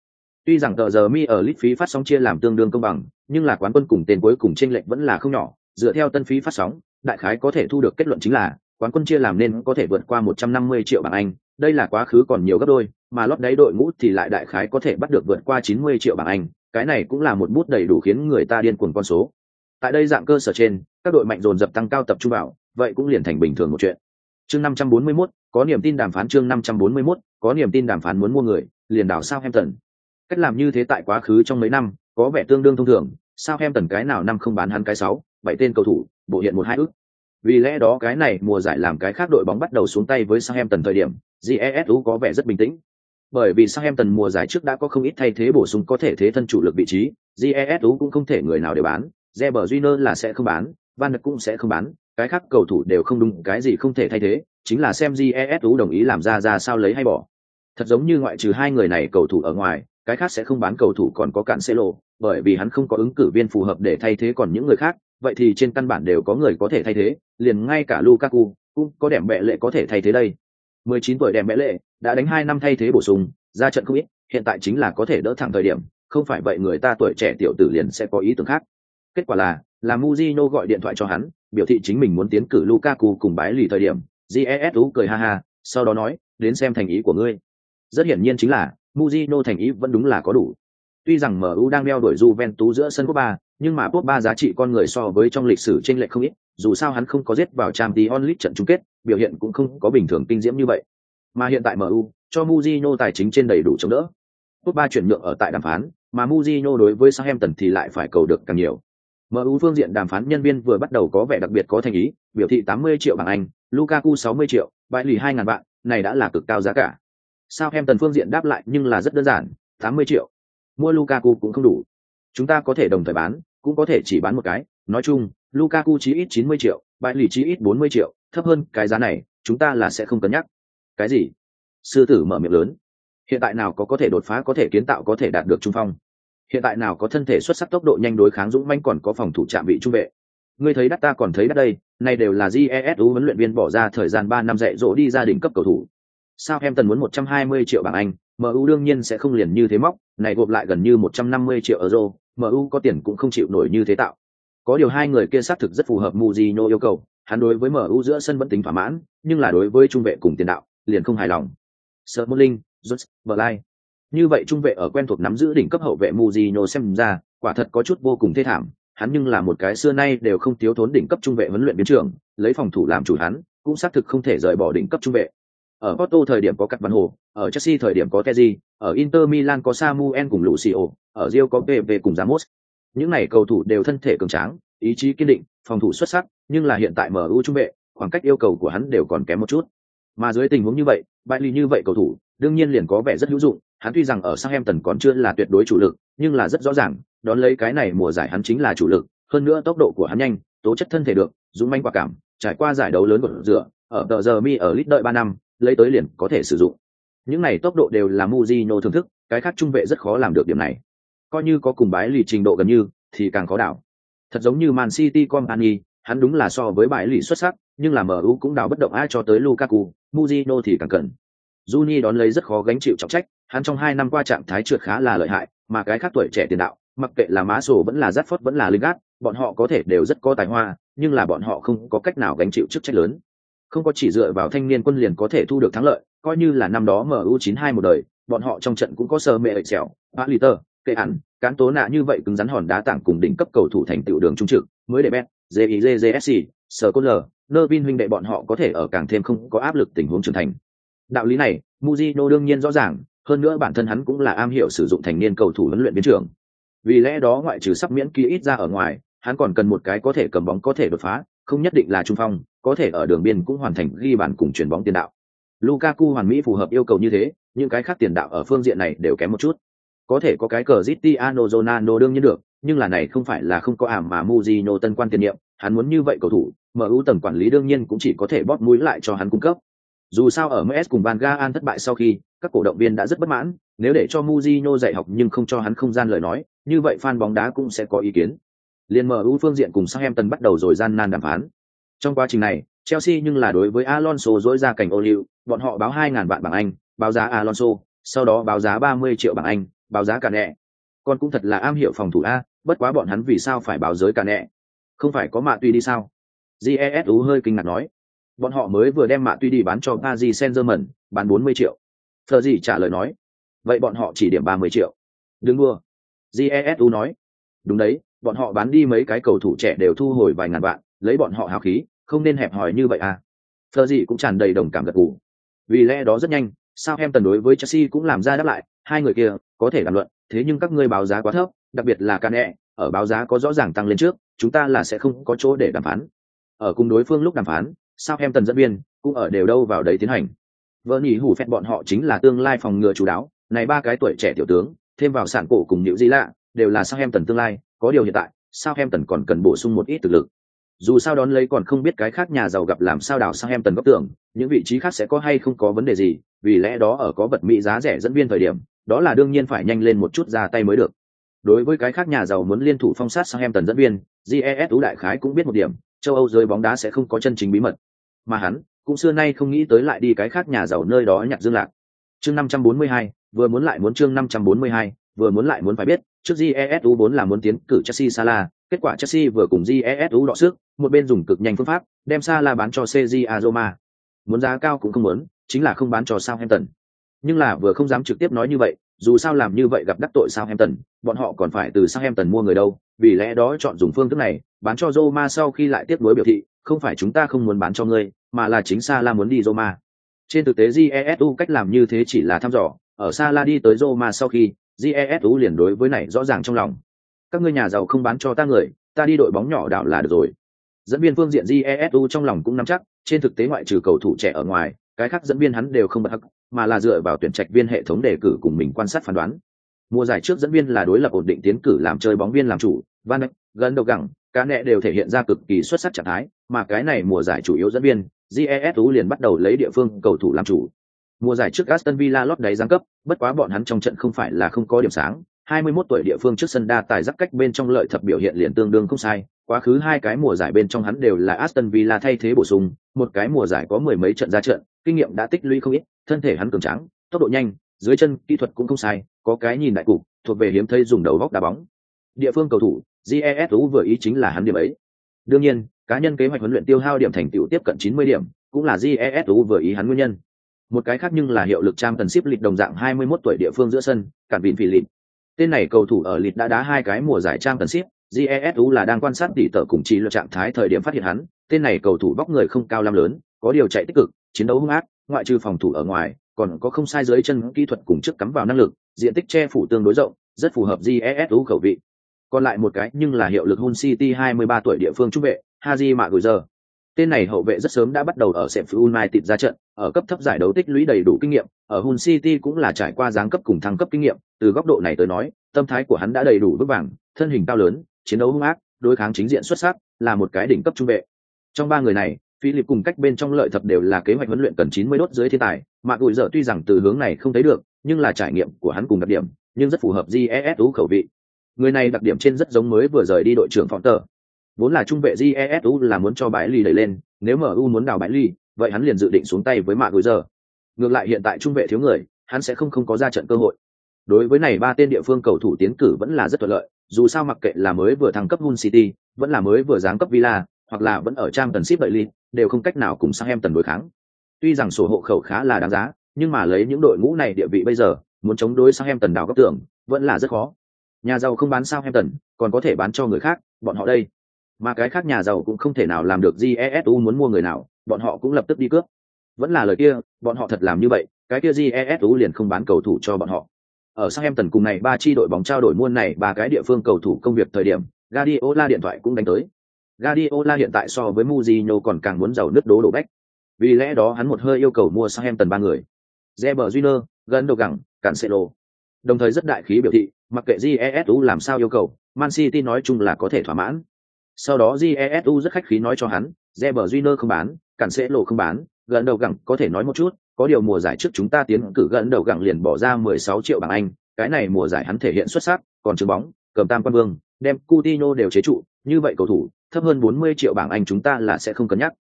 Tuy rằng tờ giờ mi ở lit phí phát sóng chia làm tương đương công bằng, nhưng là quán quân cùng tên cuối cùng chênh lệch vẫn là không nhỏ, dựa theo tân phí phát sóng, đại khái có thể thu được kết luận chính là quán quân chia làm nên có thể vượt qua 150 triệu bảng Anh, đây là quá khứ còn nhiều gấp đôi, mà lót đáy đội ngũ thì lại đại khái có thể bắt được vượt qua 90 triệu bảng Anh, cái này cũng là một bút đầy đủ khiến người ta điên cuồng con số. Tại đây dạng cơ sở trên, các đội mạnh dồn dập tăng cao tập trung vào, vậy cũng liền thành bình thường một chuyện. Chương 541, có niềm tin đàm phán chương 541, có niềm tin đàm phán muốn mua người, liền đảo Southampton. Cách làm như thế tại quá khứ trong mấy năm, có vẻ tương đương thông thường, Southampton cái nào năm không bán hắn cái sáu, bảy tên cầu thủ, bộ hiện một hai ước. Vì lẽ đó cái này mùa giải làm cái khác đội bóng bắt đầu xuống tay với Southampton thời điểm, GESU có vẻ rất bình tĩnh. Bởi vì Southampton mùa giải trước đã có không ít thay thế bổ sung có thể thế thân chủ lực vị trí, GESU cũng không thể người nào để bán, Reber Júnior là sẽ không bán, Van Dijk cũng sẽ không bán, cái khác cầu thủ đều không đúng cái gì không thể thay thế, chính là xem GESU đồng ý làm ra ra sao lấy hay bỏ. Thật giống như ngoại trừ hai người này cầu thủ ở ngoài, cái khác sẽ không bán cầu thủ còn có cạn lộ bởi vì hắn không có ứng cử viên phù hợp để thay thế còn những người khác, vậy thì trên căn bản đều có người có thể thay thế, liền ngay cả Lukaku cũng có đẻm bệ lệ có thể thay thế đây. 19 tuổi đẹp bệ lệ đã đánh 2 năm thay thế bổ sung, ra trận không ít, hiện tại chính là có thể đỡ thẳng thời điểm, không phải vậy người ta tuổi trẻ tiểu tử liền sẽ có ý tưởng khác. Kết quả là, là Mujino gọi điện thoại cho hắn, biểu thị chính mình muốn tiến cử Lukaku cùng bái lì thời điểm, GESU cười ha ha, sau đó nói, đến xem thành ý của ngươi. Rất hiển nhiên chính là, Mujino thành ý vẫn đúng là có đủ. Tuy rằng MU đang đeo đuổi Juventus giữa sân Copa, nhưng mà Pogba giá trị con người so với trong lịch sử chênh lệch không ít, dù sao hắn không có giết vào Champions League trận chung kết, biểu hiện cũng không có bình thường kinh diễm như vậy. Mà hiện tại MU, cho Mujino tài chính trên đầy đủ chống đỡ. Pogba chuyển nhượng ở tại đàm phán, mà Mujino đối với Southampton thì lại phải cầu được càng nhiều. MU phương diện đàm phán nhân viên vừa bắt đầu có vẻ đặc biệt có thành ý, biểu thị 80 triệu bảng Anh, Lukaku 60 triệu, bãi lì 2000 vạn, này đã là cực cao giá cả. Southampton phương diện đáp lại nhưng là rất đơn giản, 80 triệu. Mua Lukaku cũng không đủ. Chúng ta có thể đồng thời bán, cũng có thể chỉ bán một cái. Nói chung, Lukaku chí ít 90 triệu, bãi lì chí ít 40 triệu, thấp hơn cái giá này, chúng ta là sẽ không cân nhắc. Cái gì? Sư tử mở miệng lớn. Hiện tại nào có có thể đột phá có thể kiến tạo có thể đạt được trung phong. Hiện tại nào có thân thể xuất sắc tốc độ nhanh đối kháng dũng mãnh còn có phòng thủ trạm vị trung vệ. Ngươi thấy đắt ta còn thấy đắt đây, nay đều là jesu huấn luyện viên bỏ ra thời gian 3 năm dạy dỗ đi gia đình cấp cầu thủ, Sao em tần muốn 120 triệu bảng Anh, MU đương nhiên sẽ không liền như thế móc, này gộp lại gần như 150 triệu euro, MU có tiền cũng không chịu nổi như thế tạo. Có điều hai người kia xác thực rất phù hợp Mujino yêu cầu, hắn đối với MU giữa sân vẫn tính thỏa mãn, nhưng là đối với trung vệ cùng tiền đạo, liền không hài lòng. Smalling, Jones, Blay. Như vậy trung vệ ở quen thuộc nắm giữ đỉnh cấp hậu vệ Mujino xem ra, quả thật có chút vô cùng thê thảm, hắn nhưng là một cái xưa nay đều không thiếu thốn đỉnh cấp trung vệ huấn luyện biến trưởng, lấy phòng thủ làm chủ hắn, cũng xác thực không thể rời bỏ đỉnh cấp trung vệ. Ở Porto thời điểm có Cắt Văn Hồ, ở Chelsea thời điểm có Kessié, ở Inter Milan có Samuel cùng Lucio, ở Real có PV cùng Ramos. Những này cầu thủ đều thân thể cường tráng, ý chí kiên định, phòng thủ xuất sắc, nhưng là hiện tại MU trung vệ, khoảng cách yêu cầu của hắn đều còn kém một chút. Mà dưới tình huống như vậy, bại lì như vậy cầu thủ, đương nhiên liền có vẻ rất hữu dụng, hắn tuy rằng ở Southampton còn chưa là tuyệt đối chủ lực, nhưng là rất rõ ràng, đón lấy cái này mùa giải hắn chính là chủ lực, hơn nữa tốc độ của hắn nhanh, tố chất thân thể được, dũng mãnh quả cảm, trải qua giải đấu lớn của dựa, ở tờ giờ mi ở lít đợi ba năm, lấy tới liền có thể sử dụng. Những này tốc độ đều là Mujino thưởng thức, cái khác trung vệ rất khó làm được điểm này. Coi như có cùng bái lì trình độ gần như, thì càng khó đảo. Thật giống như Man City Company, hắn đúng là so với bãi lì xuất sắc, nhưng là MU cũng đào bất động ai cho tới Lukaku, Mujino thì càng cần. Juni đón lấy rất khó gánh chịu trọng trách, hắn trong hai năm qua trạng thái trượt khá là lợi hại, mà cái khác tuổi trẻ tiền đạo, mặc kệ là mã Sổ vẫn là Rashford vẫn là Lingard, bọn họ có thể đều rất có tài hoa, nhưng là bọn họ không có cách nào gánh chịu chức trách lớn. Không có chỉ dựa vào thanh niên quân liền có thể thu được thắng lợi, coi như là năm đó MU92 một đời, bọn họ trong trận cũng có sơ mẹ xẻo, Aliter, kệ hẳn, cán tố nạ như vậy cứng rắn hòn đá tảng cùng đỉnh cấp cầu thủ thành tựu đường trung trực, mới để bet, JIJJSC, Sở Côn L, huynh đệ bọn họ có thể ở càng thêm không có áp lực tình huống trưởng thành. Đạo lý này, muzino đương nhiên rõ ràng, hơn nữa bản thân hắn cũng là am hiểu sử dụng thành niên cầu thủ huấn luyện viên trưởng. Vì lẽ đó ngoại trừ sắp miễn ký ít ra ở ngoài, hắn còn cần một cái có thể cầm bóng có thể đột phá, không nhất định là trung phong, có thể ở đường biên cũng hoàn thành ghi bàn cùng chuyển bóng tiền đạo. Lukaku hoàn mỹ phù hợp yêu cầu như thế, những cái khác tiền đạo ở phương diện này đều kém một chút. Có thể có cái cờ Cristiano Ronaldo đương nhiên được, nhưng là này không phải là không có ảm mà Mujino tân quan tiền nhiệm, hắn muốn như vậy cầu thủ, MU tầng quản lý đương nhiên cũng chỉ có thể bóp mũi lại cho hắn cung cấp. Dù sao ở MS cùng Van Gaal thất bại sau khi, các cổ động viên đã rất bất mãn, nếu để cho Mujinho dạy học nhưng không cho hắn không gian lời nói, như vậy fan bóng đá cũng sẽ có ý kiến. Liên MU phương diện cùng Southampton bắt đầu rồi gian nan đàm phán. Trong quá trình này, Chelsea nhưng là đối với Alonso dối ra cảnh ô liu, bọn họ báo 2.000 vạn bảng Anh, báo giá Alonso, sau đó báo giá 30 triệu bảng Anh, báo giá cả nẹ. Con cũng thật là am hiểu phòng thủ A, bất quá bọn hắn vì sao phải báo giới cả nẹ? Không phải có mạ tùy đi sao? Jesu hơi kinh ngạc nói. Bọn họ mới vừa đem mạ tuy đi bán cho Paris Saint-Germain, bán 40 triệu. Thờ gì trả lời nói. Vậy bọn họ chỉ điểm 30 triệu. Đừng mua. Jesu nói. Đúng đấy, bọn họ bán đi mấy cái cầu thủ trẻ đều thu hồi vài ngàn vạn, lấy bọn họ hào khí, không nên hẹp hòi như vậy à. Thờ gì cũng tràn đầy đồng cảm gật gù. Vì lẽ đó rất nhanh, sao em tần đối với Chelsea cũng làm ra đáp lại, hai người kia có thể đàm luận, thế nhưng các ngươi báo giá quá thấp, đặc biệt là Cane, ở báo giá có rõ ràng tăng lên trước, chúng ta là sẽ không có chỗ để đàm phán. Ở cùng đối phương lúc đàm phán, sao em tần dẫn viên cũng ở đều đâu vào đấy tiến hành. Vợ nhỉ hủ phép bọn họ chính là tương lai phòng ngừa chủ đáo, này ba cái tuổi trẻ tiểu tướng, thêm vào sản cổ cùng những gì lạ, đều là sao em tần tương lai, có điều hiện tại, sao em tần còn cần bổ sung một ít thực lực. Dù sao đón lấy còn không biết cái khác nhà giàu gặp làm sao đào sang em tần góc tưởng những vị trí khác sẽ có hay không có vấn đề gì vì lẽ đó ở có vật mỹ giá rẻ dẫn viên thời điểm đó là đương nhiên phải nhanh lên một chút ra tay mới được. Đối với cái khác nhà giàu muốn liên thủ phong sát sang em tần dẫn viên jes tú đại khái cũng biết một điểm châu âu rơi bóng đá sẽ không có chân chính bí mật mà hắn cũng xưa nay không nghĩ tới lại đi cái khác nhà giàu nơi đó nhặt dương lạc. Chương năm trăm bốn mươi hai vừa muốn lại muốn chương năm trăm bốn mươi hai vừa muốn lại muốn phải biết trước jesu vốn là muốn tiến cử chelsea sala kết quả chelsea vừa cùng jesu đọ sức một bên dùng cực nhanh phương pháp đem sala bán cho cg azoma muốn giá cao cũng không muốn chính là không bán cho southampton. Nhưng là vừa không dám trực tiếp nói như vậy dù sao làm như vậy gặp đắc tội Southampton, bọn họ còn phải từ Southampton mua người đâu, vì lẽ đó chọn dùng phương thức này, bán cho Roma sau khi lại tiếp nối biểu thị, không phải chúng ta không muốn bán cho ngươi, mà là chính Sala muốn đi Roma. Trên thực tế Jesu cách làm như thế chỉ là thăm dò, ở Sala đi tới Roma sau khi, Jesu liền đối với này rõ ràng trong lòng. Các ngươi nhà giàu không bán cho ta người, ta đi đội bóng nhỏ đảo là được rồi. Dẫn viên phương diện Jesu trong lòng cũng nắm chắc, trên thực tế ngoại trừ cầu thủ trẻ ở ngoài, cái khác dẫn viên hắn đều không bật hắc, mà là dựa vào tuyển trạch viên hệ thống đề cử cùng mình quan sát phán đoán. Mùa giải trước dẫn viên là đối lập ổn định tiến cử làm chơi bóng viên làm chủ, Van Dijk, gần đầu gẳng, cá nẹ đều thể hiện ra cực kỳ xuất sắc trạng thái, mà cái này mùa giải chủ yếu dẫn viên, GESU liền bắt đầu lấy địa phương cầu thủ làm chủ. Mùa giải trước Aston Villa lót đáy giáng cấp, bất quá bọn hắn trong trận không phải là không có điểm sáng, 21 tuổi địa phương trước sân đa tài giáp cách bên trong lợi thập biểu hiện liền tương đương không sai, quá khứ hai cái mùa giải bên trong hắn đều là Aston Villa thay thế bổ sung, một cái mùa giải có mười mấy trận ra trận, kinh nghiệm đã tích lũy không ít, thân thể hắn cường tráng, tốc độ nhanh, dưới chân kỹ thuật cũng không sai, có cái nhìn đại cục, thuộc về hiếm thấy dùng đầu góc đá bóng. Địa phương cầu thủ, GESU vừa ý chính là hắn điểm ấy. Đương nhiên, cá nhân kế hoạch huấn luyện tiêu hao điểm thành tựu tiếp cận 90 điểm, cũng là GESU vừa ý hắn nguyên nhân. Một cái khác nhưng là hiệu lực trang tần ship lịch đồng dạng 21 tuổi địa phương giữa sân, cản vịn phỉ lịt. Tên này cầu thủ ở lịch đã đá hai cái mùa giải trang tần ship, jesu là đang quan sát tỉ tở cùng trí lựa trạng thái thời điểm phát hiện hắn tên này cầu thủ bóc người không cao lắm lớn có điều chạy tích cực chiến đấu hung ác ngoại trừ phòng thủ ở ngoài còn có không sai dưới chân kỹ thuật cùng trước cắm vào năng lực diện tích che phủ tương đối rộng rất phù hợp jesu khẩu vị còn lại một cái nhưng là hiệu lực Hull City 23 tuổi địa phương trung vệ Haji Maguire tên này hậu vệ rất sớm đã bắt đầu ở Sheffield United ra trận ở cấp thấp giải đấu tích lũy đầy đủ kinh nghiệm ở Hull City cũng là trải qua giáng cấp cùng thăng cấp kinh nghiệm từ góc độ này tới nói tâm thái của hắn đã đầy đủ vững vàng thân hình cao lớn chiến đấu hung ác đối kháng chính diện xuất sắc là một cái đỉnh cấp trung vệ trong ba người này Philip cùng cách bên trong lợi thập đều là kế hoạch huấn luyện cần 90 đốt dưới thiên tài, mà gùi giờ tuy rằng từ hướng này không thấy được, nhưng là trải nghiệm của hắn cùng đặc điểm, nhưng rất phù hợp GESU khẩu vị. Người này đặc điểm trên rất giống mới vừa rời đi đội trưởng Phong Tờ. Vốn là trung vệ jesu là muốn cho bãi ly đẩy lên, nếu MU muốn đào bãi ly, vậy hắn liền dự định xuống tay với mạ gùi giờ. Ngược lại hiện tại trung vệ thiếu người, hắn sẽ không không có ra trận cơ hội. Đối với này ba tên địa phương cầu thủ tiến cử vẫn là rất thuận lợi, dù sao mặc kệ là mới vừa thăng cấp Hull City, vẫn là mới vừa giáng cấp Villa, hoặc là vẫn ở trang tần ship đợi ly, đều không cách nào cùng sang em tần đối kháng. Tuy rằng sổ hộ khẩu khá là đáng giá, nhưng mà lấy những đội ngũ này địa vị bây giờ, muốn chống đối sang em tần đảo góc tưởng, vẫn là rất khó. Nhà giàu không bán sao em tần, còn có thể bán cho người khác, bọn họ đây. Mà cái khác nhà giàu cũng không thể nào làm được GESU muốn mua người nào, bọn họ cũng lập tức đi cướp. Vẫn là lời kia, bọn họ thật làm như vậy, cái kia GESU liền không bán cầu thủ cho bọn họ. Ở Southampton cùng này ba chi đội bóng trao đổi muôn này ba cái địa phương cầu thủ công việc thời điểm, Guardiola điện thoại cũng đánh tới. Guardiola hiện tại so với Mourinho còn càng muốn giàu nước đố đổ bách. Vì lẽ đó hắn một hơi yêu cầu mua Southampton ba người. Zeber Júnior, gần gẳng, Cancelo. Đồng thời rất đại khí biểu thị, mặc kệ GESU làm sao yêu cầu, Man City nói chung là có thể thỏa mãn. Sau đó Jesu rất khách khí nói cho hắn, Reber Júnior không bán, Cancelo không bán, gần đầu gẳng có thể nói một chút, có điều mùa giải trước chúng ta tiến cử gần đầu gẳng liền bỏ ra 16 triệu bảng Anh, cái này mùa giải hắn thể hiện xuất sắc, còn trứng bóng, cầm tam quan vương, đem Coutinho đều chế trụ, như vậy cầu thủ, thấp hơn 40 triệu bảng Anh chúng ta là sẽ không cân nhắc.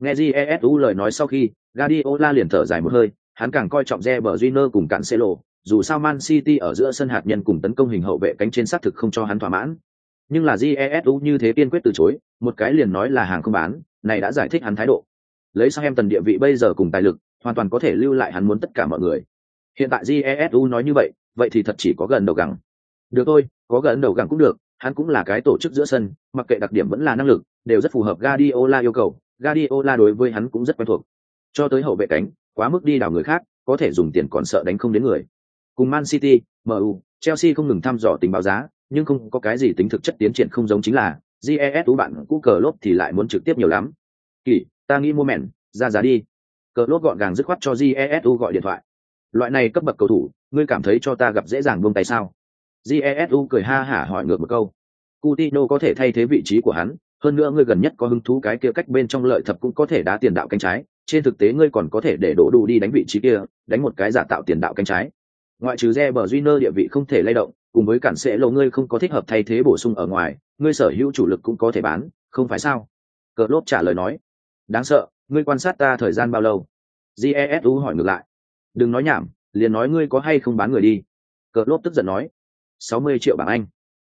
Nghe Jesu lời nói sau khi, Guardiola liền thở dài một hơi, hắn càng coi trọng Reber Júnior cùng Cancelo, dù sao Man City ở giữa sân hạt nhân cùng tấn công hình hậu vệ cánh trên sát thực không cho hắn thỏa mãn. Nhưng là Jesu như thế kiên quyết từ chối, một cái liền nói là hàng không bán, này đã giải thích hắn thái độ. Lấy sang em tần địa vị bây giờ cùng tài lực, hoàn toàn có thể lưu lại hắn muốn tất cả mọi người. Hiện tại Jesu nói như vậy, vậy thì thật chỉ có gần đầu gẳng. Được thôi, có gần đầu gẳng cũng được, hắn cũng là cái tổ chức giữa sân, mặc kệ đặc điểm vẫn là năng lực, đều rất phù hợp Guardiola yêu cầu, Guardiola đối với hắn cũng rất quen thuộc. Cho tới hậu vệ cánh, quá mức đi đào người khác, có thể dùng tiền còn sợ đánh không đến người. Cùng Man City, MU, Chelsea không ngừng thăm dò tình báo giá, nhưng không có cái gì tính thực chất tiến triển không giống chính là GES bạn cũ cờ lốt thì lại muốn trực tiếp nhiều lắm. Kỳ, ta nghĩ mua mèn, ra giá đi. Cờ lốt gọn gàng dứt khoát cho GESU gọi điện thoại. Loại này cấp bậc cầu thủ, ngươi cảm thấy cho ta gặp dễ dàng buông tay sao? jesu cười ha hả hỏi ngược một câu Coutinho có thể thay thế vị trí của hắn hơn nữa ngươi gần nhất có hứng thú cái kia cách bên trong lợi thập cũng có thể đá tiền đạo cánh trái trên thực tế ngươi còn có thể để đổ đủ đi đánh vị trí kia đánh một cái giả tạo tiền đạo cánh trái ngoại trừ Reber Junior địa vị không thể lay động cùng với cản sẽ lộ ngươi không có thích hợp thay thế bổ sung ở ngoài ngươi sở hữu chủ lực cũng có thể bán không phải sao? Cờ lốp trả lời nói. Đáng sợ ngươi quan sát ta thời gian bao lâu? Jesu hỏi ngược lại. Đừng nói nhảm liền nói ngươi có hay không bán người đi. Cờ lốp tức giận nói. 60 triệu bảng Anh.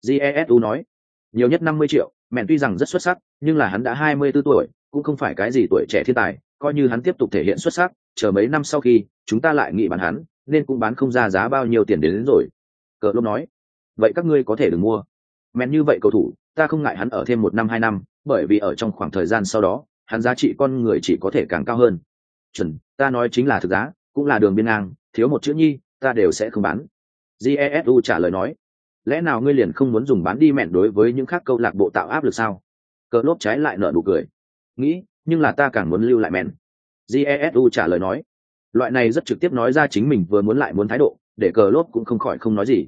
Jesu nói, nhiều nhất 50 triệu, mẹn tuy rằng rất xuất sắc, nhưng là hắn đã 24 tuổi, cũng không phải cái gì tuổi trẻ thiên tài, coi như hắn tiếp tục thể hiện xuất sắc, chờ mấy năm sau khi, chúng ta lại nghĩ bán hắn, nên cũng bán không ra giá bao nhiêu tiền đến, đến rồi. Cờ lốp nói, vậy các ngươi có thể đừng mua. men như vậy cầu thủ, ta không ngại hắn ở thêm một năm hai năm, bởi vì ở trong khoảng thời gian sau đó, hắn giá trị con người chỉ có thể càng cao hơn. Chuẩn, ta nói chính là thực giá, cũng là đường biên ngang, thiếu một chữ nhi, ta đều sẽ không bán jesu trả lời nói lẽ nào ngươi liền không muốn dùng bán đi mẹn đối với những khác câu lạc bộ tạo áp lực sao cờ lốp trái lại nợ nụ cười nghĩ nhưng là ta càng muốn lưu lại mẹn jesu trả lời nói loại này rất trực tiếp nói ra chính mình vừa muốn lại muốn thái độ để cờ lốp cũng không khỏi không nói gì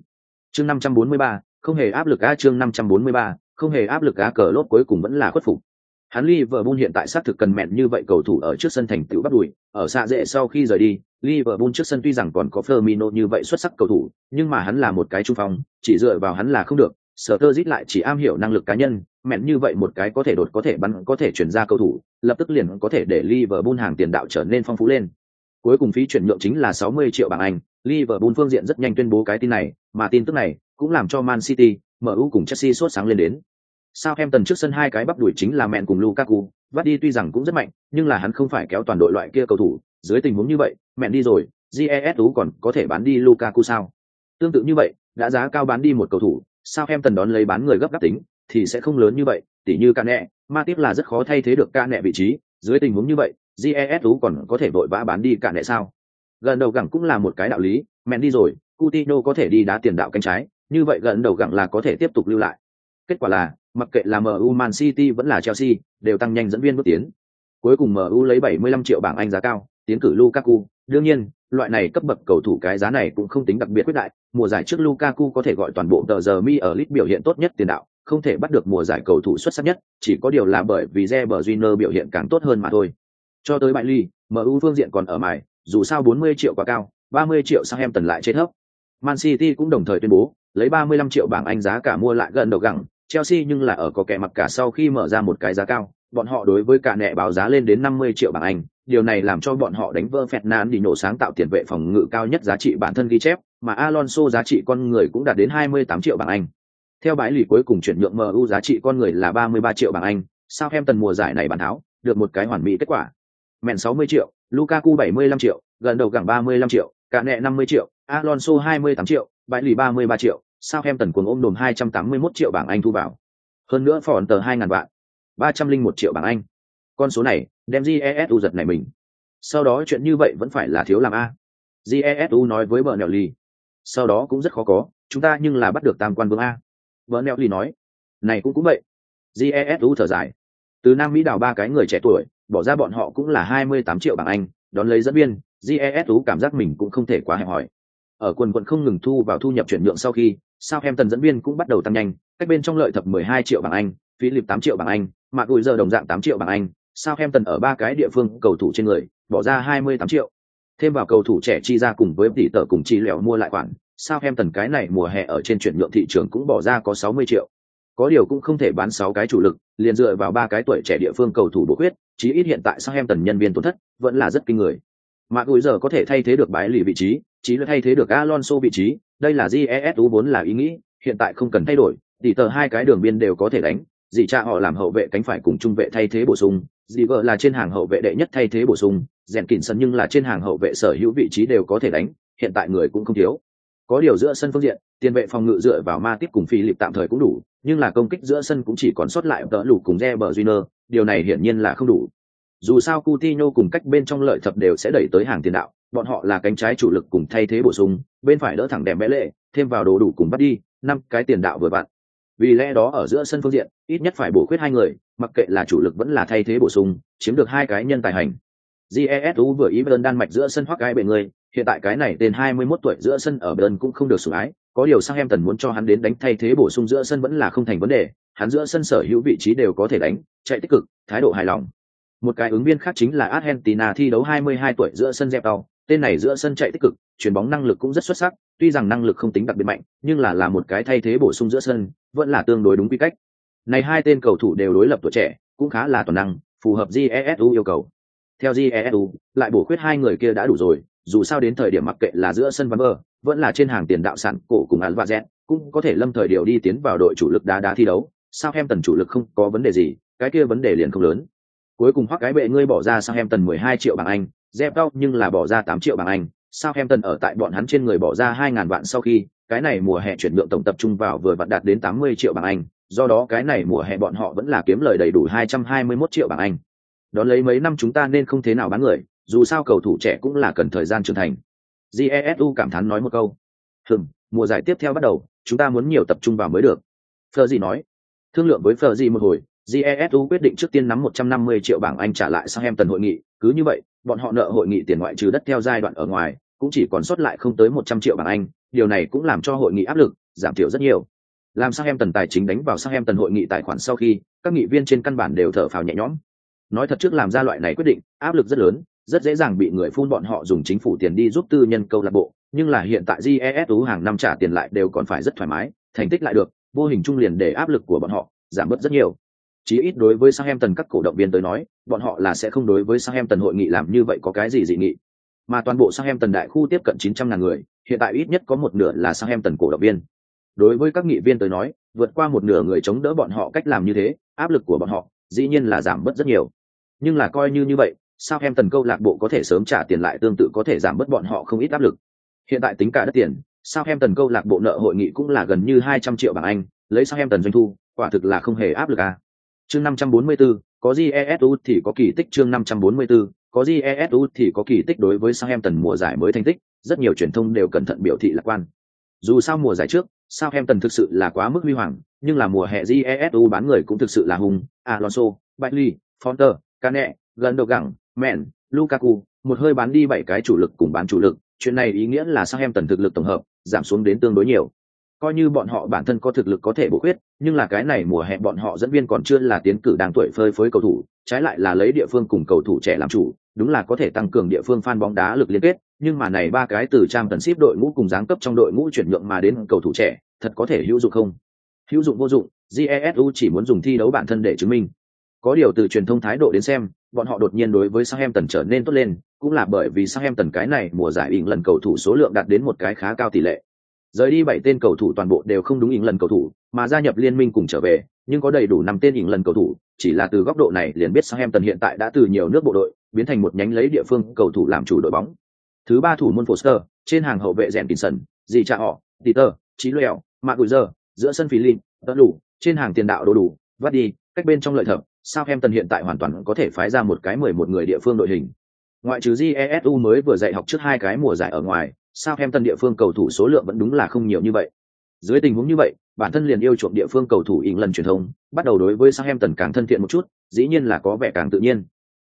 chương năm trăm bốn mươi ba không hề áp lực a chương năm trăm bốn mươi ba không hề áp lực a cờ lốp cuối cùng vẫn là khuất phục Hắn Liverpool hiện tại xác thực cần mẹn như vậy cầu thủ ở trước sân thành tựu bắt đuổi, ở xa dễ sau khi rời đi, Liverpool trước sân tuy rằng còn có Firmino như vậy xuất sắc cầu thủ, nhưng mà hắn là một cái trung phong, chỉ dựa vào hắn là không được. Sturridge lại chỉ am hiểu năng lực cá nhân, mẹn như vậy một cái có thể đột có thể bắn có thể chuyển ra cầu thủ, lập tức liền có thể để Liverpool hàng tiền đạo trở nên phong phú lên. Cuối cùng phí chuyển nhượng chính là 60 triệu bảng Anh, Liverpool phương diện rất nhanh tuyên bố cái tin này, mà tin tức này cũng làm cho Man City, MU cùng Chelsea sốt sáng lên đến. Sao em tần trước sân hai cái bắp đuổi chính là mẹn cùng Lukaku, vắt đi tuy rằng cũng rất mạnh, nhưng là hắn không phải kéo toàn đội loại kia cầu thủ, dưới tình huống như vậy, mẹn đi rồi, GESU còn có thể bán đi Lukaku sao? Tương tự như vậy, đã giá cao bán đi một cầu thủ, sao em tần đón lấy bán người gấp gáp tính, thì sẽ không lớn như vậy, tỉ như Kane, Matip là rất khó thay thế được Kane vị trí, dưới tình huống như vậy, GES còn có thể vội vã bán đi Cane sao? Gần đầu gẳng cũng là một cái đạo lý, mẹn đi rồi, Coutinho có thể đi đá tiền đạo cánh trái, như vậy gần đầu gẳng là có thể tiếp tục lưu lại. Kết quả là, mặc kệ là MU Man City vẫn là Chelsea, đều tăng nhanh dẫn viên bước tiến. Cuối cùng MU lấy 75 triệu bảng Anh giá cao, tiến cử Lukaku. Đương nhiên, loại này cấp bậc cầu thủ cái giá này cũng không tính đặc biệt quyết đại. Mùa giải trước Lukaku có thể gọi toàn bộ tờ giờ mi ở lit biểu hiện tốt nhất tiền đạo, không thể bắt được mùa giải cầu thủ xuất sắc nhất, chỉ có điều là bởi vì Reber Júnior biểu hiện càng tốt hơn mà thôi. Cho tới bại ly, MU phương diện còn ở mài, dù sao 40 triệu quá cao, 30 triệu sang em tần lại chế thấp. Man City cũng đồng thời tuyên bố, lấy 35 triệu bảng Anh giá cả mua lại gần đầu gẳng, Chelsea nhưng là ở có kẻ mặt cả sau khi mở ra một cái giá cao, bọn họ đối với cả nẹ báo giá lên đến 50 triệu bảng Anh, điều này làm cho bọn họ đánh vỡ Fernand đi nổ sáng tạo tiền vệ phòng ngự cao nhất giá trị bản thân ghi chép, mà Alonso giá trị con người cũng đạt đến 28 triệu bảng Anh. Theo bãi lì cuối cùng chuyển nhượng MU giá trị con người là 33 triệu bảng Anh, sao em tần mùa giải này bàn tháo, được một cái hoàn mỹ kết quả mẹn 60 triệu, Lukaku 75 triệu, gần đầu gẳng 35 triệu, cả nẹ 50 triệu, Alonso 28 triệu, bãi lì 33 triệu, Southampton cuồng ôm đồm 281 triệu bảng Anh thu vào. Hơn nữa phỏn tờ 2.000 vạn, 301 triệu bảng Anh. Con số này, đem GESU giật này mình. Sau đó chuyện như vậy vẫn phải là thiếu làm A. GESU nói với vợ nẹo lì. Sau đó cũng rất khó có, chúng ta nhưng là bắt được tam quan vương A. Vợ nẹo lì nói. Này cũng cũng vậy. GESU thở dài. Từ Nam Mỹ đào ba cái người trẻ tuổi, bỏ ra bọn họ cũng là 28 triệu bảng Anh, đón lấy dẫn viên, GESU cảm giác mình cũng không thể quá hẹp hỏi. Ở quần quận không ngừng thu vào thu nhập chuyển nhượng sau khi, sao em tần dẫn viên cũng bắt đầu tăng nhanh, cách bên trong lợi thập 12 triệu bảng Anh, Philip 8 triệu bảng Anh, Mạc Gùi giờ đồng dạng 8 triệu bảng Anh, Southampton ở ba cái địa phương cầu thủ trên người, bỏ ra 28 triệu. Thêm vào cầu thủ trẻ chi ra cùng với tỷ tờ cùng chi lẻo mua lại khoản, Southampton cái này mùa hè ở trên chuyển nhượng thị trường cũng bỏ ra có 60 triệu. Có điều cũng không thể bán 6 cái chủ lực, liền dựa vào ba cái tuổi trẻ địa phương cầu thủ bổ huyết, chí ít hiện tại Southampton nhân viên tổn thất vẫn là rất kinh người. mà Gùi giờ có thể thay thế được bái lì vị trí, chí là thay thế được Alonso vị trí, đây là GESU vốn là ý nghĩ, hiện tại không cần thay đổi, tỷ tờ hai cái đường biên đều có thể đánh, dì cha họ làm hậu vệ cánh phải cùng trung vệ thay thế bổ sung dì vợ là trên hàng hậu vệ đệ nhất thay thế bổ sung rèn kỉnh sân nhưng là trên hàng hậu vệ sở hữu vị trí đều có thể đánh hiện tại người cũng không thiếu có điều giữa sân phương diện tiền vệ phòng ngự dựa vào ma tiếp cùng phi lịp tạm thời cũng đủ nhưng là công kích giữa sân cũng chỉ còn sót lại tợ lục cùng Reber junior, điều này hiển nhiên là không đủ. Dù sao Coutinho cùng cách bên trong lợi thập đều sẽ đẩy tới hàng tiền đạo, bọn họ là cánh trái chủ lực cùng thay thế bổ sung, bên phải đỡ thẳng đèm bẽ lệ, thêm vào đồ đủ cùng bắt đi, năm cái tiền đạo vừa vặn vì lẽ đó ở giữa sân phương diện ít nhất phải bổ khuyết hai người mặc kệ là chủ lực vẫn là thay thế bổ sung chiếm được hai cái nhân tài hành jesu vừa ý bên đan mạch giữa sân hoắc ai bệ người hiện tại cái này tên 21 tuổi giữa sân ở Bern cũng không được sủng ái có điều sang em tần muốn cho hắn đến đánh thay thế bổ sung giữa sân vẫn là không thành vấn đề hắn giữa sân sở hữu vị trí đều có thể đánh chạy tích cực thái độ hài lòng. Một cái ứng viên khác chính là argentina thi đấu 22 tuổi giữa sân dẹp đầu, tên này giữa sân chạy tích cực chuyển bóng năng lực cũng rất xuất sắc tuy rằng năng lực không tính đặc biệt mạnh nhưng là là một cái thay thế bổ sung giữa sân vẫn là tương đối đúng quy cách. Này hai tên cầu thủ đều đối lập tuổi trẻ cũng khá là toàn năng phù hợp GESU yêu cầu. Theo GESU, lại bổ khuyết hai người kia đã đủ rồi dù sao đến thời điểm mặc kệ là giữa sân văn bơ vẫn là trên hàng tiền đạo sản cổ cùng án và rẽ cũng có thể lâm thời điều đi tiến vào đội chủ lực đá đá thi đấu. Sao em tần chủ lực không có vấn đề gì cái kia vấn đề liền không lớn. Cuối cùng hoắc cái bệ ngươi bỏ ra sao em tần mười hai triệu bảng anh dép đau nhưng là bỏ ra tám triệu bảng anh. Sao em tần ở tại bọn hắn trên người bỏ ra hai ngàn vạn sau khi cái này mùa hè chuyển nhượng tổng tập trung vào vừa vặn đạt đến 80 triệu bảng Anh, do đó cái này mùa hè bọn họ vẫn là kiếm lời đầy đủ 221 triệu bảng Anh. Đón lấy mấy năm chúng ta nên không thế nào bán người, dù sao cầu thủ trẻ cũng là cần thời gian trưởng thành. Jesu cảm thán nói một câu. Hừm, mùa giải tiếp theo bắt đầu, chúng ta muốn nhiều tập trung vào mới được. Fleur gì nói. Thương lượng với Fleur gì một hồi, Jesu quyết định trước tiên nắm 150 triệu bảng Anh trả lại sang em tần hội nghị, cứ như vậy, bọn họ nợ hội nghị tiền ngoại trừ đất theo giai đoạn ở ngoài, cũng chỉ còn sót lại không tới 100 triệu bảng Anh, điều này cũng làm cho hội nghị áp lực giảm thiểu rất nhiều làm sang em tần tài chính đánh vào sang em tần hội nghị tài khoản sau khi các nghị viên trên căn bản đều thở phào nhẹ nhõm nói thật trước làm ra loại này quyết định áp lực rất lớn rất dễ dàng bị người phun bọn họ dùng chính phủ tiền đi giúp tư nhân câu lạc bộ, nhưng là hiện tại jesu hàng năm trả tiền lại đều còn phải rất thoải mái, thành tích lại được, vô hình trung liền để áp lực của bọn họ giảm bớt rất nhiều. Chí ít đối với sang em tần các cổ động viên tới nói, bọn họ là sẽ không đối với sang em tần hội nghị làm như vậy có cái gì dị nghị. Mà toàn bộ sang em tần đại khu tiếp cận 900 ngàn người, hiện tại ít nhất có một nửa là sang em tần cổ động viên. Đối với các nghị viên tới nói, vượt qua một nửa người chống đỡ bọn họ cách làm như thế, áp lực của bọn họ dĩ nhiên là giảm bớt rất nhiều. Nhưng là coi như như vậy sao em tần câu lạc bộ có thể sớm trả tiền lại tương tự có thể giảm bớt bọn họ không ít áp lực hiện tại tính cả đất tiền sao em tần câu lạc bộ nợ hội nghị cũng là gần như hai trăm triệu bảng anh lấy sao em tần doanh thu quả thực là không hề áp lực à. chương năm trăm bốn mươi 544, có jesu thì có kỳ tích chương năm trăm bốn mươi 544, có jesu thì có kỳ tích đối với sao em tần mùa giải mới thành tích rất nhiều truyền thông đều cẩn thận biểu thị lạc quan. Dù sao mùa giải trước, sao em tần thực sự là quá mức huy hoàng, nhưng là mùa hè GESU bán người cũng thực sự là hùng, Alonso, Bailey, Fonter, Cane, gẳng Men, Lukaku, một hơi bán đi bảy cái chủ lực cùng bán chủ lực, chuyện này ý nghĩa là sang em tần thực lực tổng hợp giảm xuống đến tương đối nhiều. coi như bọn họ bản thân có thực lực có thể bổ khuyết nhưng là cái này mùa hè bọn họ dẫn viên còn chưa là tiến cử đang tuổi phơi phới cầu thủ trái lại là lấy địa phương cùng cầu thủ trẻ làm chủ đúng là có thể tăng cường địa phương fan bóng đá lực liên kết nhưng mà này ba cái từ trang tần ship đội ngũ cùng giáng cấp trong đội ngũ chuyển nhượng mà đến cầu thủ trẻ thật có thể hữu dụng không hữu dụng vô dụng jesu chỉ muốn dùng thi đấu bản thân để chứng minh có điều từ truyền thông thái độ đến xem bọn họ đột nhiên đối với Southampton trở nên tốt lên cũng là bởi vì Southampton cái này mùa giải ỉn lần cầu thủ số lượng đạt đến một cái khá cao tỷ lệ. Rời đi bảy tên cầu thủ toàn bộ đều không đúng ỉn lần cầu thủ mà gia nhập liên minh cùng trở về nhưng có đầy đủ năm tên ỉn lần cầu thủ chỉ là từ góc độ này liền biết Southampton hiện tại đã từ nhiều nước bộ đội biến thành một nhánh lấy địa phương cầu thủ làm chủ đội bóng. Thứ ba thủ môn Foster trên hàng hậu vệ rèn Kinson gì cha họ Peter Chí Lèo Mạc Gùi Giờ giữa sân Philin, đỡ đủ trên hàng tiền đạo đồ đủ vắt đi cách bên trong lợi thập. Southampton hiện tại hoàn toàn có thể phái ra một cái mười một người địa phương đội hình. Ngoại trừ jesu mới vừa dạy học trước hai cái mùa giải ở ngoài, Southampton địa phương cầu thủ số lượng vẫn đúng là không nhiều như vậy. Dưới tình huống như vậy, bản thân liền yêu chuộng địa phương cầu thủ lần truyền thông, bắt đầu đối với Southampton càng thân thiện một chút, dĩ nhiên là có vẻ càng tự nhiên.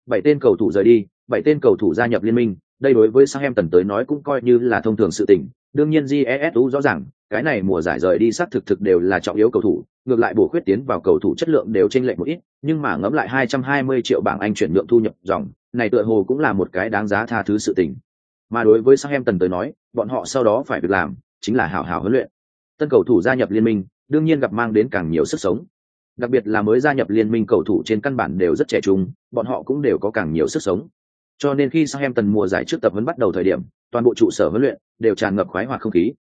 Bảy tên cầu thủ rời đi, bảy tên cầu thủ gia nhập liên minh, đây đối với Southampton tới nói cũng coi như là thông thường sự tình đương nhiên jesu rõ ràng, cái này mùa giải rời đi xác thực thực đều là trọng yếu cầu thủ, ngược lại bổ khuyết tiến vào cầu thủ chất lượng đều chênh lệch một ít, nhưng mà ngẫm lại 220 triệu bảng anh chuyển nhượng thu nhập dòng, này tựa hồ cũng là một cái đáng giá tha thứ sự tình. Mà đối với Southampton tới nói, bọn họ sau đó phải việc làm, chính là hảo hảo huấn luyện. Tân cầu thủ gia nhập liên minh, đương nhiên gặp mang đến càng nhiều sức sống. Đặc biệt là mới gia nhập liên minh cầu thủ trên căn bản đều rất trẻ trung, bọn họ cũng đều có càng nhiều sức sống cho nên khi Southampton mùa giải trước tập huấn bắt đầu thời điểm, toàn bộ trụ sở huấn luyện đều tràn ngập khoái hoạt không khí.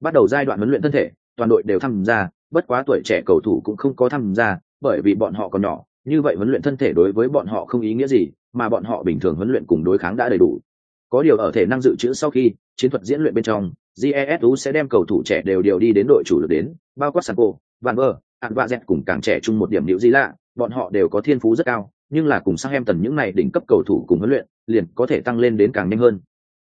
Bắt đầu giai đoạn huấn luyện thân thể, toàn đội đều tham gia, bất quá tuổi trẻ cầu thủ cũng không có tham gia, bởi vì bọn họ còn nhỏ, như vậy huấn luyện thân thể đối với bọn họ không ý nghĩa gì, mà bọn họ bình thường huấn luyện cùng đối kháng đã đầy đủ. Có điều ở thể năng dự trữ sau khi, chiến thuật diễn luyện bên trong jesu sẽ đem cầu thủ trẻ đều điều đi đến đội chủ lực đến, bao quát sanko van ver ạn Vạ dẹt cùng càng trẻ chung một điểm nữ gì lạ bọn họ đều có thiên phú rất cao nhưng là cùng sang em tần những này đỉnh cấp cầu thủ cùng huấn luyện, liền có thể tăng lên đến càng nhanh hơn.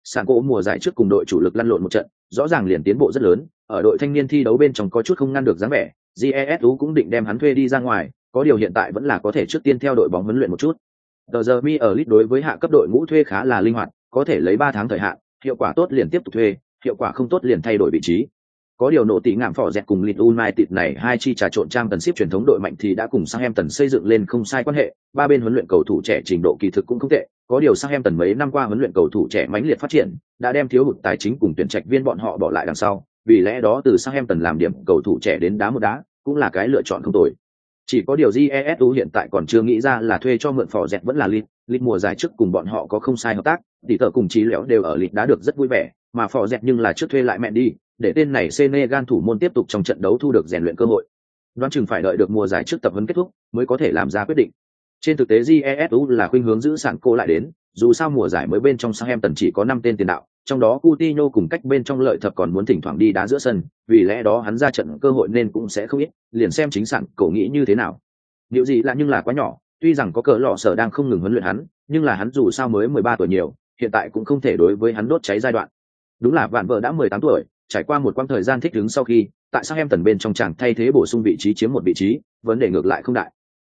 Sàn cỗ mùa giải trước cùng đội chủ lực lăn lộn một trận, rõ ràng liền tiến bộ rất lớn, ở đội thanh niên thi đấu bên trong có chút không ngăn được dáng vẻ jesu cũng định đem hắn thuê đi ra ngoài, có điều hiện tại vẫn là có thể trước tiên theo đội bóng huấn luyện một chút. Tờ giờ mi ở lit đối với hạ cấp đội ngũ thuê khá là linh hoạt, có thể lấy ba tháng thời hạn, hiệu quả tốt liền tiếp tục thuê, hiệu quả không tốt liền thay đổi vị trí có điều nổ tỷ ngạm phỏ dẹt cùng Leeds United này hai chi trà trộn trang tần ship truyền thống đội mạnh thì đã cùng sang em tần xây dựng lên không sai quan hệ, ba bên huấn luyện cầu thủ trẻ trình độ kỳ thực cũng không tệ, có điều sang em tần mấy năm qua huấn luyện cầu thủ trẻ mãnh liệt phát triển, đã đem thiếu hụt tài chính cùng tuyển trạch viên bọn họ bỏ lại đằng sau, vì lẽ đó từ sang em tần làm điểm cầu thủ trẻ đến đá một đá, cũng là cái lựa chọn không tồi. Chỉ có điều GESU hiện tại còn chưa nghĩ ra là thuê cho mượn phỏ dẹt vẫn là Leeds, Leeds mùa giải trước cùng bọn họ có không sai hợp tác, tỷ tờ cùng trí lẽo đều ở Leeds đá được rất vui vẻ, mà phỏ dẹt nhưng là trước thuê lại mẹ đi, để tên này Senegal thủ môn tiếp tục trong trận đấu thu được rèn luyện cơ hội. Đoán chừng phải đợi được mùa giải trước tập huấn kết thúc mới có thể làm ra quyết định. Trên thực tế GESU là khuynh hướng giữ sẵn cô lại đến, dù sao mùa giải mới bên trong Southampton chỉ có năm tên tiền đạo, trong đó Coutinho cùng cách bên trong lợi thập còn muốn thỉnh thoảng đi đá giữa sân, vì lẽ đó hắn ra trận cơ hội nên cũng sẽ không ít, liền xem chính sẵn cổ nghĩ như thế nào. Điều gì là nhưng là quá nhỏ, tuy rằng có cỡ lọ sở đang không ngừng huấn luyện hắn, nhưng là hắn dù sao mới 13 tuổi nhiều, hiện tại cũng không thể đối với hắn đốt cháy giai đoạn. Đúng là vạn vợ đã 18 tuổi, trải qua một quãng thời gian thích ứng sau khi, tại sao em tần bên trong chàng thay thế bổ sung vị trí chiếm một vị trí, vấn đề ngược lại không đại.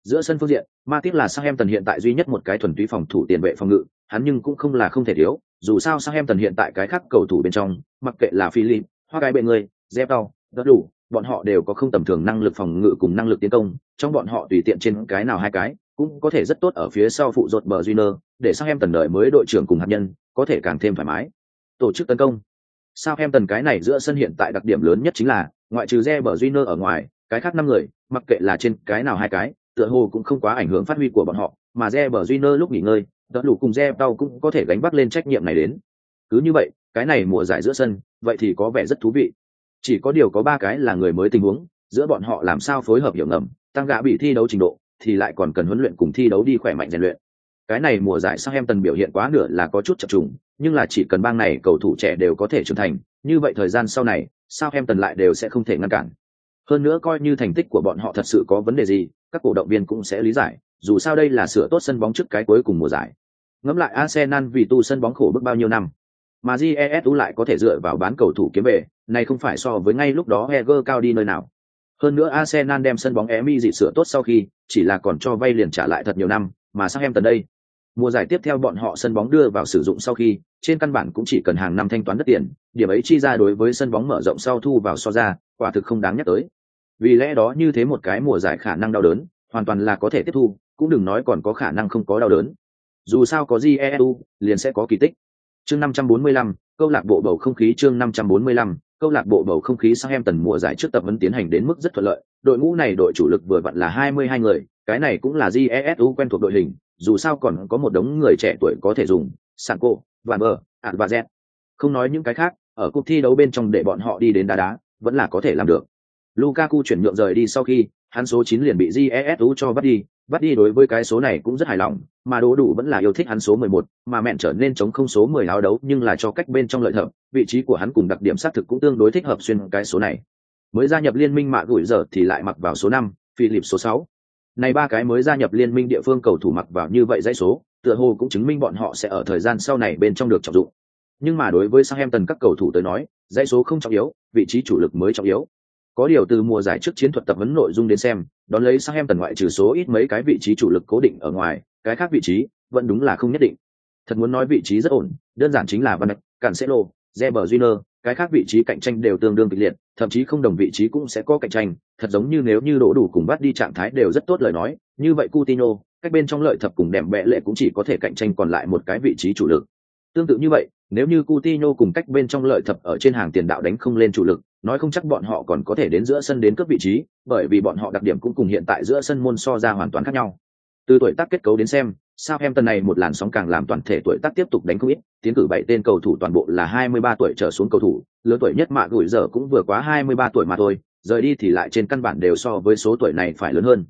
Giữa sân phương diện, ma Tiếp là sang em tần hiện tại duy nhất một cái thuần túy phòng thủ tiền vệ phòng ngự, hắn nhưng cũng không là không thể thiếu, dù sao sang em tần hiện tại cái khác cầu thủ bên trong, mặc kệ là Philip, hoa cái bệ người, Zepao, rất đủ, bọn họ đều có không tầm thường năng lực phòng ngự cùng năng lực tiến công, trong bọn họ tùy tiện trên cái nào hai cái, cũng có thể rất tốt ở phía sau phụ rột bờ Junior, để sang em tần đợi mới đội trưởng cùng hạt nhân, có thể càng thêm thoải mái. Tổ chức tấn công, sao em tần cái này giữa sân hiện tại đặc điểm lớn nhất chính là, ngoại trừ re bờ Junior ở ngoài, cái khác năm người, mặc kệ là trên cái nào hai cái, tựa hồ cũng không quá ảnh hưởng phát huy của bọn họ, mà re bờ Junior lúc nghỉ ngơi đỡ đủ cùng re tao cũng có thể gánh vác lên trách nhiệm này đến. Cứ như vậy, cái này mùa giải giữa sân, vậy thì có vẻ rất thú vị. Chỉ có điều có ba cái là người mới tình huống, giữa bọn họ làm sao phối hợp hiểu ngầm, tăng gã bị thi đấu trình độ, thì lại còn cần huấn luyện cùng thi đấu đi khỏe mạnh rèn luyện cái này mùa giải sang em tần biểu hiện quá nửa là có chút chập trùng, nhưng là chỉ cần bang này cầu thủ trẻ đều có thể trưởng thành, như vậy thời gian sau này sao em tần lại đều sẽ không thể ngăn cản. Hơn nữa coi như thành tích của bọn họ thật sự có vấn đề gì, các cổ động viên cũng sẽ lý giải, dù sao đây là sửa tốt sân bóng trước cái cuối cùng mùa giải. Ngẫm lại arsenal vì tu sân bóng khổ bước bao nhiêu năm. Mà jesu lại có thể dựa vào bán cầu thủ kiếm về, này không phải so với ngay lúc đó heger cao đi nơi nào. Hơn nữa arsenal đem sân bóng emi dị sửa tốt sau khi, chỉ là còn cho vay liền trả lại thật nhiều năm mà sang em tần đây mùa giải tiếp theo bọn họ sân bóng đưa vào sử dụng sau khi trên căn bản cũng chỉ cần hàng năm thanh toán đất tiền điểm ấy chi ra đối với sân bóng mở rộng sau thu vào so ra quả thực không đáng nhắc tới. Vì lẽ đó như thế một cái mùa giải khả năng đau đớn, hoàn toàn là có thể tiếp thu, cũng đừng nói còn có khả năng không có đau đớn. Dù sao có GESU, liền sẽ có kỳ tích. Chương 545, câu lạc bộ bầu không khí chương 545, câu lạc bộ bầu không khí sang em tần mùa giải trước tập huấn tiến hành đến mức rất thuận lợi, đội ngũ này đội chủ lực vừa vặn là 22 người, cái này cũng là GESU quen thuộc đội hình, dù sao còn có một đống người trẻ tuổi có thể dùng, Sanko, Van Bơ, Advazet. Không nói những cái khác, ở cuộc thi đấu bên trong để bọn họ đi đến đá đá, vẫn là có thể làm được. Lukaku chuyển nhượng rời đi sau khi, hắn số 9 liền bị GESU cho bắt đi, bắt đi đối với cái số này cũng rất hài lòng, mà đố đủ vẫn là yêu thích hắn số 11, mà mẹn trở nên chống không số 10 áo đấu nhưng là cho cách bên trong lợi hợp, vị trí của hắn cùng đặc điểm xác thực cũng tương đối thích hợp xuyên cái số này. Mới gia nhập liên minh mạ gửi giờ thì lại mặc vào số 5, Philip số 6. Này ba cái mới gia nhập liên minh địa phương cầu thủ mặc vào như vậy dãy số, tựa hồ cũng chứng minh bọn họ sẽ ở thời gian sau này bên trong được trọng dụng. Nhưng mà đối với Southampton các cầu thủ tới nói, dãy số không trọng yếu, vị trí chủ lực mới trọng yếu. Có điều từ mùa giải trước chiến thuật tập huấn nội dung đến xem, đón lấy sang em tần ngoại trừ số ít mấy cái vị trí chủ lực cố định ở ngoài, cái khác vị trí vẫn đúng là không nhất định. Thật muốn nói vị trí rất ổn, đơn giản chính là Van Dijk, Cancelo, Reber Júnior, cái khác vị trí cạnh tranh đều tương đương kịch liệt, thậm chí không đồng vị trí cũng sẽ có cạnh tranh, thật giống như nếu như đổ đủ cùng bắt đi trạng thái đều rất tốt lời nói, như vậy Coutinho, cách bên trong lợi thập cùng đệm bẻ lệ cũng chỉ có thể cạnh tranh còn lại một cái vị trí chủ lực. Tương tự như vậy, nếu như Coutinho cùng cách bên trong lợi thập ở trên hàng tiền đạo đánh không lên chủ lực, nói không chắc bọn họ còn có thể đến giữa sân đến cướp vị trí, bởi vì bọn họ đặc điểm cũng cùng hiện tại giữa sân môn so ra hoàn toàn khác nhau. Từ tuổi tác kết cấu đến xem, Southampton này một làn sóng càng làm toàn thể tuổi tác tiếp tục đánh không ít, tiến cử bảy tên cầu thủ toàn bộ là 23 tuổi trở xuống cầu thủ, lứa tuổi nhất mạ gửi giờ cũng vừa quá 23 tuổi mà thôi, rời đi thì lại trên căn bản đều so với số tuổi này phải lớn hơn.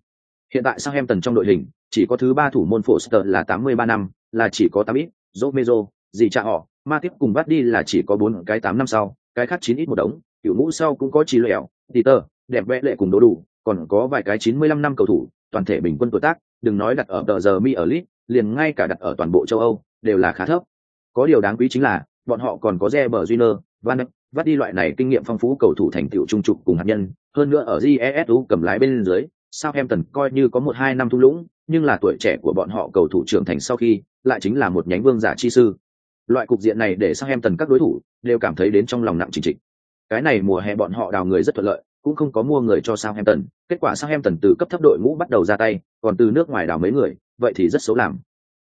Hiện tại Southampton trong đội hình, chỉ có thứ ba thủ môn Foster là 83 năm, là chỉ có 8 ít, Romero, gì cha họ, ma tiếp cùng bắt đi là chỉ có bốn cái tám năm sau, cái khác chín ít một đống, cựu ngũ sau cũng có trí lẻo, Peter, đẹp vẽ lệ cùng đố đủ, còn có vài cái 95 năm cầu thủ, toàn thể bình quân tuổi tác, đừng nói đặt ở tờ giờ mi ở lit, liền ngay cả đặt ở toàn bộ châu Âu, đều là khá thấp. Có điều đáng quý chính là, bọn họ còn có Reber Júnior, Van vắt đi loại này kinh nghiệm phong phú cầu thủ thành tựu trung trục cùng hạt nhân, hơn nữa ở jesu cầm lái bên dưới, Southampton coi như có một hai năm thung lũng, nhưng là tuổi trẻ của bọn họ cầu thủ trưởng thành sau khi, lại chính là một nhánh vương giả chi sư. Loại cục diện này để Southampton các đối thủ đều cảm thấy đến trong lòng nặng chỉnh trịch. Cái này mùa hè bọn họ đào người rất thuận lợi, cũng không có mua người cho Southampton, kết quả Southampton từ cấp thấp đội ngũ bắt đầu ra tay, còn từ nước ngoài đào mấy người, vậy thì rất xấu làm.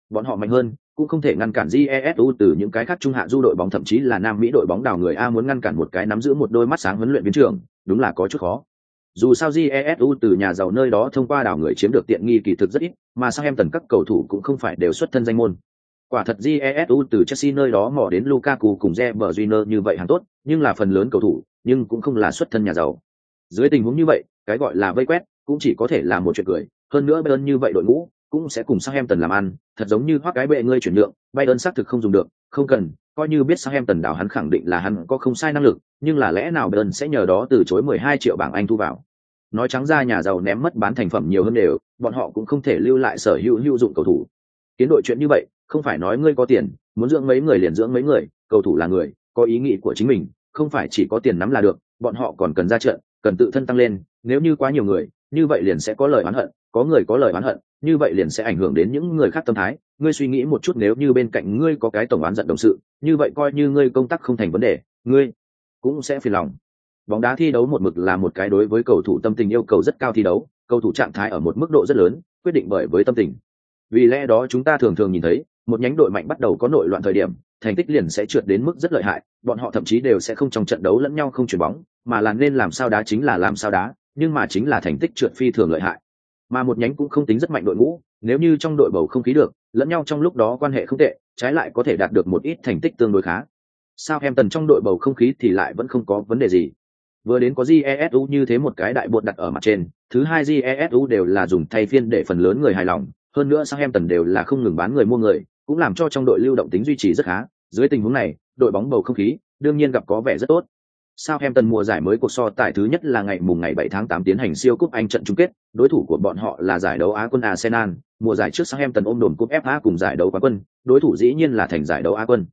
Bọn họ mạnh hơn, cũng không thể ngăn cản jesu từ những cái khác trung hạ du đội bóng thậm chí là Nam Mỹ đội bóng đào người A muốn ngăn cản một cái nắm giữ một đôi mắt sáng huấn luyện viên trưởng, đúng là có chút khó. Dù sao jesu từ nhà giàu nơi đó thông qua đào người chiếm được tiện nghi kỳ thực rất ít, mà Southampton các cầu thủ cũng không phải đều xuất thân danh môn. Quả thật GESU từ Chelsea nơi đó mò đến Lukaku cùng Reber Júnior như vậy hàng tốt, nhưng là phần lớn cầu thủ, nhưng cũng không là xuất thân nhà giàu. Dưới tình huống như vậy, cái gọi là vây quét cũng chỉ có thể là một chuyện cười, hơn nữa Bayern như vậy đội ngũ cũng sẽ cùng Southampton làm ăn, thật giống như hoắc cái bệ ngươi chuyển nhượng, Bayern xác thực không dùng được, không cần, coi như biết Southampton đảo hắn khẳng định là hắn có không sai năng lực, nhưng là lẽ nào Bayern sẽ nhờ đó từ chối 12 triệu bảng Anh thu vào. Nói trắng ra nhà giàu ném mất bán thành phẩm nhiều hơn đều, bọn họ cũng không thể lưu lại sở hữu hữu dụng cầu thủ. Kiến đội chuyện như vậy, không phải nói ngươi có tiền, muốn dưỡng mấy người liền dưỡng mấy người, cầu thủ là người, có ý nghĩ của chính mình, không phải chỉ có tiền nắm là được, bọn họ còn cần ra trận, cần tự thân tăng lên, nếu như quá nhiều người, như vậy liền sẽ có lời oán hận, có người có lời oán hận, như vậy liền sẽ ảnh hưởng đến những người khác tâm thái. Ngươi suy nghĩ một chút nếu như bên cạnh ngươi có cái tổng oán giận đồng sự, như vậy coi như ngươi công tác không thành vấn đề, ngươi cũng sẽ phiền lòng. Bóng đá thi đấu một mực là một cái đối với cầu thủ tâm tình yêu cầu rất cao thi đấu, cầu thủ trạng thái ở một mức độ rất lớn, quyết định bởi với tâm tình. Vì lẽ đó chúng ta thường thường nhìn thấy, một nhánh đội mạnh bắt đầu có nội loạn thời điểm, thành tích liền sẽ trượt đến mức rất lợi hại, bọn họ thậm chí đều sẽ không trong trận đấu lẫn nhau không chuyển bóng, mà là nên làm sao đá chính là làm sao đá, nhưng mà chính là thành tích trượt phi thường lợi hại. Mà một nhánh cũng không tính rất mạnh đội ngũ, nếu như trong đội bầu không khí được, lẫn nhau trong lúc đó quan hệ không tệ, trái lại có thể đạt được một ít thành tích tương đối khá. Sao em tần trong đội bầu không khí thì lại vẫn không có vấn đề gì. Vừa đến có Jesu như thế một cái đại bột đặt ở mặt trên, thứ hai Jesu đều là dùng thay phiên để phần lớn người hài lòng, hơn nữa sao em tần đều là không ngừng bán người mua người, cũng làm cho trong đội lưu động tính duy trì rất khá. Dưới tình huống này, đội bóng bầu không khí đương nhiên gặp có vẻ rất tốt. Southampton mùa giải mới cuộc so tài thứ nhất là ngày mùng ngày 7 tháng 8 tiến hành siêu cúp Anh trận chung kết, đối thủ của bọn họ là giải đấu Á quân Arsenal, mùa giải trước Southampton ôm đồn cúp FA cùng giải đấu quán quân, đối thủ dĩ nhiên là thành giải đấu Á quân.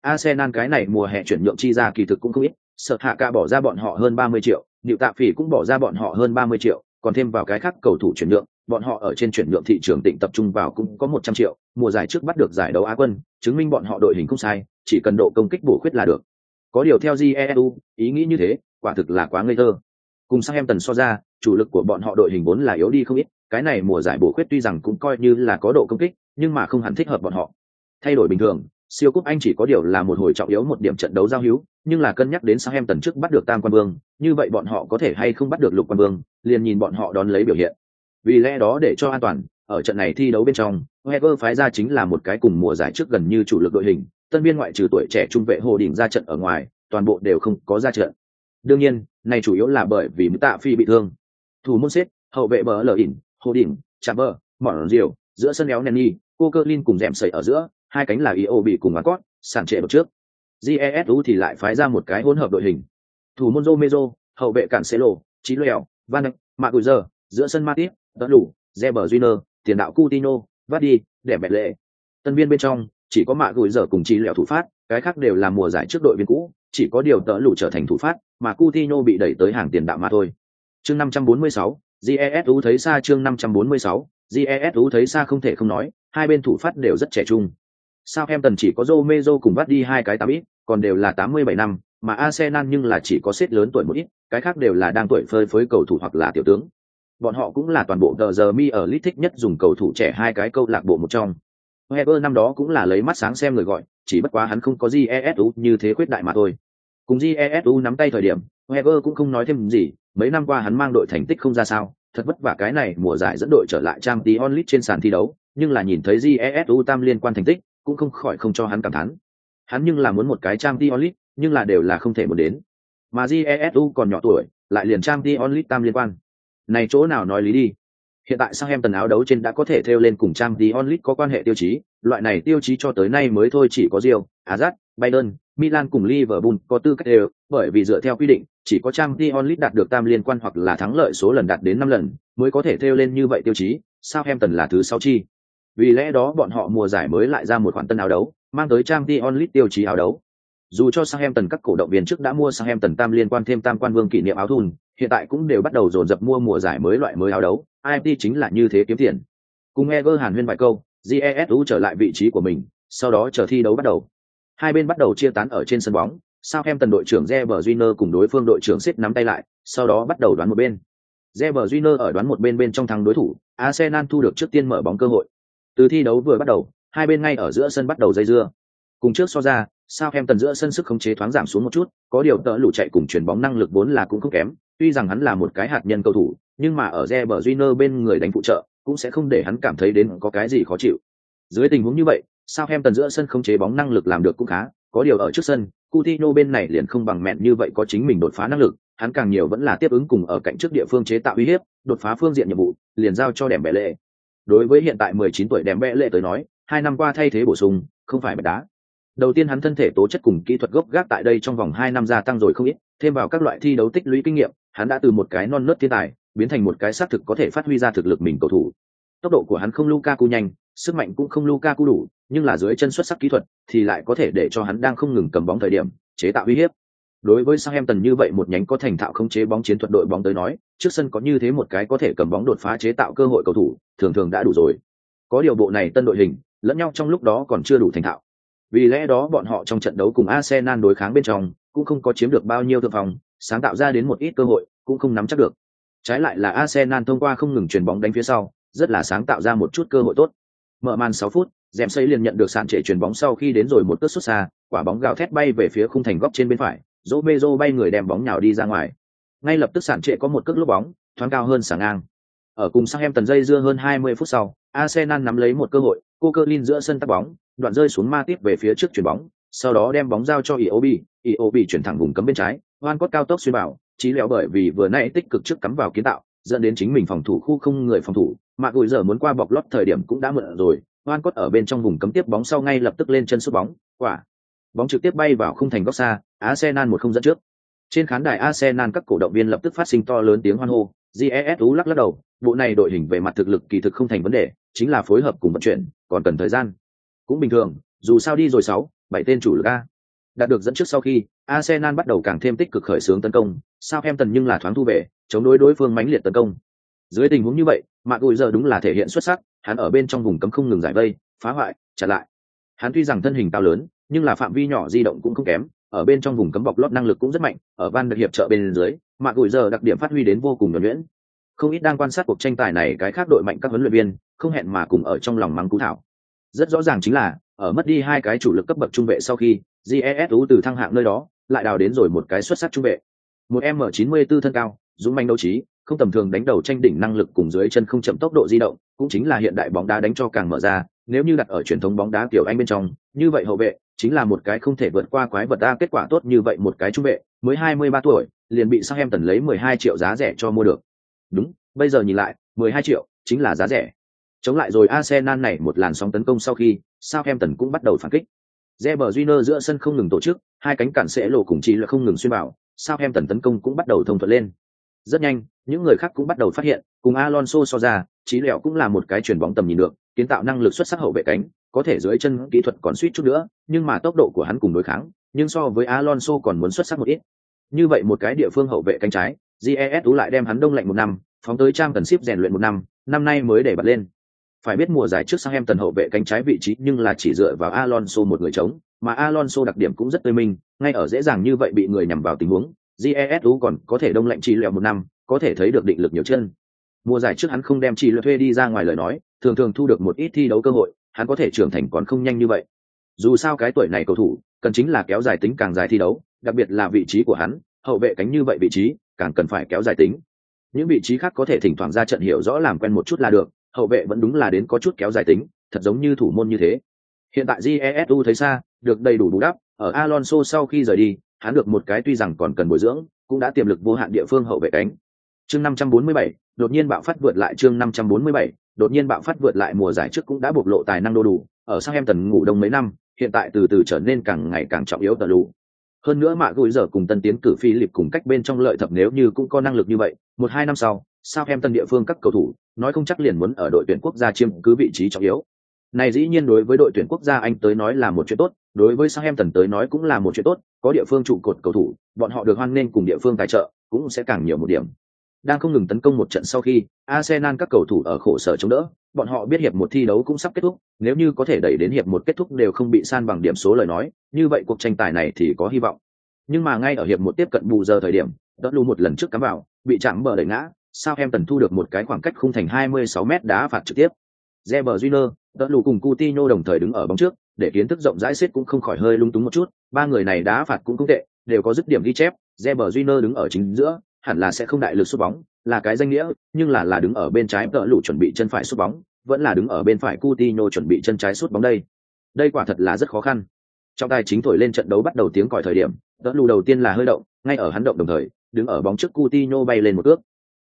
Arsenal cái này mùa hè chuyển nhượng chi ra kỳ thực cũng không ít, sợ hạ ca bỏ ra bọn họ hơn 30 triệu, Diệu Tạ Phỉ cũng bỏ ra bọn họ hơn 30 triệu, còn thêm vào cái khác cầu thủ chuyển nhượng, bọn họ ở trên chuyển nhượng thị trường tỉnh tập trung vào cũng có 100 triệu, mùa giải trước bắt được giải đấu Á quân, chứng minh bọn họ đội hình không sai, chỉ cần độ công kích bổ khuyết là được có điều theo GESU, ý nghĩ như thế quả thực là quá ngây thơ Cùng sang em tần so ra, chủ lực của bọn họ đội hình vốn là yếu đi không ít, cái này mùa giải bổ khuyết tuy rằng cũng coi như là có độ công kích, nhưng mà không hẳn thích hợp bọn họ. Thay đổi bình thường, siêu cúp Anh chỉ có điều là một hồi trọng yếu một điểm trận đấu giao hữu, nhưng là cân nhắc đến sang em tần trước bắt được Tam Quan Vương, như vậy bọn họ có thể hay không bắt được Lục Quan Vương, liền nhìn bọn họ đón lấy biểu hiện. Vì lẽ đó để cho an toàn, ở trận này thi đấu bên trong, Wenger phái ra chính là một cái cùng mùa giải trước gần như chủ lực đội hình, tân biên ngoại trừ tuổi trẻ trung vệ Hồ Đỉnh ra trận ở ngoài, toàn bộ đều không có ra trận. Đương nhiên, này chủ yếu là bởi vì Tạ Phi bị thương. Thủ môn xếp, hậu vệ bờ lở ỉn, Hồ Đỉnh, Chamber, Mọn Diều, giữa sân éo Nenny, cô cơ linh cùng dẻm sẩy ở giữa, hai cánh là Io bị cùng Marcos, sản trệ bậc trước. Jesu thì lại phái ra một cái hỗn hợp đội hình. Thủ môn Romero, hậu vệ cản Celo, Chí Lèo, Van Dijk, Maguire, giữa sân Matip, tận Lũ, Reber Junior, tiền đạo Coutinho, Vardy, để mẹ lệ. Tân viên bên trong, chỉ có mạ gửi giờ cùng trí lẻo thủ phát, cái khác đều là mùa giải trước đội viên cũ, chỉ có điều Đỡ Lũ trở thành thủ phát, mà Coutinho bị đẩy tới hàng tiền đạo mà thôi. Chương 546, Jesu thấy xa chương 546, Jesu thấy xa không thể không nói, hai bên thủ phát đều rất trẻ trung. Sao em tần chỉ có Romero cùng vắt đi hai cái tám ít, còn đều là 87 năm, mà Arsenal nhưng là chỉ có xếp lớn tuổi một ít, cái khác đều là đang tuổi phơi phới cầu thủ hoặc là tiểu tướng. Bọn họ cũng là toàn bộ tờ giờ mi ở lit thích nhất dùng cầu thủ trẻ hai cái câu lạc bộ một trong. Weber năm đó cũng là lấy mắt sáng xem người gọi, chỉ bất quá hắn không có GESU như thế quyết đại mà thôi. Cùng GESU nắm tay thời điểm, Weber cũng không nói thêm gì, mấy năm qua hắn mang đội thành tích không ra sao, thật vất vả cái này mùa giải dẫn đội trở lại trang Champions onlit trên sàn thi đấu, nhưng là nhìn thấy GESU tam liên quan thành tích, cũng không khỏi không cho hắn cảm thán. Hắn nhưng là muốn một cái trang Champions onlit, nhưng là đều là không thể muốn đến. Mà GESU còn nhỏ tuổi, lại liền trang Champions onlit tam liên quan. Này chỗ nào nói lý đi. Hiện tại sang em tần áo đấu trên đã có thể theo lên cùng trang Champions onlit có quan hệ tiêu chí, loại này tiêu chí cho tới nay mới thôi chỉ có rio azad Bayern, Milan cùng Liverpool có tư cách đều, bởi vì dựa theo quy định, chỉ có trang Champions onlit đạt được tam liên quan hoặc là thắng lợi số lần đạt đến năm lần, mới có thể theo lên như vậy tiêu chí, Sang em tần là thứ sáu chi. Vì lẽ đó bọn họ mùa giải mới lại ra một khoản tân áo đấu, mang tới trang Champions onlit tiêu chí áo đấu. Dù cho sang em tần các cổ động viên trước đã mua sang em tần tam liên quan thêm tam quan vương kỷ niệm áo thun, hiện tại cũng đều bắt đầu dồn dập mua mùa giải mới loại mới áo đấu, IMT chính là như thế kiếm tiền. Cùng Ever Hàn huyên vài câu, GESU trở lại vị trí của mình, sau đó chờ thi đấu bắt đầu. Hai bên bắt đầu chia tán ở trên sân bóng, Southampton đội trưởng Reber Júnior cùng đối phương đội trưởng xếp nắm tay lại, sau đó bắt đầu đoán một bên. Reber Júnior ở đoán một bên bên trong thắng đối thủ, Arsenal thu được trước tiên mở bóng cơ hội. Từ thi đấu vừa bắt đầu, hai bên ngay ở giữa sân bắt đầu dây dưa. Cùng trước so ra, Southampton giữa sân sức khống chế thoáng giảm xuống một chút, có điều tợ lũ chạy cùng chuyển bóng năng lực vốn là cũng không kém, tuy rằng hắn là một cái hạt nhân cầu thủ, nhưng mà ở Reber Júnior bên người đánh phụ trợ, cũng sẽ không để hắn cảm thấy đến có cái gì khó chịu. Dưới tình huống như vậy, Southampton giữa sân khống chế bóng năng lực làm được cũng khá, có điều ở trước sân, Coutinho bên này liền không bằng mẹn như vậy có chính mình đột phá năng lực, hắn càng nhiều vẫn là tiếp ứng cùng ở cạnh trước địa phương chế tạo uy hiếp, đột phá phương diện nhiệm vụ, liền giao cho Đẻm Bệ Lệ. Đối với hiện tại 19 tuổi Đẻm Bệ Lệ tới nói, hai năm qua thay thế bổ sung, không phải bạch đá. Đầu tiên hắn thân thể tố chất cùng kỹ thuật gốc gác tại đây trong vòng hai năm gia tăng rồi không ít, thêm vào các loại thi đấu tích lũy kinh nghiệm, hắn đã từ một cái non nớt thiên tài, biến thành một cái xác thực có thể phát huy ra thực lực mình cầu thủ. Tốc độ của hắn không Lukaku nhanh, sức mạnh cũng không Lukaku đủ, nhưng là dưới chân xuất sắc kỹ thuật thì lại có thể để cho hắn đang không ngừng cầm bóng thời điểm chế tạo uy hiếp. Đối với Southampton như vậy một nhánh có thành thạo không chế bóng chiến thuật đội bóng tới nói, trước sân có như thế một cái có thể cầm bóng đột phá chế tạo cơ hội cầu thủ, thường thường đã đủ rồi. Có điều bộ này tân đội hình, lẫn nhau trong lúc đó còn chưa đủ thành thạo. Vì lẽ đó bọn họ trong trận đấu cùng Arsenal đối kháng bên trong, cũng không có chiếm được bao nhiêu thượng phòng, sáng tạo ra đến một ít cơ hội, cũng không nắm chắc được. Trái lại là Arsenal thông qua không ngừng chuyển bóng đánh phía sau, rất là sáng tạo ra một chút cơ hội tốt. Mở màn 6 phút, dèm xây liền nhận được sàn trệ chuyển bóng sau khi đến rồi một cước xuất xa quả bóng gào thét bay về phía khung thành góc trên bên phải dỗ bay người đem bóng nhào đi ra ngoài ngay lập tức sàn trệ có một cước lốp bóng thoáng cao hơn sàng ngang ở cùng sang em tần dây dưa hơn 20 phút sau arsenal nắm lấy một cơ hội cô cơ linh giữa sân tắt bóng đoạn rơi xuống ma tiếp về phía trước chuyền bóng, sau đó đem bóng giao cho iobi iobi chuyển thẳng vùng cấm bên trái, oan cốt cao tốc xuyên bảo trí lẻo bởi vì vừa nãy tích cực trước cắm vào kiến tạo, dẫn đến chính mình phòng thủ khu không người phòng thủ, mà gùi giờ muốn qua bọc lót thời điểm cũng đã mượn rồi, oan cốt ở bên trong vùng cấm tiếp bóng sau ngay lập tức lên chân sút bóng, quả, bóng trực tiếp bay vào khung thành góc xa, arsenal một không dẫn trước. Trên khán đài arsenal các cổ động viên lập tức phát sinh to lớn tiếng hoan hô jesu lắc lắc đầu, bộ này đội hình về mặt thực lực kỳ thực không thành vấn đề, chính là phối hợp cùng vận chuyển, còn cần thời gian cũng bình thường, dù sao đi rồi sáu, bảy tên chủ lực a. Đạt được dẫn trước sau khi, arsenal bắt đầu càng thêm tích cực khởi xướng tấn công, Southampton nhưng là thoáng thu về, chống đối đối phương mãnh liệt tấn công. Dưới tình huống như vậy mạng gùi giờ đúng là thể hiện xuất sắc, hắn ở bên trong vùng cấm không ngừng giải vây, phá hoại chặn lại. Hắn tuy rằng thân hình cao lớn, nhưng là phạm vi nhỏ di động cũng không kém, ở bên trong vùng cấm bọc lót năng lực cũng rất mạnh, ở van được hiệp trợ bên dưới mạng gùi giờ đặc điểm phát huy đến vô cùng nhuẩn nhuyễn. Không ít đang quan sát cuộc tranh tài này cái khác đội mạnh các huấn luyện viên, không hẹn mà cùng ở trong lòng mắng cú thảo rất rõ ràng chính là, ở mất đi hai cái chủ lực cấp bậc trung vệ sau khi jesu từ thăng hạng nơi đó, lại đào đến rồi một cái xuất sắc trung vệ. Một m 94 thân cao, dũng manh đấu trí, không tầm thường đánh đầu tranh đỉnh năng lực cùng dưới chân không chậm tốc độ di động, cũng chính là hiện đại bóng đá đánh cho càng mở ra, nếu như đặt ở truyền thống bóng đá kiểu anh bên trong, như vậy hậu vệ, chính là một cái không thể vượt qua quái vật đa kết quả tốt như vậy một cái trung vệ, mới 23 tuổi, liền bị sang em tần lấy 12 triệu giá rẻ cho mua được. Đúng, bây giờ nhìn lại 12 triệu chính là giá rẻ chống lại rồi Arsenal này một làn sóng tấn công sau khi, Southampton cũng bắt đầu phản kích. Reber Júnior giữa sân không ngừng tổ chức, hai cánh cản sẽ lộ cùng chỉ là không ngừng xuyên bảo Southampton tấn công cũng bắt đầu thông thuận lên. Rất nhanh, những người khác cũng bắt đầu phát hiện, cùng Alonso so ra trí lẹo cũng là một cái chuyển bóng tầm nhìn được, kiến tạo năng lực xuất sắc hậu vệ cánh, có thể dưới chân kỹ thuật còn suýt chút nữa, nhưng mà tốc độ của hắn cùng đối kháng, nhưng so với Alonso còn muốn xuất sắc một ít. Như vậy một cái địa phương hậu vệ cánh trái GES lại đem hắn đông lạnh một năm, phóng tới trang cần ship rèn luyện một năm năm nay mới để bật lên phải biết mùa giải trước sang em tần hậu vệ cánh trái vị trí nhưng là chỉ dựa vào Alonso một người chống mà Alonso đặc điểm cũng rất tươi minh, ngay ở dễ dàng như vậy bị người nhằm vào tình huống jesu còn có thể đông lạnh chi lẹo một năm, có thể thấy được định lực nhiều chân. Mùa giải trước hắn không đem chi lẹo thuê đi ra ngoài lời nói, thường thường thu được một ít thi đấu cơ hội, hắn có thể trưởng thành còn không nhanh như vậy. Dù sao cái tuổi này cầu thủ, cần chính là kéo dài tính càng dài thi đấu, đặc biệt là vị trí của hắn, hậu vệ cánh như vậy vị trí, càng cần phải kéo dài tính. Những vị trí khác có thể thỉnh thoảng ra trận hiểu rõ làm quen một chút là được hậu vệ vẫn đúng là đến có chút kéo dài tính thật giống như thủ môn như thế. Hiện tại jesu thấy xa được đầy đủ bù đắp ở alonso sau khi rời đi hắn được một cái tuy rằng còn cần bồi dưỡng cũng đã tiềm lực vô hạn địa phương hậu vệ cánh. Chương 547, đột nhiên bạo phát vượt lại chương 547, đột nhiên bạo phát vượt lại mùa giải trước cũng đã bộc lộ tài năng đô đủ ở sang em tần ngủ đông mấy năm hiện tại từ từ trở nên càng ngày càng trọng yếu tờ lụ hơn nữa mạ gùi giờ cùng tân tiến cử phi lịp cùng cách bên trong lợi thập nếu như cũng có năng lực như vậy một hai năm sau sao em tân địa phương các cầu thủ nói không chắc liền muốn ở đội tuyển quốc gia chiếm cứ vị trí trọng yếu. Này dĩ nhiên đối với đội tuyển quốc gia anh tới nói là một chuyện tốt, đối với sao em tần tới nói cũng là một chuyện tốt, có địa phương trụ cột cầu thủ, bọn họ được hoan nghênh cùng địa phương tài trợ, cũng sẽ càng nhiều một điểm. Đang không ngừng tấn công một trận sau khi arsenal các cầu thủ ở khổ sở chống đỡ, bọn họ biết hiệp một thi đấu cũng sắp kết thúc, nếu như có thể đẩy đến hiệp một kết thúc đều không bị san bằng điểm số lời nói, như vậy cuộc tranh tài này thì có hy vọng. Nhưng mà ngay ở hiệp một tiếp cận bù giờ thời điểm đất một lần trước cắm vào, bị chạm bờ đẩy ngã sao em tần thu được một cái khoảng cách khung thành 26 m đá phạt trực tiếp Reber Júnior, đỡ lù cùng Coutinho đồng thời đứng ở bóng trước, để kiến thức rộng rãi xếp cũng không khỏi hơi lung túng một chút, ba người này đá phạt cũng không tệ, đều có dứt điểm ghi chép, Reber Júnior đứng ở chính giữa, hẳn là sẽ không đại lực sút bóng, là cái danh nghĩa, nhưng là là đứng ở bên trái đỡ lù chuẩn bị chân phải sút bóng, vẫn là đứng ở bên phải Coutinho chuẩn bị chân trái sút bóng đây. Đây quả thật là rất khó khăn. Trong tay chính thổi lên trận đấu bắt đầu tiếng còi thời điểm, đỡ lù đầu tiên là hơi động, ngay ở hắn động đồng thời, đứng ở bóng trước Coutinho bay lên một cước.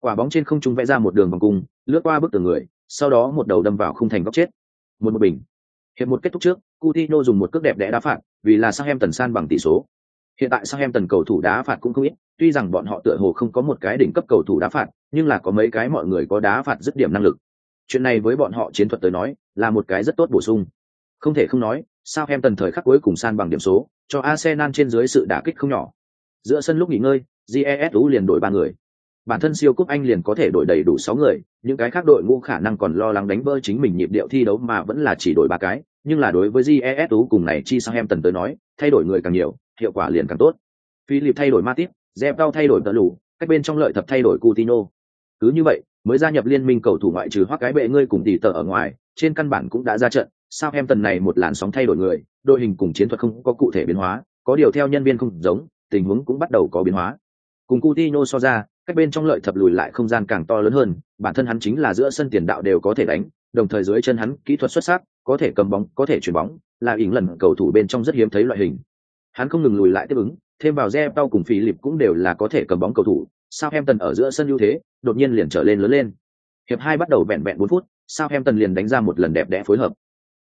Quả bóng trên không trung vẽ ra một đường vòng cung, lướt qua bức tường người, sau đó một đầu đâm vào khung thành góc chết. Một một bình. Hiệp một kết thúc trước, Coutinho dùng một cước đẹp đẽ đá phạt, vì là sang em tần san bằng tỷ số. Hiện tại sang em tần cầu thủ đá phạt cũng không ít, tuy rằng bọn họ tựa hồ không có một cái đỉnh cấp cầu thủ đá phạt, nhưng là có mấy cái mọi người có đá phạt dứt điểm năng lực. Chuyện này với bọn họ chiến thuật tới nói, là một cái rất tốt bổ sung. Không thể không nói, sao em tần thời khắc cuối cùng san bằng điểm số, cho Arsenal trên dưới sự đả kích không nhỏ. Giữa sân lúc nghỉ ngơi, jesu liền đổi ba người bản thân siêu cúp anh liền có thể đổi đầy đủ sáu người, những cái khác đội ngũ khả năng còn lo lắng đánh vỡ chính mình nhịp điệu thi đấu mà vẫn là chỉ đổi ba cái, nhưng là đối với jesu cùng này chi sang em tần tới nói, thay đổi người càng nhiều, hiệu quả liền càng tốt philip thay đổi matip dẹp đau thay đổi tờ lù cách bên trong lợi thập thay đổi Coutinho. cứ như vậy, mới gia nhập liên minh cầu thủ ngoại trừ hoắc cái bệ ngươi cùng tỷ tờ ở ngoài, trên căn bản cũng đã ra trận, sao em tần này một làn sóng thay đổi người, đội hình cùng chiến thuật không có cụ thể biến hóa, có điều theo nhân viên không giống, tình huống cũng bắt đầu có biến hóa cùng Coutinho so ra cách bên trong lợi thập lùi lại không gian càng to lớn hơn bản thân hắn chính là giữa sân tiền đạo đều có thể đánh đồng thời dưới chân hắn kỹ thuật xuất sắc có thể cầm bóng có thể chuyển bóng là ỉng lần cầu thủ bên trong rất hiếm thấy loại hình. Hắn không ngừng lùi lại tiếp ứng thêm vào re tao cùng phí lịp cũng đều là có thể cầm bóng cầu thủ sao em tần ở giữa sân ưu thế đột nhiên liền trở lên lớn lên. Hiệp hai bắt đầu vẹn vẹn bốn phút sao em tần liền đánh ra một lần đẹp đẽ phối hợp.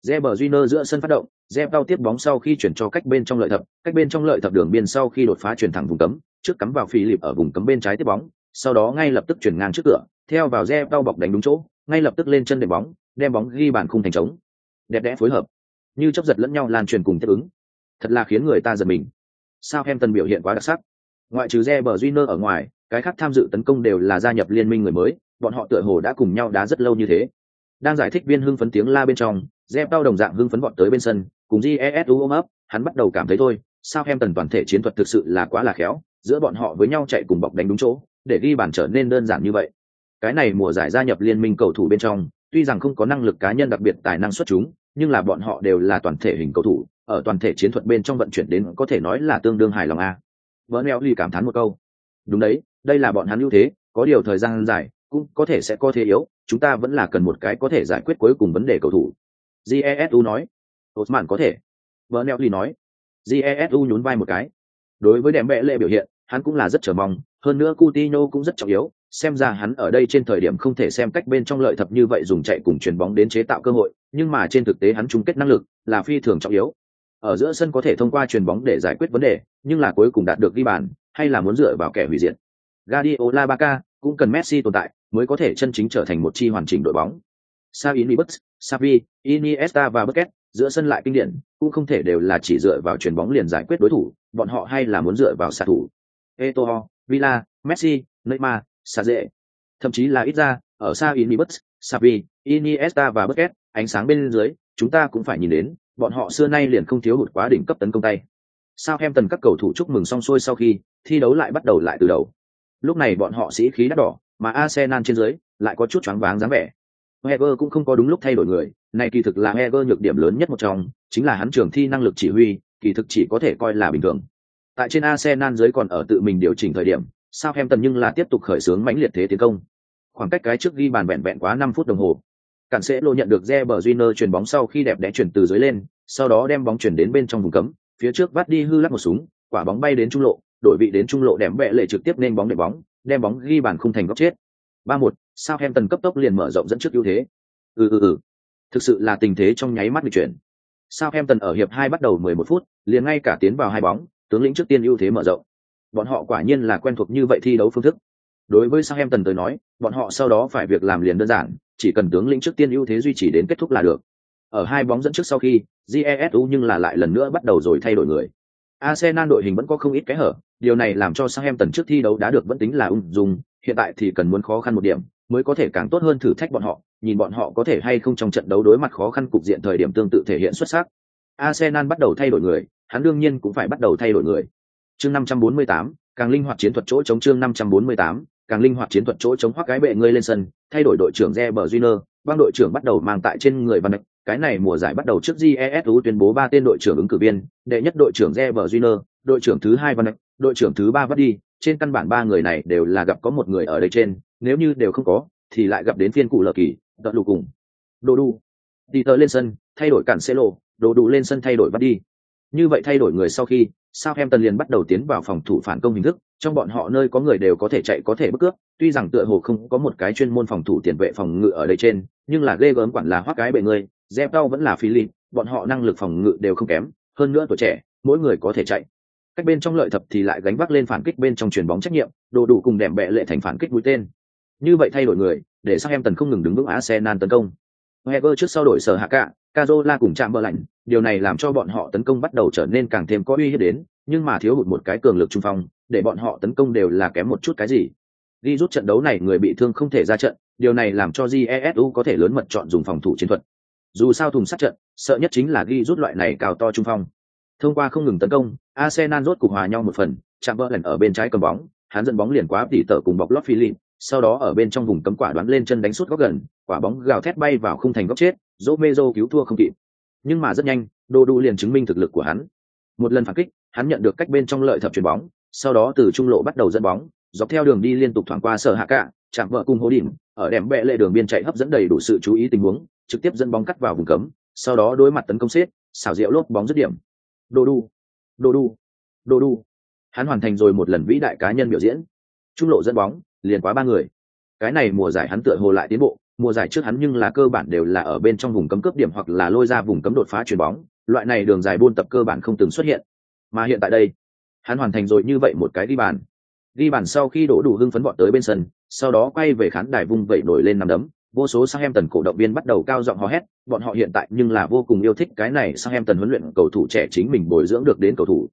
Jeff junior giữa sân phát động, Zebao tiếp bóng sau khi chuyển cho cách bên trong lợi thập, cách bên trong lợi thập đường biên sau khi đột phá chuyển thẳng vùng cấm, trước cắm vào phi lịp ở vùng cấm bên trái tiếp bóng, sau đó ngay lập tức chuyển ngang trước cửa, theo vào Zebao bọc đánh đúng chỗ, ngay lập tức lên chân để bóng, đem bóng ghi bàn khung thành trống. Đẹp đẽ phối hợp, như chấp giật lẫn nhau lan truyền cùng tiếp ứng. Thật là khiến người ta giật mình. Sao Southampton biểu hiện quá đặc sắc. Ngoại trừ Reber Júnior ở ngoài, cái khác tham dự tấn công đều là gia nhập liên minh người mới, bọn họ tựa hồ đã cùng nhau đá rất lâu như thế. Đang giải thích viên hưng phấn tiếng la bên trong, dép đau đồng dạng hưng phấn vọt tới bên sân cùng jesu ôm ấp hắn bắt đầu cảm thấy thôi sao em tần toàn thể chiến thuật thực sự là quá là khéo, giữa bọn họ với nhau chạy cùng bọc đánh đúng chỗ, để ghi bàn trở nên đơn giản như vậy. Cái này mùa giải gia nhập liên minh cầu thủ bên trong, tuy rằng không có năng lực cá nhân đặc biệt tài năng xuất chúng, nhưng là bọn họ đều là toàn thể hình cầu thủ, ở toàn thể chiến thuật bên trong vận chuyển đến có thể nói là tương đương hài lòng a. Vỡ neo ly cảm thán một câu. Đúng đấy, đây là bọn hắn ưu thế, có điều thời gian dài, cũng có thể sẽ có thế yếu, chúng ta vẫn là cần một cái có thể giải quyết cuối cùng vấn đề cầu thủ. Jesu nói. Osman có thể. Vỡ neo ly nói jesu nhún vai một cái. Đối với đèm bệ lệ biểu hiện hắn cũng là rất chờ mong hơn nữa Coutinho cũng rất trọng yếu xem ra hắn ở đây trên thời điểm không thể xem cách bên trong lợi thập như vậy dùng chạy cùng chuyền bóng đến chế tạo cơ hội nhưng mà trên thực tế hắn chung kết năng lực là phi thường trọng yếu. Ở giữa sân có thể thông qua chuyền bóng để giải quyết vấn đề nhưng là cuối cùng đạt được ghi bàn hay là muốn dựa vào kẻ hủy diệt. Guardiola Barca cũng cần Messi tồn tại mới có thể chân chính trở thành một chi hoàn chỉnh đội bóng. Xavi Xavi, Iniesta và Busquets giữa sân lại kinh điển cũng không thể đều là chỉ dựa vào chuyền bóng liền giải quyết đối thủ bọn họ hay là muốn dựa vào xạ thủ. Eto'o, Villa, Messi, Neymar, xa dễ thậm chí là ít ra ở xa Inibus, Savi, Iniesta và Busquets, ánh sáng bên dưới chúng ta cũng phải nhìn đến bọn họ xưa nay liền không thiếu hụt quá đỉnh cấp tấn công tay. Sao em tần các cầu thủ chúc mừng xong xuôi sau khi thi đấu lại bắt đầu lại từ đầu. Lúc này bọn họ sĩ khí đắt đỏ mà Arsenal trên dưới lại có chút choáng váng dáng vẻ. Heger cũng không có đúng lúc thay đổi người, này kỳ thực là Heger nhược điểm lớn nhất một trong, chính là hắn trường thi năng lực chỉ huy, kỳ thực chỉ có thể coi là bình thường. Tại trên Arsenal dưới còn ở tự mình điều chỉnh thời điểm sao nhưng là tiếp tục khởi xướng mãnh liệt thế tiến công. Khoảng cách cái trước ghi bàn vẹn vẹn quá năm phút đồng hồ. Cản sẽ lô nhận được Reber Júnior chuyền bóng sau khi đẹp đẽ chuyển từ dưới lên, sau đó đem bóng chuyển đến bên trong vùng cấm, phía trước vắt đi hư lắc một súng, quả bóng bay đến trung lộ đổi vị đến trung lộ đệm bẹ lệ trực tiếp nên bóng để bóng, đem bóng ghi bàn khung thành góc chết. ba một sao em tần cấp tốc liền mở rộng dẫn trước ưu thế. Ừ ừ ừ. Thực sự là tình thế trong nháy mắt bị chuyển. Sao em tần ở hiệp hai bắt đầu 11 phút, liền ngay cả tiến vào hai bóng, tướng lĩnh trước tiên ưu thế mở rộng. Bọn họ quả nhiên là quen thuộc như vậy thi đấu phương thức. Đối với Southampton tới nói, bọn họ sau đó phải việc làm liền đơn giản, chỉ cần tướng lĩnh trước tiên ưu thế duy trì đến kết thúc là được. Ở hai bóng dẫn trước sau khi jesu nhưng là lại lần nữa bắt đầu rồi thay đổi người. Arsenal đội hình vẫn có không ít cái hở, điều này làm cho Southampton trước thi đấu đã được vẫn tính là ung dung, hiện tại thì cần muốn khó khăn một điểm mới có thể càng tốt hơn thử thách bọn họ nhìn bọn họ có thể hay không trong trận đấu đối mặt khó khăn cục diện thời điểm tương tự thể hiện xuất sắc. Arsenal bắt đầu thay đổi người hắn đương nhiên cũng phải bắt đầu thay đổi người. Chương 548, càng linh hoạt chiến thuật chỗ chống chương 548, càng linh hoạt chiến thuật chỗ chống hoắc cái bệ ngươi lên sân thay đổi đội trưởng Reber Júnior băng đội trưởng bắt đầu mang tại trên người Van Dijk cái này mùa giải bắt đầu trước GESU tuyên bố ba tên đội trưởng ứng cử viên đệ nhất đội trưởng Reber Júnior đội trưởng thứ hai Van Dijk đội trưởng thứ ba vắt đi trên căn bản ba người này đều là gặp có một người ở đây trên nếu như đều không có, thì lại gặp đến phiên cụ lờ kỳ, đợt lù cùng. Đồ đu. Đi tờ lên sân, thay đổi cản xe lộ, đồ đu lên sân thay đổi bắt đi. Như vậy thay đổi người sau khi sao em tần liền bắt đầu tiến vào phòng thủ phản công hình thức, trong bọn họ nơi có người đều có thể chạy có thể bất cướp, tuy rằng tựa hồ không có một cái chuyên môn phòng thủ tiền vệ phòng ngự ở đây trên, nhưng là ghê gớm quản là hoác cái bệ người dép đau vẫn là phi lin bọn họ năng lực phòng ngự đều không kém, hơn nữa tuổi trẻ, mỗi người có thể chạy. Cách bên trong lợi thập thì lại gánh vác lên phản kích bên trong chuyền bóng trách nhiệm, đồ đủ cùng đẻm bệ lệ thành phản kích mũi tên như vậy thay đổi người để sang em tần không ngừng đứng vững arsenal tấn công heger trước sau đổi sở hạ cả Cazola cùng chạm bờ lạnh, điều này làm cho bọn họ tấn công bắt đầu trở nên càng thêm có uy hiếp đến, nhưng mà thiếu hụt một cái cường lực trung phong, để bọn họ tấn công đều là kém một chút cái gì. Đi rút trận đấu này người bị thương không thể ra trận, điều này làm cho Jesu có thể lớn mật chọn dùng phòng thủ chiến thuật. Dù sao thùng sát trận, sợ nhất chính là ghi rút loại này cao to trung phong. Thông qua không ngừng tấn công, Arsenal rốt cục hòa nhau một phần, chạm bờ lạnh ở bên trái cầm bóng, hắn dẫn bóng liền quá tỉ tở cùng bọc lót Philip, sau đó ở bên trong vùng cấm quả đoán lên chân đánh suốt góc gần, quả bóng gào thét bay vào khung thành góc chết, dỗ mê dô cứu thua không kịp. Nhưng mà rất nhanh đô đu liền chứng minh thực lực của hắn. Một lần phản kích hắn nhận được cách bên trong lợi thập chuyền bóng sau đó từ trung lộ bắt đầu dẫn bóng dọc theo đường đi liên tục thoảng qua sở hạ cạ chạm vợ cùng hố đỉnh ở đèm bệ lệ đường biên chạy hấp dẫn đầy đủ sự chú ý tình huống trực tiếp dẫn bóng cắt vào vùng cấm sau đó đối mặt tấn công xếp xảo diệu lốp bóng dứt điểm. Đô đu đô đu đô đu. Hắn hoàn thành rồi một lần vĩ đại cá nhân biểu diễn. Trung lộ dẫn bóng liền quá ba người cái này mùa giải hắn tựa hồ lại tiến bộ mùa giải trước hắn nhưng là cơ bản đều là ở bên trong vùng cấm cướp điểm hoặc là lôi ra vùng cấm đột phá chuyền bóng, loại này đường dài buôn tập cơ bản không từng xuất hiện. Mà hiện tại đây, hắn hoàn thành rồi như vậy một cái đi bàn. Đi bàn sau khi đổ đủ hưng phấn bọn tới bên sân, sau đó quay về khán đài vung vẩy nổi lên nằm đấm, vô số sang em tần cổ động viên bắt đầu cao giọng hò hét, bọn họ hiện tại nhưng là vô cùng yêu thích cái này sang em tần huấn luyện cầu thủ trẻ chính mình bồi dưỡng được đến cầu thủ.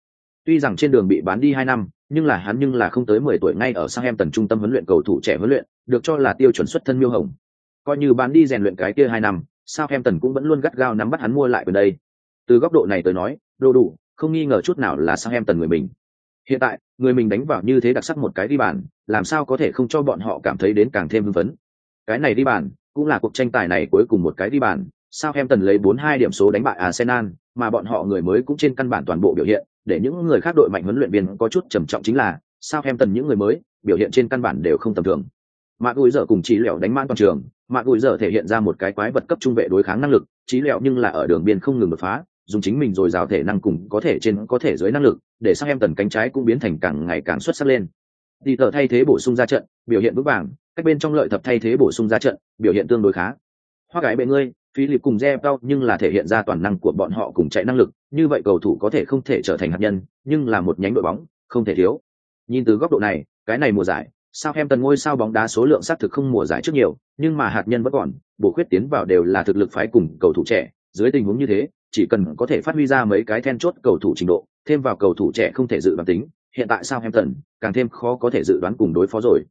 Tuy rằng trên đường bị bán đi hai năm, nhưng là hắn nhưng là không tới mười tuổi ngay ở sang em tần trung tâm huấn luyện cầu thủ trẻ huấn luyện, được cho là tiêu chuẩn xuất thân miêu hồng coi như bán đi rèn luyện cái kia hai năm sao em tần cũng vẫn luôn gắt gao nắm bắt hắn mua lại ở đây từ góc độ này tới nói đồ đủ không nghi ngờ chút nào là sao em tần người mình. Hiện tại, người mình đánh vào như thế đặc sắc một cái đi bàn, làm sao có thể không cho bọn họ cảm thấy đến càng thêm hưng phấn. Cái này đi bàn, cũng là cuộc tranh tài này cuối cùng một cái đi bàn, Southampton lấy 4-2 điểm số đánh bại Arsenal, mà bọn họ người mới cũng trên căn bản toàn bộ biểu hiện, để những người khác đội mạnh huấn luyện viên có chút trầm trọng chính là, sao em tần những người mới, biểu hiện trên căn bản đều không tầm thường. Mạc Gùi dở cùng trí Lẹo đánh mãn toàn trường, Mạc Gùi dở thể hiện ra một cái quái vật cấp trung vệ đối kháng năng lực, trí Lẹo nhưng là ở đường biên không ngừng đột phá, dùng chính mình rồi rào thể năng cùng có thể trên có thể dưới năng lực, để sao em tần cánh trái cũng biến thành càng ngày càng xuất sắc lên. Đi thợ thay thế bổ sung ra trận, biểu hiện vững vàng, cách bên trong lợi thập thay thế bổ sung ra trận, biểu hiện tương đối khá. Hoa gái bệ ngươi, Philip cùng Zebao nhưng là thể hiện ra toàn năng của bọn họ cùng chạy năng lực, như vậy cầu thủ có thể không thể trở thành hạt nhân, nhưng là một nhánh đội bóng, không thể thiếu. Nhìn từ góc độ này, cái này mùa giải, Southampton ngôi sao bóng đá số lượng xác thực không mùa giải trước nhiều, nhưng mà hạt nhân vẫn còn, bổ khuyết tiến vào đều là thực lực phái cùng cầu thủ trẻ, dưới tình huống như thế, chỉ cần có thể phát huy ra mấy cái then chốt cầu thủ trình độ, thêm vào cầu thủ trẻ không thể dự đoán tính, hiện tại Southampton càng thêm khó có thể dự đoán cùng đối phó rồi.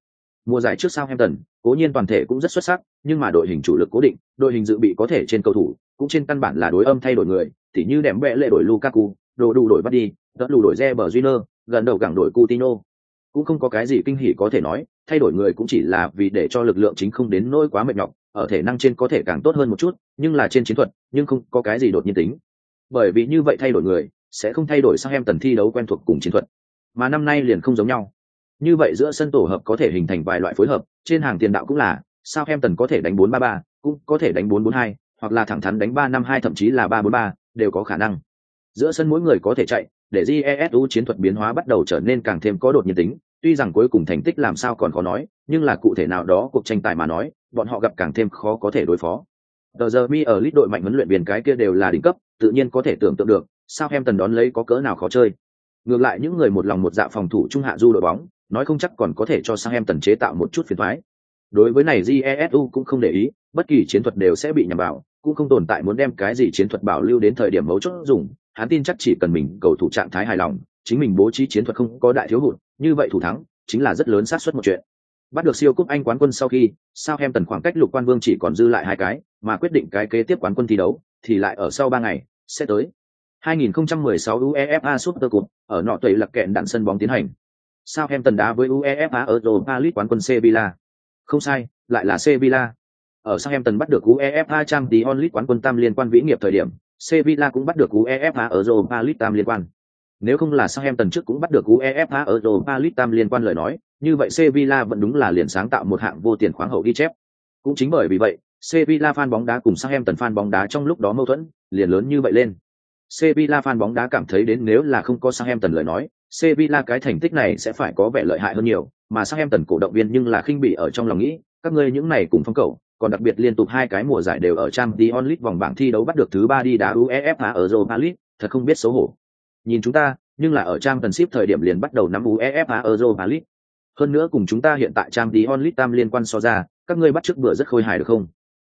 Mùa giải trước Southampton, cố nhiên toàn thể cũng rất xuất sắc, nhưng mà đội hình chủ lực cố định, đội hình dự bị có thể trên cầu thủ, cũng trên căn bản là đối âm thay đổi người, tỉ như đệm bẽ lệ đổi Lukaku, đồ đủ đổi bắt đi, đỡ đủ đổi Reber Júnior, gần đầu cảng đổi Coutinho. Cũng không có cái gì kinh hỉ có thể nói, thay đổi người cũng chỉ là vì để cho lực lượng chính không đến nỗi quá mệt nhọc, ở thể năng trên có thể càng tốt hơn một chút, nhưng là trên chiến thuật, nhưng không có cái gì đột nhiên tính. Bởi vì như vậy thay đổi người, sẽ không thay đổi sang em tần thi đấu quen thuộc cùng chiến thuật. Mà năm nay liền không giống nhau. Như vậy giữa sân tổ hợp có thể hình thành vài loại phối hợp, trên hàng tiền đạo cũng là, sao em tần có thể đánh 4-3-3, cũng có thể đánh 4-4-2, hoặc là thẳng thắn đánh 3-5-2 thậm chí là 3-4-3, đều có khả năng. Giữa sân mỗi người có thể chạy, để GESU chiến thuật biến hóa bắt đầu trở nên càng thêm có đột nhiên tính, tuy rằng cuối cùng thành tích làm sao còn khó nói, nhưng là cụ thể nào đó cuộc tranh tài mà nói, bọn họ gặp càng thêm khó có thể đối phó. Tờ giờ mi ở lít đội mạnh huấn luyện viên cái kia đều là đỉnh cấp, tự nhiên có thể tưởng tượng được, sao em tần đón lấy có cỡ nào khó chơi. Ngược lại những người một lòng một dạ phòng thủ trung hạ du đội bóng, nói không chắc còn có thể cho sang em tần chế tạo một chút phiền toái. Đối với này Jesu cũng không để ý, bất kỳ chiến thuật đều sẽ bị nhầm vào, cũng không tồn tại muốn đem cái gì chiến thuật bảo lưu đến thời điểm mấu chốt dùng, hắn tin chắc chỉ cần mình cầu thủ trạng thái hài lòng, chính mình bố trí chiến thuật không có đại thiếu hụt, như vậy thủ thắng chính là rất lớn xác suất một chuyện. Bắt được siêu cúp Anh quán quân sau khi, sao em tần khoảng cách lục quan vương chỉ còn dư lại hai cái, mà quyết định cái kế tiếp quán quân thi đấu thì lại ở sau ba ngày sẽ tới. 2016 UEFA Super Cup ở nọ tuệ lặc kẹn đạn sân bóng tiến hành. Southampton đá với UEFA Europa League quán quân Sevilla. Không sai, lại là Sevilla. Ở Southampton bắt được UEFA Champions League quán quân tam liên quan vĩ nghiệp thời điểm, Sevilla cũng bắt được UEFA Europa League tam liên quan. Nếu không là Southampton trước cũng bắt được UEFA Europa League tam liên quan lời nói, như vậy Sevilla vẫn đúng là liền sáng tạo một hạng vô tiền khoáng hậu ghi chép. Cũng chính bởi vì vậy, Sevilla fan bóng đá cùng Southampton fan bóng đá trong lúc đó mâu thuẫn, liền lớn như vậy lên. Sevilla fan bóng đá cảm thấy đến nếu là không có Southampton lời nói, Sevilla cái thành tích này sẽ phải có vẻ lợi hại hơn nhiều, mà sao em tần cổ động viên nhưng là khinh bỉ ở trong lòng nghĩ, các ngươi những này cùng phong cầu, còn đặc biệt liên tục hai cái mùa giải đều ở Champions Onlit vòng bảng thi đấu bắt được thứ ba đi đá UEFA ở Europa League, thật không biết xấu hổ. Nhìn chúng ta, nhưng là ở trang tần ship thời điểm liền bắt đầu nắm UEFA Europa League. Hơn nữa cùng chúng ta hiện tại trang tí onlit tam liên quan so ra, các ngươi bắt trước bữa rất khôi hài được không?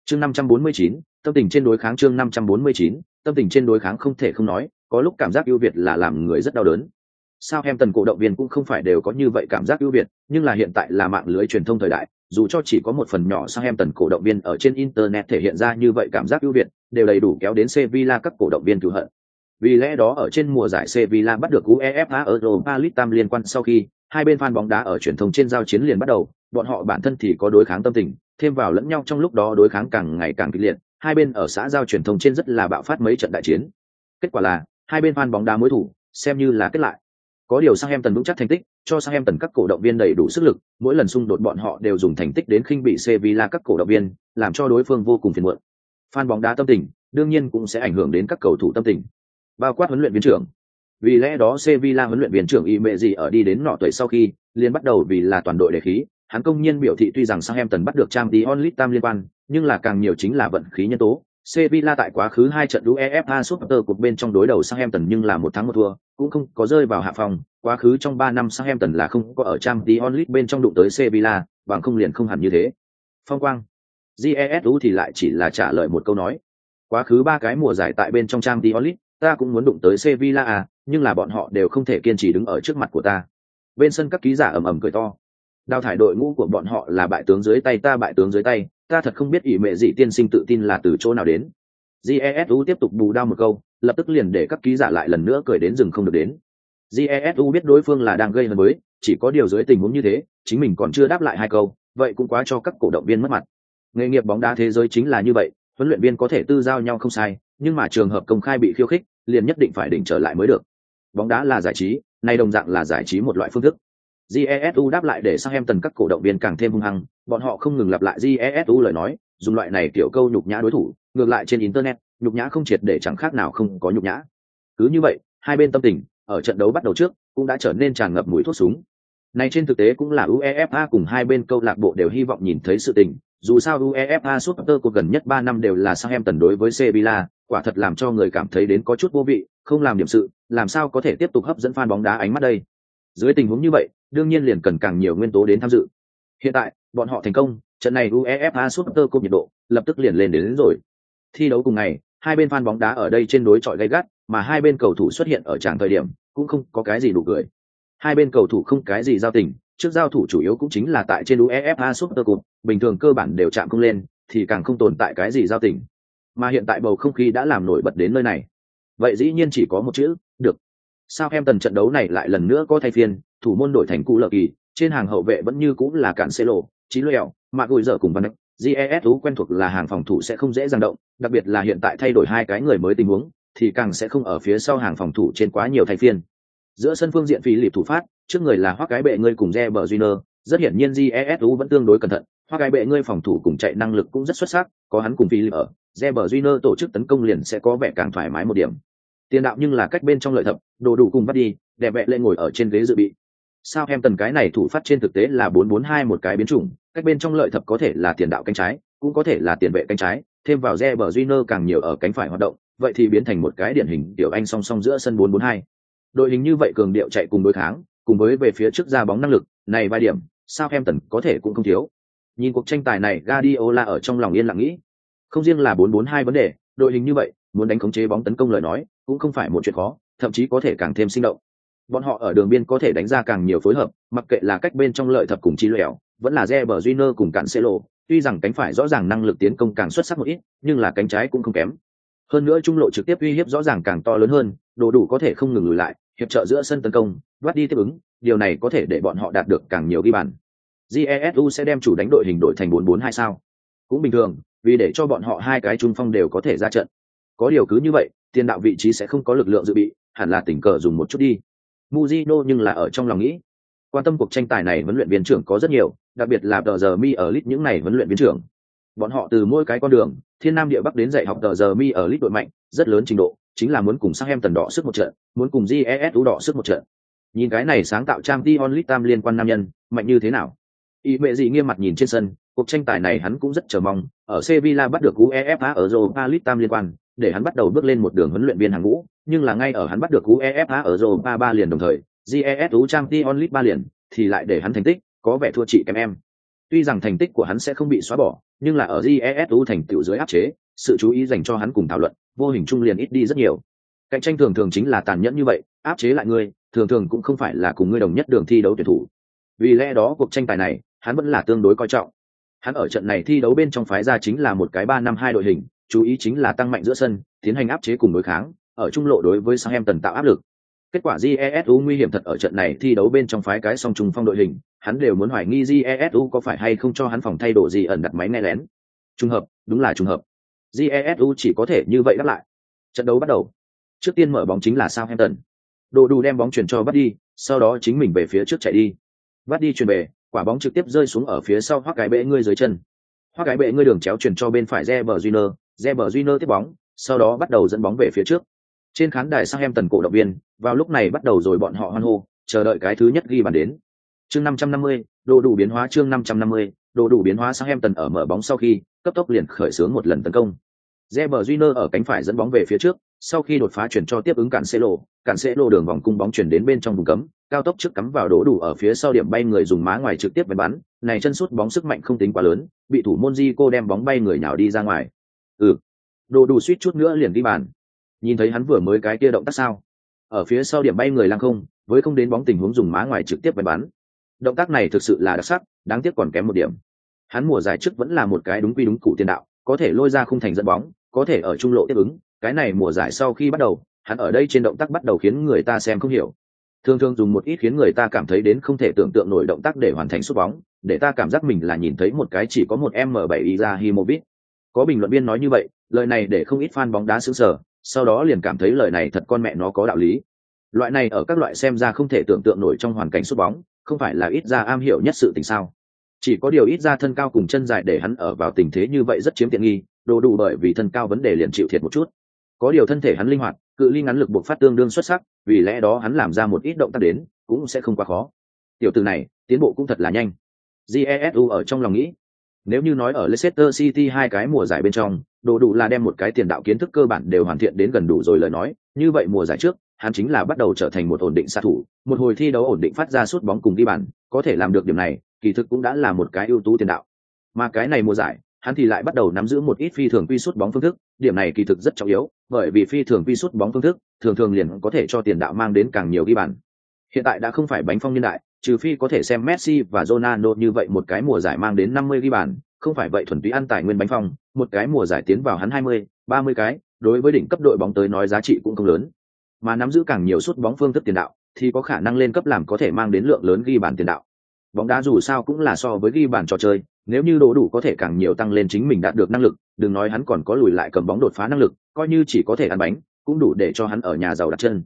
Chương 549, tâm tình trên đối kháng chương 549, tâm tình trên đối kháng không thể không nói, có lúc cảm giác ưu việt là làm người rất đau đớn. Sao em tần cổ động viên cũng không phải đều có như vậy cảm giác ưu việt, nhưng là hiện tại là mạng lưới truyền thông thời đại, dù cho chỉ có một phần nhỏ sang em tần cổ động viên ở trên internet thể hiện ra như vậy cảm giác ưu việt, đều đầy đủ kéo đến Sevilla các cổ động viên cửu hận. Vì lẽ đó ở trên mùa giải Sevilla bắt được UEFA Europa League tam liên quan sau khi, hai bên fan bóng đá ở truyền thông trên giao chiến liền bắt đầu, bọn họ bản thân thì có đối kháng tâm tình, thêm vào lẫn nhau trong lúc đó đối kháng càng ngày càng kịch liệt, hai bên ở xã giao truyền thông trên rất là bạo phát mấy trận đại chiến. Kết quả là, hai bên fan bóng đá mối thủ, xem như là kết lại. Có điều sang em tần vững chắc thành tích, cho sang em tần các cổ động viên đầy đủ sức lực, mỗi lần xung đột bọn họ đều dùng thành tích đến khinh bị Sevilla các cổ động viên, làm cho đối phương vô cùng phiền muộn. Fan bóng đá tâm tình, đương nhiên cũng sẽ ảnh hưởng đến các cầu thủ tâm tình. Bao quát huấn luyện viên trưởng. Vì lẽ đó Sevilla huấn luyện viên trưởng y mệ gì ở đi đến nọ tuổi sau khi liền bắt đầu vì là toàn đội đề khí. Hắn công nhiên biểu thị tuy rằng sang em tần bắt được trang tí onlit tam liên quan nhưng là càng nhiều chính là vận khí nhân tố. Sevilla tại quá khứ hai trận UEFA Super Cup bên trong đối đầu Southampton nhưng là một thắng một thua, cũng không có rơi vào hạ phòng. Quá khứ trong ba năm Southampton là không có ở Champions League bên trong đụng tới Sevilla, bằng không liền không hẳn như thế. Phong quang. GESU thì lại chỉ là trả lời một câu nói. Quá khứ ba cái mùa giải tại bên trong Champions League, ta cũng muốn đụng tới Sevilla à, nhưng là bọn họ đều không thể kiên trì đứng ở trước mặt của ta. Bên sân các ký giả ầm ầm cười to. Đào thải đội ngũ của bọn họ là bại tướng dưới tay ta bại tướng dưới tay, ta thật không biết ỷ mẹ dị tiên sinh tự tin là từ chỗ nào đến. Jesu tiếp tục bù đao một câu, lập tức liền để các ký giả lại lần nữa cười đến rừng không được đến. Jesu biết đối phương là đang gây hấn mới, chỉ có điều dưới tình huống như thế chính mình còn chưa đáp lại hai câu vậy cũng quá cho các cổ động viên mất mặt. Nghề nghiệp bóng đá thế giới chính là như vậy huấn luyện viên có thể tư giao nhau không sai nhưng mà trường hợp công khai bị khiêu khích liền nhất định phải đỉnh trở lại mới được. Bóng đá là giải trí nay đồng dạng là giải trí một loại phương thức. Jesu đáp lại để sang em tần các cổ động viên càng thêm hung hăng bọn họ không ngừng lặp lại jesu lời nói, dùng loại này kiểu câu nhục nhã đối thủ, ngược lại trên internet, nhục nhã không triệt để chẳng khác nào không có nhục nhã. Cứ như vậy, hai bên tâm tình, ở trận đấu bắt đầu trước, cũng đã trở nên tràn ngập mũi thuốc súng. Này trên thực tế cũng là uefa cùng hai bên câu lạc bộ đều hy vọng nhìn thấy sự tình, dù sao uefa suốt tơ của gần nhất ba năm đều là sang em tần đối với sevilla, quả thật làm cho người cảm thấy đến có chút vô vị, không làm điểm sự, làm sao có thể tiếp tục hấp dẫn fan bóng đá ánh mắt đây? Dưới tình huống như vậy, đương nhiên liền cần càng nhiều nguyên tố đến tham dự. Hiện tại bọn họ thành công trận này uefa super cup nhiệt độ lập tức liền lên đến, đến rồi. Thi đấu cùng ngày hai bên fan bóng đá ở đây trên đối chọi gay gắt mà hai bên cầu thủ xuất hiện ở tràng thời điểm cũng không có cái gì đủ cười. Hai bên cầu thủ không cái gì giao tình trước giao thủ chủ yếu cũng chính là tại trên uefa super cup bình thường cơ bản đều chạm không lên thì càng không tồn tại cái gì giao tình. Mà hiện tại bầu không khí đã làm nổi bật đến nơi này. Vậy dĩ nhiên chỉ có một chữ được. Sao em tần trận đấu này lại lần nữa có thay phiên thủ môn đổi thành cụ lợi kỳ trên hàng hậu vệ vẫn như cũng là cản xê lộ trí lẹo mà gùi dở cùng văn đắc jesu quen thuộc là hàng phòng thủ sẽ không dễ dàng động, đặc biệt là hiện tại thay đổi hai cái người mới tình huống, thì càng sẽ không ở phía sau hàng phòng thủ trên quá nhiều thay phiên giữa sân phương diện phí lịp thủ phát, trước người là hoác cái bệ ngươi cùng Reber junior, rất hiển nhiên jesu vẫn tương đối cẩn thận hoa cái bệ ngươi phòng thủ cùng chạy năng lực cũng rất xuất sắc, có hắn cùng phí lịp ở Reber Júnior tổ chức tấn công liền sẽ có vẻ càng thoải mái một điểm. Tiền đạo nhưng là cách bên trong lợi thập, đồ đủ cùng bắt đi, đẹp vẽ lên ngồi ở trên ghế dự bị sao em tần cái này thủ phát trên thực tế là bốn bốn hai một cái biến chủng, cách bên trong lợi thập có thể là tiền đạo cánh trái, cũng có thể là tiền vệ cánh trái, thêm vào re bờ Junior càng nhiều ở cánh phải hoạt động, vậy thì biến thành một cái điển hình tiểu anh song song giữa sân bốn bốn hai. Đội hình như vậy cường điệu chạy cùng đối kháng, cùng với về phía trước ra bóng năng lực, này vài điểm, sao em tần có thể cũng không thiếu. Nhìn cuộc tranh tài này, Guardiola ở trong lòng yên lặng nghĩ. Không riêng là bốn bốn hai vấn đề, đội hình như vậy, muốn đánh khống chế bóng tấn công lời nói, cũng không phải một chuyện khó, thậm chí có thể càng thêm sinh động bọn họ ở đường biên có thể đánh ra càng nhiều phối hợp, mặc kệ là cách bên trong lợi thập cùng chi lẻo, vẫn là re bờ Junior cùng cản xê lộ tuy rằng cánh phải rõ ràng năng lực tiến công càng xuất sắc một ít, nhưng là cánh trái cũng không kém. Hơn nữa trung lộ trực tiếp uy hiếp rõ ràng càng to lớn hơn, đồ đủ có thể không ngừng lùi lại, hiệp trợ giữa sân tấn công đoát đi tiếp ứng, điều này có thể để bọn họ đạt được càng nhiều ghi bàn. Jesu sẽ đem chủ đánh đội hình đội thành 4-4-2 sao? Cũng bình thường, vì để cho bọn họ hai cái trung phong đều có thể ra trận. Có điều cứ như vậy, tiền đạo vị trí sẽ không có lực lượng dự bị, hẳn là tình cờ dùng một chút đi. Mujino nhưng là ở trong lòng nghĩ, quan tâm cuộc tranh tài này huấn luyện viên trưởng có rất nhiều, đặc biệt là tờ giờ mi ở lit những này huấn luyện viên trưởng. Bọn họ từ mỗi cái con đường, thiên nam địa bắc đến dạy học tờ giờ mi ở lit đội mạnh, rất lớn trình độ, chính là muốn cùng sang em tần đỏ sức một trận, muốn cùng jes đỏ sức một trận. Nhìn cái này sáng tạo trang Dion Litam tam liên quan nam nhân, mạnh như thế nào? Y mẹ gì nghiêm mặt nhìn trên sân, cuộc tranh tài này hắn cũng rất chờ mong, ở sevilla bắt được uefa ở europa league tam liên quan, để hắn bắt đầu bước lên một đường huấn luyện viên hàng ngũ nhưng là ngay ở hắn bắt được uefa ở europa ba liền đồng thời jesu champions league ba liền, thì lại để hắn thành tích, có vẻ thua chị kém em. Tuy rằng thành tích của hắn sẽ không bị xóa bỏ, nhưng là ở jesu thành tựu dưới áp chế, sự chú ý dành cho hắn cùng thảo luận, vô hình trung liền ít đi rất nhiều. Cạnh tranh thường thường chính là tàn nhẫn như vậy, áp chế lại ngươi, thường thường cũng không phải là cùng ngươi đồng nhất đường thi đấu tuyển thủ. Vì lẽ đó cuộc tranh tài này, hắn vẫn là tương đối coi trọng. Hắn ở trận này thi đấu bên trong phái ra chính là một cái ba năm hai đội hình, chú ý chính là tăng mạnh giữa sân, tiến hành áp chế cùng đối kháng ở trung lộ đối với sang em tần tạo áp lực kết quả jesu nguy hiểm thật ở trận này thi đấu bên trong phái cái song trùng phong đội hình hắn đều muốn hoài nghi jesu có phải hay không cho hắn phòng thay đổi gì ẩn đặt máy nghe lén trùng hợp đúng là trùng hợp jesu chỉ có thể như vậy đáp lại trận đấu bắt đầu trước tiên mở bóng chính là Southampton. Đồ đủ đem bóng chuyển cho bắt đi, sau đó chính mình về phía trước chạy đi. Bắt đi chuyển về, quả bóng trực tiếp rơi xuống ở phía sau hoác cái bệ ngươi dưới chân. hoác cái bệ ngươi đường chéo chuyển cho bên phải Reber Junior, Reber Junior tiếp bóng, sau đó bắt đầu dẫn bóng về phía trước. Trên khán đài sang em tần cổ động viên, vào lúc này bắt đầu rồi bọn họ hoan hô, chờ đợi cái thứ nhất ghi bàn đến. Chương 550, đồ đủ biến hóa chương 550, đồ đủ biến hóa sang em tần ở mở bóng sau khi, cấp tốc liền khởi xướng một lần tấn công. Reber Júnior ở cánh phải dẫn bóng về phía trước, sau khi đột phá chuyển cho tiếp ứng cản sẽ lộ, cản sẽ lộ đường vòng cung bóng chuyển đến bên trong vùng cấm, cao tốc trước cắm vào đổ đủ ở phía sau điểm bay người dùng má ngoài trực tiếp bắn bắn, này chân sút bóng sức mạnh không tính quá lớn, bị thủ môn cô đem bóng bay người nhào đi ra ngoài. Ừ, đồ đủ suýt chút nữa liền đi bàn. Nhìn thấy hắn vừa mới cái kia động tác sao? Ở phía sau điểm bay người lăng không, với không đến bóng tình huống dùng má ngoài trực tiếp về bắn. Động tác này thực sự là đặc sắc, đáng tiếc còn kém một điểm. Hắn mùa giải trước vẫn là một cái đúng quy đúng cụ tiền đạo, có thể lôi ra khung thành dẫn bóng, có thể ở trung lộ tiếp ứng, cái này mùa giải sau khi bắt đầu, hắn ở đây trên động tác bắt đầu khiến người ta xem không hiểu. Thường thường dùng một ít khiến người ta cảm thấy đến không thể tưởng tượng nổi động tác để hoàn thành sút bóng, để ta cảm giác mình là nhìn thấy một cái chỉ có một M7 Izahimovic. Có bình luận viên nói như vậy, lời này để không ít fan bóng đá sững sờ, sau đó liền cảm thấy lời này thật con mẹ nó có đạo lý. Loại này ở các loại xem ra không thể tưởng tượng nổi trong hoàn cảnh sút bóng, không phải là ít ra am hiểu nhất sự tình sao? Chỉ có điều ít ra thân cao cùng chân dài để hắn ở vào tình thế như vậy rất chiếm tiện nghi, đồ đủ bởi vì thân cao vấn đề liền chịu thiệt một chút. Có điều thân thể hắn linh hoạt, cự ly ngắn lực buộc phát tương đương xuất sắc, vì lẽ đó hắn làm ra một ít động tác đến, cũng sẽ không quá khó. Tiểu tử này, tiến bộ cũng thật là nhanh. Jesu ở trong lòng nghĩ, nếu như nói ở Leicester City hai cái mùa giải bên trong, đồ đủ là đem một cái tiền đạo kiến thức cơ bản đều hoàn thiện đến gần đủ rồi lời nói, như vậy mùa giải trước, hắn chính là bắt đầu trở thành một ổn định sát thủ, một hồi thi đấu ổn định phát ra suốt bóng cùng đi bàn, có thể làm được điểm này, kỳ thực cũng đã là một cái ưu tú tiền đạo. Mà cái này mùa giải, hắn thì lại bắt đầu nắm giữ một ít phi thường quy sút bóng phương thức, điểm này kỳ thực rất trọng yếu, bởi vì phi thường quy sút bóng phương thức, thường thường liền có thể cho tiền đạo mang đến càng nhiều ghi bàn. Hiện tại đã không phải bánh phong niên đại, trừ phi có thể xem Messi và Ronaldo như vậy một cái mùa giải mang đến 50 ghi bàn, không phải vậy thuần túy ăn tài nguyên bánh phong, một cái mùa giải tiến vào hắn 20, 30 cái, đối với đỉnh cấp đội bóng tới nói giá trị cũng không lớn. Mà nắm giữ càng nhiều suất bóng phương thức tiền đạo, thì có khả năng lên cấp làm có thể mang đến lượng lớn ghi bàn tiền đạo. Bóng đá dù sao cũng là so với ghi bàn trò chơi, nếu như đủ đủ có thể càng nhiều tăng lên chính mình đạt được năng lực, đừng nói hắn còn có lùi lại cầm bóng đột phá năng lực, coi như chỉ có thể ăn bánh, cũng đủ để cho hắn ở nhà giàu đặt chân.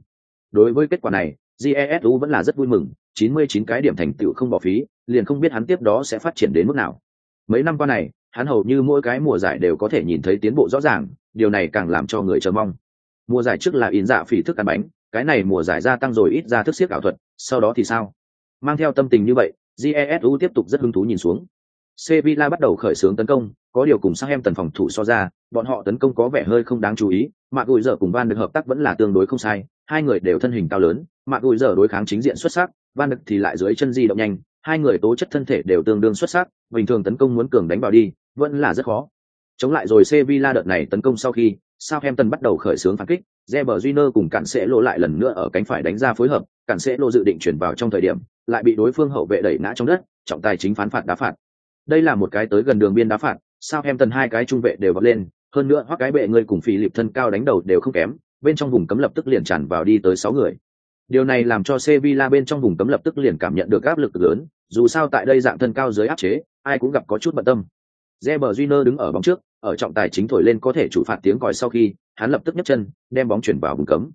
Đối với kết quả này, jesu vẫn là rất vui mừng 99 cái điểm thành tựu không bỏ phí, liền không biết hắn tiếp đó sẽ phát triển đến mức nào. Mấy năm qua này, hắn hầu như mỗi cái mùa giải đều có thể nhìn thấy tiến bộ rõ ràng, điều này càng làm cho người chờ mong. Mùa giải trước là in dạ phỉ thức ăn bánh, cái này mùa giải gia tăng rồi ít ra thức siếc ảo thuật, sau đó thì sao? Mang theo tâm tình như vậy jesu tiếp tục rất hứng thú nhìn xuống. Sevilla bắt đầu khởi xướng tấn công, có điều cùng sang em tần phòng thủ so ra, bọn họ tấn công có vẻ hơi không đáng chú ý, mà gùi giờ cùng van được hợp tác vẫn là tương đối không sai, hai người đều thân hình cao lớn mạc ủi giờ đối kháng chính diện xuất sắc, van đực thì lại dưới chân di động nhanh, hai người tố chất thân thể đều tương đương xuất sắc, bình thường tấn công muốn cường đánh vào đi, vẫn là rất khó. Chống lại rồi sevilla đợt này tấn công sau khi, Southampton bắt đầu khởi xướng phản kích Reber Júnior cùng cản sẽ lộ lại lần nữa ở cánh phải đánh ra phối hợp, cản sẽ lộ dự định chuyển vào trong thời điểm, lại bị đối phương hậu vệ đẩy ngã trong đất, trọng tài chính phán phạt đá phạt. Đây là một cái tới gần đường biên đá phạt, Southampton hai cái trung vệ đều vọt lên, hơn nữa hoặc cái bệ người cùng phi lịp thân cao đánh đầu đều không kém, bên trong vùng cấm lập tức liền tràn vào đi tới sáu người. Điều này làm cho Sevilla bên trong vùng cấm lập tức liền cảm nhận được áp lực lớn, dù sao tại đây dạng thân cao dưới áp chế, ai cũng gặp có chút bận tâm. Reber Júnior đứng ở bóng trước, ở trọng tài chính thổi lên có thể chủ phạt tiếng còi sau khi, hắn lập tức nhấc chân, đem bóng chuyển vào vùng cấm.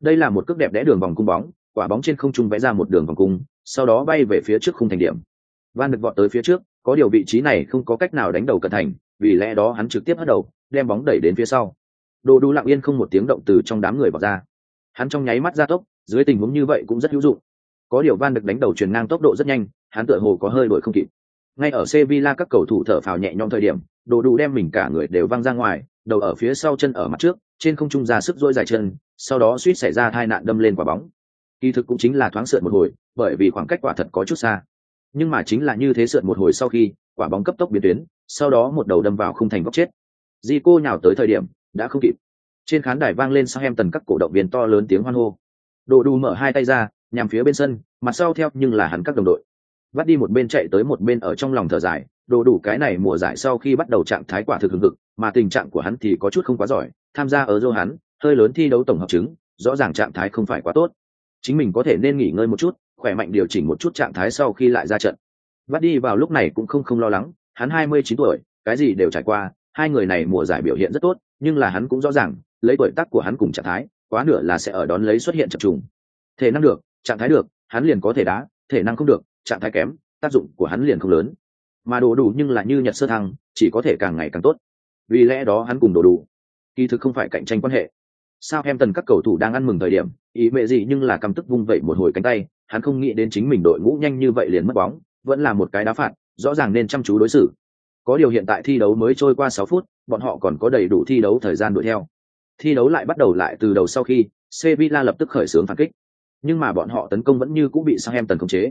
Đây là một cước đẹp đẽ đường vòng cung bóng, quả bóng trên không trung vẽ ra một đường vòng cung, sau đó bay về phía trước khung thành điểm. Van được vọt tới phía trước, có điều vị trí này không có cách nào đánh đầu cẩn thành, vì lẽ đó hắn trực tiếp hất đầu, đem bóng đẩy đến phía sau. Đồ Đu lặng yên không một tiếng động từ trong đám người bỏ ra. Hắn trong nháy mắt ra tốc, dưới tình huống như vậy cũng rất hữu dụng. Có điều van được đánh đầu truyền ngang tốc độ rất nhanh, hắn tựa hồ có hơi đổi không kịp. Ngay ở sevilla, các cầu thủ thở phào nhẹ nhõm thời điểm, đồ đủ đem mình cả người đều văng ra ngoài, đầu ở phía sau chân ở mặt trước, trên không trung ra sức dỗi dài chân, sau đó suýt xảy ra tai nạn đâm lên quả bóng. Kỳ thực cũng chính là thoáng sượt một hồi, bởi vì khoảng cách quả thật có chút xa. Nhưng mà chính là như thế sượt một hồi sau khi, quả bóng cấp tốc biến tuyến, sau đó một đầu đâm vào khung thành góc chết. Di cô nhào tới thời điểm, đã không kịp. Trên khán đài vang lên sang em tần các cổ động viên to lớn tiếng hoan hô đồ đủ mở hai tay ra, nhằm phía bên sân, mặt sau theo nhưng là hắn các đồng đội. Vắt đi một bên chạy tới một bên ở trong lòng thở dài đồ đủ cái này mùa giải sau khi bắt đầu trạng thái quả thực hừng hực, mà tình trạng của hắn thì có chút không quá giỏi, tham gia ở dô hắn hơi lớn thi đấu tổng hợp chứng, rõ ràng trạng thái không phải quá tốt. Chính mình có thể nên nghỉ ngơi một chút, khỏe mạnh điều chỉnh một chút trạng thái sau khi lại ra trận. Vắt đi vào lúc này cũng không không lo lắng, hắn hai mươi chín tuổi, cái gì đều trải qua, hai người này mùa giải biểu hiện rất tốt, nhưng là hắn cũng rõ ràng, lấy tuổi tác của hắn cùng trạng thái quá nửa là sẽ ở đón lấy xuất hiện chập trùng. Thể năng được, trạng thái được, hắn liền có thể đá, thể năng không được, trạng thái kém, tác dụng của hắn liền không lớn. Mà đồ đủ nhưng là như nhật sơ thăng, chỉ có thể càng ngày càng tốt. Vì lẽ đó hắn cùng đồ đủ, kỳ thực không phải cạnh tranh quan hệ. Sao em tần các cầu thủ đang ăn mừng thời điểm, ý mẹ gì nhưng là căm tức vung vẩy một hồi cánh tay, hắn không nghĩ đến chính mình đội ngũ nhanh như vậy liền mất bóng, vẫn là một cái đá phạt, rõ ràng nên chăm chú đối xử. Có điều hiện tại thi đấu mới trôi qua sáu phút, bọn họ còn có đầy đủ thi đấu thời gian đuổi theo. Thi đấu lại bắt đầu lại từ đầu sau khi Sevilla lập tức khởi xướng phản kích. Nhưng mà bọn họ tấn công vẫn như cũng bị Southampton khống chế.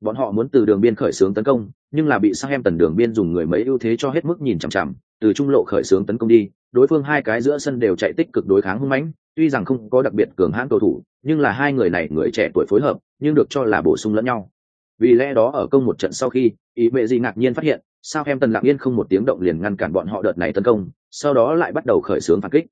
Bọn họ muốn từ đường biên khởi xướng tấn công, nhưng là bị Southampton đường biên dùng người mấy ưu thế cho hết mức nhìn chằm chằm, từ trung lộ khởi xướng tấn công đi, đối phương hai cái giữa sân đều chạy tích cực đối kháng hung mãnh, tuy rằng không có đặc biệt cường hãn cầu thủ, nhưng là hai người này người trẻ tuổi phối hợp, nhưng được cho là bổ sung lẫn nhau. Vì lẽ đó ở công một trận sau khi, ý mẹ gì ngạc nhiên phát hiện, Southampton lặng yên không một tiếng động liền ngăn cản bọn họ đợt này tấn công, sau đó lại bắt đầu khởi xướng phản kích